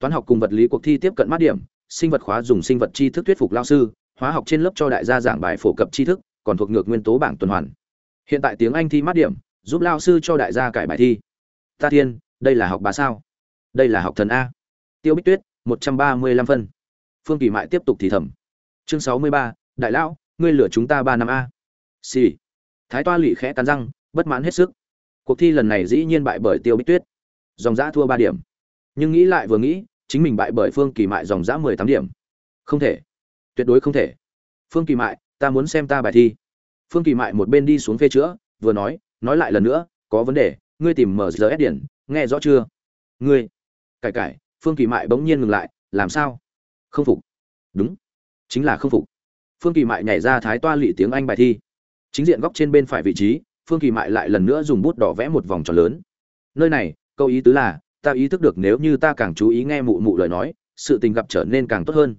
S1: Toán học cùng vật lý cuộc thi tiếp cận mát điểm, sinh vật khóa dùng sinh vật tri thức thuyết phục lao sư, hóa học trên lớp cho đại gia giảng bài phổ cập tri thức, còn thuộc ngược nguyên tố bảng tuần hoàn. Hiện tại tiếng anh thi mát điểm, giúp lao sư cho đại gia cải bài thi. Ta thiên, đây là học bà sao? Đây là học thần a. Tiêu bích tuyết, một trăm ba mươi lăm phân. Phương kỳ mại tiếp tục thì thầm. Chương sáu mươi ba, đại lão, ngươi lửa chúng ta ba năm a. Xì、sì thái toa lỵ khẽ cắn răng, bất mãn hết sức. Cuộc thi lần này dĩ nhiên bại bởi tiêu bích tuyết. Dòng giã thua ba điểm. Nhưng nghĩ lại vừa nghĩ, chính mình bại bởi phương kỳ mại dòng giã mười tám điểm. Không thể. Tuyệt đối không thể. Phương kỳ mại, ta muốn xem ta bài thi. Phương kỳ mại một bên đi xuống phê chữa, vừa nói nói lại lần nữa, có vấn đề, ngươi tìm mở giờ ép điển nghe rõ chưa? Ngươi. Cải cải, phương kỳ mại bỗng nhiên ngừng lại, làm sao? Không phục. Đúng. Chính là không phục. Phương kỳ mại nhảy ra thái toa lị tiếng anh bài thi chính diện góc trên bên phải vị trí, phương kỳ mại lại lần nữa dùng bút đỏ vẽ một vòng tròn lớn. Nơi này, câu ý tứ là, ta ý thức được nếu như ta càng chú ý nghe mụ mụ lời nói, sự tình gặp trở nên càng tốt hơn.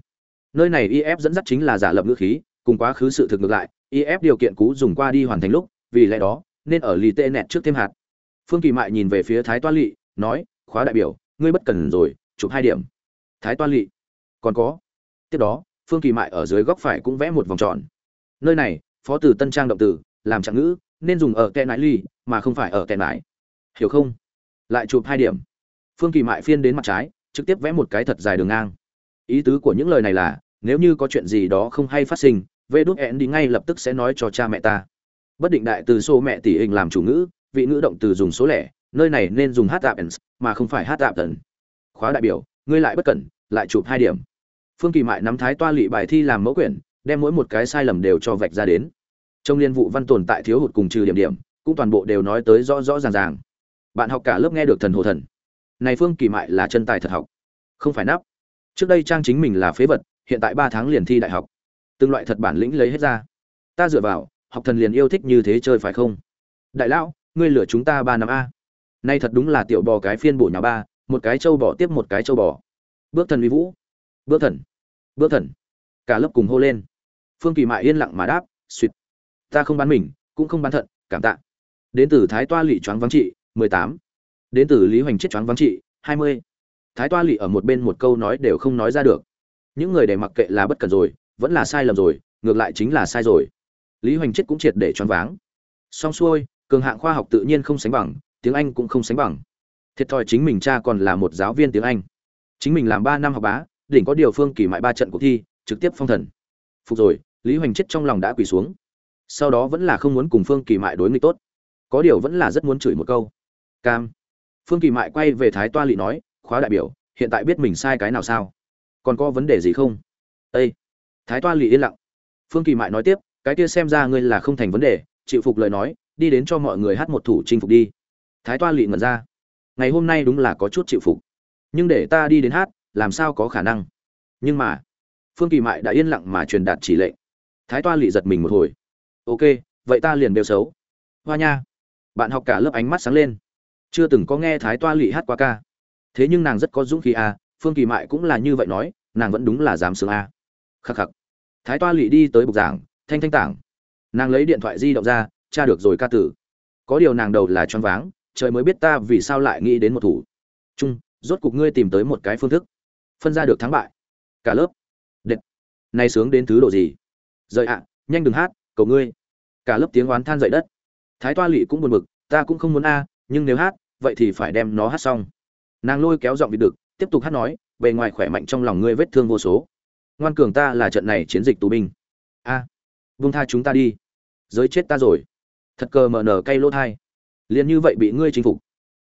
S1: Nơi này if dẫn dắt chính là giả lập ngữ khí, cùng quá khứ sự thực ngược lại if điều kiện cũ dùng qua đi hoàn thành lúc, vì lẽ đó, nên ở lì tê nẹt trước thêm hạt. Phương kỳ mại nhìn về phía thái toa lỵ nói, khóa đại biểu, ngươi bất cần rồi, chụp hai điểm. Thái toa lỵ còn có. Tiếp đó, phương kỳ mại ở dưới góc phải cũng vẽ một vòng tròn. Nơi này phó từ tân trang động từ, làm trạng ngữ, nên dùng ở kẽ nãi ly mà không phải ở kẽ nãi hiểu không? Lại chụp hai điểm. Phương kỳ mại phiên đến mặt trái, trực tiếp vẽ một cái thật dài đường ngang. Ý tứ của những lời này là, nếu như có chuyện gì đó không hay phát sinh, vê Đút Én đi ngay lập tức sẽ nói cho cha mẹ ta. Bất định đại từ số mẹ tỷ hình làm chủ ngữ, vị ngữ động từ dùng số lẻ, nơi này nên dùng hát tạp mà không phải hát tạp tần khóa đại biểu, ngươi lại bất cẩn, lại chụp hai điểm. Phương kỳ mại nắm thái toa lị bài thi làm mẫu quyển đem mỗi một cái sai lầm đều cho vạch ra đến. Trong liên vụ văn tồn tại thiếu hụt cùng trừ điểm điểm, cũng toàn bộ đều nói tới rõ rõ ràng ràng. Bạn học cả lớp nghe được thần hồ thần. Này phương kỳ mại là chân tài thật học. Không phải nắp. Trước đây trang chính mình là phế vật, hiện tại ba tháng liền thi đại học. Từng loại thật bản lĩnh lấy hết ra. Ta dựa vào, học thần liền yêu thích như thế chơi phải không? Đại lão, ngươi lửa chúng ta ba năm a. Nay thật đúng là tiểu bò cái phiên bổ nhà ba, một cái châu bò tiếp một cái châu bò. Bước thần vi vũ. Bước thần. Bước thần. Cả lớp cùng hô lên phương kỳ mại yên lặng mà đáp suýt ta không bán mình, cũng không bán thận, cảm tạ. Đến từ thái toa lỵ choáng vắng trị, mười tám. Đến từ lý hoành chết choáng vắng trị, hai mươi. Thái toa lỵ ở một bên một câu nói đều không nói ra được. Những người để mặc kệ là bất cần rồi, vẫn là sai lầm rồi, ngược lại chính là sai rồi. Lý hoành chết cũng triệt để choáng váng. Xong xuôi, cường hạng khoa học tự nhiên không sánh bằng, tiếng anh cũng không sánh bằng. Thiệt thòi chính mình cha còn là một giáo viên tiếng anh. Chính mình làm ba năm học bá, đỉnh có điều phương kỳ mại ba trận cuộc thi, trực tiếp phong thần. Phục rồi lý hoành chết trong lòng đã quỳ xuống. Sau đó vẫn là không muốn cùng phương kỳ mại đối nghịch tốt. Có điều vẫn là rất muốn chửi một câu. Cam. Phương kỳ mại quay về thái toa lỵ nói, khóa đại biểu, hiện tại biết mình sai cái nào sao? Còn có vấn đề gì không? Ây thái toa lỵ yên lặng. Phương kỳ mại nói tiếp, cái kia xem ra ngươi là không thành vấn đề, chịu phục lời nói, đi đến cho mọi người hát một thủ chinh phục đi. Thái toa lỵ ngẩn ra. Ngày hôm nay đúng là có chút chịu phục. Nhưng để ta đi đến hát, làm sao có khả năng? Nhưng mà, phương kỳ mại đã yên lặng mà truyền đạt chỉ lệnh thái toa lị giật mình một hồi. Ok, vậy ta liền đều xấu. Hoa nha, bạn học cả lớp ánh mắt sáng lên. Chưa từng có nghe thái toa lị hát qua ca. Thế nhưng nàng rất có dũng khí à phương kỳ mại cũng là như vậy nói, nàng vẫn đúng là dám sướng à. khắc khắc. Thái toa lị đi tới bục giảng, thanh thanh tảng. Nàng lấy điện thoại di động ra, tra được rồi ca tử. Có điều nàng đầu là choáng váng, trời mới biết ta vì sao lại nghĩ đến một thủ. Chung, rốt cục ngươi tìm tới một cái phương thức. Phân ra được thắng bại. Cả lớp. Đệt. Này sướng đến thứ độ gì? Rời ạ nhanh đừng hát cầu ngươi. Cả lớp tiếng oán than dậy đất. Thái toa lỵ cũng buồn bực ta cũng không muốn a nhưng nếu hát vậy thì phải đem nó hát xong. Nàng lôi kéo giọng vịt đực tiếp tục hát nói bề ngoài khỏe mạnh trong lòng ngươi vết thương vô số. Ngoan cường ta là trận này chiến dịch tù binh. A à, vung tha chúng ta đi. Giới chết ta rồi. Thật cờ mờ nở cay lỗ thai. Liền như vậy bị ngươi chinh phục.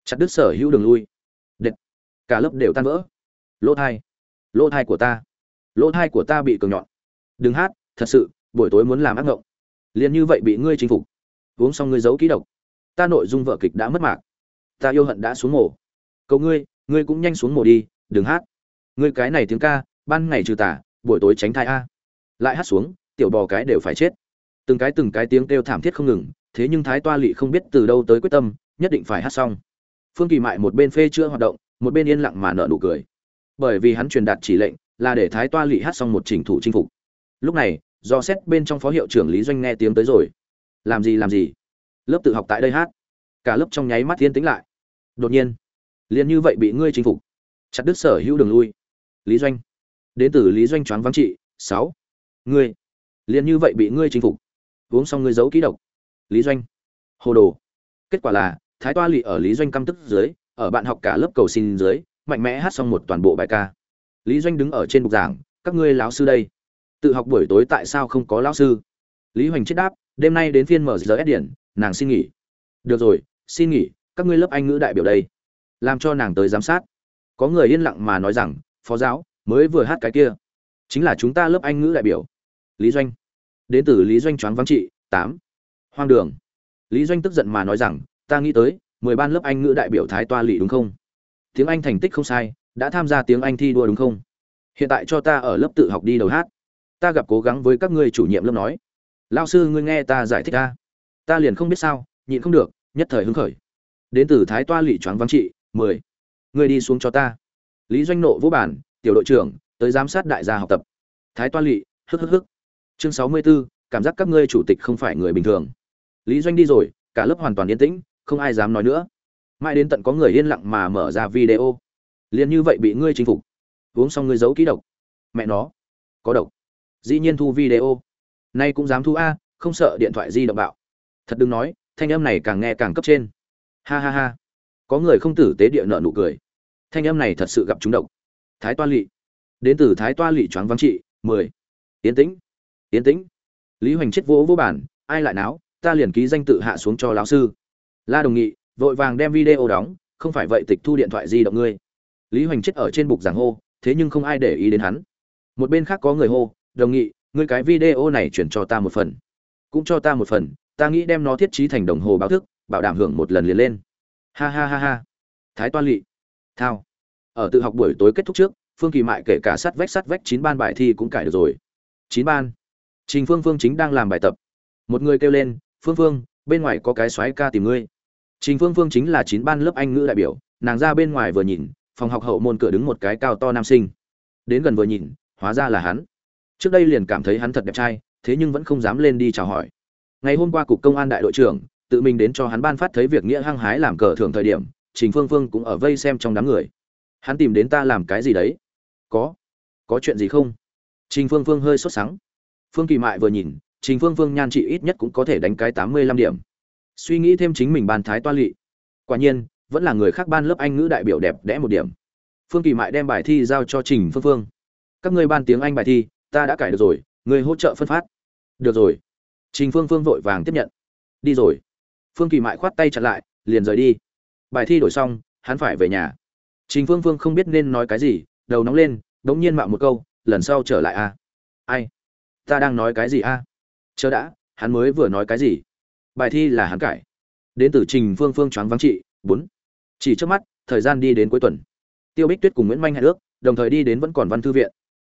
S1: Chặt đứt sở hữu đường lui. Đệt. Cả lớp đều tan vỡ. Lỗ thai. Lỗ thai của ta. Lỗ thai của ta bị cường nhọn. Đừng hát thật sự, buổi tối muốn làm ác ngộng. Liền như vậy bị ngươi chinh phục. Uống xong ngươi giấu ký độc. Ta nội dung vợ kịch đã mất mạc ta yêu hận đã xuống mổ cậu ngươi ngươi cũng nhanh xuống mổ đi, đừng hát. Ngươi cái này tiếng ca, ban ngày trừ tả buổi tối tránh thai a. Lại hát xuống, tiểu bò cái đều phải chết. Từng cái từng cái tiếng kêu thảm thiết không ngừng, thế nhưng thái toa lỵ không biết từ đâu tới quyết tâm, nhất định phải hát xong. Phương kỳ mại một bên phê chưa hoạt động, một bên yên lặng mà nợ nụ cười. Bởi vì hắn truyền đạt chỉ lệnh là để thái toa lỵ hát xong một trình thủ chinh phục lúc này, do xét bên trong phó hiệu trưởng lý doanh nghe tiếng tới rồi. Làm gì làm gì? Lớp tự học tại đây hát. Cả lớp trong nháy mắt thiên tính lại. Đột nhiên, liền như vậy bị ngươi chinh phục. Chặt đứt sở hữu đường lui. Lý doanh. Đến từ lý doanh choáng vắng trị, sáu. Ngươi. Liền như vậy bị ngươi chinh phục. Uống xong ngươi giấu ký độc. Lý doanh. Hồ đồ. Kết quả là, thái toa lỵ ở lý doanh căm tức dưới, ở bạn học cả lớp cầu xin dưới, mạnh mẽ hát xong một toàn bộ bài ca. Lý doanh đứng ở trên bục giảng, các ngươi láo sư đây tự học buổi tối tại sao không có lão sư? Lý hoành chết đáp, đêm nay đến phiên mở giờ điển, nàng xin nghỉ. Được rồi, xin nghỉ, các ngươi lớp anh ngữ đại biểu đây. Làm cho nàng tới giám sát. Có người yên lặng mà nói rằng, phó giáo, mới vừa hát cái kia. Chính là chúng ta lớp anh ngữ đại biểu. Lý doanh. Đến từ lý doanh choáng vắng trị, tám. Hoang đường. Lý doanh tức giận mà nói rằng, ta nghĩ tới, mười ban lớp anh ngữ đại biểu thái toa lỵ đúng không? Tiếng anh thành tích không sai, đã tham gia tiếng anh thi đua đúng không? Hiện tại cho ta ở lớp tự học đi đầu hát ta gặp cố gắng với các ngươi chủ nhiệm lớp nói. Lao sư ngươi nghe ta giải thích ta ta liền không biết sao nhịn không được nhất thời hứng khởi. Đến từ thái toa lỵ choáng vắng trị mười. Ngươi đi xuống cho ta. Lý doanh nộ vũ bản tiểu đội trưởng tới giám sát đại gia học tập. Thái toa lỵ hức hức hức. Chương sáu mươi 64, cảm giác các ngươi chủ tịch không phải người bình thường. Lý doanh đi rồi cả lớp hoàn toàn yên tĩnh không ai dám nói nữa. Mãi đến tận có người yên lặng mà mở ra video. Liền như vậy bị ngươi chinh phục. Uống xong ngươi giấu kỹ độc. Mẹ nó. Có độc dĩ nhiên thu video. Nay cũng dám thu a, không sợ điện thoại di động bạo. Thật đừng nói, thanh âm này càng nghe càng cấp trên. Ha ha ha. Có người không tử tế địa nợ nụ cười. Thanh âm này thật sự gặp chúng độc. Thái toa lỵ đến từ thái toa lỵ choáng vắng trị, mười. Yến tĩnh. Yến tĩnh. Lý hoành chết vỗ vỗ bản, ai lại náo, ta liền ký danh tự hạ xuống cho lão sư. La đồng nghị, vội vàng đem video đóng, không phải vậy tịch thu điện thoại di động ngươi. Lý hoành chết ở trên bục giảng hô, thế nhưng không ai để ý đến hắn. Một bên khác có người hô đồng nghị, ngươi cái video này chuyển cho ta một phần. Cũng cho ta một phần, ta nghĩ đem nó thiết trí thành đồng hồ báo thức, bảo đảm hưởng một lần liền lên. Ha ha ha ha. Thái toan lỵ thao. Ở tự học buổi tối kết thúc trước, phương kỳ mại kể cả sắt vách sắt vách chín ban bài thi cũng cải được rồi. Chín ban. Trình phương phương chính đang làm bài tập. Một người kêu lên, phương phương, bên ngoài có cái xoáy ca tìm ngươi. Trình phương phương chính là chín ban lớp anh ngữ đại biểu, nàng ra bên ngoài vừa nhìn, phòng học hậu môn cửa đứng một cái cao to nam sinh. Đến gần vừa nhìn, hóa ra là hắn trước đây liền cảm thấy hắn thật đẹp trai, thế nhưng vẫn không dám lên đi chào hỏi. Ngày hôm qua cục công an đại đội trưởng, tự mình đến cho hắn ban phát thấy việc nghĩa hăng hái làm cờ thưởng thời điểm, trình phương phương cũng ở vây xem trong đám người. Hắn tìm đến ta làm cái gì đấy? Có. Có chuyện gì không? Trình phương phương hơi sốt sắng. Phương kỳ mại vừa nhìn, trình phương phương nhan trị ít nhất cũng có thể đánh cái tám mươi lăm điểm. Suy nghĩ thêm chính mình bàn thái toa lỵ quả nhiên, vẫn là người khác ban lớp anh ngữ đại biểu đẹp đẽ một điểm. Phương kỳ mại đem bài thi giao cho trình phương phương. Các ngươi ban tiếng anh bài thi ta đã cải được rồi người hỗ trợ phân phát. Được rồi. Trình phương phương vội vàng tiếp nhận. Đi rồi. Phương kỳ mại khoát tay chặn lại, liền rời đi. Bài thi đổi xong, hắn phải về nhà. Trình phương phương không biết nên nói cái gì, đầu nóng lên đ ỗ n g nhiên mạo một câu, lần sau trở lại a. Ai? Ta đang nói cái gì a? Chờ đã, hắn mới vừa nói cái gì? Bài thi là hắn cải. Đến từ trình phương phương choáng vắng trị, bốn. Chỉ trước mắt, thời gian đi đến cuối tuần. Tiêu bích tuyết cùng nguyễn manh hẹn ước, đồng thời đi đến vẫn còn văn thư viện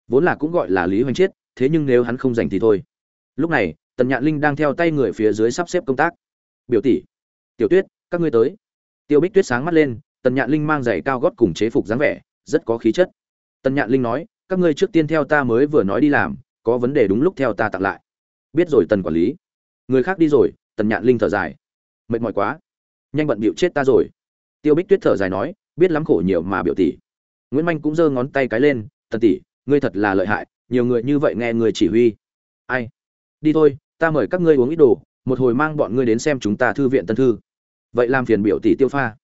S1: vốn là cũng gọi là lý hoành chiết, thế nhưng nếu hắn không dành thì thôi. Lúc này, tần nhạn linh đang theo tay người phía dưới sắp xếp công tác. Biểu tỷ, tiểu tuyết, các ngươi tới. Tiêu bích tuyết sáng mắt lên, tần nhạn linh mang giày cao gót cùng chế phục dáng vẻ, rất có khí chất. Tần nhạn linh nói, các ngươi trước tiên theo ta mới vừa nói đi làm, có vấn đề đúng lúc theo ta tặng lại. Biết rồi, tần quản lý. Người khác đi rồi, tần nhạn linh thở dài. Mệt mỏi quá, nhanh bận bịu chết ta rồi. Tiêu bích tuyết thở dài nói, biết lắm khổ nhiều mà, biểu tỷ. Nguyễn manh cũng giơ ngón tay cái lên, tần tỷ ngươi thật là lợi hại, nhiều người như vậy nghe người chỉ huy. Ai? Đi thôi, ta mời các ngươi uống ít đồ, một hồi mang bọn ngươi đến xem chúng ta thư viện tân thư. Vậy làm phiền biểu tỷ tiêu pha.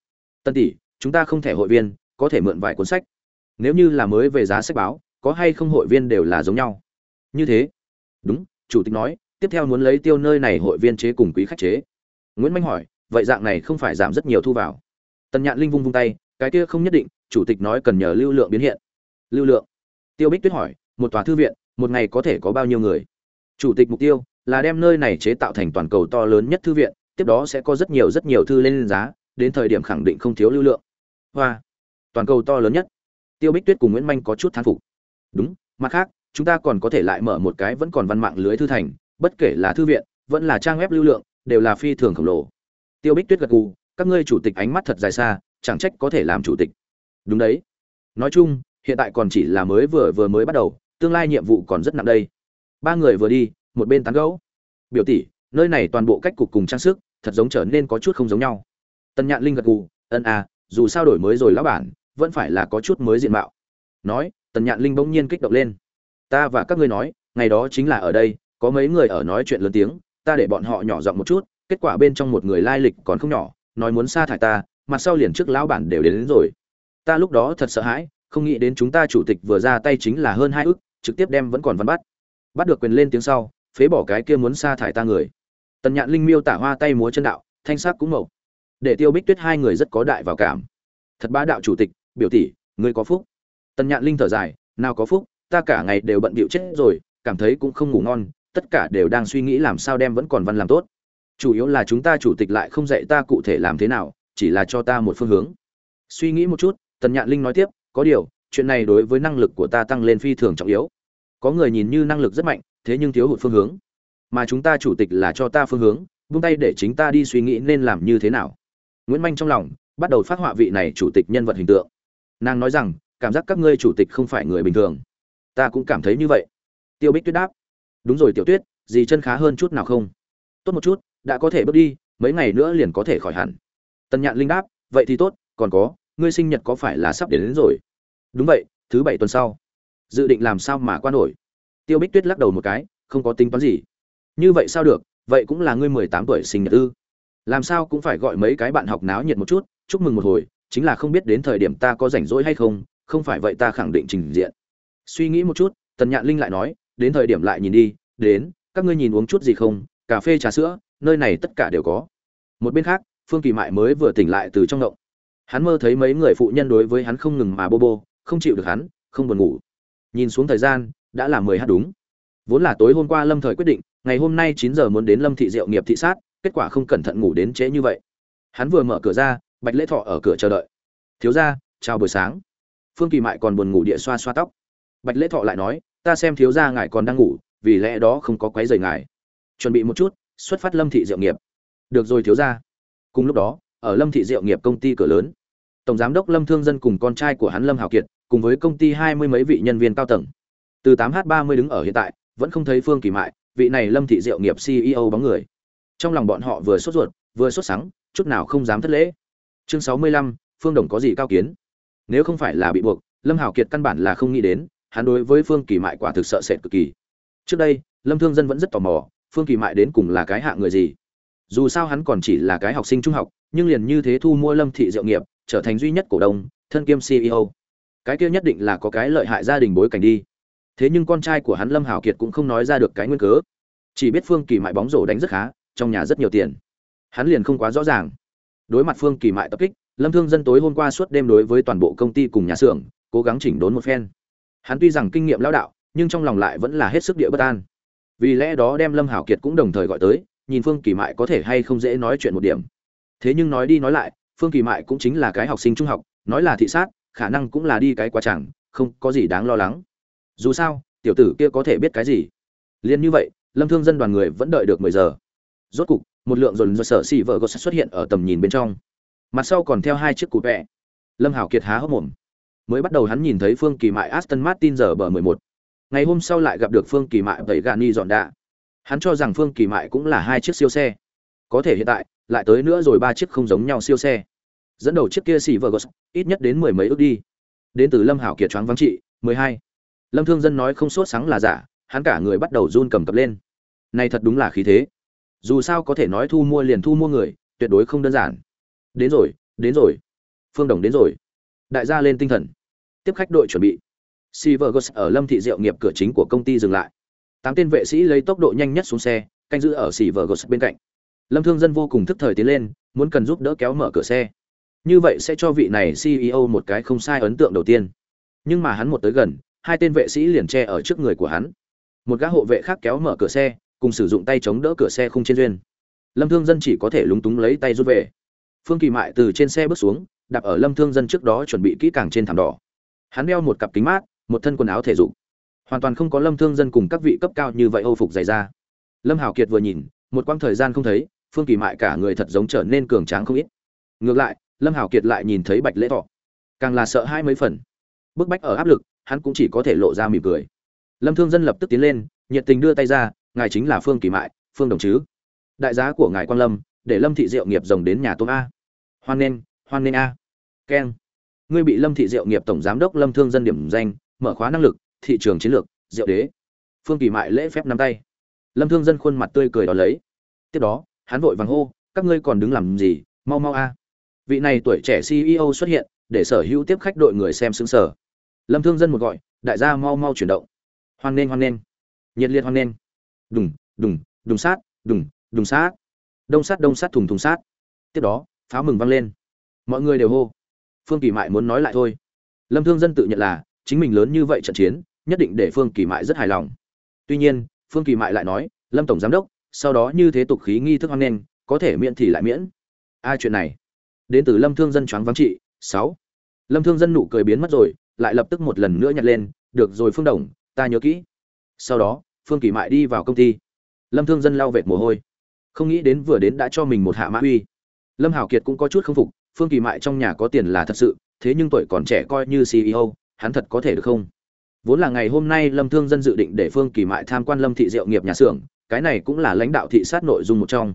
S1: Tân tỷ, chúng ta không thể hội viên, có thể mượn vài cuốn sách. Nếu như là mới về giá sách báo, có hay không hội viên đều là giống nhau. Như thế. Đúng, chủ tịch nói, tiếp theo muốn lấy tiêu nơi này hội viên chế cùng quý khách chế. Nguyễn minh hỏi, vậy dạng này không phải giảm rất nhiều thu vào. Tần nhạn linh vung vung tay, cái kia không nhất định, chủ tịch nói cần nhờ lưu lượng biến hiện. Lưu lượng tiêu bích tuyết hỏi, một tòa thư viện, một ngày có thể có bao nhiêu người? Chủ tịch mục tiêu, là đem nơi này chế tạo thành toàn cầu to lớn nhất thư viện, tiếp đó sẽ có rất nhiều rất nhiều thư lên giá, đến thời điểm khẳng định không thiếu lưu lượng. Hoa, toàn cầu to lớn nhất. Tiêu bích tuyết cùng nguyễn manh có chút thán phục. Đúng, mặt khác, chúng ta còn có thể lại mở một cái vẫn còn văn mạng lưới thư thành, bất kể là thư viện, vẫn là trang web lưu lượng, đều là phi thường khổng lồ. Tiêu bích tuyết gật gù, các ngươi chủ tịch ánh mắt thật dài xa, chẳng trách có thể làm chủ tịch. Đúng đấy. Nói chung hiện tại còn chỉ là mới vừa vừa mới bắt đầu tương lai nhiệm vụ còn rất nặng đây. Ba người vừa đi một bên tán gẫu. Biểu tỷ nơi này toàn bộ cách cục cùng trang sức thật giống trở nên có chút không giống nhau. Tần nhạn linh gật gù ân à dù sao đổi mới rồi lão bản vẫn phải là có chút mới diện mạo. Nói tần nhạn linh bỗng nhiên kích động lên. Ta và các ngươi nói ngày đó chính là ở đây có mấy người ở nói chuyện lớn tiếng ta để bọn họ nhỏ giọng một chút kết quả bên trong một người lai lịch còn không nhỏ nói muốn sa thải ta mặt sau liền trước lão bản đều đến, đến rồi. Ta lúc đó thật sợ hãi không nghĩ đến chúng ta chủ tịch vừa ra tay chính là hơn hai ức trực tiếp đem vẫn còn văn bắt. Bắt được quyền lên tiếng sau, phế bỏ cái kia muốn sa thải ta người. Tần nhạn linh miêu tả hoa tay múa chân đạo, thanh sắc cũng mậu để tiêu bích tuyết hai người rất có đại vào cảm. Thật bá đạo chủ tịch, biểu tỷ, ngươi có phúc. Tần nhạn linh thở dài, nào có phúc, ta cả ngày đều bận bịu chết rồi, cảm thấy cũng không ngủ ngon, tất cả đều đang suy nghĩ làm sao đem vẫn còn văn làm tốt. Chủ yếu là chúng ta chủ tịch lại không dạy ta cụ thể làm thế nào, chỉ là cho ta một phương hướng. Suy nghĩ một chút, tần nhạn linh nói tiếp có điều, chuyện này đối với năng lực của ta tăng lên phi thường trọng yếu. Có người nhìn như năng lực rất mạnh, thế nhưng thiếu hụt phương hướng. Mà chúng ta chủ tịch là cho ta phương hướng, buông tay để chính ta đi suy nghĩ nên làm như thế nào. Nguyễn manh trong lòng, bắt đầu phát họa vị này chủ tịch nhân vật hình tượng. Nàng nói rằng, cảm giác các ngươi chủ tịch không phải người bình thường. Ta cũng cảm thấy như vậy. Tiêu bích tuyết đáp, đúng rồi tiểu tuyết gì chân khá hơn chút nào không? Tốt một chút, đã có thể bước đi, mấy ngày nữa liền có thể khỏi hẳn. Tần nhạn linh đáp, vậy thì tốt, còn có ngươi sinh nhật có phải là sắp đến, đến rồi? Đúng vậy thứ bảy tuần sau. Dự định làm sao mà qua nổi? Tiêu bích tuyết lắc đầu một cái không có tính toán gì. Như vậy sao được vậy cũng là ngươi mười tám tuổi sinh nhật ư? Làm sao cũng phải gọi mấy cái bạn học náo nhiệt một chút chúc mừng một hồi chính là không biết đến thời điểm ta có rảnh rỗi hay không không phải vậy ta khẳng định trình diện. Suy nghĩ một chút tần nhạn linh lại nói đến thời điểm lại nhìn đi đến các ngươi nhìn uống chút gì không? Cà phê trà sữa nơi này tất cả đều có. Một bên khác phương kỳ mại mới vừa tỉnh lại từ trong động hắn mơ thấy mấy người phụ nhân đối với hắn không ngừng mà bô bô, không chịu được hắn, không buồn ngủ. Nhìn xuống thời gian, đã là mười h đúng. Vốn là tối hôm qua lâm thời quyết định, ngày hôm nay chín giờ muốn đến lâm thị diệu nghiệp thị sát, kết quả không cẩn thận ngủ đến trễ như vậy. Hắn vừa mở cửa ra, bạch lễ thọ ở cửa chờ đợi. Thiếu ra chào buổi sáng. Phương kỳ mại còn buồn ngủ địa xoa xoa tóc. Bạch lễ thọ lại nói, ta xem thiếu ra ngài còn đang ngủ, vì lẽ đó không có quấy rầy ngài. Chuẩn bị một chút, xuất phát lâm thị diệu nghiệp. Được rồi thiếu ra cùng lúc đó ở lâm thị diệu nghiệp công ty cửa lớn. Tổng giám đốc lâm thương dân cùng con trai của hắn lâm hào kiệt, cùng với công ty hai mươi mấy vị nhân viên cao tầng. Từ tám h ba mươi đứng ở hiện tại, vẫn không thấy phương kỳ mại, vị này lâm thị diệu nghiệp ceo bóng người. Trong lòng bọn họ vừa sốt ruột, vừa sốt sắng, chút nào không dám thất lễ. Chương sáu mươi lăm, phương đồng có gì cao kiến? Nếu không phải là bị buộc, lâm hào kiệt căn bản là không nghĩ đến, hắn đối với phương kỳ mại quả thực sợ sệt cực kỳ. Trước đây, lâm thương dân vẫn rất tò mò, phương kỳ mại đến cùng là cái hạ người gì? Dù sao hắn còn chỉ là cái học sinh trung học, nhưng liền như thế thu mua lâm thị diệu nghiệp, trở thành duy nhất cổ đông, thân kiêm ceo cái kia nhất định là có cái lợi hại gia đình bối cảnh đi. Thế nhưng con trai của hắn lâm hảo kiệt cũng không nói ra được cái nguyên cớ. Chỉ biết phương kỳ mại bóng rổ đánh rất khá, trong nhà rất nhiều tiền. Hắn liền không quá rõ ràng. Đối mặt phương kỳ mại tập kích, lâm thương dân tối hôm qua suốt đêm đối với toàn bộ công ty cùng nhà xưởng, cố gắng chỉnh đốn một phen. Hắn tuy rằng kinh nghiệm lão đạo, nhưng trong lòng lại vẫn là hết sức địa bất an. Vì lẽ đó đem lâm hảo kiệt cũng đồng thời gọi tới nhìn phương kỳ mại có thể hay không dễ nói chuyện một điểm. Thế nhưng nói đi nói lại, phương kỳ mại cũng chính là cái học sinh trung học, nói là thị sát, khả năng cũng là đi cái quá chẳng, không có gì đáng lo lắng. Dù sao, tiểu tử kia có thể biết cái gì? Liền như vậy, lâm thương dân đoàn người vẫn đợi được mười giờ. Rốt cục, một lượng dồn dồn sở xỉ vợ có xuất hiện ở tầm nhìn bên trong. Mặt sau còn theo hai chiếc cụt vẹ. Lâm hảo kiệt há hốc mồm. Mới bắt đầu hắn nhìn thấy phương kỳ mại aston martin giờ bờ mười một. Ngày hôm sau lại gặp được phương kỳ mại tẩy gani dọn đạ hắn cho rằng phương kỳ mại cũng là hai chiếc siêu xe. Có thể hiện tại, lại tới nữa rồi ba chiếc không giống nhau siêu xe. Dẫn đầu chiếc kia xì vờ gos ít nhất đến mười mấy ước đi. Đến từ lâm hảo kiệt choáng vắng trị, mười hai. Lâm thương dân nói không sốt sáng là giả, hắn cả người bắt đầu run cầm cập lên. Này thật đúng là khí thế. Dù sao có thể nói thu mua liền thu mua người, tuyệt đối không đơn giản. Đến rồi đến rồi. Phương đồng đến rồi. Đại gia lên tinh thần. Tiếp khách đội chuẩn bị. Silvergos ở Lâm thị diệu nghiệp cửa chính của công ty dừng lại. Tám tên vệ sĩ lấy tốc độ nhanh nhất xuống xe, canh giữ ở Silvergos bên cạnh. Lâm Thương Dân vô cùng thức thời tiến lên, muốn cần giúp đỡ kéo mở cửa xe. Như vậy sẽ cho vị này CEO một cái không sai ấn tượng đầu tiên. Nhưng mà hắn một tới gần, hai tên vệ sĩ liền che ở trước người của hắn. Một gã hộ vệ khác kéo mở cửa xe, cùng sử dụng tay chống đỡ cửa xe khung trên duyên. Lâm Thương Dân chỉ có thể lúng túng lấy tay rút về. Phương Kỳ Mại từ trên xe bước xuống, đạp ở Lâm Thương Dân trước đó chuẩn bị kỹ càng trên thảm đỏ. Hắn đeo một cặp kính mát, một thân quần áo thể dục hoàn toàn không có lâm thương dân cùng các vị cấp cao như vậy âu phục dày ra lâm hảo kiệt vừa nhìn, một quãng thời gian không thấy, phương kỳ mại cả người thật giống trở nên cường tráng không ít. Ngược lại, lâm hảo kiệt lại nhìn thấy bạch lễ thọ. Càng là sợ hai mấy phần. Bức bách ở áp lực, hắn cũng chỉ có thể lộ ra mỉm cười. Lâm thương dân lập tức tiến lên, nhiệt tình đưa tay ra, ngài chính là phương kỳ mại, phương đồng chứ. Đại giá của ngài quang lâm, để lâm thị diệu nghiệp rồng đến nhà tôm a. Hoan nghênh hoan nghênh a. Keng. Ngươi bị lâm thị diệu nghiệp tổng giám đốc lâm thương dân điểm danh, mở khóa năng lực thị trường chiến lược, diệu đế. Phương kỳ mại lễ phép nắm tay. Lâm thương dân khuôn mặt tươi cười đón lấy. Tiếp đó, hắn vội vàng hô, các ngươi còn đứng làm gì? Mau mau a. Vị này tuổi trẻ ceo xuất hiện, để sở hữu tiếp khách đội người xem xứng sở lâm thương dân một gọi, đại gia mau mau chuyển động. Hoan nghênh hoan nghênh. Nhiệt liệt hoan nghênh. Đùng đùng đùng sát, đùng đùng sát. Đông sát đông sát, thùng thùng sát. Tiếp đó, pháo mừng vang lên. Mọi người đều hô. Phương kỳ mại muốn nói lại thôi. Lâm thương dân tự nhận là, chính mình lớn như vậy trận chiến nhất định để phương kỳ mại rất hài lòng. Tuy nhiên, phương kỳ mại lại nói, lâm tổng giám đốc, sau đó như thế tục khí nghi thức hoan nghênh, có thể miễn thì lại miễn. Ai chuyện này. Đến từ lâm thương dân choáng vắng trị, sáu. Lâm thương dân nụ cười biến mất rồi, lại lập tức một lần nữa nhặt lên, được rồi phương đồng, ta nhớ kỹ. Sau đó, phương kỳ mại đi vào công ty. Lâm thương dân lau vệt mồ hôi. Không nghĩ đến vừa đến đã cho mình một hạ mã uy. Lâm hảo kiệt cũng có chút không phục, phương kỳ mại trong nhà có tiền là thật sự, thế nhưng tuổi còn trẻ coi như ceo hắn thật có thể được không? Vốn là ngày hôm nay lâm thương dân dự định để phương kỳ mại tham quan lâm thị diệu nghiệp nhà xưởng, cái này cũng là lãnh đạo thị sát nội dung một trong.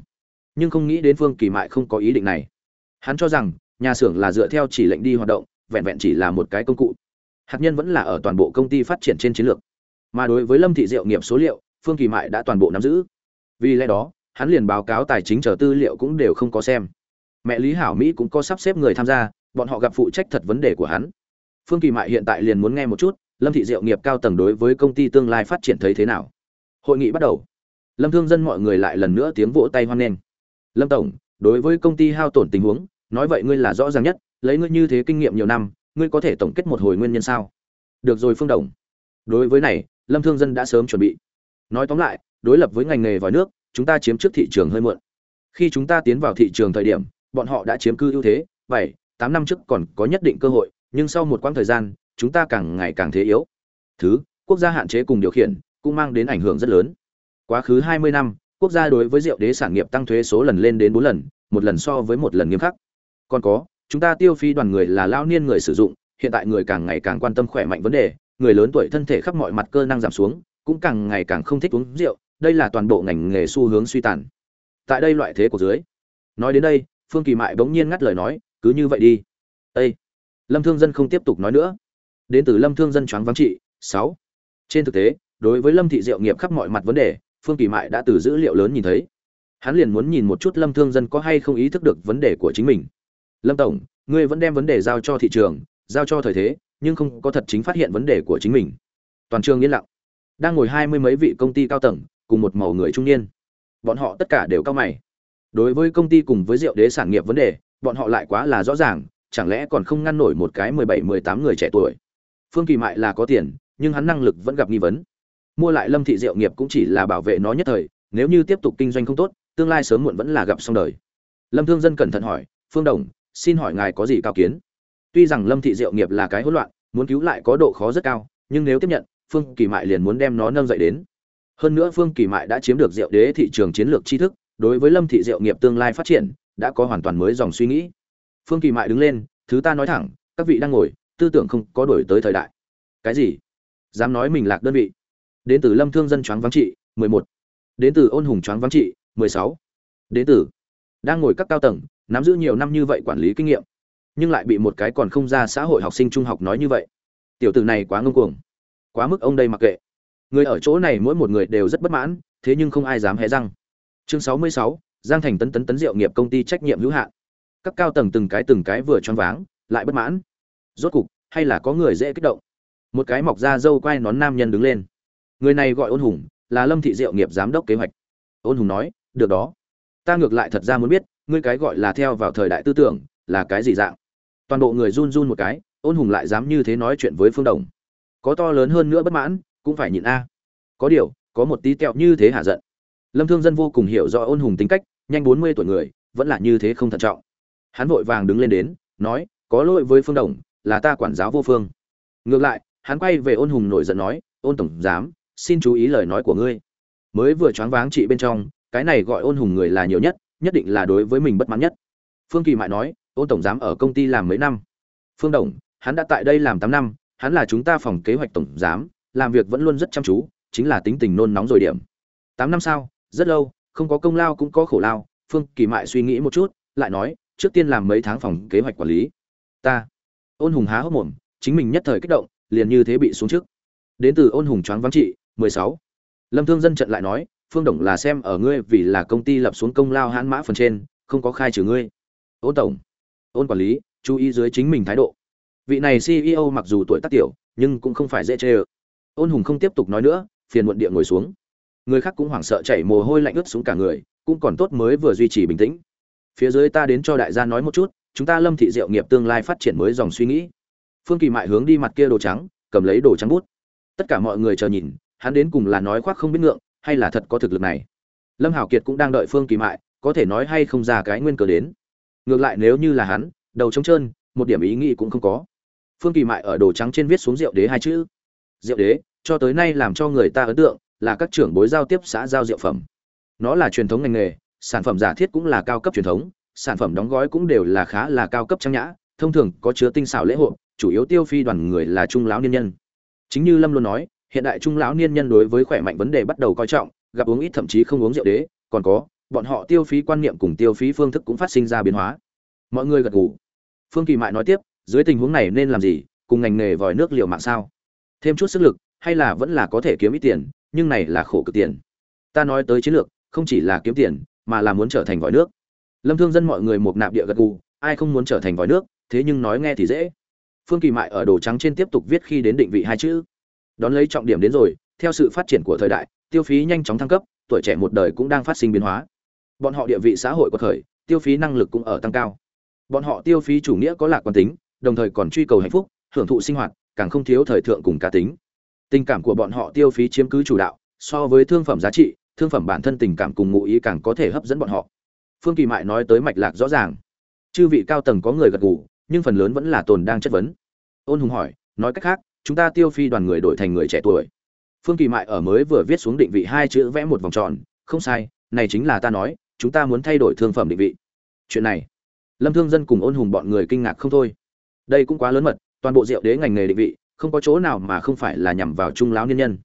S1: Nhưng không nghĩ đến phương kỳ mại không có ý định này. Hắn cho rằng, nhà xưởng là dựa theo chỉ lệnh đi hoạt động, vẹn vẹn chỉ là một cái công cụ. Hạt nhân vẫn là ở toàn bộ công ty phát triển trên chiến lược. Mà đối với lâm thị diệu nghiệp số liệu, phương kỳ mại đã toàn bộ nắm giữ. Vì lẽ đó, hắn liền báo cáo tài chính chờ tư liệu cũng đều không có xem. Mẹ lý hảo mỹ cũng có sắp xếp người tham gia, bọn họ gặp phụ trách thật vấn đề của hắn. Phương kỳ mại hiện tại liền muốn nghe một chút lâm thị diệu nghiệp cao tầng đối với công ty tương lai phát triển thấy thế nào? Hội nghị bắt đầu. Lâm thương dân mọi người lại lần nữa tiếng vỗ tay hoan nghênh. Lâm tổng, đối với công ty hao tổn tình huống, nói vậy ngươi là rõ ràng nhất, lấy ngươi như thế kinh nghiệm nhiều năm, ngươi có thể tổng kết một hồi nguyên nhân sao? Được rồi phương đồng. Đối với này, lâm thương dân đã sớm chuẩn bị. Nói tóm lại, đối lập với ngành nghề vòi nước, chúng ta chiếm trước thị trường hơi muộn. Khi chúng ta tiến vào thị trường thời điểm, bọn họ đã chiếm cư ưu thế, bảy, tám năm trước còn có nhất định cơ hội, nhưng sau một quãng thời gian chúng ta càng ngày càng thế yếu. Thứ, quốc gia hạn chế cùng điều khiển, cũng mang đến ảnh hưởng rất lớn. Quá khứ hai mươi năm, quốc gia đối với rượu đế sản nghiệp tăng thuế số lần lên đến bốn lần, một lần so với một lần nghiêm khắc. Còn có, chúng ta tiêu phí đoàn người là lao niên người sử dụng, hiện tại người càng ngày càng quan tâm khỏe mạnh vấn đề, người lớn tuổi thân thể khắp mọi mặt cơ năng giảm xuống, cũng càng ngày càng không thích uống rượu, đây là toàn bộ ngành nghề xu hướng suy tàn. Tại đây loại thế của dưới, nói đến đây, phương kỳ mại bỗng nhiên ngắt lời nói, cứ như vậy đi. Ê! lâm thương dân không tiếp tục nói nữa đến từ lâm thương dân choáng vắng trị, sáu. Trên thực tế, đối với lâm thị diệu nghiệp khắp mọi mặt vấn đề, phương kỳ mại đã từ dữ liệu lớn nhìn thấy. Hắn liền muốn nhìn một chút lâm thương dân có hay không ý thức được vấn đề của chính mình. Lâm tổng, ngươi vẫn đem vấn đề giao cho thị trường, giao cho thời thế, nhưng không có thật chính phát hiện vấn đề của chính mình. Toàn trường yên lặng. Đang ngồi hai mươi mấy vị công ty cao tầng, cùng một màu người trung niên. Bọn họ tất cả đều cao mày. Đối với công ty cùng với rượu đế sản nghiệp vấn đề, bọn họ lại quá là rõ ràng, chẳng lẽ còn không ngăn nổi một cái mười bảy, mười tám người trẻ tuổi phương kỳ mại là có tiền, nhưng hắn năng lực vẫn gặp nghi vấn. Mua lại lâm thị diệu nghiệp cũng chỉ là bảo vệ nó nhất thời, nếu như tiếp tục kinh doanh không tốt, tương lai sớm muộn vẫn là gặp xong đời. Lâm thương dân cẩn thận hỏi, phương đồng, xin hỏi ngài có gì cao kiến? Tuy rằng lâm thị diệu nghiệp là cái hỗn loạn, muốn cứu lại có độ khó rất cao, nhưng nếu tiếp nhận, phương kỳ mại liền muốn đem nó nâng dậy đến. Hơn nữa phương kỳ mại đã chiếm được Diệu đế thị trường chiến lược tri thức, đối với lâm thị diệu nghiệp tương lai phát triển, đã có hoàn toàn mới dòng suy nghĩ. Phương kỳ mại đứng lên, thứ ta nói thẳng, các vị đang ngồi tư tưởng không có đổi tới thời đại. Cái gì? Dám nói mình lạc đơn vị. Đến từ lâm thương dân choáng vắng trị, mười một. Đến từ ôn hùng choáng vắng trị, mười sáu. Đến từ đang ngồi các cao tầng, nắm giữ nhiều năm như vậy quản lý kinh nghiệm, nhưng lại bị một cái còn không ra xã hội học sinh trung học nói như vậy. Tiểu tử này quá ngông cuồng, quá mức ông đây mặc kệ. Người ở chỗ này mỗi một người đều rất bất mãn, thế nhưng không ai dám hé răng. Chương sáu mươi sáu, giang thành tấn tấn tấn rượu nghiệp công ty trách nhiệm hữu hạn. Các cao tầng từng cái từng cái vừa choáng váng, lại bất mãn rốt cục, hay là có người dễ kích động? Một cái mọc ra dâu quai nón nam nhân đứng lên. Người này gọi ôn hùng, là lâm thị diệu nghiệp giám đốc kế hoạch. Ôn hùng nói, được đó. Ta ngược lại thật ra muốn biết, ngươi cái gọi là theo vào thời đại tư tưởng, là cái gì dạng? Toàn bộ người run run một cái, ôn hùng lại dám như thế nói chuyện với phương đồng. Có to lớn hơn nữa bất mãn, cũng phải nhịn a. Có điều, có một tí tẹo như thế hạ giận? Lâm thương dân vô cùng hiểu rõ ôn hùng tính cách, nhanh bốn mươi tuổi người, vẫn là như thế không thận trọng. Hắn vội vàng đứng lên đến, nói, có lỗi với phương đồng là ta quản giáo vô phương. Ngược lại, hắn quay về ôn hùng nổi giận nói, ôn tổng giám, xin chú ý lời nói của ngươi. Mới vừa choáng váng chị bên trong, cái này gọi ôn hùng người là nhiều nhất nhất định là đối với mình bất mãn nhất. Phương kỳ mại nói, ôn tổng giám ở công ty làm mấy năm? Phương đồng hắn đã tại đây làm tám năm, hắn là chúng ta phòng kế hoạch tổng giám, làm việc vẫn luôn rất chăm chú, chính là tính tình nôn nóng rồi điểm. Tám năm sau rất lâu, không có công lao cũng có khổ lao. Phương kỳ mại suy nghĩ một chút, lại nói, trước tiên làm mấy tháng phòng kế hoạch quản lý. Ta ôn hùng há hốc mồm, chính mình nhất thời kích động, liền như thế bị xuống trước. Đến từ ôn hùng choáng vắng trị, mười sáu. Lâm thương dân trận lại nói, phương đồng là xem ở ngươi vì là công ty lập xuống công lao hãn mã phần trên, không có khai trừ ngươi. Ôn tổng, ôn quản lý, chú ý dưới chính mình thái độ. Vị này ceo mặc dù tuổi tác tiểu, nhưng cũng không phải dễ chê ơ. Ôn hùng không tiếp tục nói nữa, phiền muộn địa ngồi xuống. Người khác cũng hoảng sợ chảy mồ hôi lạnh ướt xuống cả người, cũng còn tốt mới vừa duy trì bình tĩnh. Phía dưới ta đến cho đại gia nói một chút chúng ta lâm thị diệu nghiệp tương lai phát triển mới dòng suy nghĩ. Phương kỳ mại hướng đi mặt kia đồ trắng, cầm lấy đồ trắng bút. Tất cả mọi người chờ nhìn, hắn đến cùng là nói khoác không biết ngượng, hay là thật có thực lực này. Lâm hảo kiệt cũng đang đợi phương kỳ mại, có thể nói hay không ra cái nguyên cờ đến. Ngược lại nếu như là hắn, đầu trống trơn, một điểm ý nghĩ cũng không có. Phương kỳ mại ở đồ trắng trên viết xuống rượu đế hai chữ. Rượu đế, cho tới nay làm cho người ta ấn tượng là các trưởng bối giao tiếp xã giao rượu phẩm. Nó là truyền thống ngành nghề, sản phẩm giả thiết cũng là cao cấp truyền thống sản phẩm đóng gói cũng đều là khá là cao cấp trang nhã, thông thường có chứa tinh xảo lễ hội, chủ yếu tiêu phi đoàn người là trung lão niên nhân. Chính như lâm luôn nói, hiện đại trung lão niên nhân đối với khỏe mạnh vấn đề bắt đầu coi trọng, gặp uống ít thậm chí không uống rượu đế, còn có, bọn họ tiêu phí quan niệm cùng tiêu phí phương thức cũng phát sinh ra biến hóa. Mọi người gật gù. Phương kỳ mại nói tiếp, dưới tình huống này nên làm gì, cùng ngành nghề vòi nước liều mạng sao? Thêm chút sức lực, hay là vẫn là có thể kiếm ít tiền, nhưng này là khổ cực tiền. Ta nói tới chiến lược, không chỉ là kiếm tiền, mà là muốn trở thành vòi nước lâm thương dân mọi người một nạp địa gật gù, ai không muốn trở thành vòi nước, thế nhưng nói nghe thì dễ. Phương kỳ mại ở đồ trắng trên tiếp tục viết khi đến định vị hai chữ. Đón lấy trọng điểm đến rồi, theo sự phát triển của thời đại, tiêu phí nhanh chóng thăng cấp, tuổi trẻ một đời cũng đang phát sinh biến hóa. Bọn họ địa vị xã hội có thời tiêu phí năng lực cũng ở tăng cao. Bọn họ tiêu phí chủ nghĩa có lạc quan tính, đồng thời còn truy cầu hạnh phúc, hưởng thụ sinh hoạt, càng không thiếu thời thượng cùng cá tính. Tình cảm của bọn họ tiêu phí chiếm cứ chủ đạo, so với thương phẩm giá trị, thương phẩm bản thân tình cảm cùng ngụ ý càng có thể hấp dẫn bọn họ phương kỳ mại nói tới mạch lạc rõ ràng. Chư vị cao tầng có người gật gù, nhưng phần lớn vẫn là tồn đang chất vấn. Ôn hùng hỏi, nói cách khác, chúng ta tiêu phi đoàn người đổi thành người trẻ tuổi. Phương kỳ mại ở mới vừa viết xuống định vị hai chữ vẽ một vòng tròn, không sai, này chính là ta nói, chúng ta muốn thay đổi thương phẩm định vị. Chuyện này, lâm thương dân cùng ôn hùng bọn người kinh ngạc không thôi. Đây cũng quá lớn mật, toàn bộ rượu đế ngành nghề định vị, không có chỗ nào mà không phải là nhằm vào trung lão niên nhân.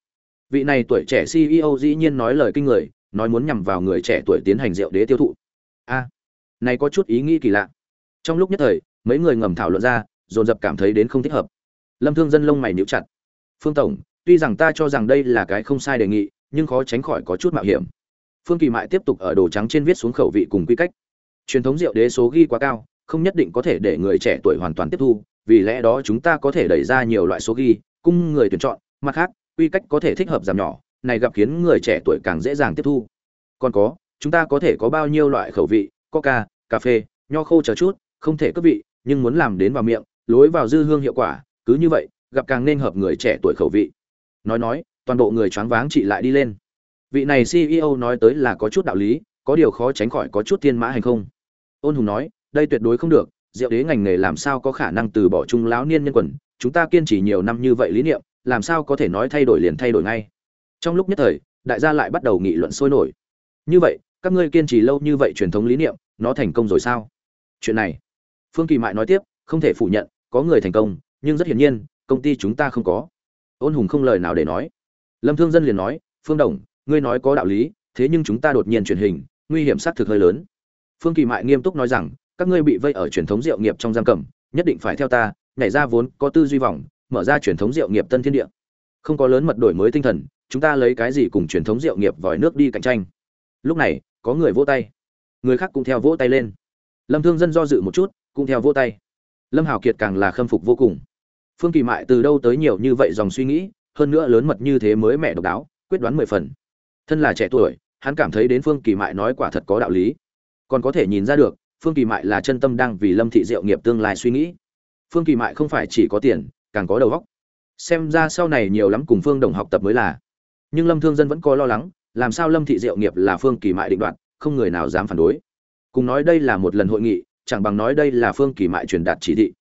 S1: Vị này tuổi trẻ ceo dĩ nhiên nói lời kinh người, nói muốn nhằm vào người trẻ tuổi tiến hành rượu đế tiêu thụ này có chút ý nghĩ kỳ lạ. Trong lúc nhất thời, mấy người ngầm thảo luận ra, dồn dập cảm thấy đến không thích hợp. Lâm thương dân lông mày níu chặt. Phương tổng, tuy rằng ta cho rằng đây là cái không sai đề nghị, nhưng khó tránh khỏi có chút mạo hiểm. Phương kỳ mại tiếp tục ở đồ trắng trên viết xuống khẩu vị cùng quy cách. Truyền thống rượu đế số ghi quá cao, không nhất định có thể để người trẻ tuổi hoàn toàn tiếp thu, vì lẽ đó chúng ta có thể đẩy ra nhiều loại số ghi, cung người tuyển chọn, mặt khác, quy cách có thể thích hợp giảm nhỏ, này gặp khiến người trẻ tuổi càng dễ dàng tiếp thu. Còn có, chúng ta có thể có bao nhiêu loại khẩu vị, coca cà phê, nho khô chờ chút, không thể cướp vị, nhưng muốn làm đến vào miệng, lối vào dư hương hiệu quả, cứ như vậy, gặp càng nên hợp người trẻ tuổi khẩu vị. Nói nói, toàn bộ người choáng váng chị lại đi lên. Vị này ceo nói tới là có chút đạo lý, có điều khó tránh khỏi có chút thiên mã hành không. Ôn hùng nói, đây tuyệt đối không được diệu đế ngành nghề làm sao có khả năng từ bỏ trung lão niên nhân quần, chúng ta kiên trì nhiều năm như vậy lý niệm, làm sao có thể nói thay đổi liền thay đổi ngay. Trong lúc nhất thời, đại gia lại bắt đầu nghị luận sôi nổi. Như vậy, các ngươi kiên trì lâu như vậy truyền thống lý niệm nó thành công rồi sao? Chuyện này, phương kỳ mại nói tiếp, không thể phủ nhận, có người thành công, nhưng rất hiển nhiên, công ty chúng ta không có. Ôn hùng không lời nào để nói. Lâm thương dân liền nói, phương đồng, ngươi nói có đạo lý, thế nhưng chúng ta đột nhiên truyền hình, nguy hiểm xác thực hơi lớn. Phương kỳ mại nghiêm túc nói rằng, các ngươi bị vây ở truyền thống diệu nghiệp trong giam cầm, nhất định phải theo ta, nhảy ra vốn có tư duy vọng, mở ra truyền thống diệu nghiệp tân thiên địa. Không có lớn mật đổi mới tinh thần, chúng ta lấy cái gì cùng truyền thống diệu nghiệp vòi nước đi cạnh tranh? Lúc này, có người vỗ tay người khác cũng theo vỗ tay lên. Lâm thương dân do dự một chút, cũng theo vỗ tay. Lâm hào kiệt càng là khâm phục vô cùng. Phương kỳ mại từ đâu tới nhiều như vậy dòng suy nghĩ, hơn nữa lớn mật như thế mới mẹ độc đáo, quyết đoán mười phần. Thân là trẻ tuổi, hắn cảm thấy đến phương kỳ mại nói quả thật có đạo lý. Còn có thể nhìn ra được, phương kỳ mại là chân tâm đang vì lâm thị diệu nghiệp tương lai suy nghĩ. Phương kỳ mại không phải chỉ có tiền, càng có đầu óc. Xem ra sau này nhiều lắm cùng phương đồng học tập mới là. Nhưng lâm thương dân vẫn có lo lắng, làm sao lâm thị diệu nghiệp là phương kỳ mại định đoạt không người nào dám phản đối. Cùng nói đây là một lần hội nghị, chẳng bằng nói đây là phương kỳ mại truyền đạt chỉ thị.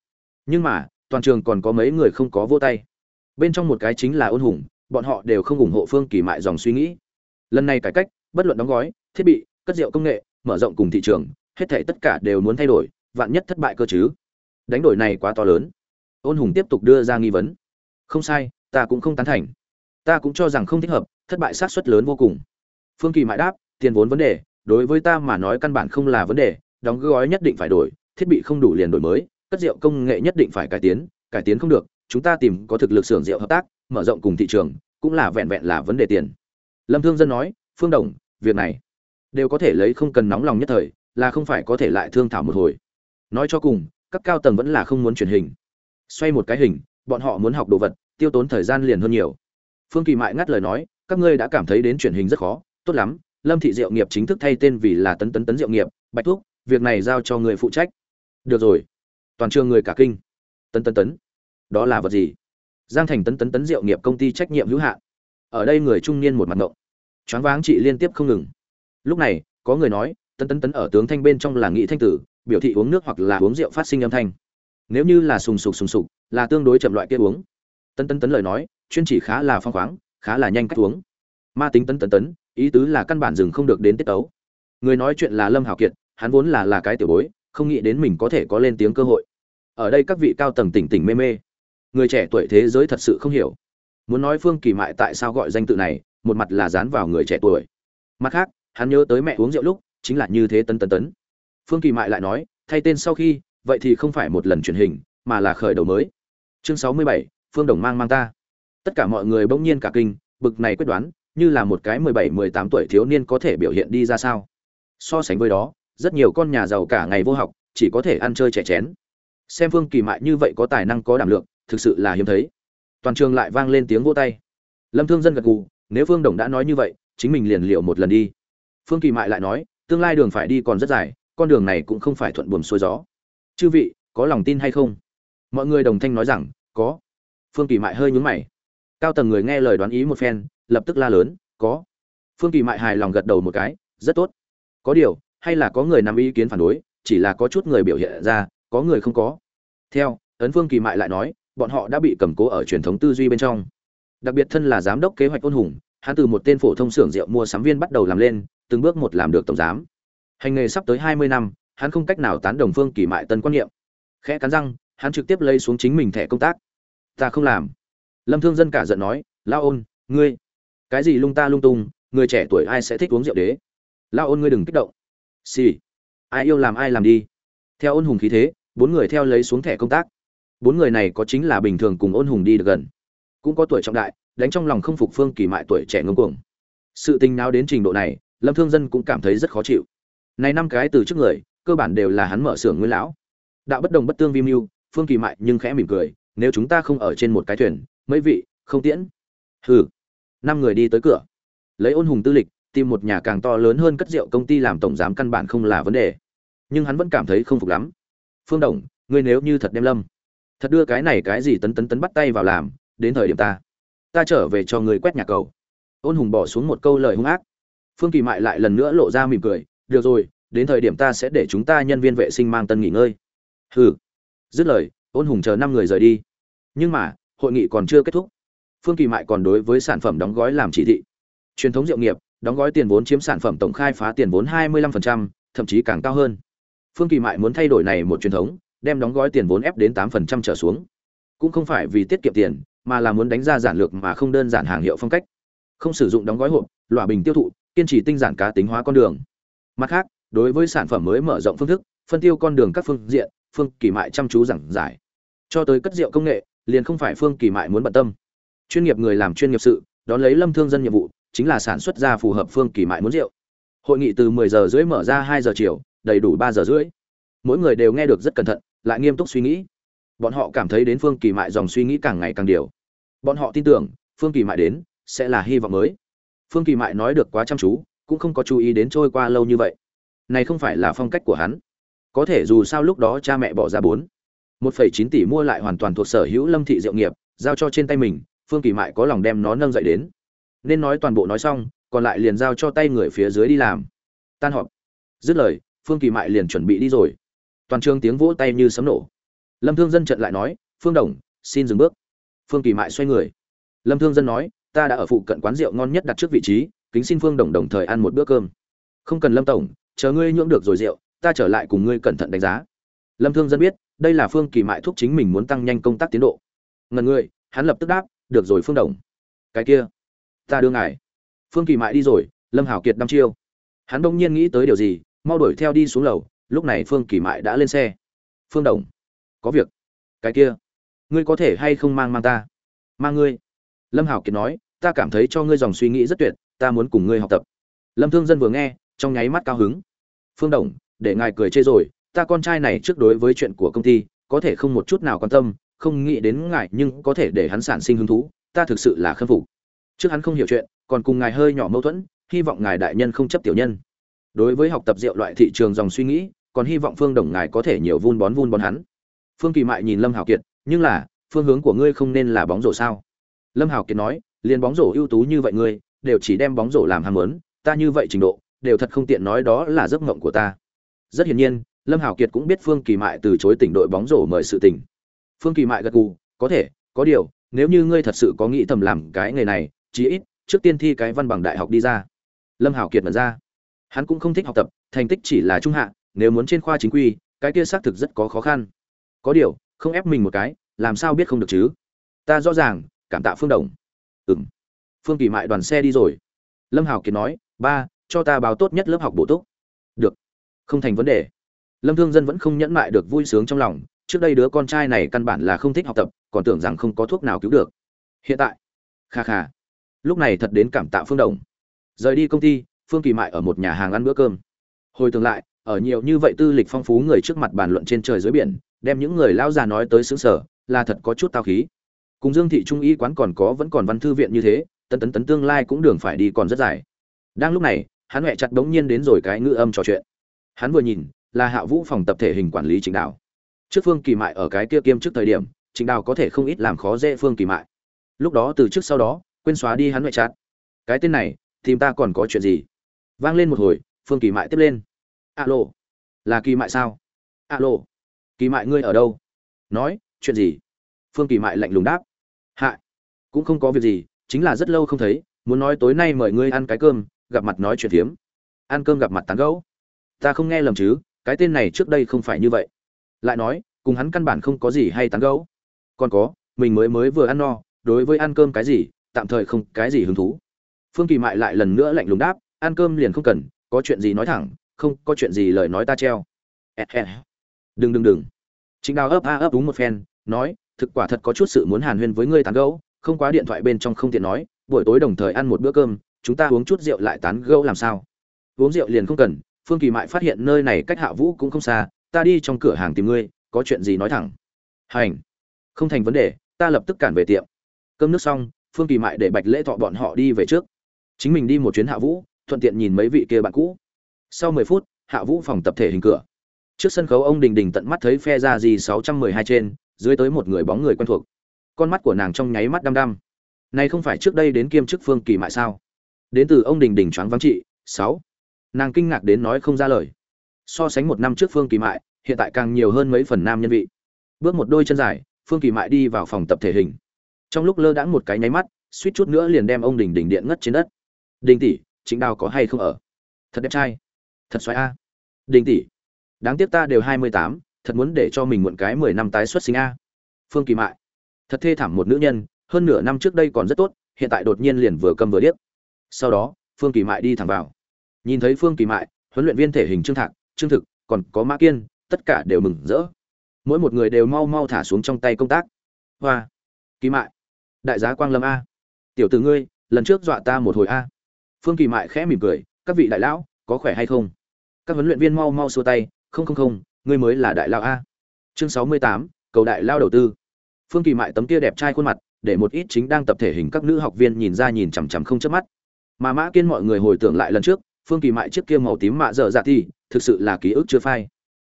S1: Nhưng mà, toàn trường còn có mấy người không có vô tay. Bên trong một cái chính là ôn hùng, bọn họ đều không ủng hộ phương kỳ mại dòng suy nghĩ. Lần này cải cách, bất luận đóng gói, thiết bị, cất rượu công nghệ, mở rộng cùng thị trường, hết thảy tất cả đều muốn thay đổi, vạn nhất thất bại cơ chứ? Đánh đổi này quá to lớn. Ôn hùng tiếp tục đưa ra nghi vấn. Không sai, ta cũng không tán thành. Ta cũng cho rằng không thích hợp, thất bại sát suất lớn vô cùng. Phương kỳ mãi đáp, tiền vốn vấn đề đối với ta mà nói căn bản không là vấn đề, đóng gói nhất định phải đổi, thiết bị không đủ liền đổi mới, cất rượu công nghệ nhất định phải cải tiến cải tiến không được, chúng ta tìm có thực lực xưởng rượu hợp tác, mở rộng cùng thị trường, cũng là vẹn vẹn là vấn đề tiền. Lâm thương dân nói, phương đồng, việc này đều có thể lấy không cần nóng lòng nhất thời, là không phải có thể lại thương thảo một hồi. Nói cho cùng, các cao tầng vẫn là không muốn truyền hình. Xoay một cái hình, bọn họ muốn học đồ vật, tiêu tốn thời gian liền hơn nhiều. Phương kỳ mại ngắt lời nói, các ngươi đã cảm thấy đến truyền hình rất khó, tốt lắm lâm thị diệu nghiệp chính thức thay tên vì là tấn tấn tấn diệu nghiệp bạch thúc việc này giao cho người phụ trách được rồi toàn trường người cả kinh tấn tấn tấn đó là vật gì giang thành tấn tấn tấn diệu nghiệp công ty trách nhiệm hữu hạn ở đây người trung niên một mặt ngộng choáng váng chị liên tiếp không ngừng lúc này có người nói tấn tấn tấn ở tướng thanh bên trong là nghị thanh tử biểu thị uống nước hoặc là uống rượu phát sinh âm thanh nếu như là sùng sục sùng sục là tương đối chậm loại kia uống tấn tấn tấn lời nói chuyên chỉ khá là phong khoáng khá là nhanh cách uống ma tính tấn tấn tấn ý tứ là căn bản dừng không được đến tiết tấu. Người nói chuyện là lâm hảo kiệt, hắn vốn là là cái tiểu bối, không nghĩ đến mình có thể có lên tiếng cơ hội. Ở đây các vị cao tầng tỉnh tỉnh mê mê. Người trẻ tuổi thế giới thật sự không hiểu. Muốn nói phương kỳ mại tại sao gọi danh tự này, một mặt là dán vào người trẻ tuổi. Mặt khác, hắn nhớ tới mẹ uống rượu lúc, chính là như thế tấn tấn tấn. Phương kỳ mại lại nói, thay tên sau khi, vậy thì không phải một lần truyền hình, mà là khởi đầu mới. Chương sáu mươi bảy, phương đồng mang mang ta. Tất cả mọi người bỗng nhiên cả kinh, bực này quyết đoán như là một cái mười bảy, mười tám tuổi thiếu niên có thể biểu hiện đi ra sao? So sánh với đó, rất nhiều con nhà giàu cả ngày vô học, chỉ có thể ăn chơi trẻ chén. Xem phương kỳ mại như vậy có tài năng, có đảm lượng, thực sự là hiếm thấy. Toàn trường lại vang lên tiếng vô tay. Lâm thương dân gật gù, nếu phương đồng đã nói như vậy, chính mình liền liệu một lần đi. Phương kỳ mại lại nói, tương lai đường phải đi còn rất dài, con đường này cũng không phải thuận buồm xuôi gió. Chư vị, có lòng tin hay không? Mọi người đồng thanh nói rằng, có. Phương kỳ mại hơi nhướng mày. Cao tầng người nghe lời đoán ý một phen lập tức la lớn, có. Phương kỳ mại hài lòng gật đầu một cái, rất tốt. Có điều, hay là có người nằm ý kiến phản đối, chỉ là có chút người biểu hiện ra, có người không có. Theo, ấn phương kỳ mại lại nói, bọn họ đã bị cầm cố ở truyền thống tư duy bên trong. Đặc biệt thân là giám đốc kế hoạch ôn hùng, hắn từ một tên phổ thông xưởng rượu mua sắm viên bắt đầu làm lên, từng bước một làm được tổng giám. Hành nghề sắp tới hai mươi năm, hắn không cách nào tán đồng phương kỳ mại tân quan niệm. Khẽ cắn răng, hắn trực tiếp lấy xuống chính mình thẻ công tác. Ta không làm. Lâm thương dân cả giận nói, lao ôn, ngươi cái gì lung ta lung tung, người trẻ tuổi ai sẽ thích uống rượu đế? Lao ôn ngươi đừng kích động. Xì、sì. ai yêu làm ai làm đi. Theo ôn hùng khí thế, bốn người theo lấy xuống thẻ công tác. Bốn người này có chính là bình thường cùng ôn hùng đi được gần. Cũng có tuổi trọng đại, đánh trong lòng không phục phương kỳ mại tuổi trẻ ngông cuồng. Sự tình nào đến trình độ này, lâm thương dân cũng cảm thấy rất khó chịu. Này năm cái từ trước người, cơ bản đều là hắn mở xưởng nguyên lão. Đạo bất đồng bất tương vi mưu, phương kỳ mại nhưng khẽ mỉm cười, nếu chúng ta không ở trên một cái thuyền, mấy vị, không tiễn? Hừ năm người đi tới cửa. Lấy ôn hùng tư lịch, tìm một nhà càng to lớn hơn cất rượu công ty làm tổng giám căn bản không là vấn đề. Nhưng hắn vẫn cảm thấy không phục lắm. Phương đồng, ngươi nếu như thật đem lâm. Thật đưa cái này cái gì tấn tấn tấn bắt tay vào làm, đến thời điểm ta. Ta trở về cho người quét nhà cầu. Ôn hùng bỏ xuống một câu lời hung ác. Phương kỳ mại lại lần nữa lộ ra mỉm cười. Được rồi, đến thời điểm ta sẽ để chúng ta nhân viên vệ sinh mang tân nghỉ ngơi. Hừ. Dứt lời, ôn hùng chờ năm người rời đi. Nhưng mà, hội nghị còn chưa kết thúc phương kỳ mại còn đối với sản phẩm đóng gói làm chỉ thị. Truyền thống rượu nghiệp đóng gói tiền vốn chiếm sản phẩm tổng khai phá tiền vốn 25%, thậm chí càng cao hơn. Phương kỳ mại muốn thay đổi này một truyền thống đem đóng gói tiền vốn ép đến 8% trở xuống. Cũng không phải vì tiết kiệm tiền mà là muốn đánh ra giản lược mà không đơn giản hàng hiệu phong cách. Không sử dụng đóng gói hộp loại bình tiêu thụ kiên trì tinh giản cá tính hóa con đường. Mặt khác đối với sản phẩm mới mở rộng phương thức phân tiêu con đường các phương diện phương kỳ mại chăm chú giảng giải. Cho tới cất rượu công nghệ liền không phải phương kỳ mại muốn bận tâm chuyên nghiệp người làm chuyên nghiệp sự, đón lấy lâm thương dân nhiệm vụ, chính là sản xuất ra phù hợp phương kỳ mại muốn rượu. Hội nghị từ 10 giờ rưỡi mở ra 2 giờ chiều, đầy đủ 3 giờ rưỡi. Mỗi người đều nghe được rất cẩn thận, lại nghiêm túc suy nghĩ. Bọn họ cảm thấy đến phương kỳ mại dòng suy nghĩ càng ngày càng điều bọn họ tin tưởng, phương kỳ mại đến, sẽ là hy vọng mới. Phương kỳ mại nói được quá chăm chú, cũng không có chú ý đến trôi qua lâu như vậy. Này không phải là phong cách của hắn. Có thể dù sao lúc đó cha mẹ bỏ ra bốn, một phẩy chín tỷ mua lại hoàn toàn thuộc sở hữu lâm thị diệu nghiệp, giao cho trên tay mình phương kỳ mại có lòng đem nó nâng dậy đến. Nên nói toàn bộ nói xong, còn lại liền giao cho tay người phía dưới đi làm. Tan họp. Dứt lời, phương kỳ mại liền chuẩn bị đi rồi. Toàn trường tiếng vỗ tay như sấm nổ. Lâm thương dân trận lại nói, phương đồng, xin dừng bước. Phương kỳ mại xoay người. Lâm thương dân nói, ta đã ở phụ cận quán rượu ngon nhất đặt trước vị trí, kính xin phương đồng đồng thời ăn một bữa cơm. Không cần lâm tổng, chờ ngươi nhưỡng được rồi rượu, ta trở lại cùng ngươi cẩn thận đánh giá. Lâm thương dân biết, đây là phương kỳ mại thúc chính mình muốn tăng nhanh công tác tiến độ. Ngần ngươi, hắn lập tức đáp được rồi phương đồng. Cái kia, ta đưa ngài. Phương kỳ mại đi rồi, lâm hảo kiệt đăm chiêu. Hắn đông nhiên nghĩ tới điều gì, mau đuổi theo đi xuống lầu, lúc này phương kỳ mại đã lên xe. Phương đồng, có việc. Cái kia, ngươi có thể hay không mang mang ta? Mang ngươi. Lâm hảo kiệt nói, ta cảm thấy cho ngươi dòng suy nghĩ rất tuyệt, ta muốn cùng ngươi học tập. Lâm thương dân vừa nghe, trong nháy mắt cao hứng. Phương đồng, để ngài cười chê rồi, ta con trai này trước đối với chuyện của công ty, có thể không một chút nào quan tâm không nghĩ đến ngài nhưng có thể để hắn sản sinh hứng thú, ta thực sự là khâm phục. Trước hắn không hiểu chuyện, còn cùng ngài hơi nhỏ mâu thuẫn, hy vọng ngài đại nhân không chấp tiểu nhân. Đối với học tập rượu loại thị trường dòng suy nghĩ, còn hy vọng phương đồng ngài có thể nhiều vun bón vun bón hắn. Phương kỳ mại nhìn lâm hảo kiệt, nhưng là, phương hướng của ngươi không nên là bóng rổ sao? Lâm hảo kiệt nói, liền bóng rổ ưu tú như vậy ngươi, đều chỉ đem bóng rổ làm ham muốn, ta như vậy trình độ, đều thật không tiện nói đó là giấc mộng của ta. Rất hiển nhiên, lâm hảo kiệt cũng biết phương kỳ mại từ chối tỉnh đội bóng rổ mời sự tỉnh phương kỳ mại gật gù, có thể, có điều, nếu như ngươi thật sự có nghĩ thầm làm cái nghề này, chí ít trước tiên thi cái văn bằng đại học đi ra. Lâm hảo kiệt mật ra. Hắn cũng không thích học tập, thành tích chỉ là trung hạ, nếu muốn trên khoa chính quy, cái kia xác thực rất có khó khăn. Có điều, không ép mình một cái, làm sao biết không được chứ? Ta rõ ràng, cảm tạ phương đồng. Ừ m phương kỳ mại đoàn xe đi rồi. Lâm hảo kiệt nói, ba, cho ta báo tốt nhất lớp học bổ túc. Được. Không thành vấn đề. Lâm thương dân vẫn không nhẫn mại được vui sướng trong lòng trước đây đứa con trai này căn bản là không thích học tập, còn tưởng rằng không có thuốc nào cứu được. Hiện tại, kha kha, lúc này thật đến cảm tạ phương đồng. Rời đi công ty, phương kỳ mại ở một nhà hàng ăn bữa cơm. Hồi tương lại, ở nhiều như vậy tư lịch phong phú người trước mặt bàn luận trên trời dưới biển, đem những người lão già nói tới xứ sở là thật có chút tao khí. Cùng dương thị trung y quán còn có vẫn còn văn thư viện như thế, tấn tấn tấn tương lai cũng đường phải đi còn rất dài. Đang lúc này, hắn huệ chặt đống nhiên đến rồi cái ngữ âm trò chuyện. Hắn vừa nhìn, là hạ vũ phòng tập thể hình quản lý chính đạo trước phương kỳ mại ở cái kia kiêm trước thời điểm, trình đào có thể không ít làm khó dễ phương kỳ mại. Lúc đó từ trước sau đó, quên xóa đi hắn ngoại chặt cái tên này, tìm ta còn có chuyện gì? Vang lên một hồi, phương kỳ mại tiếp lên. Alo, là kỳ mại sao? Alo, kỳ mại ngươi ở đâu? Nói, chuyện gì? Phương kỳ mại lạnh lùng đáp. Hạ, cũng không có việc gì, chính là rất lâu không thấy, muốn nói tối nay mời ngươi ăn cái cơm, gặp mặt nói chuyện phiếm. Ăn cơm gặp mặt tán gẫu. Ta không nghe lầm chứ, cái tên này trước đây không phải như vậy lại nói, cùng hắn căn bản không có gì hay tán gẫu. Còn có, mình mới mới vừa ăn no, đối với ăn cơm cái gì, tạm thời không cái gì hứng thú. Phương kỳ mại lại lần nữa lạnh lùng đáp, ăn cơm liền không cần, có chuyện gì nói thẳng, không có chuyện gì lời nói ta treo. Đừng đừng đừng. Chính đào ấp a ấp đúng một phen, nói, thực quả thật có chút sự muốn hàn huyên với ngươi tán gẫu, không quá điện thoại bên trong không tiện nói, buổi tối đồng thời ăn một bữa cơm, chúng ta uống chút rượu lại tán gẫu làm sao? Uống rượu liền không cần, phương kỳ mại phát hiện nơi này cách hạ vũ cũng không xa ta đi trong cửa hàng tìm ngươi, có chuyện gì nói thẳng. Hành. Không thành vấn đề, ta lập tức cản về tiệm. Cơm nước xong, phương kỳ mại để bạch lễ thọ bọn họ đi về trước. Chính mình đi một chuyến hạ vũ, thuận tiện nhìn mấy vị kia bạn cũ. Sau mười phút, hạ vũ phòng tập thể hình cửa. Trước sân khấu ông đình đình tận mắt thấy phe ra gì sáu trăm mười hai trên, dưới tới một người bóng người quen thuộc. Con mắt của nàng trong nháy mắt đăm đăm. Này không phải trước đây đến kiêm chức phương kỳ mại sao? Đến từ ông đình đình choáng vắng trị, sáu. Nàng kinh ngạc đến nói không ra lời so sánh một năm trước phương kỳ mại, hiện tại càng nhiều hơn mấy phần nam nhân vị. Bước một đôi chân dài, phương kỳ mại đi vào phòng tập thể hình. Trong lúc lơ đãng một cái nháy mắt, suýt chút nữa liền đem ông đình đình điện ngất trên đất. Đình tỷ chính đào có hay không ở? Thật đẹp trai. Thật xoáy a. Đình tỷ, đáng tiếc ta đều hai mươi tám, thật muốn để cho mình muộn cái mười năm tái xuất sinh a. Phương kỳ mại, thật thê thảm một nữ nhân, hơn nửa năm trước đây còn rất tốt, hiện tại đột nhiên liền vừa cầm vừa điếc. Sau đó, phương kỳ mại đi thẳng vào. Nhìn thấy phương kỳ mại, huấn luyện viên thể hình trương thạc trương thực, còn có mã kiên, tất cả đều mừng rỡ. Mỗi một người đều mau mau thả xuống trong tay công tác. Hoa. Kỳ mại. Đại giá quang lâm a. Tiểu tử ngươi, lần trước dọa ta một hồi a. Phương kỳ mại khẽ mỉm cười, các vị đại lão, có khỏe hay không? Các huấn luyện viên mau mau xua tay, không không không, ngươi mới là đại lão a. Chương sáu mươi tám, cầu đại lao đầu tư. Phương kỳ mại tấm kia đẹp trai khuôn mặt, để một ít chính đang tập thể hình các nữ học viên nhìn ra nhìn chằm chằm không chớp mắt. Mà mã kiên mọi người hồi tưởng lại lần trước phương kỳ mại trước kia màu tím mạ dở dạ thì, thực sự là ký ức chưa phai.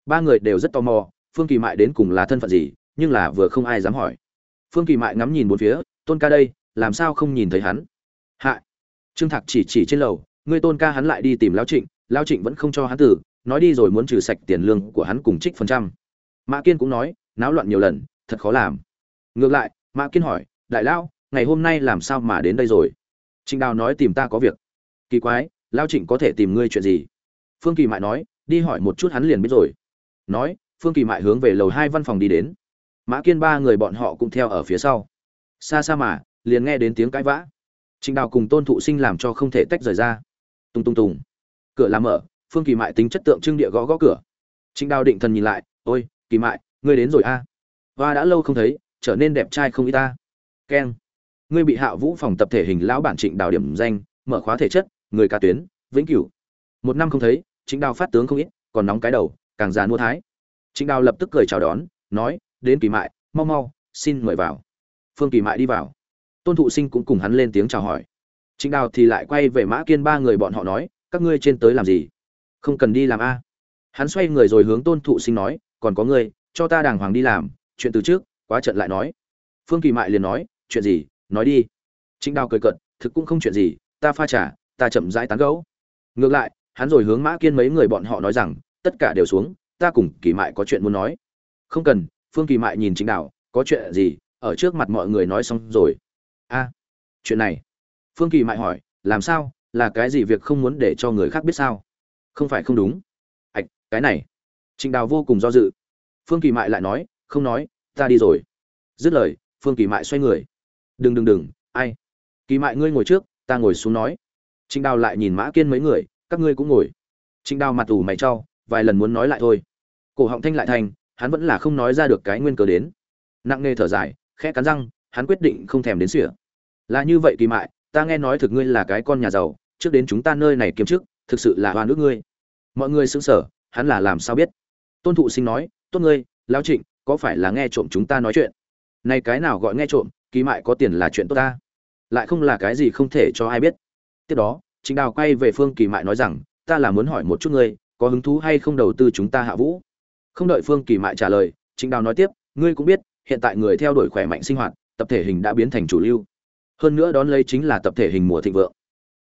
S1: Ba người đều rất tò mò, phương kỳ mại đến cùng là thân phận gì, nhưng là vừa không ai dám hỏi. Phương kỳ mại ngắm nhìn bốn phía, tôn ca đây, làm sao không nhìn thấy hắn? Hạ. Trương thạc chỉ chỉ trên lầu, ngươi tôn ca hắn lại đi tìm lão trịnh lão trịnh vẫn không cho hắn tử, nói đi rồi muốn trừ sạch tiền lương của hắn cùng trích phần trăm. Mã kiên cũng nói, náo loạn nhiều lần, thật khó làm. Ngược lại, mã kiên hỏi, đại lão, ngày hôm nay làm sao mà đến đây rồi? Trịnh đào nói, tìm ta có việc. Kỳ quái lao trịnh có thể tìm ngươi chuyện gì? Phương kỳ mại nói, đi hỏi một chút hắn liền biết rồi. Nói, phương kỳ mại hướng về lầu hai văn phòng đi đến. Mã kiên ba người bọn họ cũng theo ở phía sau. Xa xa mà, liền nghe đến tiếng cãi vã. Trịnh đào cùng tôn thụ sinh làm cho không thể tách rời ra. Tung tung tùng. Cửa làm mở, phương kỳ mại tính chất tượng trưng địa gõ gõ cửa. Trịnh đào định thần nhìn lại, ôi, kỳ mại, ngươi đến rồi a. À? và đã lâu không thấy, trở nên đẹp trai không y ta. Keng, ngươi bị hạ vũ phòng tập thể hình lão bản trịnh đào điểm danh, mở khóa thể chất người ca tuyến, vĩnh cửu. Một năm không thấy chính đào phát tướng không ít, còn nóng cái đầu, càng già mua thái. Chính đào lập tức cười chào đón, nói, đến kỳ mại, mau mau, xin mời vào. Phương kỳ mại đi vào. Tôn thụ sinh cũng cùng hắn lên tiếng chào hỏi. Chính đào thì lại quay về mã kiên ba người bọn họ nói, các ngươi trên tới làm gì? Không cần đi làm a. Hắn xoay người rồi hướng tôn thụ sinh nói, còn có ngươi, cho ta đàng hoàng đi làm, chuyện từ trước, quá trận lại nói. Phương kỳ mại liền nói, chuyện gì, nói đi. Chính đào cười cận thực cũng không chuyện gì, ta pha trả ta chậm rãi tán gẫu. Ngược lại, hắn rồi hướng mã kiên mấy người bọn họ nói rằng, tất cả đều xuống, ta cùng kỳ mại có chuyện muốn nói. Không cần, phương kỳ mại nhìn chính đạo, có chuyện gì, ở trước mặt mọi người nói xong rồi. A, chuyện này. Phương kỳ mại hỏi, làm sao, là cái gì việc không muốn để cho người khác biết sao? Không phải không đúng. Ạch, cái này. Trịnh đào vô cùng do dự. Phương kỳ mại lại nói, không nói, ta đi rồi. Dứt lời, phương kỳ mại xoay người. Đừng đừng đừng, ai? Kỳ mại ngươi ngồi trước, ta ngồi xuống nói trịnh đào lại nhìn mã kiên mấy người các ngươi cũng ngồi. Trịnh đào mặt ủ mày cho, vài lần muốn nói lại thôi. Cổ họng thanh lại thành, hắn vẫn là không nói ra được cái nguyên cớ đến. Nặng nề thở dài khẽ cắn răng hắn quyết định không thèm đến sửa. là như vậy kỳ mại ta nghe nói thực ngươi là cái con nhà giàu trước đến chúng ta nơi này kiếm trước thực sự là hoa nước ngươi. Mọi người sững sờ hắn là làm sao biết? Tôn thụ sinh nói tốt ngươi lão trịnh có phải là nghe trộm chúng ta nói chuyện? Này cái nào gọi nghe trộm kỳ mại có tiền là chuyện tốt ta. Lại không là cái gì không thể cho ai biết tiếp đó, trịnh đào quay về phương kỳ mại nói rằng, ta là muốn hỏi một chút ngươi, có hứng thú hay không đầu tư chúng ta hạ vũ? Không đợi phương kỳ mại trả lời, trịnh đào nói tiếp, ngươi cũng biết, hiện tại người theo đuổi khỏe mạnh sinh hoạt, tập thể hình đã biến thành chủ lưu. Hơn nữa đón lấy chính là tập thể hình mùa thịnh vượng.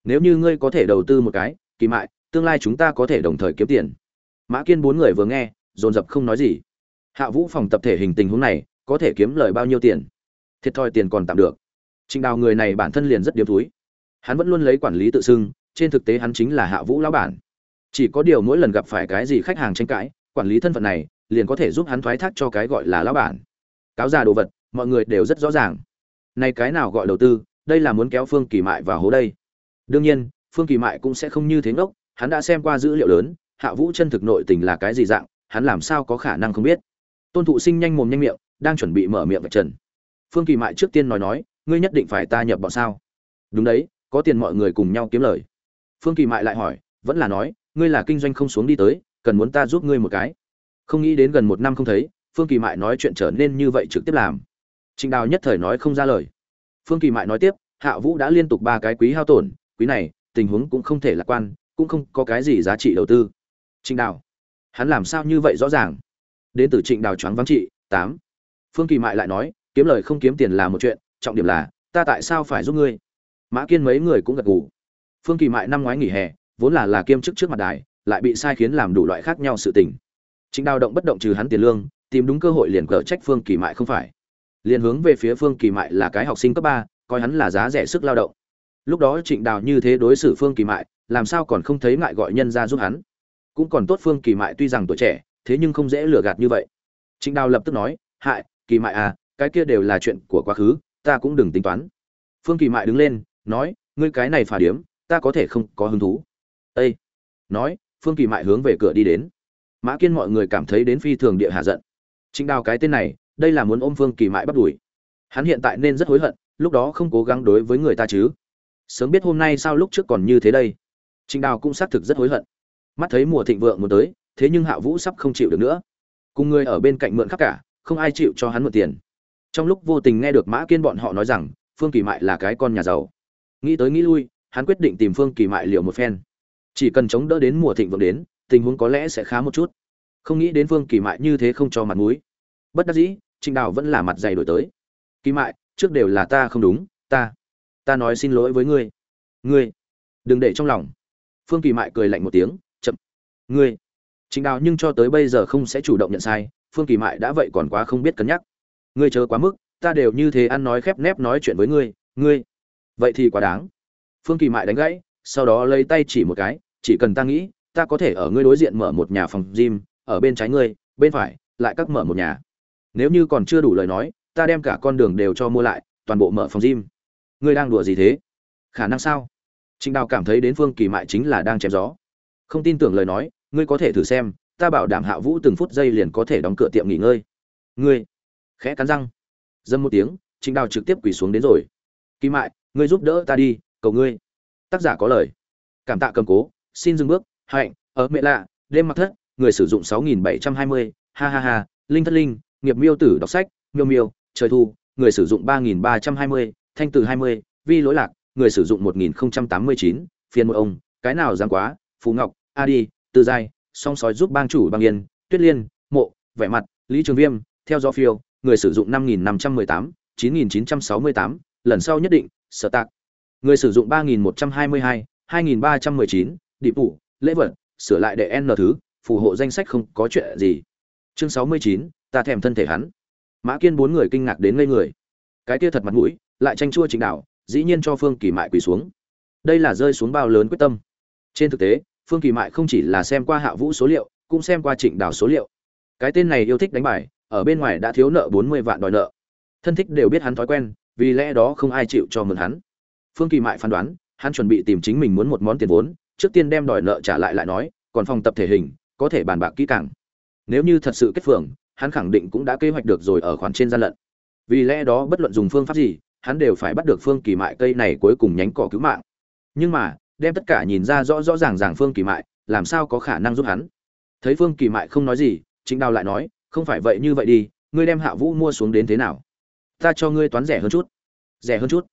S1: Nếu như ngươi có thể đầu tư một cái, kỳ mại, tương lai chúng ta có thể đồng thời kiếm tiền. Mã kiên bốn người vừa nghe, dồn dập không nói gì. Hạ vũ phòng tập thể hình tình huống này, có thể kiếm lời bao nhiêu tiền? Thiệt thòi tiền còn tạm được. Trịnh đào người này bản thân liền rất điếm túi hắn vẫn luôn lấy quản lý tự xưng, trên thực tế hắn chính là hạ vũ lão bản. Chỉ có điều mỗi lần gặp phải cái gì khách hàng tranh cãi, quản lý thân phận này, liền có thể giúp hắn thoái thác cho cái gọi là lão bản. Cáo già đồ vật, mọi người đều rất rõ ràng. Này cái nào gọi đầu tư, đây là muốn kéo phương kỳ mại vào hố đây. Đương nhiên, phương kỳ mại cũng sẽ không như thế ngốc, hắn đã xem qua dữ liệu lớn, hạ vũ chân thực nội tình là cái gì dạng, hắn làm sao có khả năng không biết. Tôn thụ sinh nhanh mồm nhanh miệng, đang chuẩn bị mở miệng vạch trần. Phương kỳ mại trước tiên nói nói, ngươi nhất định phải ta nhập bọn sao? Đúng đấy có tiền mọi người cùng nhau kiếm lời. Phương kỳ mại lại hỏi, vẫn là nói, ngươi là kinh doanh không xuống đi tới, cần muốn ta giúp ngươi một cái. Không nghĩ đến gần một năm không thấy, phương kỳ mại nói chuyện trở nên như vậy trực tiếp làm. Trịnh đào nhất thời nói không ra lời. Phương kỳ mại nói tiếp, hạ vũ đã liên tục ba cái quý hao tổn, quý này, tình huống cũng không thể lạc quan, cũng không có cái gì giá trị đầu tư. Trịnh đào, hắn làm sao như vậy rõ ràng? Đến từ trịnh đào choáng vắng trị, tám. Phương kỳ mại lại nói, kiếm lời không kiếm tiền là một chuyện, trọng điểm là, ta tại sao phải giúp ngươi? Mã kiên mấy người cũng gật gù. Phương kỳ mại năm ngoái nghỉ hè, vốn là là kiêm chức trước mặt đài, lại bị sai khiến làm đủ loại khác nhau sự tình. Trịnh đào động bất động trừ hắn tiền lương, tìm đúng cơ hội liền cờ trách phương kỳ mại không phải. Liền hướng về phía phương kỳ mại là cái học sinh cấp ba, coi hắn là giá rẻ sức lao động. Lúc đó trịnh đào như thế đối xử phương kỳ mại, làm sao còn không thấy ngại gọi nhân ra giúp hắn? Cũng còn tốt phương kỳ mại tuy rằng tuổi trẻ, thế nhưng không dễ lừa gạt như vậy. Trịnh đào lập tức nói, hại, kỳ mại à cái kia đều là chuyện của quá khứ, ta cũng đừng tính toán. Phương kỳ mại đứng lên nói, ngươi cái này phà điếm, ta có thể không có hứng thú. Â nói, phương kỳ mại hướng về cửa đi đến. Mã kiên mọi người cảm thấy đến phi thường địa hạ giận. Chính đào cái tên này, đây là muốn ôm phương kỳ mại bắt đuổi. Hắn hiện tại nên rất hối hận, lúc đó không cố gắng đối với người ta chứ. Sớm biết hôm nay sao lúc trước còn như thế đây. Trịnh đào cũng xác thực rất hối hận. Mắt thấy mùa thịnh vượng muốn tới, thế nhưng hạ vũ sắp không chịu được nữa. Cùng người ở bên cạnh mượn khắp cả, không ai chịu cho hắn mượn tiền. Trong lúc vô tình nghe được mã kiên bọn họ nói rằng, phương kỳ mại là cái con nhà giàu nghĩ tới nghĩ lui, hắn quyết định tìm phương kỳ mại liệu một phen. Chỉ cần chống đỡ đến mùa thịnh vượng đến, tình huống có lẽ sẽ khá một chút. Không nghĩ đến phương kỳ mại như thế không cho mặt mũi. Bất đắc dĩ, trịnh đào vẫn là mặt dày đổi tới. Kỳ mại, trước đều là ta không đúng, ta ta nói xin lỗi với ngươi. Ngươi, đừng để trong lòng. Phương kỳ mại cười lạnh một tiếng, chậm, ngươi. Trịnh đào nhưng cho tới bây giờ không sẽ chủ động nhận sai, phương kỳ mại đã vậy còn quá không biết cân nhắc. Ngươi chờ quá mức, ta đều như thế ăn nói khép nép nói chuyện với ngươi ngươi vậy thì quá đáng. Phương kỳ mại đánh gãy, sau đó lấy tay chỉ một cái, chỉ cần ta nghĩ, ta có thể ở ngươi đối diện mở một nhà phòng gym, ở bên trái ngươi, bên phải, lại cắt mở một nhà. Nếu như còn chưa đủ lời nói, ta đem cả con đường đều cho mua lại, toàn bộ mở phòng gym. Ngươi đang đùa gì thế? Khả năng sao? Trịnh đào cảm thấy đến phương kỳ mại chính là đang chém gió. Không tin tưởng lời nói, ngươi có thể thử xem, ta bảo đảm hạ vũ từng phút giây liền có thể đóng cửa tiệm nghỉ ngơi. Ngươi khẽ cắn răng. Dâm một tiếng, trịnh đào trực tiếp quỳ xuống đến rồi. Kỳ mại ngươi giúp đỡ ta đi cầu ngươi. Tác giả có lời. Cảm tạ cầm cố xin dừng bước hạnh ở mẹ lạ đêm mặc thất người sử dụng 6720, ha ha ha linh thất linh nghiệp miêu tử đọc sách miêu miêu trời thu người sử dụng 3320, thanh từ 20, vi lỗi lạc người sử dụng 1089, phiên một ông cái nào dám quá phú ngọc a đi tư giai song sói giúp bang chủ bang yên tuyết liên mộ vẻ mặt lý trường viêm theo do phiêu người sử dụng 5518, 9968, lần sau nhất định sở tạc. Người sử dụng 3122, 2319, địa phủ lễ vật sửa lại để n thứ phù hộ danh sách không có chuyện gì. Chương 69, ta thèm thân thể hắn. Mã kiên bốn người kinh ngạc đến ngây người. Cái kia thật mặt mũi lại tranh chua chính đạo dĩ nhiên cho phương kỳ mại quỳ xuống. Đây là rơi xuống bao lớn quyết tâm. Trên thực tế phương kỳ mại không chỉ là xem qua hạ vũ số liệu cũng xem qua trịnh đào số liệu. Cái tên này yêu thích đánh bài ở bên ngoài đã thiếu nợ bốn mươi vạn đòi nợ. Thân thích đều biết hắn thói quen vì lẽ đó không ai chịu cho mượn hắn. Phương kỳ mại phán đoán, hắn chuẩn bị tìm chính mình muốn một món tiền vốn, trước tiên đem đòi nợ trả lại lại nói, còn phòng tập thể hình, có thể bàn bạc kỹ càng. Nếu như thật sự kết phường, hắn khẳng định cũng đã kế hoạch được rồi ở khoản trên gian lận. Vì lẽ đó bất luận dùng phương pháp gì, hắn đều phải bắt được phương kỳ mại cây này cuối cùng nhánh cỏ cứu mạng. Nhưng mà, đem tất cả nhìn ra rõ rõ ràng ràng phương kỳ mại, làm sao có khả năng giúp hắn? Thấy phương kỳ mại không nói gì chính đào lại nói, không phải vậy như vậy đi, ngươi đem hạ vũ mua xuống đến thế nào? Ta cho ngươi toán rẻ hơn chút. Rẻ hơn chút.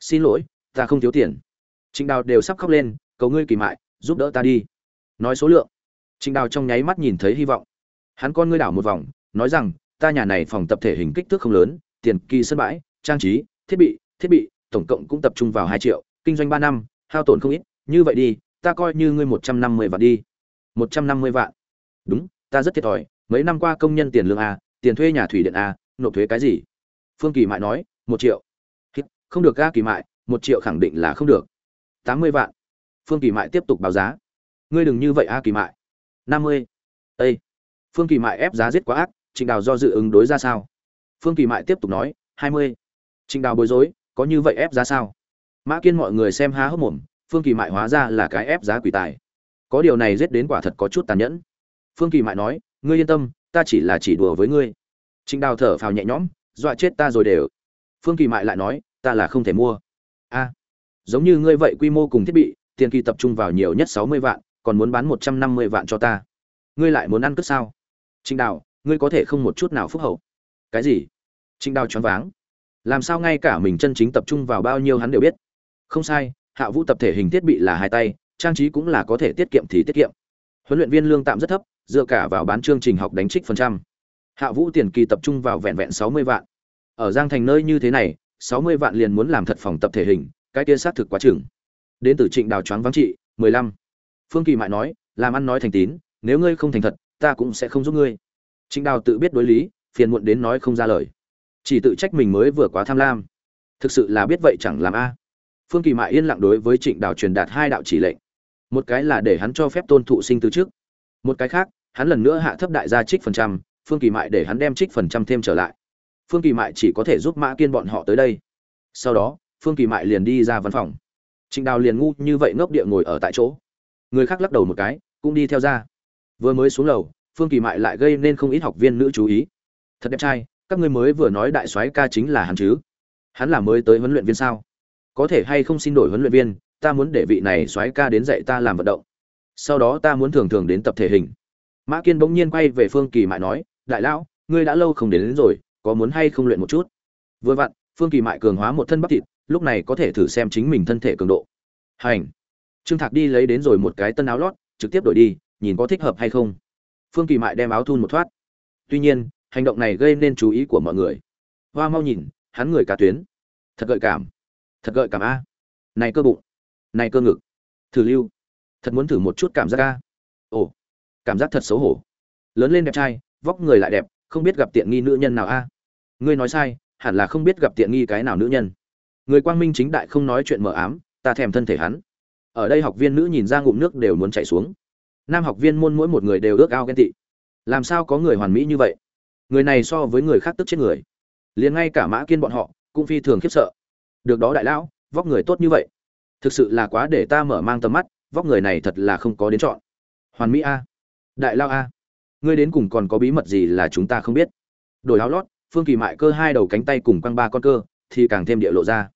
S1: Xin lỗi, ta không thiếu tiền. Trịnh đào đều sắp khóc lên, cầu ngươi kỳ mại, giúp đỡ ta đi. Nói số lượng. Trịnh đào trong nháy mắt nhìn thấy hy vọng. Hắn con ngươi đảo một vòng, nói rằng, ta nhà này phòng tập thể hình kích thước không lớn, tiền kỳ sân bãi, trang trí, thiết bị thiết bị, tổng cộng cũng tập trung vào hai triệu, kinh doanh ba năm, hao tổn không ít, như vậy đi, ta coi như ngươi một trăm năm mươi vạn đi. Một trăm năm mươi vạn. Đúng, ta rất thiệt thòi, mấy năm qua công nhân tiền lương a, tiền thuê nhà thủy điện a, nộp thuế cái gì? Phương kỳ mại nói, một triệu. Không được ga kỳ mại, một triệu khẳng định là không được. Tám mươi vạn. Phương kỳ mại tiếp tục báo giá. Ngươi đừng như vậy, a kỳ mại. Năm mươi. Ây phương kỳ mại ép giá giết quá ác, trịnh đào do dự ứng đối ra sao? Phương kỳ mại tiếp tục nói, hai mươi. Trịnh đào bối rối, có như vậy ép giá sao? Mã kiên mọi người xem há hốc mồm, phương kỳ mại hóa ra là cái ép giá quỷ tài. Có điều này giết đến quả thật có chút tàn nhẫn. Phương kỳ mại nói, ngươi yên tâm, ta chỉ là chỉ đùa với ngươi. Trịnh đào thở phào nhẹ nhõm dọa chết ta rồi đều. Phương kỳ mại lại nói, ta là không thể mua. A, giống như ngươi vậy quy mô cùng thiết bị, tiền kỳ tập trung vào nhiều nhất sáu mươi vạn, còn muốn bán một trăm năm mươi vạn cho ta. Ngươi lại muốn ăn cướp sao? Trịnh đào, ngươi có thể không một chút nào phúc hậu. Cái gì? Trịnh đào choáng váng. Làm sao ngay cả mình chân chính tập trung vào bao nhiêu hắn đều biết. Không sai, hạ vũ tập thể hình thiết bị là hai tay, trang trí cũng là có thể tiết kiệm thì tiết kiệm. Huấn luyện viên lương tạm rất thấp, dựa cả vào bán chương trình học đánh trích phần trăm hạ vũ tiền kỳ tập trung vào vẹn vẹn sáu mươi vạn. Ở giang thành nơi như thế này, sáu mươi vạn liền muốn làm thật phòng tập thể hình, cái kia xác thực quá chừng. Đến từ trịnh đào choáng vắng trị, mười lăm. Phương kỳ mại nói, làm ăn nói thành tín, nếu ngươi không thành thật, ta cũng sẽ không giúp ngươi. Trịnh đào tự biết đối lý, phiền muộn đến nói không ra lời. Chỉ tự trách mình mới vừa quá tham lam. Thực sự là biết vậy chẳng làm a. Phương kỳ mại yên lặng đối với trịnh đào truyền đạt hai đạo chỉ lệnh. Một cái là để hắn cho phép tôn thụ sinh từ trước. Một cái khác, hắn lần nữa hạ thấp đại gia trích phần trăm phương kỳ mại để hắn đem trích phần trăm thêm trở lại. Phương kỳ mại chỉ có thể giúp mã kiên bọn họ tới đây. Sau đó, phương kỳ mại liền đi ra văn phòng. Trịnh đào liền ngu như vậy ngốc địa ngồi ở tại chỗ. Người khác lắc đầu một cái, cũng đi theo ra. Vừa mới xuống lầu, phương kỳ mại lại gây nên không ít học viên nữ chú ý. Thật đẹp trai, các ngươi mới vừa nói đại soái ca chính là hắn chứ? Hắn là mới tới huấn luyện viên sao? Có thể hay không xin đổi huấn luyện viên, ta muốn để vị này soái ca đến dạy ta làm vận động. Sau đó ta muốn thường thường đến tập thể hình. Mã kiên bỗng nhiên quay về phương kỳ mại nói đại lão ngươi đã lâu không đến, đến rồi có muốn hay không luyện một chút? Vừa vặn phương kỳ mại cường hóa một thân bắp thịt lúc này có thể thử xem chính mình thân thể cường độ. Hành. Trương thạc đi lấy đến rồi một cái tân áo lót trực tiếp đổi đi nhìn có thích hợp hay không. Phương kỳ mại đem áo thun một thoát. Tuy nhiên hành động này gây nên chú ý của mọi người. Hoa mau nhìn hắn người cả tuyến. Thật gợi cảm. Thật gợi cảm a. Này cơ bụng. Này cơ ngực. Thử lưu. Thật muốn thử một chút cảm giác a. Ồ. Cảm giác thật xấu hổ. Lớn lên đẹp trai vóc người lại đẹp, không biết gặp tiện nghi nữ nhân nào a? Ngươi nói sai, hẳn là không biết gặp tiện nghi cái nào nữ nhân. Người quang minh chính đại không nói chuyện mờ ám, ta thèm thân thể hắn. Ở đây học viên nữ nhìn ra ngụm nước đều muốn chảy xuống. Nam học viên môn mỗi một người đều ước ao ghen tị. Làm sao có người hoàn mỹ như vậy? Người này so với người khác tức chết người. Liền ngay cả mã kiên bọn họ cũng phi thường khiếp sợ. Được đó đại lão, vóc người tốt như vậy. Thực sự là quá để ta mở mang tầm mắt, vóc người này thật là không có đến chọn. Hoàn mỹ a. Đại lao a ngươi đến cùng còn có bí mật gì là chúng ta không biết? Đổi áo lót, phương kỳ mại cơ hai đầu cánh tay cùng quăng ba con cơ, thì càng thêm địa lộ ra.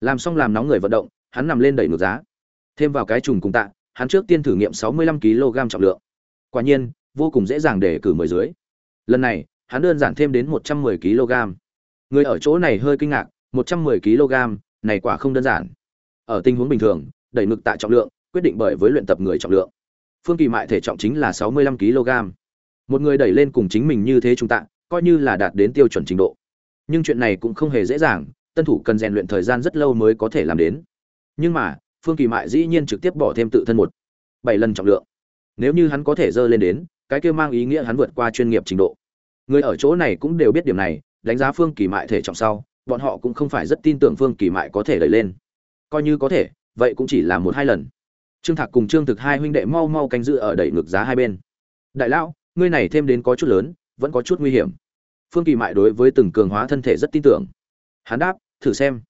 S1: Làm xong làm nóng người vận động, hắn nằm lên đẩy ngược giá. Thêm vào cái trùng cùng tạ, hắn trước tiên thử nghiệm 65 kg trọng lượng. Quả nhiên, vô cùng dễ dàng để cử mười dưới. Lần này, hắn đơn giản thêm đến 110 kg. Người ở chỗ này hơi kinh ngạc 110 kg, này quả không đơn giản. Ở tình huống bình thường, đẩy ngực tạ trọng lượng, quyết định bởi với luyện tập người trọng lượng. Phương kỳ mại thể trọng chính là 65 kg một người đẩy lên cùng chính mình như thế chúng ta, coi như là đạt đến tiêu chuẩn trình độ. Nhưng chuyện này cũng không hề dễ dàng tân thủ cần rèn luyện thời gian rất lâu mới có thể làm đến. Nhưng mà phương kỳ mại dĩ nhiên trực tiếp bỏ thêm tự thân một bảy lần trọng lượng. Nếu như hắn có thể dơ lên đến cái kia mang ý nghĩa hắn vượt qua chuyên nghiệp trình độ. Người ở chỗ này cũng đều biết điểm này đánh giá phương kỳ mại thể trọng sau bọn họ cũng không phải rất tin tưởng phương kỳ mại có thể đẩy lên. Coi như có thể vậy cũng chỉ là một hai lần. Trương thạc cùng trương thực hai huynh đệ mau mau canh giữ ở đẩy ngược giá hai bên. Đại lão ngươi này thêm đến có chút lớn, vẫn có chút nguy hiểm. Phương kỳ mại đối với từng cường hóa thân thể rất tin tưởng. Hắn đáp, thử xem.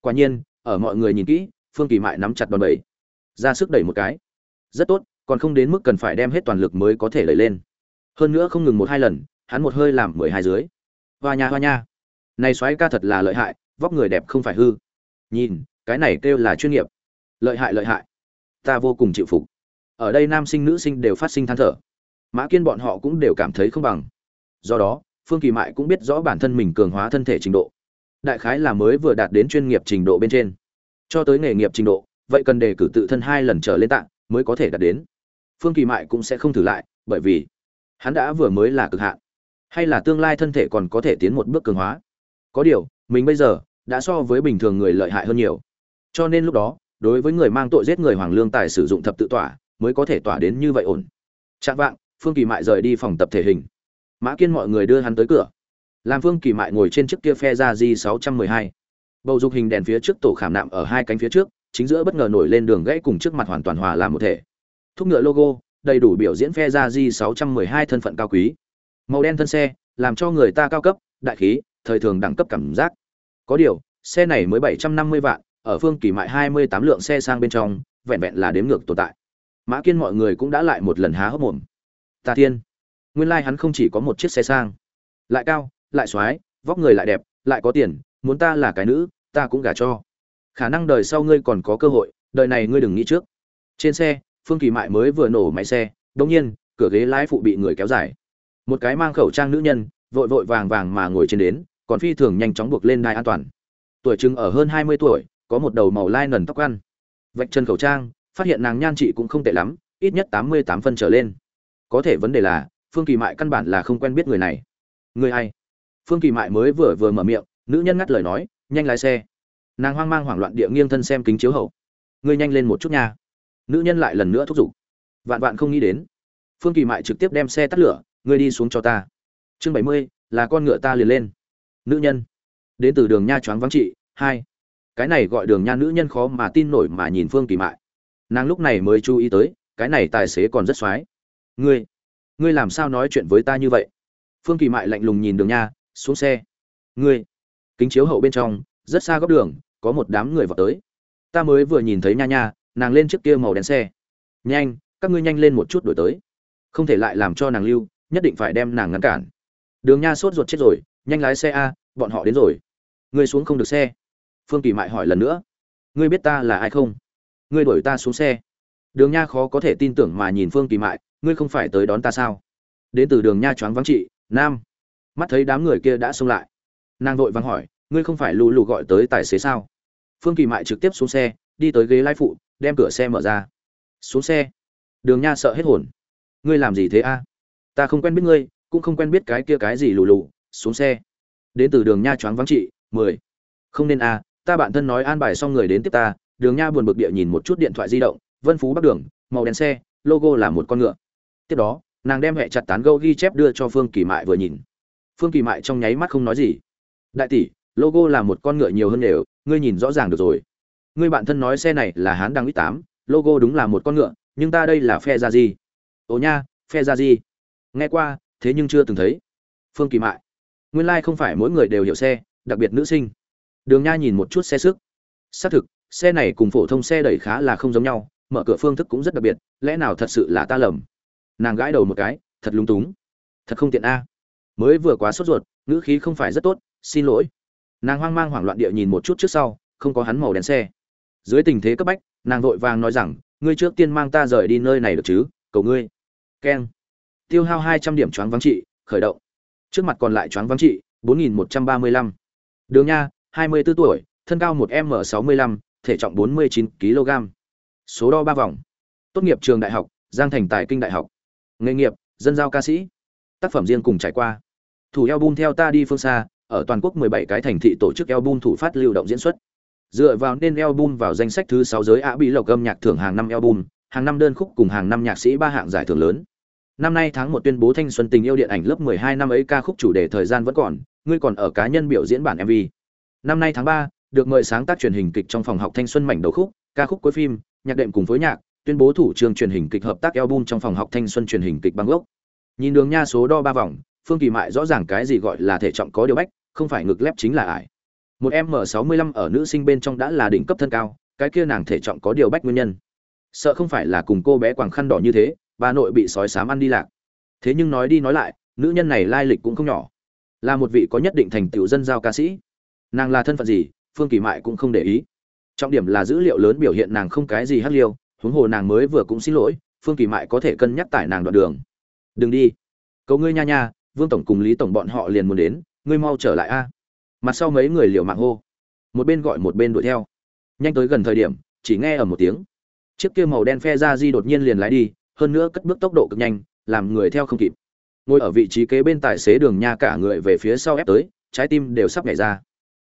S1: Quả nhiên, ở mọi người nhìn kỹ, phương kỳ mại nắm chặt đòn bẩy. Ra sức đẩy một cái. Rất tốt, còn không đến mức cần phải đem hết toàn lực mới có thể lấy lên. Hơn nữa không ngừng một hai lần, hắn một hơi làm mười hai dưới. Hoa nha hoa nha. Này xoáy ca thật là lợi hại, vóc người đẹp không phải hư. Nhìn, cái này kêu là chuyên nghiệp. Lợi hại lợi hại. Ta vô cùng chịu phục. Ở đây nam sinh, nữ sinh đều phát sinh than thở mã kiên bọn họ cũng đều cảm thấy không bằng. Do đó, phương kỳ mại cũng biết rõ bản thân mình cường hóa thân thể trình độ. Đại khái là mới vừa đạt đến chuyên nghiệp trình độ bên trên. Cho tới nghề nghiệp trình độ, vậy cần đề cử tự thân hai lần trở lên tạng mới có thể đạt đến. Phương kỳ mại cũng sẽ không thử lại, bởi vì hắn đã vừa mới là cực hạn. Hay là tương lai thân thể còn có thể tiến một bước cường hóa. Có điều, mình bây giờ đã so với bình thường người lợi hại hơn nhiều. Cho nên lúc đó, đối với người mang tội giết người hoàng lương tài sử dụng thập tự tỏa mới có thể tỏa đến như vậy ổn. Chạm vạng phương kỳ mại rời đi phòng tập thể hình. Mã kiên mọi người đưa hắn tới cửa. Làm phương kỳ mại ngồi trên chiếc kia phe ra di 612. bầu dục hình đèn phía trước tổ khảm nạm ở hai cánh phía trước, chính giữa bất ngờ nổi lên đường gãy cùng trước mặt hoàn toàn hòa làm một thể. Thúc ngựa logo, đầy đủ biểu diễn phe ra di 612 thân phận cao quý. Màu đen thân xe, làm cho người ta cao cấp, đại khí, thời thường đẳng cấp cảm giác. Có điều, xe này mới 750 vạn, ở phương kỳ mại 28 lượng xe sang bên trong, vẹn vẹn là đếm ngược tồn tại. Mã kiên mọi người cũng đã lại một lần há hốc mồm tà thiên. Nguyên lai hắn không chỉ có một chiếc xe sang. Lại cao, lại xoái, vóc người lại đẹp, lại có tiền, muốn ta là cái nữ, ta cũng gả cho. Khả năng đời sau ngươi còn có cơ hội, đời này ngươi đừng nghĩ trước. Trên xe, phương kỳ mại mới vừa nổ máy xe đông nhiên, cửa ghế lái phụ bị người kéo dài. Một cái mang khẩu trang nữ nhân, vội vội vàng vàng mà ngồi trên đến, còn phi thường nhanh chóng buộc lên đai an toàn. Tuổi chừng ở hơn hai mươi tuổi, có một đầu màu lai nần tóc ăn. Vạch chân khẩu trang, phát hiện nàng nhan trị cũng không tệ lắm, ít nhất tám mươi tám phân trở lên có thể vấn đề là, phương kỳ mại căn bản là không quen biết người này. Người ai? Phương kỳ mại mới vừa vừa mở miệng, nữ nhân ngắt lời nói, nhanh lái xe. Nàng hoang mang hoảng loạn địa nghiêng thân xem kính chiếu hậu. Ngươi nhanh lên một chút nha. Nữ nhân lại lần nữa thúc giục. Vạn vạn không nghĩ đến. Phương kỳ mại trực tiếp đem xe tắt lửa, ngươi đi xuống cho ta. Chương bảy mươi, là con ngựa ta liền lên. Nữ nhân. Đến từ đường nha choáng vắng trị hai. Cái này gọi đường nha nữ nhân khó mà tin nổi mà nhìn phương kỳ mại. Nàng lúc này mới chú ý tới, cái này tài xế còn rất x ngươi ngươi làm sao nói chuyện với ta như vậy? Phương kỳ mại lạnh lùng nhìn đường nha, xuống xe. Ngươi, kính chiếu hậu bên trong, rất xa góc đường, có một đám người vào tới. Ta mới vừa nhìn thấy nha nha, nàng lên trước kia màu đen xe. Nhanh, các ngươi nhanh lên một chút đổi tới. Không thể lại làm cho nàng lưu, nhất định phải đem nàng ngăn cản. Đường nha sốt ruột chết rồi, nhanh lái xe a, bọn họ đến rồi. Ngươi xuống không được xe. Phương kỳ mại hỏi lần nữa. Ngươi biết ta là ai không? Ngươi đuổi ta xuống xe. Đường nha khó có thể tin tưởng mà nhìn phương kỳ mại ngươi không phải tới đón ta sao? Đến từ đường nha choáng vắng trị nam. Mắt thấy đám người kia đã xông lại. Nàng vội vắng hỏi, ngươi không phải lù lù gọi tới tài xế sao? Phương kỳ mại trực tiếp xuống xe, đi tới ghế lái phụ, đem cửa xe mở ra. Xuống xe. Đường nha sợ hết hồn. Ngươi làm gì thế a? Ta không quen biết ngươi, cũng không quen biết cái kia cái gì lù lù. Xuống xe. Đến từ đường nha choáng vắng trị mười. Không nên a, ta bạn thân nói an bài xong người đến tiếp ta. Đường nha buồn bực địa nhìn một chút điện thoại di động, vân phú bắc đường, màu đen xe, logo là một con ngựa tiếp đó, nàng đem hệ chặt tán gâu ghi chép đưa cho phương kỳ mại vừa nhìn. Phương kỳ mại trong nháy mắt không nói gì. Đại tỷ, logo là một con ngựa nhiều hơn đều, ngươi nhìn rõ ràng được rồi. Ngươi bạn thân nói xe này là hán đăng ít tám, logo đúng là một con ngựa, nhưng ta đây là phe ra gì ồ nha, phe ra gì nghe qua, thế nhưng chưa từng thấy. Phương kỳ mại. Nguyên lai、like、không phải mỗi người đều hiểu xe, đặc biệt nữ sinh. Đường nha nhìn một chút xe sức. Xác thực, xe này cùng phổ thông xe đẩy khá là không giống nhau, mở cửa phương thức cũng rất đặc biệt, lẽ nào thật sự là ta lầm? Nàng gãi đầu một cái, thật lung túng. Thật không tiện a. Mới vừa quá sốt ruột, ngữ khí không phải rất tốt, xin lỗi. Nàng hoang mang hoảng loạn địa nhìn một chút trước sau, không có hắn màu đèn xe. Dưới tình thế cấp bách, nàng vội vàng nói rằng, ngươi trước tiên mang ta rời đi nơi này được chứ, cầu ngươi. Keng. Tiêu hao hai trăm điểm choáng vắng trị, khởi động. Trước mặt còn lại choáng vắng trị, bốn nghìn một trăm ba mươi lăm. Đường nha, hai mươi 24 tuổi, thân cao một m sáu mươi lăm, thể trọng bốn mươi chín kg số đo ba vòng. Tốt nghiệp trường đại học, giang thành tài kinh đại học nghề nghiệp dân giao ca sĩ. Tác phẩm riêng cùng trải qua. Thủ eo bun theo ta đi phương xa ở toàn quốc 17 cái thành thị tổ chức eo bun thủ phát lưu động diễn xuất. Dựa vào nên eo bun vào danh sách thứ 6 giới ạ bị lộc âm nhạc thưởng hàng năm eo bun hàng năm đơn khúc cùng hàng năm nhạc sĩ ba hạng giải thưởng lớn. Năm nay tháng một tuyên bố thanh xuân tình yêu điện ảnh lớp 12 năm ấy ca khúc chủ đề thời gian vẫn còn ngươi còn ở cá nhân biểu diễn bản mv năm nay tháng 3, được mời sáng tác truyền hình kịch trong phòng học thanh xuân mảnh đầu khúc ca khúc cuối phim nhạc đệm cùng phối nhạc tuyên bố thủ trường truyền hình kịch hợp tác album trong phòng học thanh xuân truyền hình kịch Bangkok. Nhìn đường nha số đo ba vòng, Phương Kỳ Mại rõ ràng cái gì gọi là thể trọng có điều bách, không phải ngực lép chính là ải. Một M65 ở nữ sinh bên trong đã là đỉnh cấp thân cao, cái kia nàng thể trọng có điều bách nguyên nhân. Sợ không phải là cùng cô bé quàng khăn đỏ như thế, bà nội bị sói sám ăn đi lạc. thế nhưng nói đi nói lại nữ nhân này lai lịch cũng không nhỏ là một vị có nhất định thành tựu dân giao ca sĩ nàng là thân phận gì phương kỳ mại cũng không để ý trọng điểm là dữ liệu lớn biểu hiện nàng không cái gì hắc liêu huống hồ nàng mới vừa cũng xin lỗi, phương kỳ mại có thể cân nhắc tải nàng đoạn đường. Đừng đi. Cầu ngươi nha nha, vương tổng cùng lý tổng bọn họ liền muốn đến, ngươi mau trở lại a. Mặt sau mấy người liều mạng hô. Một bên gọi một bên đuổi theo. Nhanh tới gần thời điểm, chỉ nghe ở một tiếng. Chiếc kia màu đen phe ra di đột nhiên liền lái đi, hơn nữa cất bước tốc độ cực nhanh, làm người theo không kịp. Ngồi ở vị trí kế bên tài xế đường nha cả người về phía sau ép tới, trái tim đều sắp nhảy ra.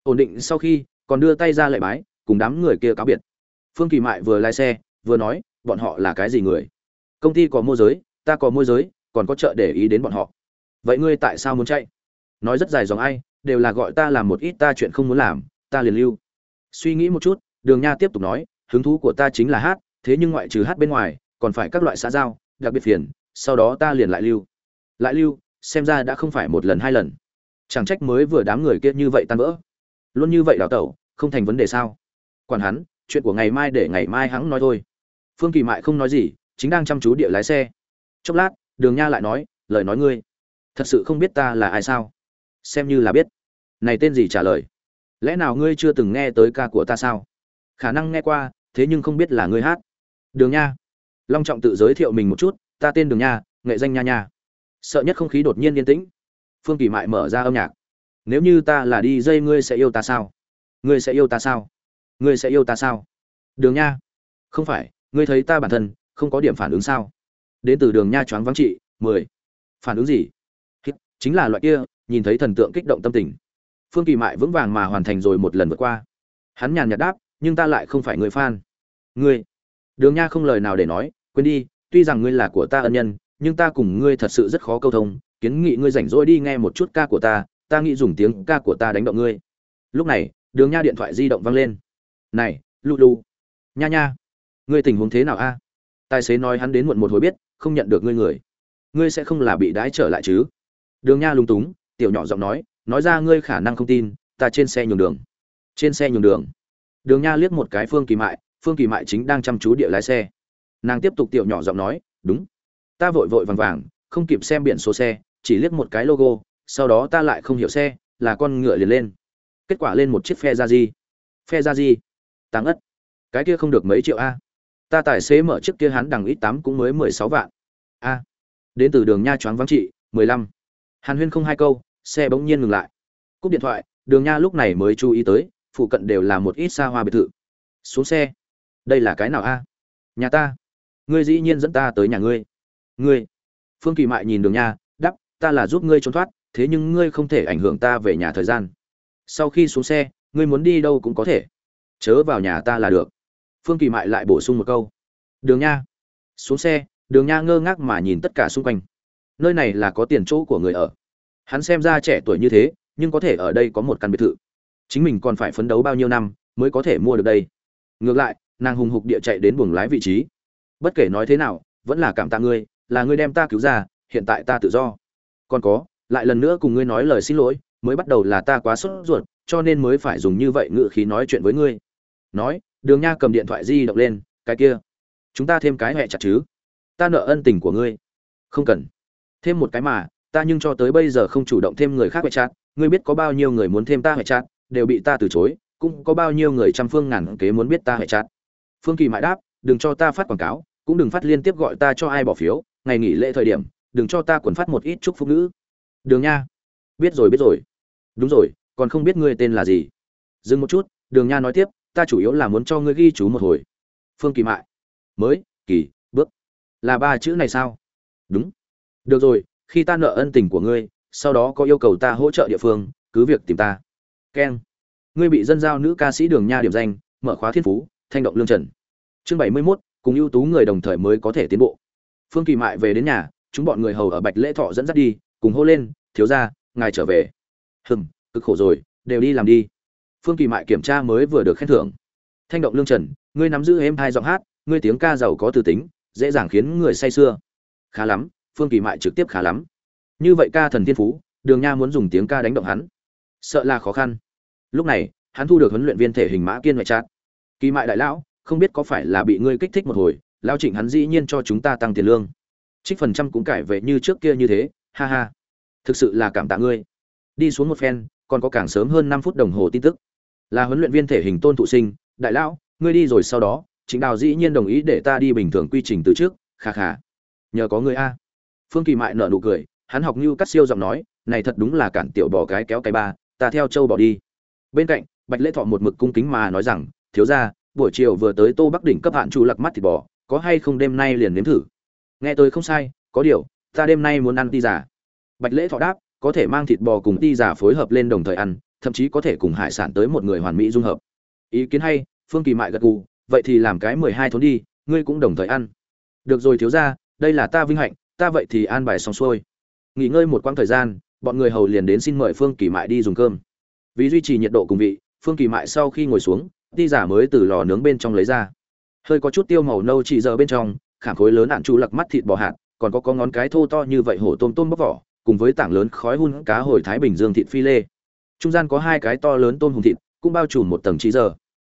S1: Ổn định sau khi, còn đưa tay ra lệ bái, cùng đám người kia cáo biệt. Phương kỳ mại vừa lái xe vừa nói, bọn họ là cái gì người? Công ty có môi giới, ta có môi giới, còn có chợ để ý đến bọn họ. Vậy ngươi tại sao muốn chạy? Nói rất dài dòng ai, đều là gọi ta làm một ít ta chuyện không muốn làm, ta liền lưu. Suy nghĩ một chút, đường nha tiếp tục nói, hứng thú của ta chính là hát, thế nhưng ngoại trừ hát bên ngoài, còn phải các loại xã giao, đặc biệt phiền, sau đó ta liền lại lưu. Lại lưu, xem ra đã không phải một lần hai lần. Chẳng trách mới vừa đám người kia như vậy tan vỡ. Luôn như vậy đào tẩu, không thành vấn đề sao? Quản hắn, chuyện của ngày mai để ngày mai hắn nói thôi phương kỳ mại không nói gì, chính đang chăm chú địa lái xe. Chốc lát, đường nha lại nói, lời nói ngươi, thật sự không biết ta là ai sao? Xem như là biết. Này tên gì trả lời? Lẽ nào ngươi chưa từng nghe tới ca của ta sao? Khả năng nghe qua, thế nhưng không biết là ngươi hát. Đường nha, long trọng tự giới thiệu mình một chút, ta tên đường nha, nghệ danh nha nha. Sợ nhất không khí đột nhiên yên tĩnh. Phương kỳ mại mở ra âm nhạc. Nếu như ta là đi dây ngươi sẽ yêu ta sao? Ngươi sẽ yêu ta sao? Ngươi sẽ yêu ta sao? Đường nha, không phải ngươi thấy ta bản thân không có điểm phản ứng sao? Đến từ đường nha choáng vắng trị, mười. Phản ứng gì? Chính là loại kia, nhìn thấy thần tượng kích động tâm tình. Phương kỳ mại vững vàng mà hoàn thành rồi một lần vượt qua. Hắn nhàn nhạt đáp, nhưng ta lại không phải người fan. Ngươi. Đường nha không lời nào để nói, quên đi, tuy rằng ngươi là của ta ân nhân, nhưng ta cùng ngươi thật sự rất khó câu thông, kiến nghị ngươi rảnh rỗi đi nghe một chút ca của ta ta nghĩ dùng tiếng ca của ta đánh động ngươi. Lúc này, đường nha điện thoại di động vang lên. Này lu lu nha nha ngươi tình huống thế nào a? Tài xế nói hắn đến muộn một hồi biết, không nhận được ngươi người. Ngươi sẽ không là bị đái trở lại chứ? Đường nha lung túng, tiểu nhỏ giọng nói nói ra ngươi khả năng không tin, ta trên xe nhường đường. Trên xe nhường đường. Đường nha liếc một cái phương kỳ mại, phương kỳ mại chính đang chăm chú địa lái xe. Nàng tiếp tục tiểu nhỏ giọng nói, đúng. Ta vội vội vàng vàng, không kịp xem biển số xe, chỉ liếc một cái logo, sau đó ta lại không hiểu xe, là con ngựa liền lên. Kết quả lên một chiếc phe ra di phe ra di tăng ất. Cái kia không được mấy triệu a? Ta tài xế mở chiếc kia hắn đằng ít tám cũng mới mười sáu vạn. A, đến từ đường nha choáng vắng trị, mười lăm. Hàn huyên không hai câu, xe bỗng nhiên ngừng lại. Cúp điện thoại, đường nha lúc này mới chú ý tới, phụ cận đều là một ít xa hoa biệt thự. Xuống xe. Đây là cái nào a? Nhà ta. Ngươi dĩ nhiên dẫn ta tới nhà ngươi. Ngươi. Phương kỳ mại nhìn đường nha đắp ta là giúp ngươi trốn thoát, thế nhưng ngươi không thể ảnh hưởng ta về nhà thời gian. Sau khi xuống xe, ngươi muốn đi đâu cũng có thể. Chớ vào nhà ta là được phương kỳ mại lại bổ sung một câu. Đường nha. Xuống xe, đường nha ngơ ngác mà nhìn tất cả xung quanh. Nơi này là có tiền chỗ của người ở. Hắn xem ra trẻ tuổi như thế, nhưng có thể ở đây có một căn biệt thự. Chính mình còn phải phấn đấu bao nhiêu năm mới có thể mua được đây? Ngược lại, nàng hùng hục địa chạy đến buồng lái vị trí. Bất kể nói thế nào, vẫn là cảm tạ ngươi, là ngươi đem ta cứu ra, hiện tại ta tự do. Còn có, lại lần nữa cùng ngươi nói lời xin lỗi, mới bắt đầu là ta quá sốt ruột, cho nên mới phải dùng như vậy ngự khí nói chuyện với ngươi. Nói đường nha cầm điện thoại di động lên, cái kia, chúng ta thêm cái hẹ chặt chứ? Ta nợ ân tình của ngươi. Không cần. Thêm một cái mà, ta nhưng cho tới bây giờ không chủ động thêm người khác hẹ chặt. Ngươi biết có bao nhiêu người muốn thêm ta hẹ chặt, đều bị ta từ chối. Cũng có bao nhiêu người trăm phương ngàn kế muốn biết ta hẹ chặt. Phương kỳ mãi đáp, đừng cho ta phát quảng cáo, cũng đừng phát liên tiếp gọi ta cho ai bỏ phiếu. Ngày nghỉ lễ thời điểm, đừng cho ta quần phát một ít chúc phúc nữ. Đường nha. Biết rồi biết rồi. Đúng rồi, còn không biết ngươi tên là gì. Dừng một chút, đường nha nói tiếp ta chủ yếu là muốn cho ngươi ghi chú một hồi. Phương kỳ mại. Mới, kỳ, bước. Là ba chữ này sao? Đúng. Được rồi, khi ta nợ ân tình của ngươi, sau đó có yêu cầu ta hỗ trợ địa phương, cứ việc tìm ta. Keng. Ngươi bị dân giao nữ ca sĩ đường nha điểm danh, mở khóa thiên phú, thanh động lương trần. Chương bảy mươi mốt, cùng ưu tú người đồng thời mới có thể tiến bộ. Phương kỳ mại về đến nhà, chúng bọn người hầu ở bạch lễ thọ dẫn dắt đi, cùng hô lên, thiếu ra ngài trở về. Hừm, cực khổ rồi, đều đi làm đi phương kỳ mại kiểm tra mới vừa được khen thưởng. Thanh động lương trần, ngươi nắm giữ êm hai giọng hát, ngươi tiếng ca giàu có từ tính, dễ dàng khiến người say sưa. Khá lắm, phương kỳ mại trực tiếp khá lắm. Như vậy ca thần thiên phú, đường nha muốn dùng tiếng ca đánh động hắn. Sợ là khó khăn. Lúc này, hắn thu được huấn luyện viên thể hình mã kiên ngoại trát kỳ mại đại lão, không biết có phải là bị ngươi kích thích một hồi, lao trịnh hắn dĩ nhiên cho chúng ta tăng tiền lương. Trích phần trăm cũng cải về như trước kia như thế, ha ha. Thực sự là cảm tạ ngươi. Đi xuống một phen, còn có càng sớm hơn năm phút đồng hồ tin tức là huấn luyện viên thể hình tôn thụ sinh, đại lão, ngươi đi rồi sau đó chính đào dĩ nhiên đồng ý để ta đi bình thường quy trình từ trước. Kha kha. Nhờ có ngươi a. Phương kỳ mại nở nụ cười, hắn học như cắt siêu giọng nói, này thật đúng là cản tiểu bò cái kéo cái ba, ta theo châu bỏ đi. Bên cạnh, bạch lễ thọ một mực cung kính mà nói rằng, thiếu ra buổi chiều vừa tới tô bắc đỉnh cấp hạn chu lặc mắt thịt bò, có hay không đêm nay liền nếm thử? Nghe tôi không sai, có điều, ta đêm nay muốn ăn ti giả bạch lễ thọ đáp, có thể mang thịt bò cùng ti giả phối hợp lên đồng thời ăn thậm chí có thể cùng hải sản tới một người hoàn mỹ dung hợp. Ý kiến hay, phương kỳ mại gật gù, vậy thì làm cái mười hai thốn đi, ngươi cũng đồng thời ăn. Được rồi thiếu ra đây là ta vinh hạnh, ta vậy thì an bài xong xuôi. Nghỉ ngơi một quãng thời gian, bọn người hầu liền đến xin mời phương kỳ mại đi dùng cơm. Vì duy trì nhiệt độ cùng vị, phương kỳ mại sau khi ngồi xuống ti giả mới từ lò nướng bên trong lấy ra. Hơi có chút tiêu màu nâu chỉ giờ bên trong, khảm khối lớn ạn chu lặc mắt thịt bò hạt, còn có có ngón cái thô to như vậy hổ tôm tôm bóc vỏ, cùng với tảng lớn khói hun cá hồi thái bình dương thịt phi lê trung gian có hai cái to lớn tôm hùm thịt, cũng bao trùm một tầng trí giờ.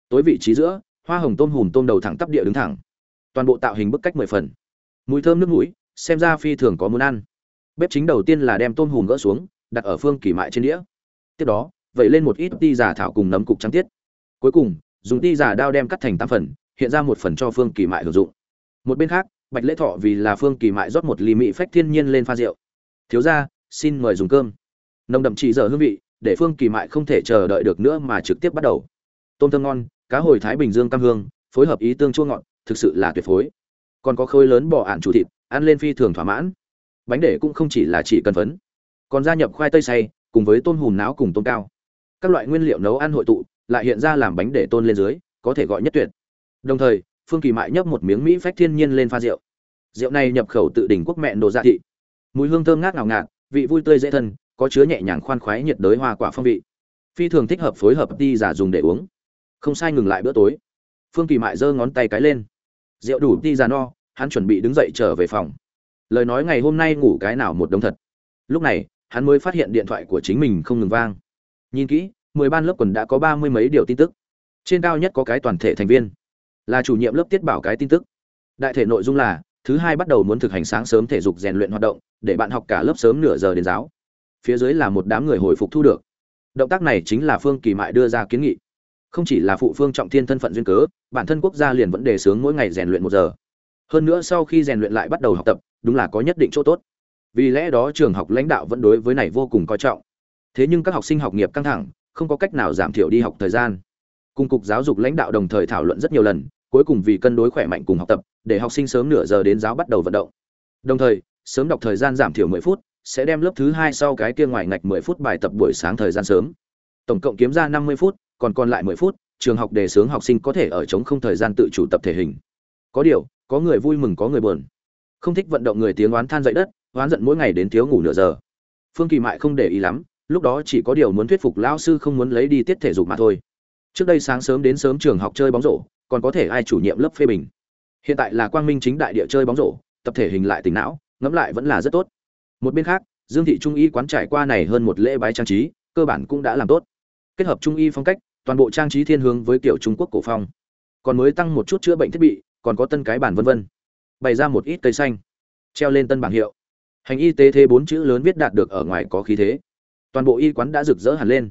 S1: Tối vị trí giữa, hoa hồng tôm hùm tôm đầu thẳng tắp địa đứng thẳng. Toàn bộ tạo hình bức cách mười phần. Mùi thơm nước mũi, xem ra phi thường có muốn ăn. Bếp chính đầu tiên là đem tôm hùm gỡ xuống, đặt ở phương kỳ mại trên đĩa. Tiếp đó, vẩy lên một ít ti giả thảo cùng nấm cục trắng tiết. Cuối cùng, dùng ti giả đao đem cắt thành tám phần, hiện ra một phần cho phương kỳ mại hưởng dụng. Một bên khác, bạch lễ thọ vì là phương kỳ mại rót một ly mị phách thiên nhiên lên pha rượu. Thiếu ra xin mời dùng cơm. Nồng đậm chỉ giờ hương vị để phương kỳ mại không thể chờ đợi được nữa mà trực tiếp bắt đầu. Tôm thơm ngon, cá hồi thái bình dương cam hương, phối hợp ý tương chua ngọt, thực sự là tuyệt phối. Còn có khối lớn bỏ ạn chủ thịt, ăn lên phi thường thỏa mãn. Bánh để cũng không chỉ là chỉ cần phấn. Còn gia nhập khoai tây xay, cùng với tôm hùm náo cùng tôm cao. Các loại nguyên liệu nấu ăn hội tụ, lại hiện ra làm bánh để tôn lên dưới, có thể gọi nhất tuyệt. Đồng thời, phương kỳ mại nhấp một miếng mỹ phách thiên nhiên lên pha rượu. Rượu này nhập khẩu tự đỉnh quốc mẹ đồ gia thị. Mùi hương thơm ngát ngào ngạt, vị vui tươi dễ thân có chứa nhẹ nhàng khoan khoái nhiệt đới hoa quả phong vị. Phi thường thích hợp phối hợp đi giả dùng để uống. Không sai ngừng lại bữa tối. Phương kỳ mại giơ ngón tay cái lên. Rượu đủ đi giả no, hắn chuẩn bị đứng dậy trở về phòng. Lời nói ngày hôm nay ngủ cái nào một đống thật. Lúc này, hắn mới phát hiện điện thoại của chính mình không ngừng vang. Nhìn kỹ, mười ban lớp quần đã có ba mươi mấy điều tin tức. Trên cao nhất có cái toàn thể thành viên. Là chủ nhiệm lớp tiết bảo cái tin tức. Đại thể nội dung là, thứ hai bắt đầu muốn thực hành sáng sớm thể dục rèn luyện hoạt động, để bạn học cả lớp sớm nửa giờ đến giáo phía dưới là một đám người hồi phục thu được. Động tác này chính là phương kỳ mại đưa ra kiến nghị. Không chỉ là phụ phương trọng thiên thân phận duyên cớ, bản thân quốc gia liền vẫn đề xướng mỗi ngày rèn luyện một giờ. Hơn nữa sau khi rèn luyện lại bắt đầu học tập, đúng là có nhất định chỗ tốt. Vì lẽ đó trường học lãnh đạo vẫn đối với này vô cùng coi trọng. Thế nhưng các học sinh học nghiệp căng thẳng, không có cách nào giảm thiểu đi học thời gian. Cùng cục giáo dục lãnh đạo đồng thời thảo luận rất nhiều lần, cuối cùng vì cân đối khỏe mạnh cùng học tập, để học sinh sớm nửa giờ đến giáo bắt đầu vận động. Đồng thời, sớm đọc thời gian giảm thiểu 10 phút sẽ đem lớp thứ hai sau cái kia ngoài ngạch 10 phút bài tập buổi sáng thời gian sớm. Tổng cộng kiếm ra 50 phút, còn còn lại 10 phút, trường học đề xướng học sinh có thể ở chống không thời gian tự chủ tập thể hình. Có điều, có người vui mừng, có người buồn. Không thích vận động người tiếng oán than dậy đất, oán giận mỗi ngày đến thiếu ngủ nửa giờ. Phương kỳ mại không để ý lắm, lúc đó chỉ có điều muốn thuyết phục lão sư không muốn lấy đi tiết thể dục mà thôi. Trước đây sáng sớm đến sớm trường học chơi bóng rổ, còn có thể ai chủ nhiệm lớp phê bình. Hiện tại là quang minh chính đại địa chơi bóng rổ, tập thể hình lại tỉnh não, ngẫm lại vẫn là rất tốt một bên khác, dương thị trung y quán trải qua này hơn một lễ bái trang trí, cơ bản cũng đã làm tốt. Kết hợp trung y phong cách, toàn bộ trang trí thiên hướng với kiểu trung quốc cổ phong. Còn mới tăng một chút chữa bệnh thiết bị, còn có tân cái bản vân vân. Bày ra một ít cây xanh, treo lên tân bảng hiệu. Hành y tế thế bốn chữ lớn viết đạt được ở ngoài có khí thế. Toàn bộ y quán đã rực rỡ hẳn lên.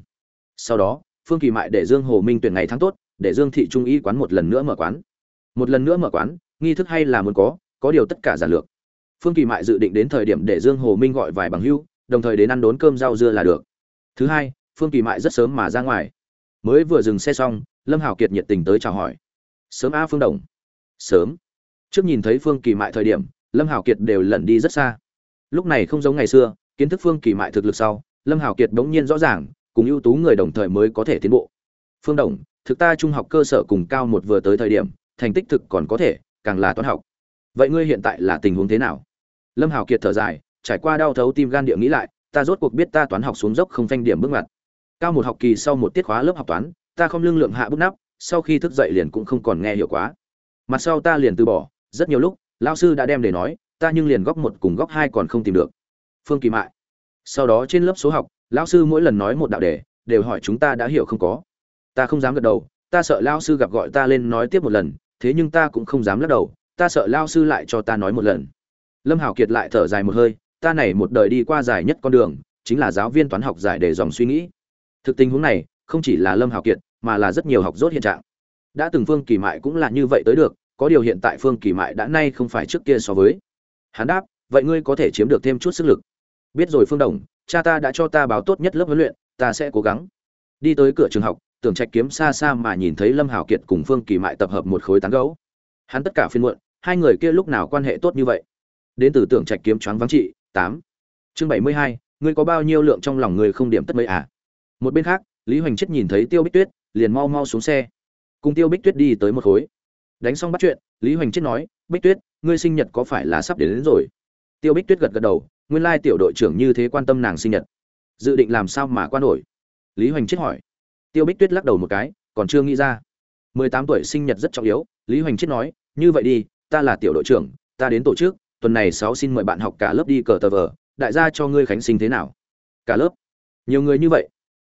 S1: Sau đó, phương kỳ mại để dương hồ minh tuyển ngày tháng tốt, để dương thị trung y quán một lần nữa mở quán. Một lần nữa mở quán, nghi thức hay là muốn có có điều tất cả giản lược phương kỳ mại dự định đến thời điểm để dương hồ minh gọi vài bằng hưu, đồng thời đến ăn đốn cơm rau dưa là được. Thứ hai, phương kỳ mại rất sớm mà ra ngoài. Mới vừa dừng xe xong, lâm Hảo kiệt nhiệt tình tới chào hỏi. Sớm a, phương đồng. Sớm. Trước nhìn thấy phương kỳ mại thời điểm, lâm Hảo kiệt đều lẩn đi rất xa. Lúc này không giống ngày xưa, kiến thức phương kỳ mại thực lực sau, lâm Hảo kiệt bỗng nhiên rõ ràng, cùng ưu tú người đồng thời mới có thể tiến bộ. Phương đồng, thực ta trung học cơ sở cùng cao một vừa tới thời điểm, thành tích thực còn có thể, càng là toán học vậy ngươi hiện tại là tình huống thế nào? Lâm hào kiệt thở dài, trải qua đau thấu tim gan địa nghĩ lại, ta rốt cuộc biết ta toán học xuống dốc không phanh điểm bước ngoặt. Cao một học kỳ sau một tiết khóa lớp học toán, ta không lương lượng hạ bút nắp, sau khi thức dậy liền cũng không còn nghe hiểu quá mặt sau ta liền từ bỏ, rất nhiều lúc lao sư đã đem để nói, ta nhưng liền góc một cùng góc hai còn không tìm được. Phương kỳ mại. Sau đó trên lớp số học, lão sư mỗi lần nói một đạo đề, đều hỏi chúng ta đã hiểu không có. Ta không dám gật đầu, ta sợ lao sư gặp gọi ta lên nói tiếp một lần, thế nhưng ta cũng không dám lắc đầu ta sợ lao sư lại cho ta nói một lần. Lâm hảo kiệt lại thở dài một hơi, ta này một đời đi qua dài nhất con đường, chính là giáo viên toán học giải để dòng suy nghĩ. Thực tình huống này, không chỉ là lâm hảo kiệt, mà là rất nhiều học rốt hiện trạng. Đã từng phương kỳ mại cũng là như vậy tới được, có điều hiện tại phương kỳ mại đã nay không phải trước kia so với. Hắn đáp, vậy ngươi có thể chiếm được thêm chút sức lực. Biết rồi phương đồng, cha ta đã cho ta báo tốt nhất lớp huấn luyện, ta sẽ cố gắng. Đi tới cửa trường học, tưởng trạch kiếm xa xa mà nhìn thấy lâm hảo kiệt cùng phương kỳ mại tập hợp một khối tán gấu hắn tất cả phiên muộn hai người kia lúc nào quan hệ tốt như vậy? Đến từ tưởng trạch kiếm choáng vắng trị tám. Chương bảy mươi hai ngươi có bao nhiêu lượng trong lòng người không điểm tất mấy à? Một bên khác lý hoành chết nhìn thấy tiêu bích tuyết liền mau mau xuống xe. Cùng tiêu bích tuyết đi tới một khối. Đánh xong bắt chuyện lý hoành chết nói bích tuyết ngươi sinh nhật có phải là sắp đến, đến rồi? Tiêu bích tuyết gật gật đầu nguyên lai tiểu đội trưởng như thế quan tâm nàng sinh nhật. Dự định làm sao mà quan nổi? Lý hoành chết hỏi. Tiêu bích tuyết lắc đầu một cái còn chưa nghĩ ra. Mười tám tuổi sinh nhật rất trọng yếu lý hoành chết nói, như vậy đi, ta là tiểu đội trưởng, ta đến tổ chức, tuần này sáu xin mời bạn học cả lớp đi cờ tờ vờ, đại gia cho ngươi khánh sinh thế nào? Cả lớp. Nhiều người như vậy?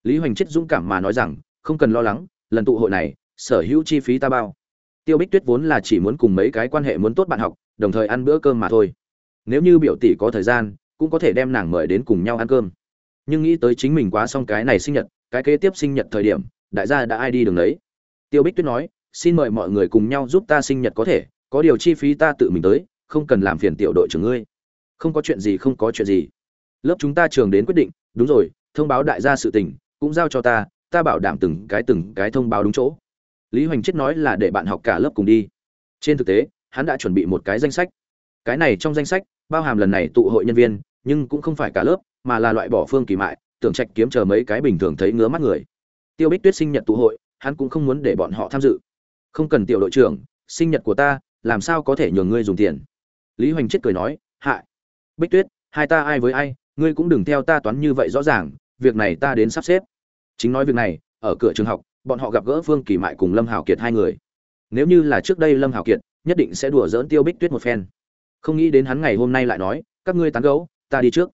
S1: Lý hoành chết dũng cảm mà nói rằng, không cần lo lắng, lần tụ hội này, sở hữu chi phí ta bao. Tiêu bích tuyết vốn là chỉ muốn cùng mấy cái quan hệ muốn tốt bạn học, đồng thời ăn bữa cơm mà thôi. Nếu như biểu tỷ có thời gian, cũng có thể đem nàng mời đến cùng nhau ăn cơm. Nhưng nghĩ tới chính mình quá xong cái này sinh nhật, cái kế tiếp sinh nhật thời điểm, đại gia đã ai đi đường đấy? Tiêu bích tuyết nói xin mời mọi người cùng nhau giúp ta sinh nhật có thể, có điều chi phí ta tự mình tới, không cần làm phiền tiểu đội trưởng ngươi. Không có chuyện gì, không có chuyện gì. Lớp chúng ta trường đến quyết định, đúng rồi, thông báo đại gia sự tình, cũng giao cho ta ta bảo đảm từng cái từng cái thông báo đúng chỗ. Lý hoành chết nói là để bạn học cả lớp cùng đi. Trên thực tế, hắn đã chuẩn bị một cái danh sách. Cái này trong danh sách, bao hàm lần này tụ hội nhân viên, nhưng cũng không phải cả lớp, mà là loại bỏ phương kỳ mại, tưởng trạch kiếm chờ mấy cái bình thường thấy ngứa mắt người. Tiêu bích tuyết sinh nhật tụ hội, hắn cũng không muốn để bọn họ tham dự không cần tiểu đội trưởng, sinh nhật của ta, làm sao có thể nhường ngươi dùng tiền? Lý hoành chết cười nói hại bích tuyết, hai ta ai với ai, ngươi cũng đừng theo ta toán như vậy rõ ràng, việc này ta đến sắp xếp. Chính nói việc này, ở cửa trường học, bọn họ gặp gỡ phương kỳ mại cùng lâm hảo kiệt hai người. Nếu như là trước đây lâm hảo kiệt, nhất định sẽ đùa dỡn tiêu bích tuyết một phen. Không nghĩ đến hắn ngày hôm nay lại nói, các ngươi tán gấu ta đi trước.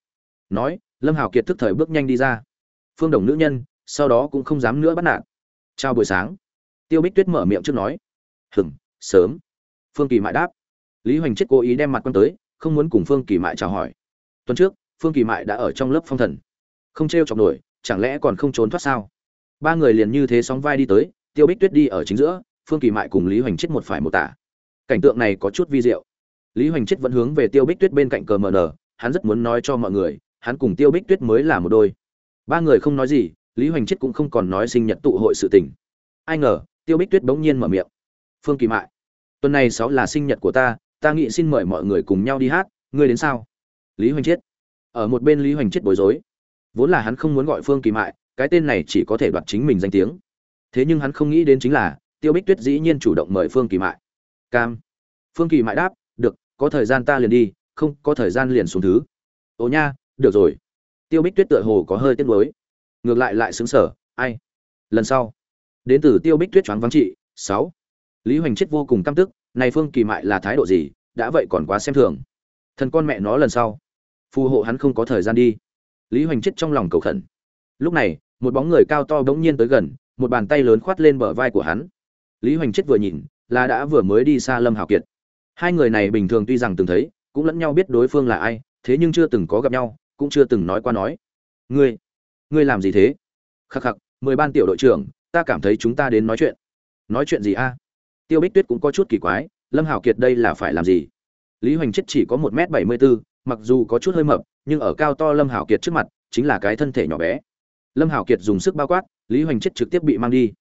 S1: Nói, lâm hảo kiệt thức thời bước nhanh đi ra. Phương đồng nữ nhân, sau đó cũng không dám nữa bắt nạt. Chào buổi sáng tiêu bích tuyết mở miệng trước nói. Hừng sớm. Phương kỳ mại đáp. Lý hoành chết cố ý đem mặt quan tới, không muốn cùng phương kỳ mại chào hỏi. Tuần trước, phương kỳ mại đã ở trong lớp phong thần. Không t r e o chọc nổi, chẳng lẽ còn không trốn thoát sao? Ba người liền như thế sóng vai đi tới, tiêu bích tuyết đi ở chính giữa, phương kỳ mại cùng lý hoành chết một phải một tả. Cảnh tượng này có chút vi diệu. Lý hoành chết vẫn hướng về tiêu bích tuyết bên cạnh cờ mờ nờ, hắn rất muốn nói cho mọi người, hắn cùng tiêu bích tuyết mới là một đôi. Ba người không nói gì, lý hoành chết cũng không còn nói sinh nhật tụ hội sự tình. Ai ngờ tiêu bích tuyết bỗng nhiên mở miệng. Phương kỳ mại, tuần này sáu là sinh nhật của ta ta nghĩ xin mời mọi người cùng nhau đi hát, ngươi đến sao? Lý hoành Chiết. ở một bên lý hoành Chiết bối rối. Vốn là hắn không muốn gọi phương kỳ mại, cái tên này chỉ có thể đoạt chính mình danh tiếng. Thế nhưng hắn không nghĩ đến chính là, tiêu bích tuyết dĩ nhiên chủ động mời phương kỳ mại. Cam. Phương kỳ mại đáp, được, có thời gian ta liền đi, không có thời gian liền xuống thứ. Ồ nha, được rồi. Tiêu bích tuyết tựa hồ có hơi tiếc nuối. Ngược lại lại xứng sở ai? Lần sau đến từ tiêu bích tuyết choáng vắng trị, sáu. Lý hoành chết vô cùng căm tức, này phương kỳ mại là thái độ gì, đã vậy còn quá xem thường. Thần con mẹ nó lần sau, phù hộ hắn không có thời gian đi. Lý hoành chết trong lòng cầu khẩn. Lúc này, một bóng người cao to bỗng nhiên tới gần, một bàn tay lớn khoát lên bờ vai của hắn. Lý hoành chết vừa nhìn, là đã vừa mới đi xa lâm hào kiệt. Hai người này bình thường tuy rằng từng thấy, cũng lẫn nhau biết đối phương là ai, thế nhưng chưa từng có gặp nhau, cũng chưa từng nói qua nói. Ngươi ngươi làm gì thế? Khắc khắc, mười ban tiểu đội trưởng ta cảm thấy chúng ta đến nói chuyện. Nói chuyện gì a? Tiêu bích tuyết cũng có chút kỳ quái, lâm hào kiệt đây là phải làm gì? Lý hoành chết chỉ có một m bảy mươi bốn mặc dù có chút hơi mập, nhưng ở cao to lâm hào kiệt trước mặt, chính là cái thân thể nhỏ bé. Lâm hào kiệt dùng sức bao quát, lý hoành chết trực tiếp bị mang đi.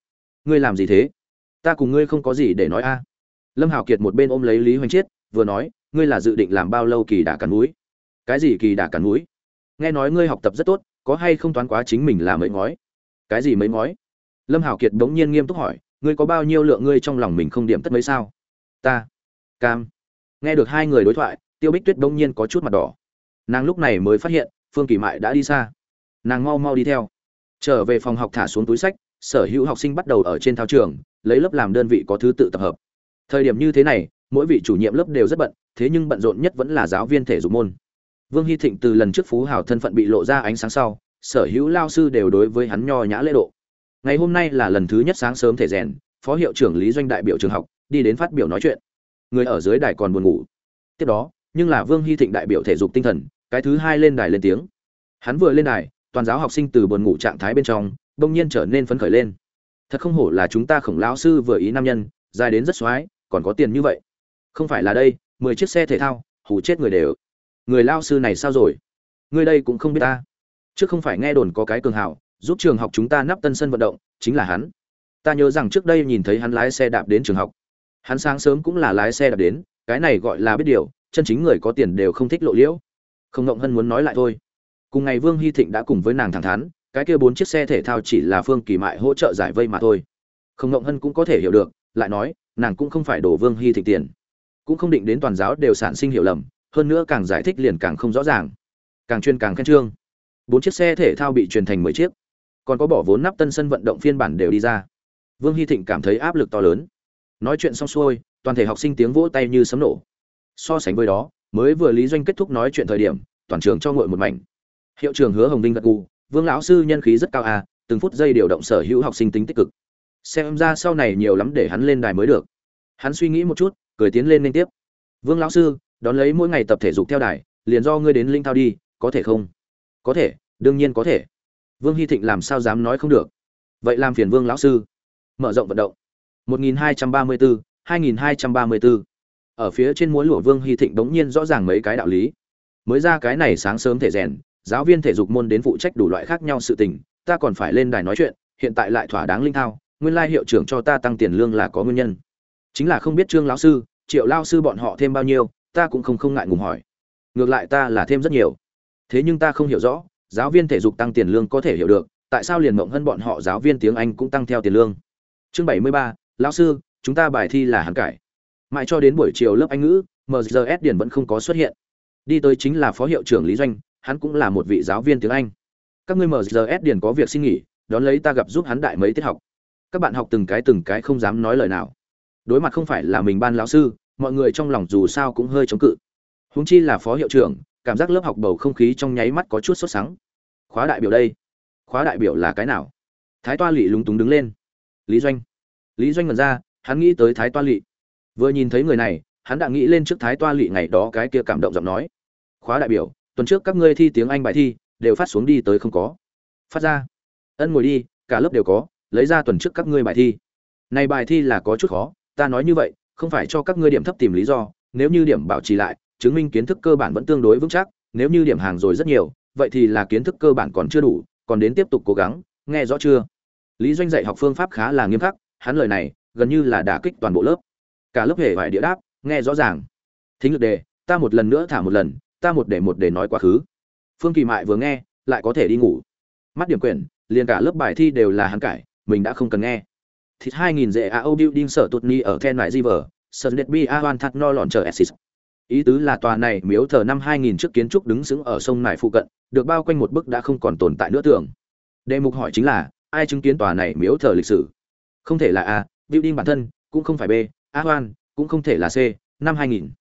S1: Ngươi làm gì thế? Ta cùng ngươi không có gì để nói a. Lâm hào kiệt một bên ôm lấy lý hoành chết, vừa nói, ngươi là dự định làm bao lâu kỳ đà cắn núi cái gì kỳ đà cắn núi nghe nói ngươi học tập rất tốt, có hay không toán quá chính mình là mấy ngói? Cái gì mấy ngói? Lâm Hảo kiệt bỗng nhiên nghiêm túc hỏi, ngươi có bao nhiêu lượng ngươi trong lòng mình không điểm tất mấy sao? Ta. Cam. Nghe được hai người đối thoại, tiêu bích tuyết bỗng nhiên có chút mặt đỏ. Nàng lúc này mới phát hiện, phương kỳ mại đã đi xa. Nàng mau mau đi theo. Trở về phòng học thả xuống túi sách, sở hữu học sinh bắt đầu ở trên thao trường, lấy lớp làm đơn vị có thứ tự tập hợp. Thời điểm như thế này, mỗi vị chủ nhiệm lớp đều rất bận, thế nhưng bận rộn nhất vẫn là giáo viên thể dục môn. Vương hy thịnh từ lần trước phú hào thân phận bị lộ ra ánh sáng sau, sở hữu lao sư đều đối với hắn nho nhã lễ độ ngày hôm nay là lần thứ nhất sáng sớm thể rèn, phó hiệu trưởng lý doanh đại biểu trường học, đi đến phát biểu nói chuyện. Người ở dưới đài còn buồn ngủ. Tiếp đó, nhưng là vương hy thịnh đại biểu thể dục tinh thần, cái thứ hai lên đài lên tiếng. Hắn vừa lên đài, toàn giáo học sinh từ buồn ngủ trạng thái bên trong, bỗng nhiên trở nên phấn khởi lên. Thật không hổ là chúng ta khổng lão sư vừa ý nam nhân, dài đến rất xoái, còn có tiền như vậy. Không phải là đây, mười chiếc xe thể thao hủ chết người đều. Người lao sư này sao rồi? Người đây cũng không biết ta. Trước không phải nghe đồn có cái cường hảo giúp trường học chúng ta nắp tân sân vận động, chính là hắn. Ta nhớ rằng trước đây nhìn thấy hắn lái xe đạp đến trường học. Hắn sáng sớm cũng là lái xe đạp đến, cái này gọi là biết điều, chân chính người có tiền đều không thích lộ liễu. Không ngộng hân muốn nói lại thôi. Cùng ngày vương hy thịnh đã cùng với nàng thẳng thắn, cái kia bốn chiếc xe thể thao chỉ là phương kỳ mại hỗ trợ giải vây mà thôi. Không ngộng hân cũng có thể hiểu được, lại nói, nàng cũng không phải đổ vương hy thịnh tiền. Cũng không định đến toàn giáo đều sản sinh hiểu lầm, hơn nữa càng giải thích liền càng không rõ ràng. Càng chuyên càng khen trương. Bốn chiếc xe thể thao bị truyền thành mười chiếc còn có bỏ vốn nắp tân sân vận động phiên bản đều đi ra. Vương hy thịnh cảm thấy áp lực to lớn. Nói chuyện xong xuôi, toàn thể học sinh tiếng vỗ tay như sấm nổ. So sánh với đó, mới vừa lý doanh kết thúc nói chuyện thời điểm, toàn trường cho ngội một mảnh. Hiệu trường hứa hồng đinh gật gù, vương lão sư nhân khí rất cao à từng phút giây điều động sở hữu học sinh tính tích cực. Xem ra sau này nhiều lắm để hắn lên đài mới được. Hắn suy nghĩ một chút, cười tiến lên liên tiếp. Vương lão sư, đón lấy mỗi ngày tập thể dục theo đài, liền do ngươi đến linh thao đi, có thể không? Có thể, đương nhiên có thể vương hy thịnh làm sao dám nói không được? Vậy làm phiền vương lão sư. Mở rộng vận động. 1234, 2234. ở phía trên múa lụa vương hy thịnh đống nhiên rõ ràng mấy cái đạo lý. Mới ra cái này sáng sớm thể rèn giáo viên thể dục môn đến phụ trách đủ loại khác nhau sự tình ta còn phải lên đài nói chuyện hiện tại lại thỏa đáng linh thao nguyên lai hiệu trưởng cho ta tăng tiền lương là có nguyên nhân. Chính là không biết trương lão sư triệu lao sư bọn họ thêm bao nhiêu ta cũng không không ngại ngùng hỏi. Ngược lại ta là thêm rất nhiều. Thế nhưng ta không hiểu rõ giáo viên thể dục tăng tiền lương có thể hiểu được, tại sao liền mộng hơn bọn họ giáo viên tiếng anh cũng tăng theo tiền lương? Chương bảy mươi ba, lão sư, chúng ta bài thi là hàn cải. Mãi cho đến buổi chiều lớp anh ngữ mgs điển vẫn không có xuất hiện. Đi tới chính là phó hiệu trưởng lý doanh, hắn cũng là một vị giáo viên tiếng anh. Các ngươi mgs điển có việc xin nghỉ, đón lấy ta gặp giúp hắn đại mấy tiết học. Các bạn học từng cái từng cái không dám nói lời nào. Đối mặt không phải là mình ban lão sư, mọi người trong lòng dù sao cũng hơi chống cự. Húng chi là phó hiệu trưởng cảm giác lớp học bầu không khí trong nháy mắt có chút sốt sắng. Khóa đại biểu đây. Khóa đại biểu là cái nào? Thái toa lỵ lúng túng đứng lên. Lý doanh. Lý doanh ngần ra, hắn nghĩ tới thái toa lỵ vừa nhìn thấy người này, hắn đã nghĩ lên trước thái toa lỵ ngày đó cái kia cảm động giọng nói. Khóa đại biểu, tuần trước các ngươi thi tiếng anh bài thi, đều phát xuống đi tới không có. Phát ra. Ân ngồi đi, cả lớp đều có, lấy ra tuần trước các ngươi bài thi. Này bài thi là có chút khó, ta nói như vậy, không phải cho các ngươi điểm thấp tìm lý do, nếu như điểm bảo trì lại chứng minh kiến thức cơ bản vẫn tương đối vững chắc nếu như điểm hàng rồi rất nhiều vậy thì là kiến thức cơ bản còn chưa đủ còn đến tiếp tục cố gắng nghe rõ chưa? Lý doanh dạy học phương pháp khá là nghiêm khắc hắn lời này gần như là đả kích toàn bộ lớp. Cả lớp hề vải địa đáp nghe rõ ràng. Thính lực đề ta một lần nữa thả một lần ta một để một để nói quá khứ. Phương kỳ mại vừa nghe lại có thể đi ngủ. Mắt điểm quyển liền cả lớp bài thi đều là hắn cải mình đã không cần nghe. Thịt 2000 dễ AO building sở tụt ni ở Ken Lại River, Sơn Đẹp Bi a hoàn Thắt No lòn chờ Essis. Ý tứ là tòa này miếu thờ năm 2000 trước kiến trúc đứng sững ở sông này phụ cận, được bao quanh một bức đã không còn tồn tại nữa tưởng. Đề mục hỏi chính là, ai chứng kiến tòa này miếu thờ lịch sử? Không thể là A, building bản thân, cũng không phải B, a hoan cũng không thể là C, năm 2000.